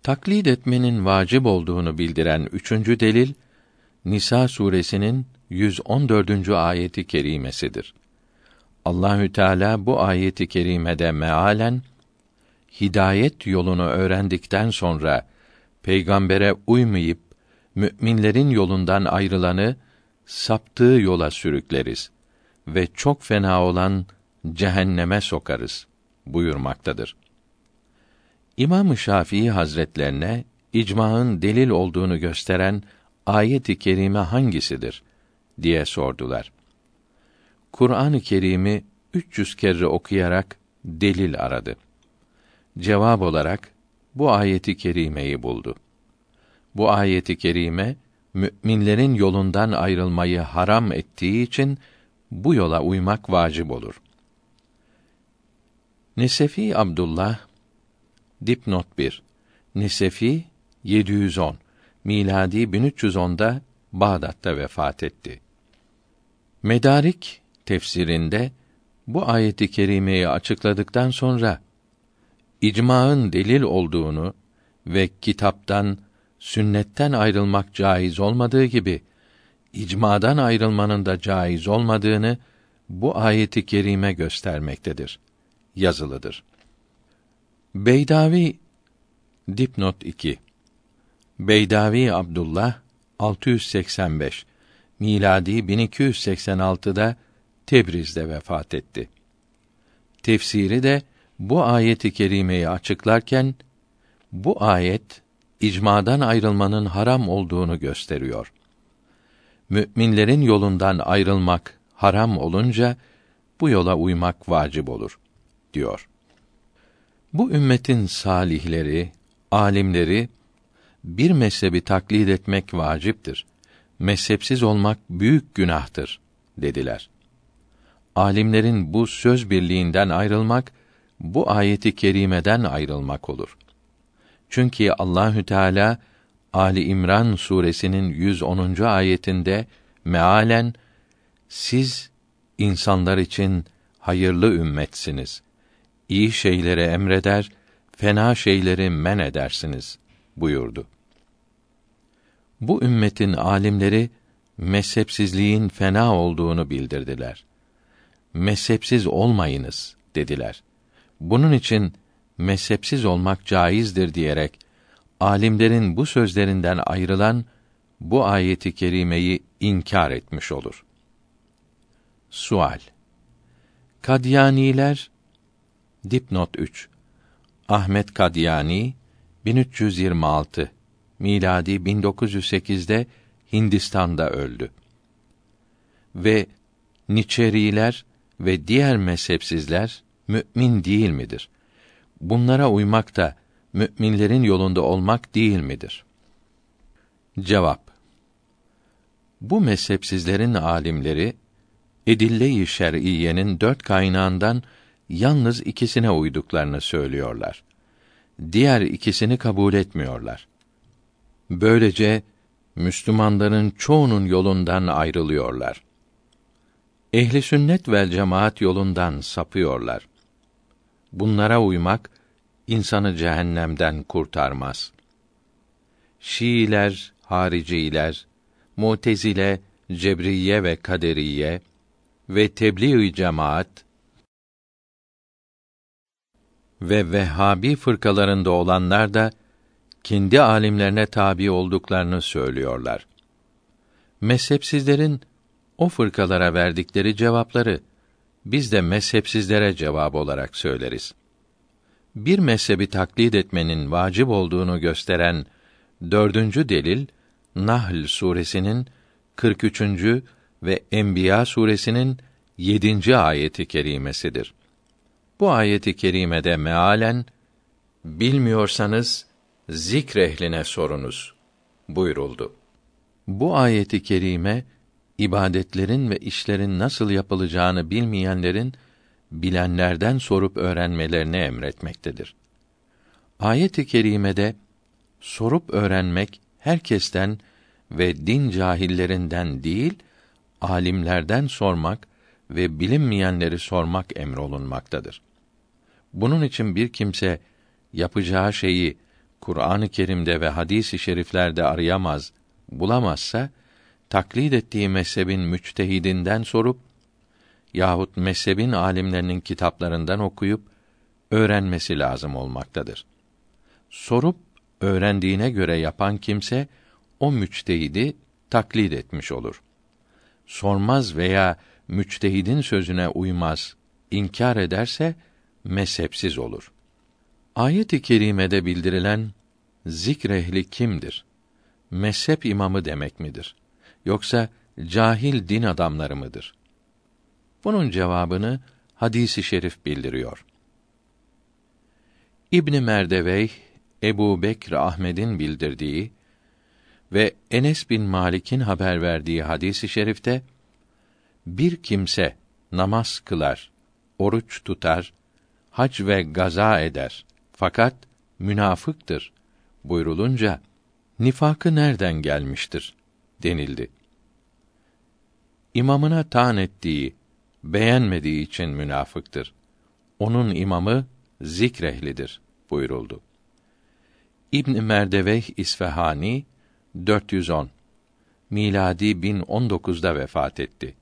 Taklid etmenin vacip olduğunu bildiren üçüncü delil Nisa suresinin 114. ayeti kerimesidir. Allahü Teala bu ayeti kerimede mealen hidayet yolunu öğrendikten sonra peygambere uymayıp müminlerin yolundan ayrılanı saptığı yola sürükleriz ve çok fena olan cehenneme sokarız buyurmaktadır. İmam-ı Şafii Hazretlerine icmaın delil olduğunu gösteren ayet-i kerime hangisidir diye sordular. Kur'an-ı Kerim'i 300 kere okuyarak delil aradı. Cevap olarak bu ayeti kerimeyi buldu. Bu ayeti kerime müminlerin yolundan ayrılmayı haram ettiği için bu yola uymak vacip olur. Nesefi Abdullah dipnot 1 Nesefi 710 miladi 1310'da Bağdat'ta vefat etti. Medarik tefsirinde bu ayeti kerimeyi açıkladıktan sonra icmaın delil olduğunu ve kitaptan, sünnetten ayrılmak caiz olmadığı gibi icmadan ayrılmanın da caiz olmadığını bu ayeti kerime göstermektedir. Yazılıdır. Beydavi dipnot 2 Beydavi Abdullah 685 miladi 1286'da Tebriz'de vefat etti. Tefsiri de bu ayeti kerimeyi açıklarken bu ayet icmadan ayrılmanın haram olduğunu gösteriyor. Müminlerin yolundan ayrılmak haram olunca bu yola uymak vacip olur diyor. Bu ümmetin salihleri, alimleri bir mezhebi taklit etmek vaciptir. Mezhepsiz olmak büyük günahtır dediler. Alimlerin bu söz birliğinden ayrılmak bu ayeti kerimeden ayrılmak olur. Çünkü Allahü Teala Ali İmran suresinin 110. ayetinde mealen siz insanlar için hayırlı ümmetsiniz. İyi şeyleri emreder, fena şeyleri men edersiniz buyurdu. Bu ümmetin alimleri mezhepsizliğin fena olduğunu bildirdiler. Mezhepsiz olmayınız dediler. Bunun için mezhepsiz olmak caizdir diyerek alimlerin bu sözlerinden ayrılan bu ayeti kerimeyi inkar etmiş olur. Sual Kadyaniler dipnot 3 Ahmet Kadyani 1326 miladi 1908'de Hindistan'da öldü. Ve Niçeriler ve diğer mezhepsizler mümin değil midir? Bunlara uymak da müminlerin yolunda olmak değil midir? Cevap Bu mezhepsizlerin alimleri edille-i şer'iyenin dört kaynağından yalnız ikisine uyduklarını söylüyorlar. Diğer ikisini kabul etmiyorlar. Böylece Müslümanların çoğunun yolundan ayrılıyorlar. Ehli sünnet vel cemaat yolundan sapıyorlar. Bunlara uymak insanı cehennemden kurtarmaz. Şiiler, hariciler, Mutezile, Cebriye ve Kaderiye ve tebliğ cemaat ve Vehhabi fırkalarında olanlar da kendi alimlerine tabi olduklarını söylüyorlar. Mezhepsizlerin o fırkalara verdikleri cevapları biz de mezhepsizlere cevap olarak söyleriz. Bir mezhebi taklit etmenin vacip olduğunu gösteren dördüncü delil Nahl suresinin 43. ve Enbiya suresinin 7. ayeti kerimesidir. Bu ayeti kerimede mealen bilmiyorsanız zikrehline sorunuz buyuruldu. Bu ayeti kerime ibadetlerin ve işlerin nasıl yapılacağını bilmeyenlerin bilenlerden sorup öğrenmelerini emretmektedir. Ayet-i kerimede sorup öğrenmek herkesten ve din cahillerinden değil, alimlerden sormak ve bilinmeyenleri sormak emrolunmaktadır. Bunun için bir kimse yapacağı şeyi Kur'an-ı Kerim'de ve hadis-i şeriflerde arayamaz, bulamazsa taklit ettiği mezhebin müçtehidinden sorup yahut mezhebin alimlerinin kitaplarından okuyup öğrenmesi lazım olmaktadır. Sorup öğrendiğine göre yapan kimse o müçtehidi taklit etmiş olur. Sormaz veya müçtehidin sözüne uymaz, inkar ederse mezhepsiz olur. Ayet-i kerimede bildirilen zikrehli kimdir? Mezhep imamı demek midir? Yoksa cahil din adamları mıdır? Bunun cevabını hadisi şerif bildiriyor. İbn Merdevey Ebu Bekr Ahmed'in bildirdiği ve Enes bin Malik'in haber verdiği hadisi şerifte bir kimse namaz kılar, oruç tutar, hac ve gaza eder fakat münafıktır buyrulunca nifakı nereden gelmiştir denildi. İmamına taan ettiği, beğenmediği için münafıktır. Onun imamı zikrehlidir buyuruldu. İbn Merdeveh İsfahani 410 miladi 1019'da vefat etti.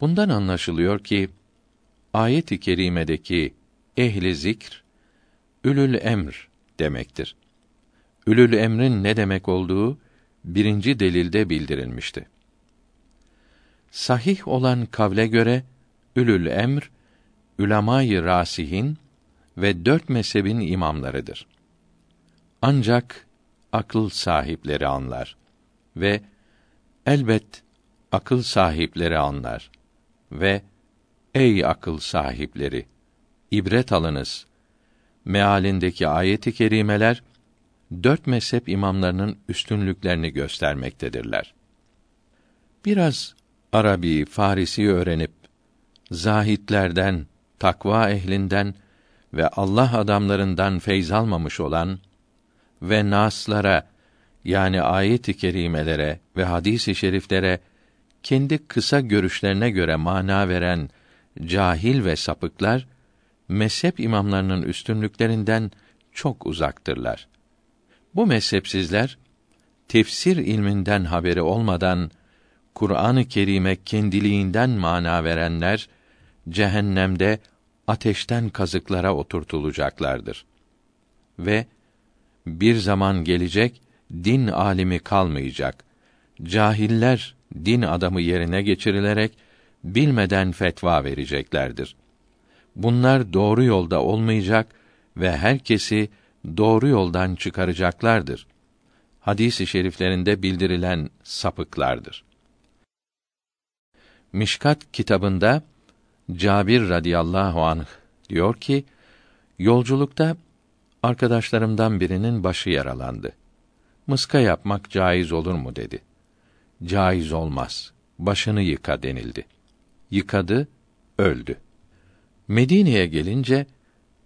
Bundan anlaşılıyor ki ayet-i kerimedeki ehli zikr ülül emr demektir. Ülül emrin ne demek olduğu birinci delilde bildirilmişti. Sahih olan kavle göre ülül emr ülemayı rasihin ve dört mezhebin imamlarıdır. Ancak akıl sahipleri anlar ve elbet akıl sahipleri anlar ve ey akıl sahipleri ibret alınız mealindeki ayet-i kerimeler dört mezhep imamlarının üstünlüklerini göstermektedirler. Biraz Arabi, Farisi öğrenip zahitlerden, takva ehlinden ve Allah adamlarından feyz almamış olan ve naslara yani ayet-i kerimelere ve hadis-i şeriflere kendi kısa görüşlerine göre mana veren cahil ve sapıklar mezhep imamlarının üstünlüklerinden çok uzaktırlar. Bu mezhepsizler tefsir ilminden haberi olmadan Kur'an-ı Kerim'e kendiliğinden mana verenler cehennemde ateşten kazıklara oturtulacaklardır. Ve bir zaman gelecek din alimi kalmayacak. Cahiller din adamı yerine geçirilerek bilmeden fetva vereceklerdir. Bunlar doğru yolda olmayacak ve herkesi doğru yoldan çıkaracaklardır. Hadis-i şeriflerinde bildirilen sapıklardır. Mişkat kitabında Cabir radıyallahu anh diyor ki yolculukta arkadaşlarımdan birinin başı yaralandı. Mıska yapmak caiz olur mu dedi. Caiz olmaz. Başını yıka denildi. Yıkadı, öldü. Medine'ye gelince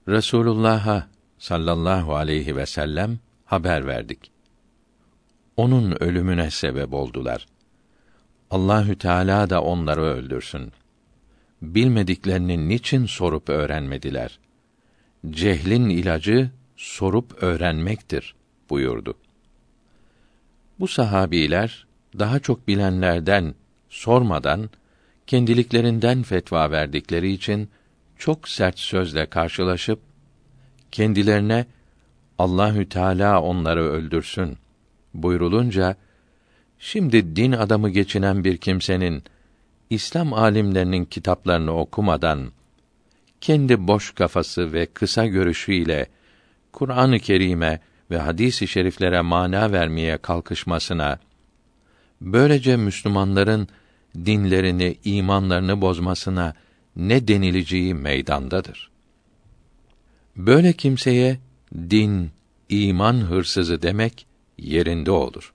Resulullah'a sallallahu aleyhi ve sellem haber verdik. Onun ölümüne sebep oldular. Allahü Teala da onları öldürsün. Bilmediklerini niçin sorup öğrenmediler? Cehlin ilacı sorup öğrenmektir buyurdu. Bu sahabiler daha çok bilenlerden sormadan kendiliklerinden fetva verdikleri için çok sert sözle karşılaşıp kendilerine Allahü Teala onları öldürsün buyrulunca şimdi din adamı geçinen bir kimsenin İslam alimlerinin kitaplarını okumadan kendi boş kafası ve kısa görüşüyle Kur'an-ı Kerim'e ve hadis-i şeriflere mana vermeye kalkışmasına böylece Müslümanların dinlerini, imanlarını bozmasına ne denileceği meydandadır. Böyle kimseye din, iman hırsızı demek yerinde olur.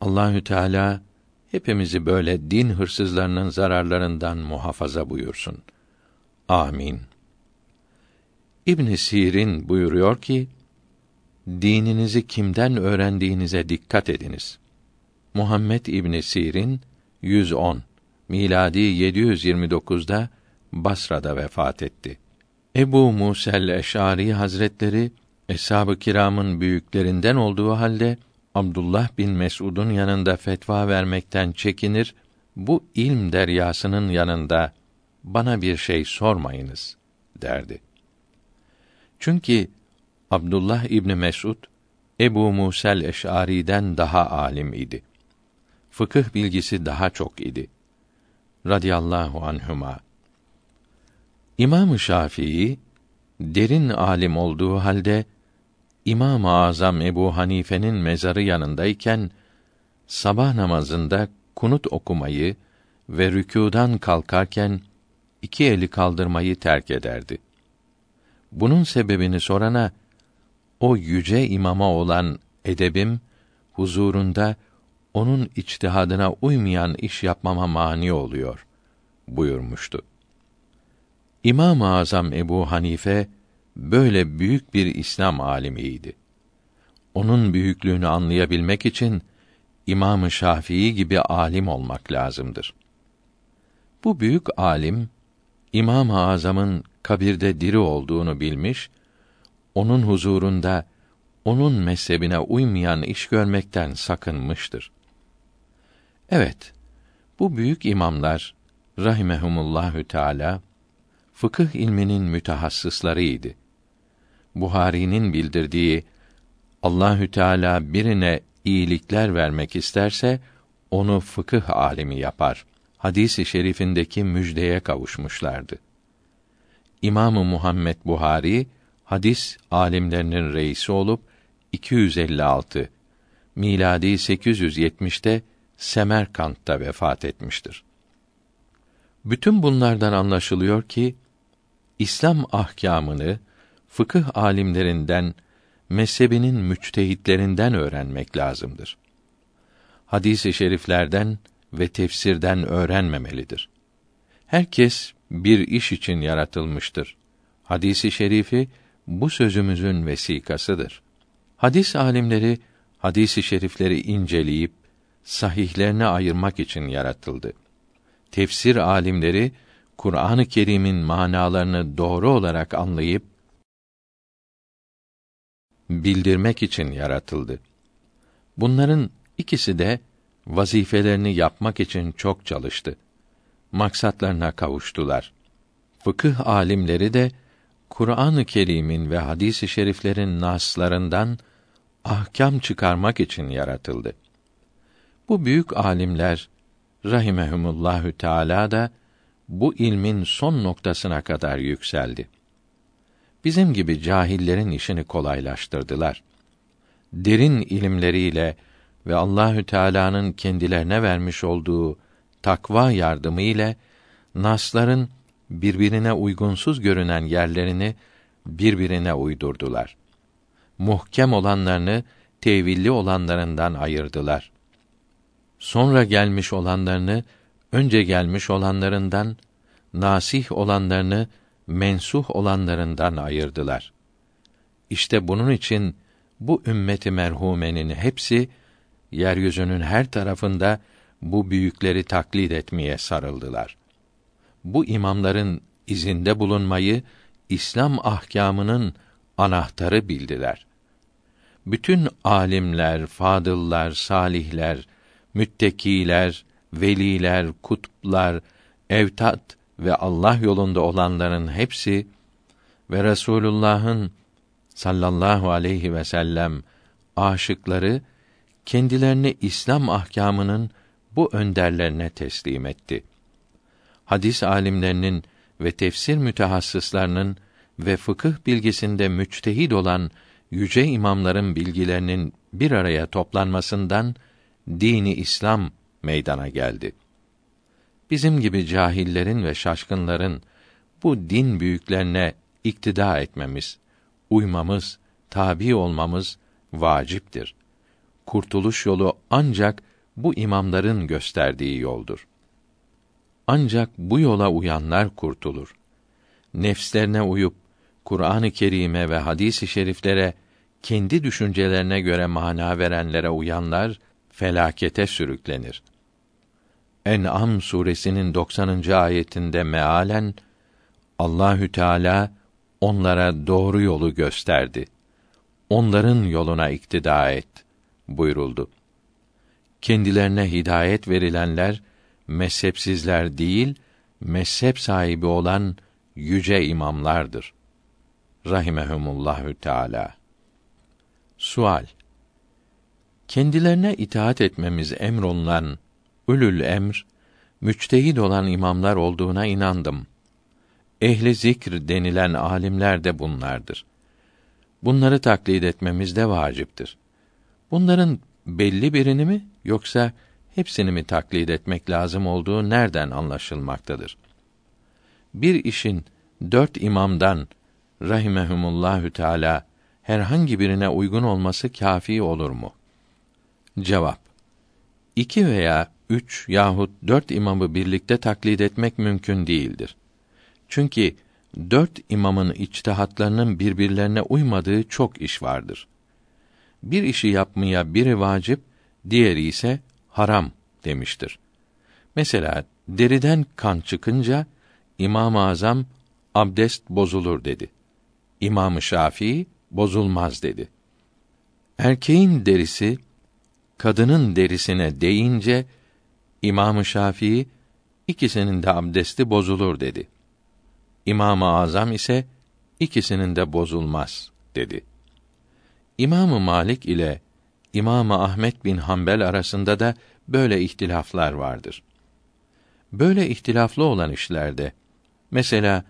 Allahü Teala hepimizi böyle din hırsızlarının zararlarından muhafaza buyursun. Amin. İbn Sirin buyuruyor ki: Dininizi kimden öğrendiğinize dikkat ediniz. Muhammed İbn Sirin 110 miladi 729'da Basra'da vefat etti. Ebu Musel Eş'ari Hazretleri eshab-ı kiramın büyüklerinden olduğu halde Abdullah bin Mes'ud'un yanında fetva vermekten çekinir, bu ilm deryasının yanında bana bir şey sormayınız derdi. Çünkü Abdullah İbni Mesud Ebu Musel Eş'ari'den daha alim idi. Fıkıh bilgisi daha çok idi. Radiyallahu anhuma. İmam-ı Şafii derin alim olduğu halde İmam-ı Azam Ebu Hanife'nin mezarı yanındayken sabah namazında kunut okumayı ve rükûdan kalkarken iki eli kaldırmayı terk ederdi. Bunun sebebini sorana o yüce imama olan edebim huzurunda onun içtihadına uymayan iş yapmama mani oluyor buyurmuştu. İmam-ı Azam Ebu Hanife böyle büyük bir İslam alimiydi. Onun büyüklüğünü anlayabilmek için İmam-ı Şafii gibi alim olmak lazımdır. Bu büyük alim İmam-ı Azam'ın kabirde diri olduğunu bilmiş, onun huzurunda onun mezhebine uymayan iş görmekten sakınmıştır. Evet, bu büyük imamlar rahimehumullahü teala fıkıh ilminin mütehassıslarıydı. Buhari'nin bildirdiği Allahü Teala birine iyilikler vermek isterse onu fıkıh alimi yapar. Hadisi şerifindeki müjdeye kavuşmuşlardı. İmamı Muhammed Buhari hadis alimlerinin reisi olup 256 miladi 870'te Semerkant'ta vefat etmiştir. Bütün bunlardan anlaşılıyor ki İslam ahkamını fıkıh alimlerinden, mezhebinin müçtehitlerinden öğrenmek lazımdır. Hadis-i şeriflerden ve tefsirden öğrenmemelidir. Herkes bir iş için yaratılmıştır. Hadisi şerifi bu sözümüzün vesikasıdır. Hadis alimleri hadisi şerifleri inceleyip sahihlerine ayırmak için yaratıldı. Tefsir alimleri Kur'an-ı Kerim'in manalarını doğru olarak anlayıp bildirmek için yaratıldı. Bunların ikisi de vazifelerini yapmak için çok çalıştı. Maksatlarına kavuştular. Fıkıh alimleri de Kur'an-ı Kerim'in ve hadis-i şeriflerin naslarından ahkam çıkarmak için yaratıldı. Bu büyük alimler rahimehumullahü teala da bu ilmin son noktasına kadar yükseldi. Bizim gibi cahillerin işini kolaylaştırdılar. Derin ilimleriyle ve Allahü Teala'nın kendilerine vermiş olduğu takva yardımı ile nasların birbirine uygunsuz görünen yerlerini birbirine uydurdular. Muhkem olanlarını tevilli olanlarından ayırdılar. Sonra gelmiş olanlarını önce gelmiş olanlarından nasih olanlarını mensuh olanlarından ayırdılar. İşte bunun için bu ümmeti merhumenin hepsi yeryüzünün her tarafında bu büyükleri taklit etmeye sarıldılar. Bu imamların izinde bulunmayı İslam ahkamının anahtarı bildiler. Bütün alimler, fadıllar, salihler, müttekiler, veliler, kutuplar, evtat ve Allah yolunda olanların hepsi ve Resulullah'ın sallallahu aleyhi ve sellem aşıkları kendilerini İslam ahkamının bu önderlerine teslim etti. Hadis alimlerinin ve tefsir mütehassıslarının ve fıkıh bilgisinde müçtehid olan yüce imamların bilgilerinin bir araya toplanmasından dini İslam meydana geldi. Bizim gibi cahillerin ve şaşkınların bu din büyüklerine iktida etmemiz, uymamız, tabi olmamız vaciptir. Kurtuluş yolu ancak bu imamların gösterdiği yoldur. Ancak bu yola uyanlar kurtulur. Nefslerine uyup Kur'an-ı Kerim'e ve hadis-i şeriflere kendi düşüncelerine göre mana verenlere uyanlar felakete sürüklenir. En'am suresinin 90. ayetinde mealen Allahü Teala onlara doğru yolu gösterdi. Onların yoluna iktida et buyuruldu. Kendilerine hidayet verilenler mezhepsizler değil, mezhep sahibi olan yüce imamlardır. Rahimehumullahü Teala. Sual Kendilerine itaat etmemiz emrolunan ulul emr, müçtehid olan imamlar olduğuna inandım. Ehli zikr denilen alimler de bunlardır. Bunları taklit etmemiz de vaciptir. Bunların belli birini mi yoksa hepsini mi taklit etmek lazım olduğu nereden anlaşılmaktadır? Bir işin dört imamdan rahimehumullahü teala herhangi birine uygun olması kafi olur mu? Cevap: İki veya üç yahut dört imamı birlikte taklit etmek mümkün değildir. Çünkü dört imamın içtihatlarının birbirlerine uymadığı çok iş vardır. Bir işi yapmaya biri vacip, diğeri ise haram demiştir. Mesela deriden kan çıkınca İmam-ı Azam abdest bozulur dedi. İmam-ı Şafii bozulmaz dedi. Erkeğin derisi kadının derisine değince İmam-ı Şafii ikisinin de abdesti bozulur dedi. İmam-ı Azam ise ikisinin de bozulmaz dedi. İmam-ı Malik ile İmam-ı Ahmet bin Hanbel arasında da böyle ihtilaflar vardır. Böyle ihtilaflı olan işlerde mesela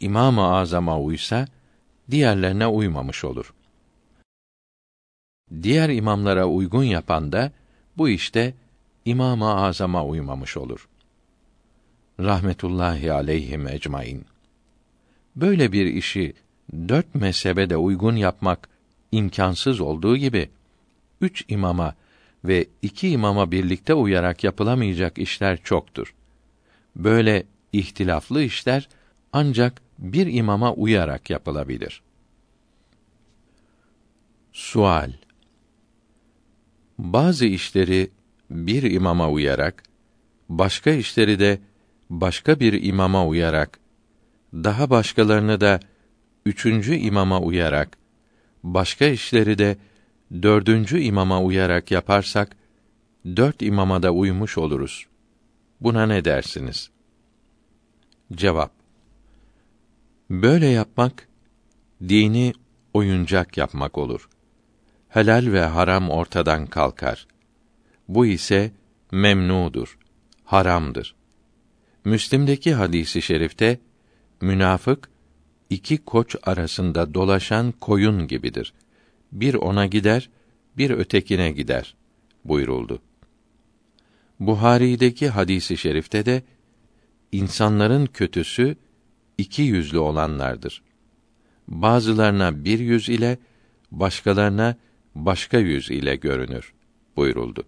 İmam-ı Azam'a uysa diğerlerine uymamış olur. Diğer imamlara uygun yapan da bu işte İmam-ı Azam'a uymamış olur. Rahmetullahi aleyhim ecmaîn. Böyle bir işi dört mezhebe de uygun yapmak imkansız olduğu gibi üç imama ve iki imama birlikte uyarak yapılamayacak işler çoktur. Böyle ihtilaflı işler ancak bir imama uyarak yapılabilir. Sual Bazı işleri bir imama uyarak, başka işleri de başka bir imama uyarak, daha başkalarını da üçüncü imama uyarak, başka işleri de dördüncü imama uyarak yaparsak, dört imama da uymuş oluruz. Buna ne dersiniz? Cevap Böyle yapmak, dini oyuncak yapmak olur. Helal ve haram ortadan kalkar. Bu ise memnudur, haramdır. Müslim'deki hadisi şerifte münafık iki koç arasında dolaşan koyun gibidir. Bir ona gider, bir ötekine gider buyuruldu. Buhari'deki hadisi şerifte de insanların kötüsü iki yüzlü olanlardır. Bazılarına bir yüz ile, başkalarına başka yüz ile görünür buyuruldu.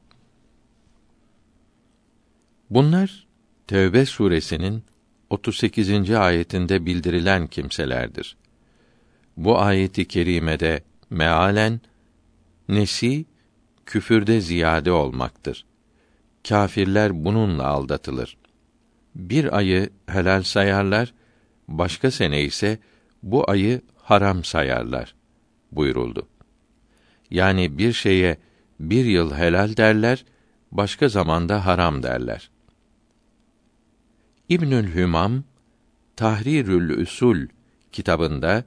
Bunlar Tevbe suresinin 38. ayetinde bildirilen kimselerdir. Bu ayeti kerimede mealen nesi küfürde ziyade olmaktır. Kafirler bununla aldatılır. Bir ayı helal sayarlar, başka sene ise bu ayı haram sayarlar buyuruldu. Yani bir şeye bir yıl helal derler, başka zamanda haram derler. İbnül Hümam Tahrirül Üsul kitabında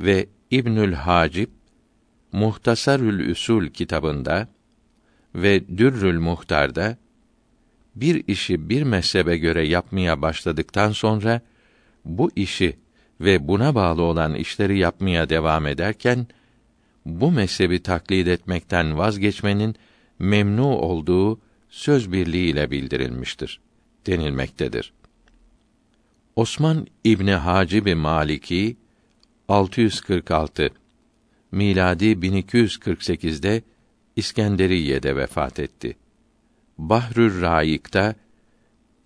ve İbnül Hacib Muhtasarül Üsul kitabında ve Dürrül Muhtar'da bir işi bir mezhebe göre yapmaya başladıktan sonra bu işi ve buna bağlı olan işleri yapmaya devam ederken bu mezhebi taklit etmekten vazgeçmenin memnu olduğu söz birliğiyle bildirilmiştir denilmektedir. Osman İbni Hacib Maliki 646 miladi 1248'de İskenderiye'de vefat etti. Bahrür Raik'ta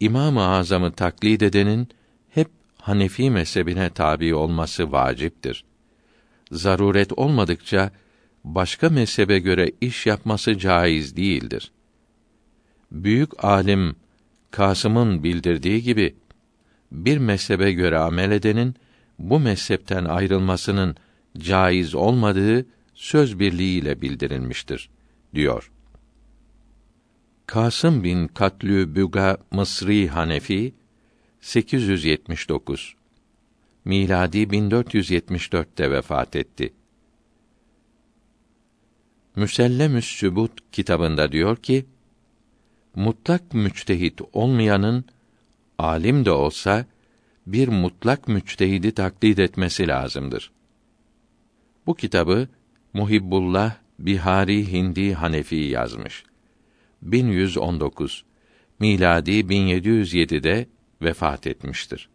İmam-ı Azam'ı taklid edenin hep Hanefi mezhebine tabi olması vaciptir. Zaruret olmadıkça başka mezhebe göre iş yapması caiz değildir. Büyük alim Kasım'ın bildirdiği gibi bir mezhebe göre amel edenin bu mezhepten ayrılmasının caiz olmadığı söz birliğiyle bildirilmiştir diyor. Kasım bin Katlü Büga Mısri Hanefi 879 miladi 1474'te vefat etti. Müsellemü's Sübut kitabında diyor ki: Mutlak müçtehit olmayanın alim de olsa bir mutlak müçtehidi taklit etmesi lazımdır. Bu kitabı Muhibbullah Bihari Hindi Hanefi yazmış. 1119 miladi 1707'de vefat etmiştir.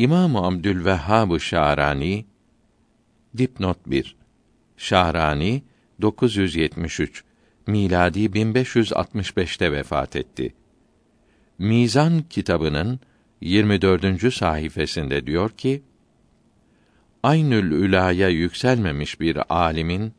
İmam Abdülvehhab Şarani dipnot 1 Şahrani 973 miladi 1565'te vefat etti. Mizan kitabının 24. sayfasında diyor ki: Aynül Ülaya yükselmemiş bir alimin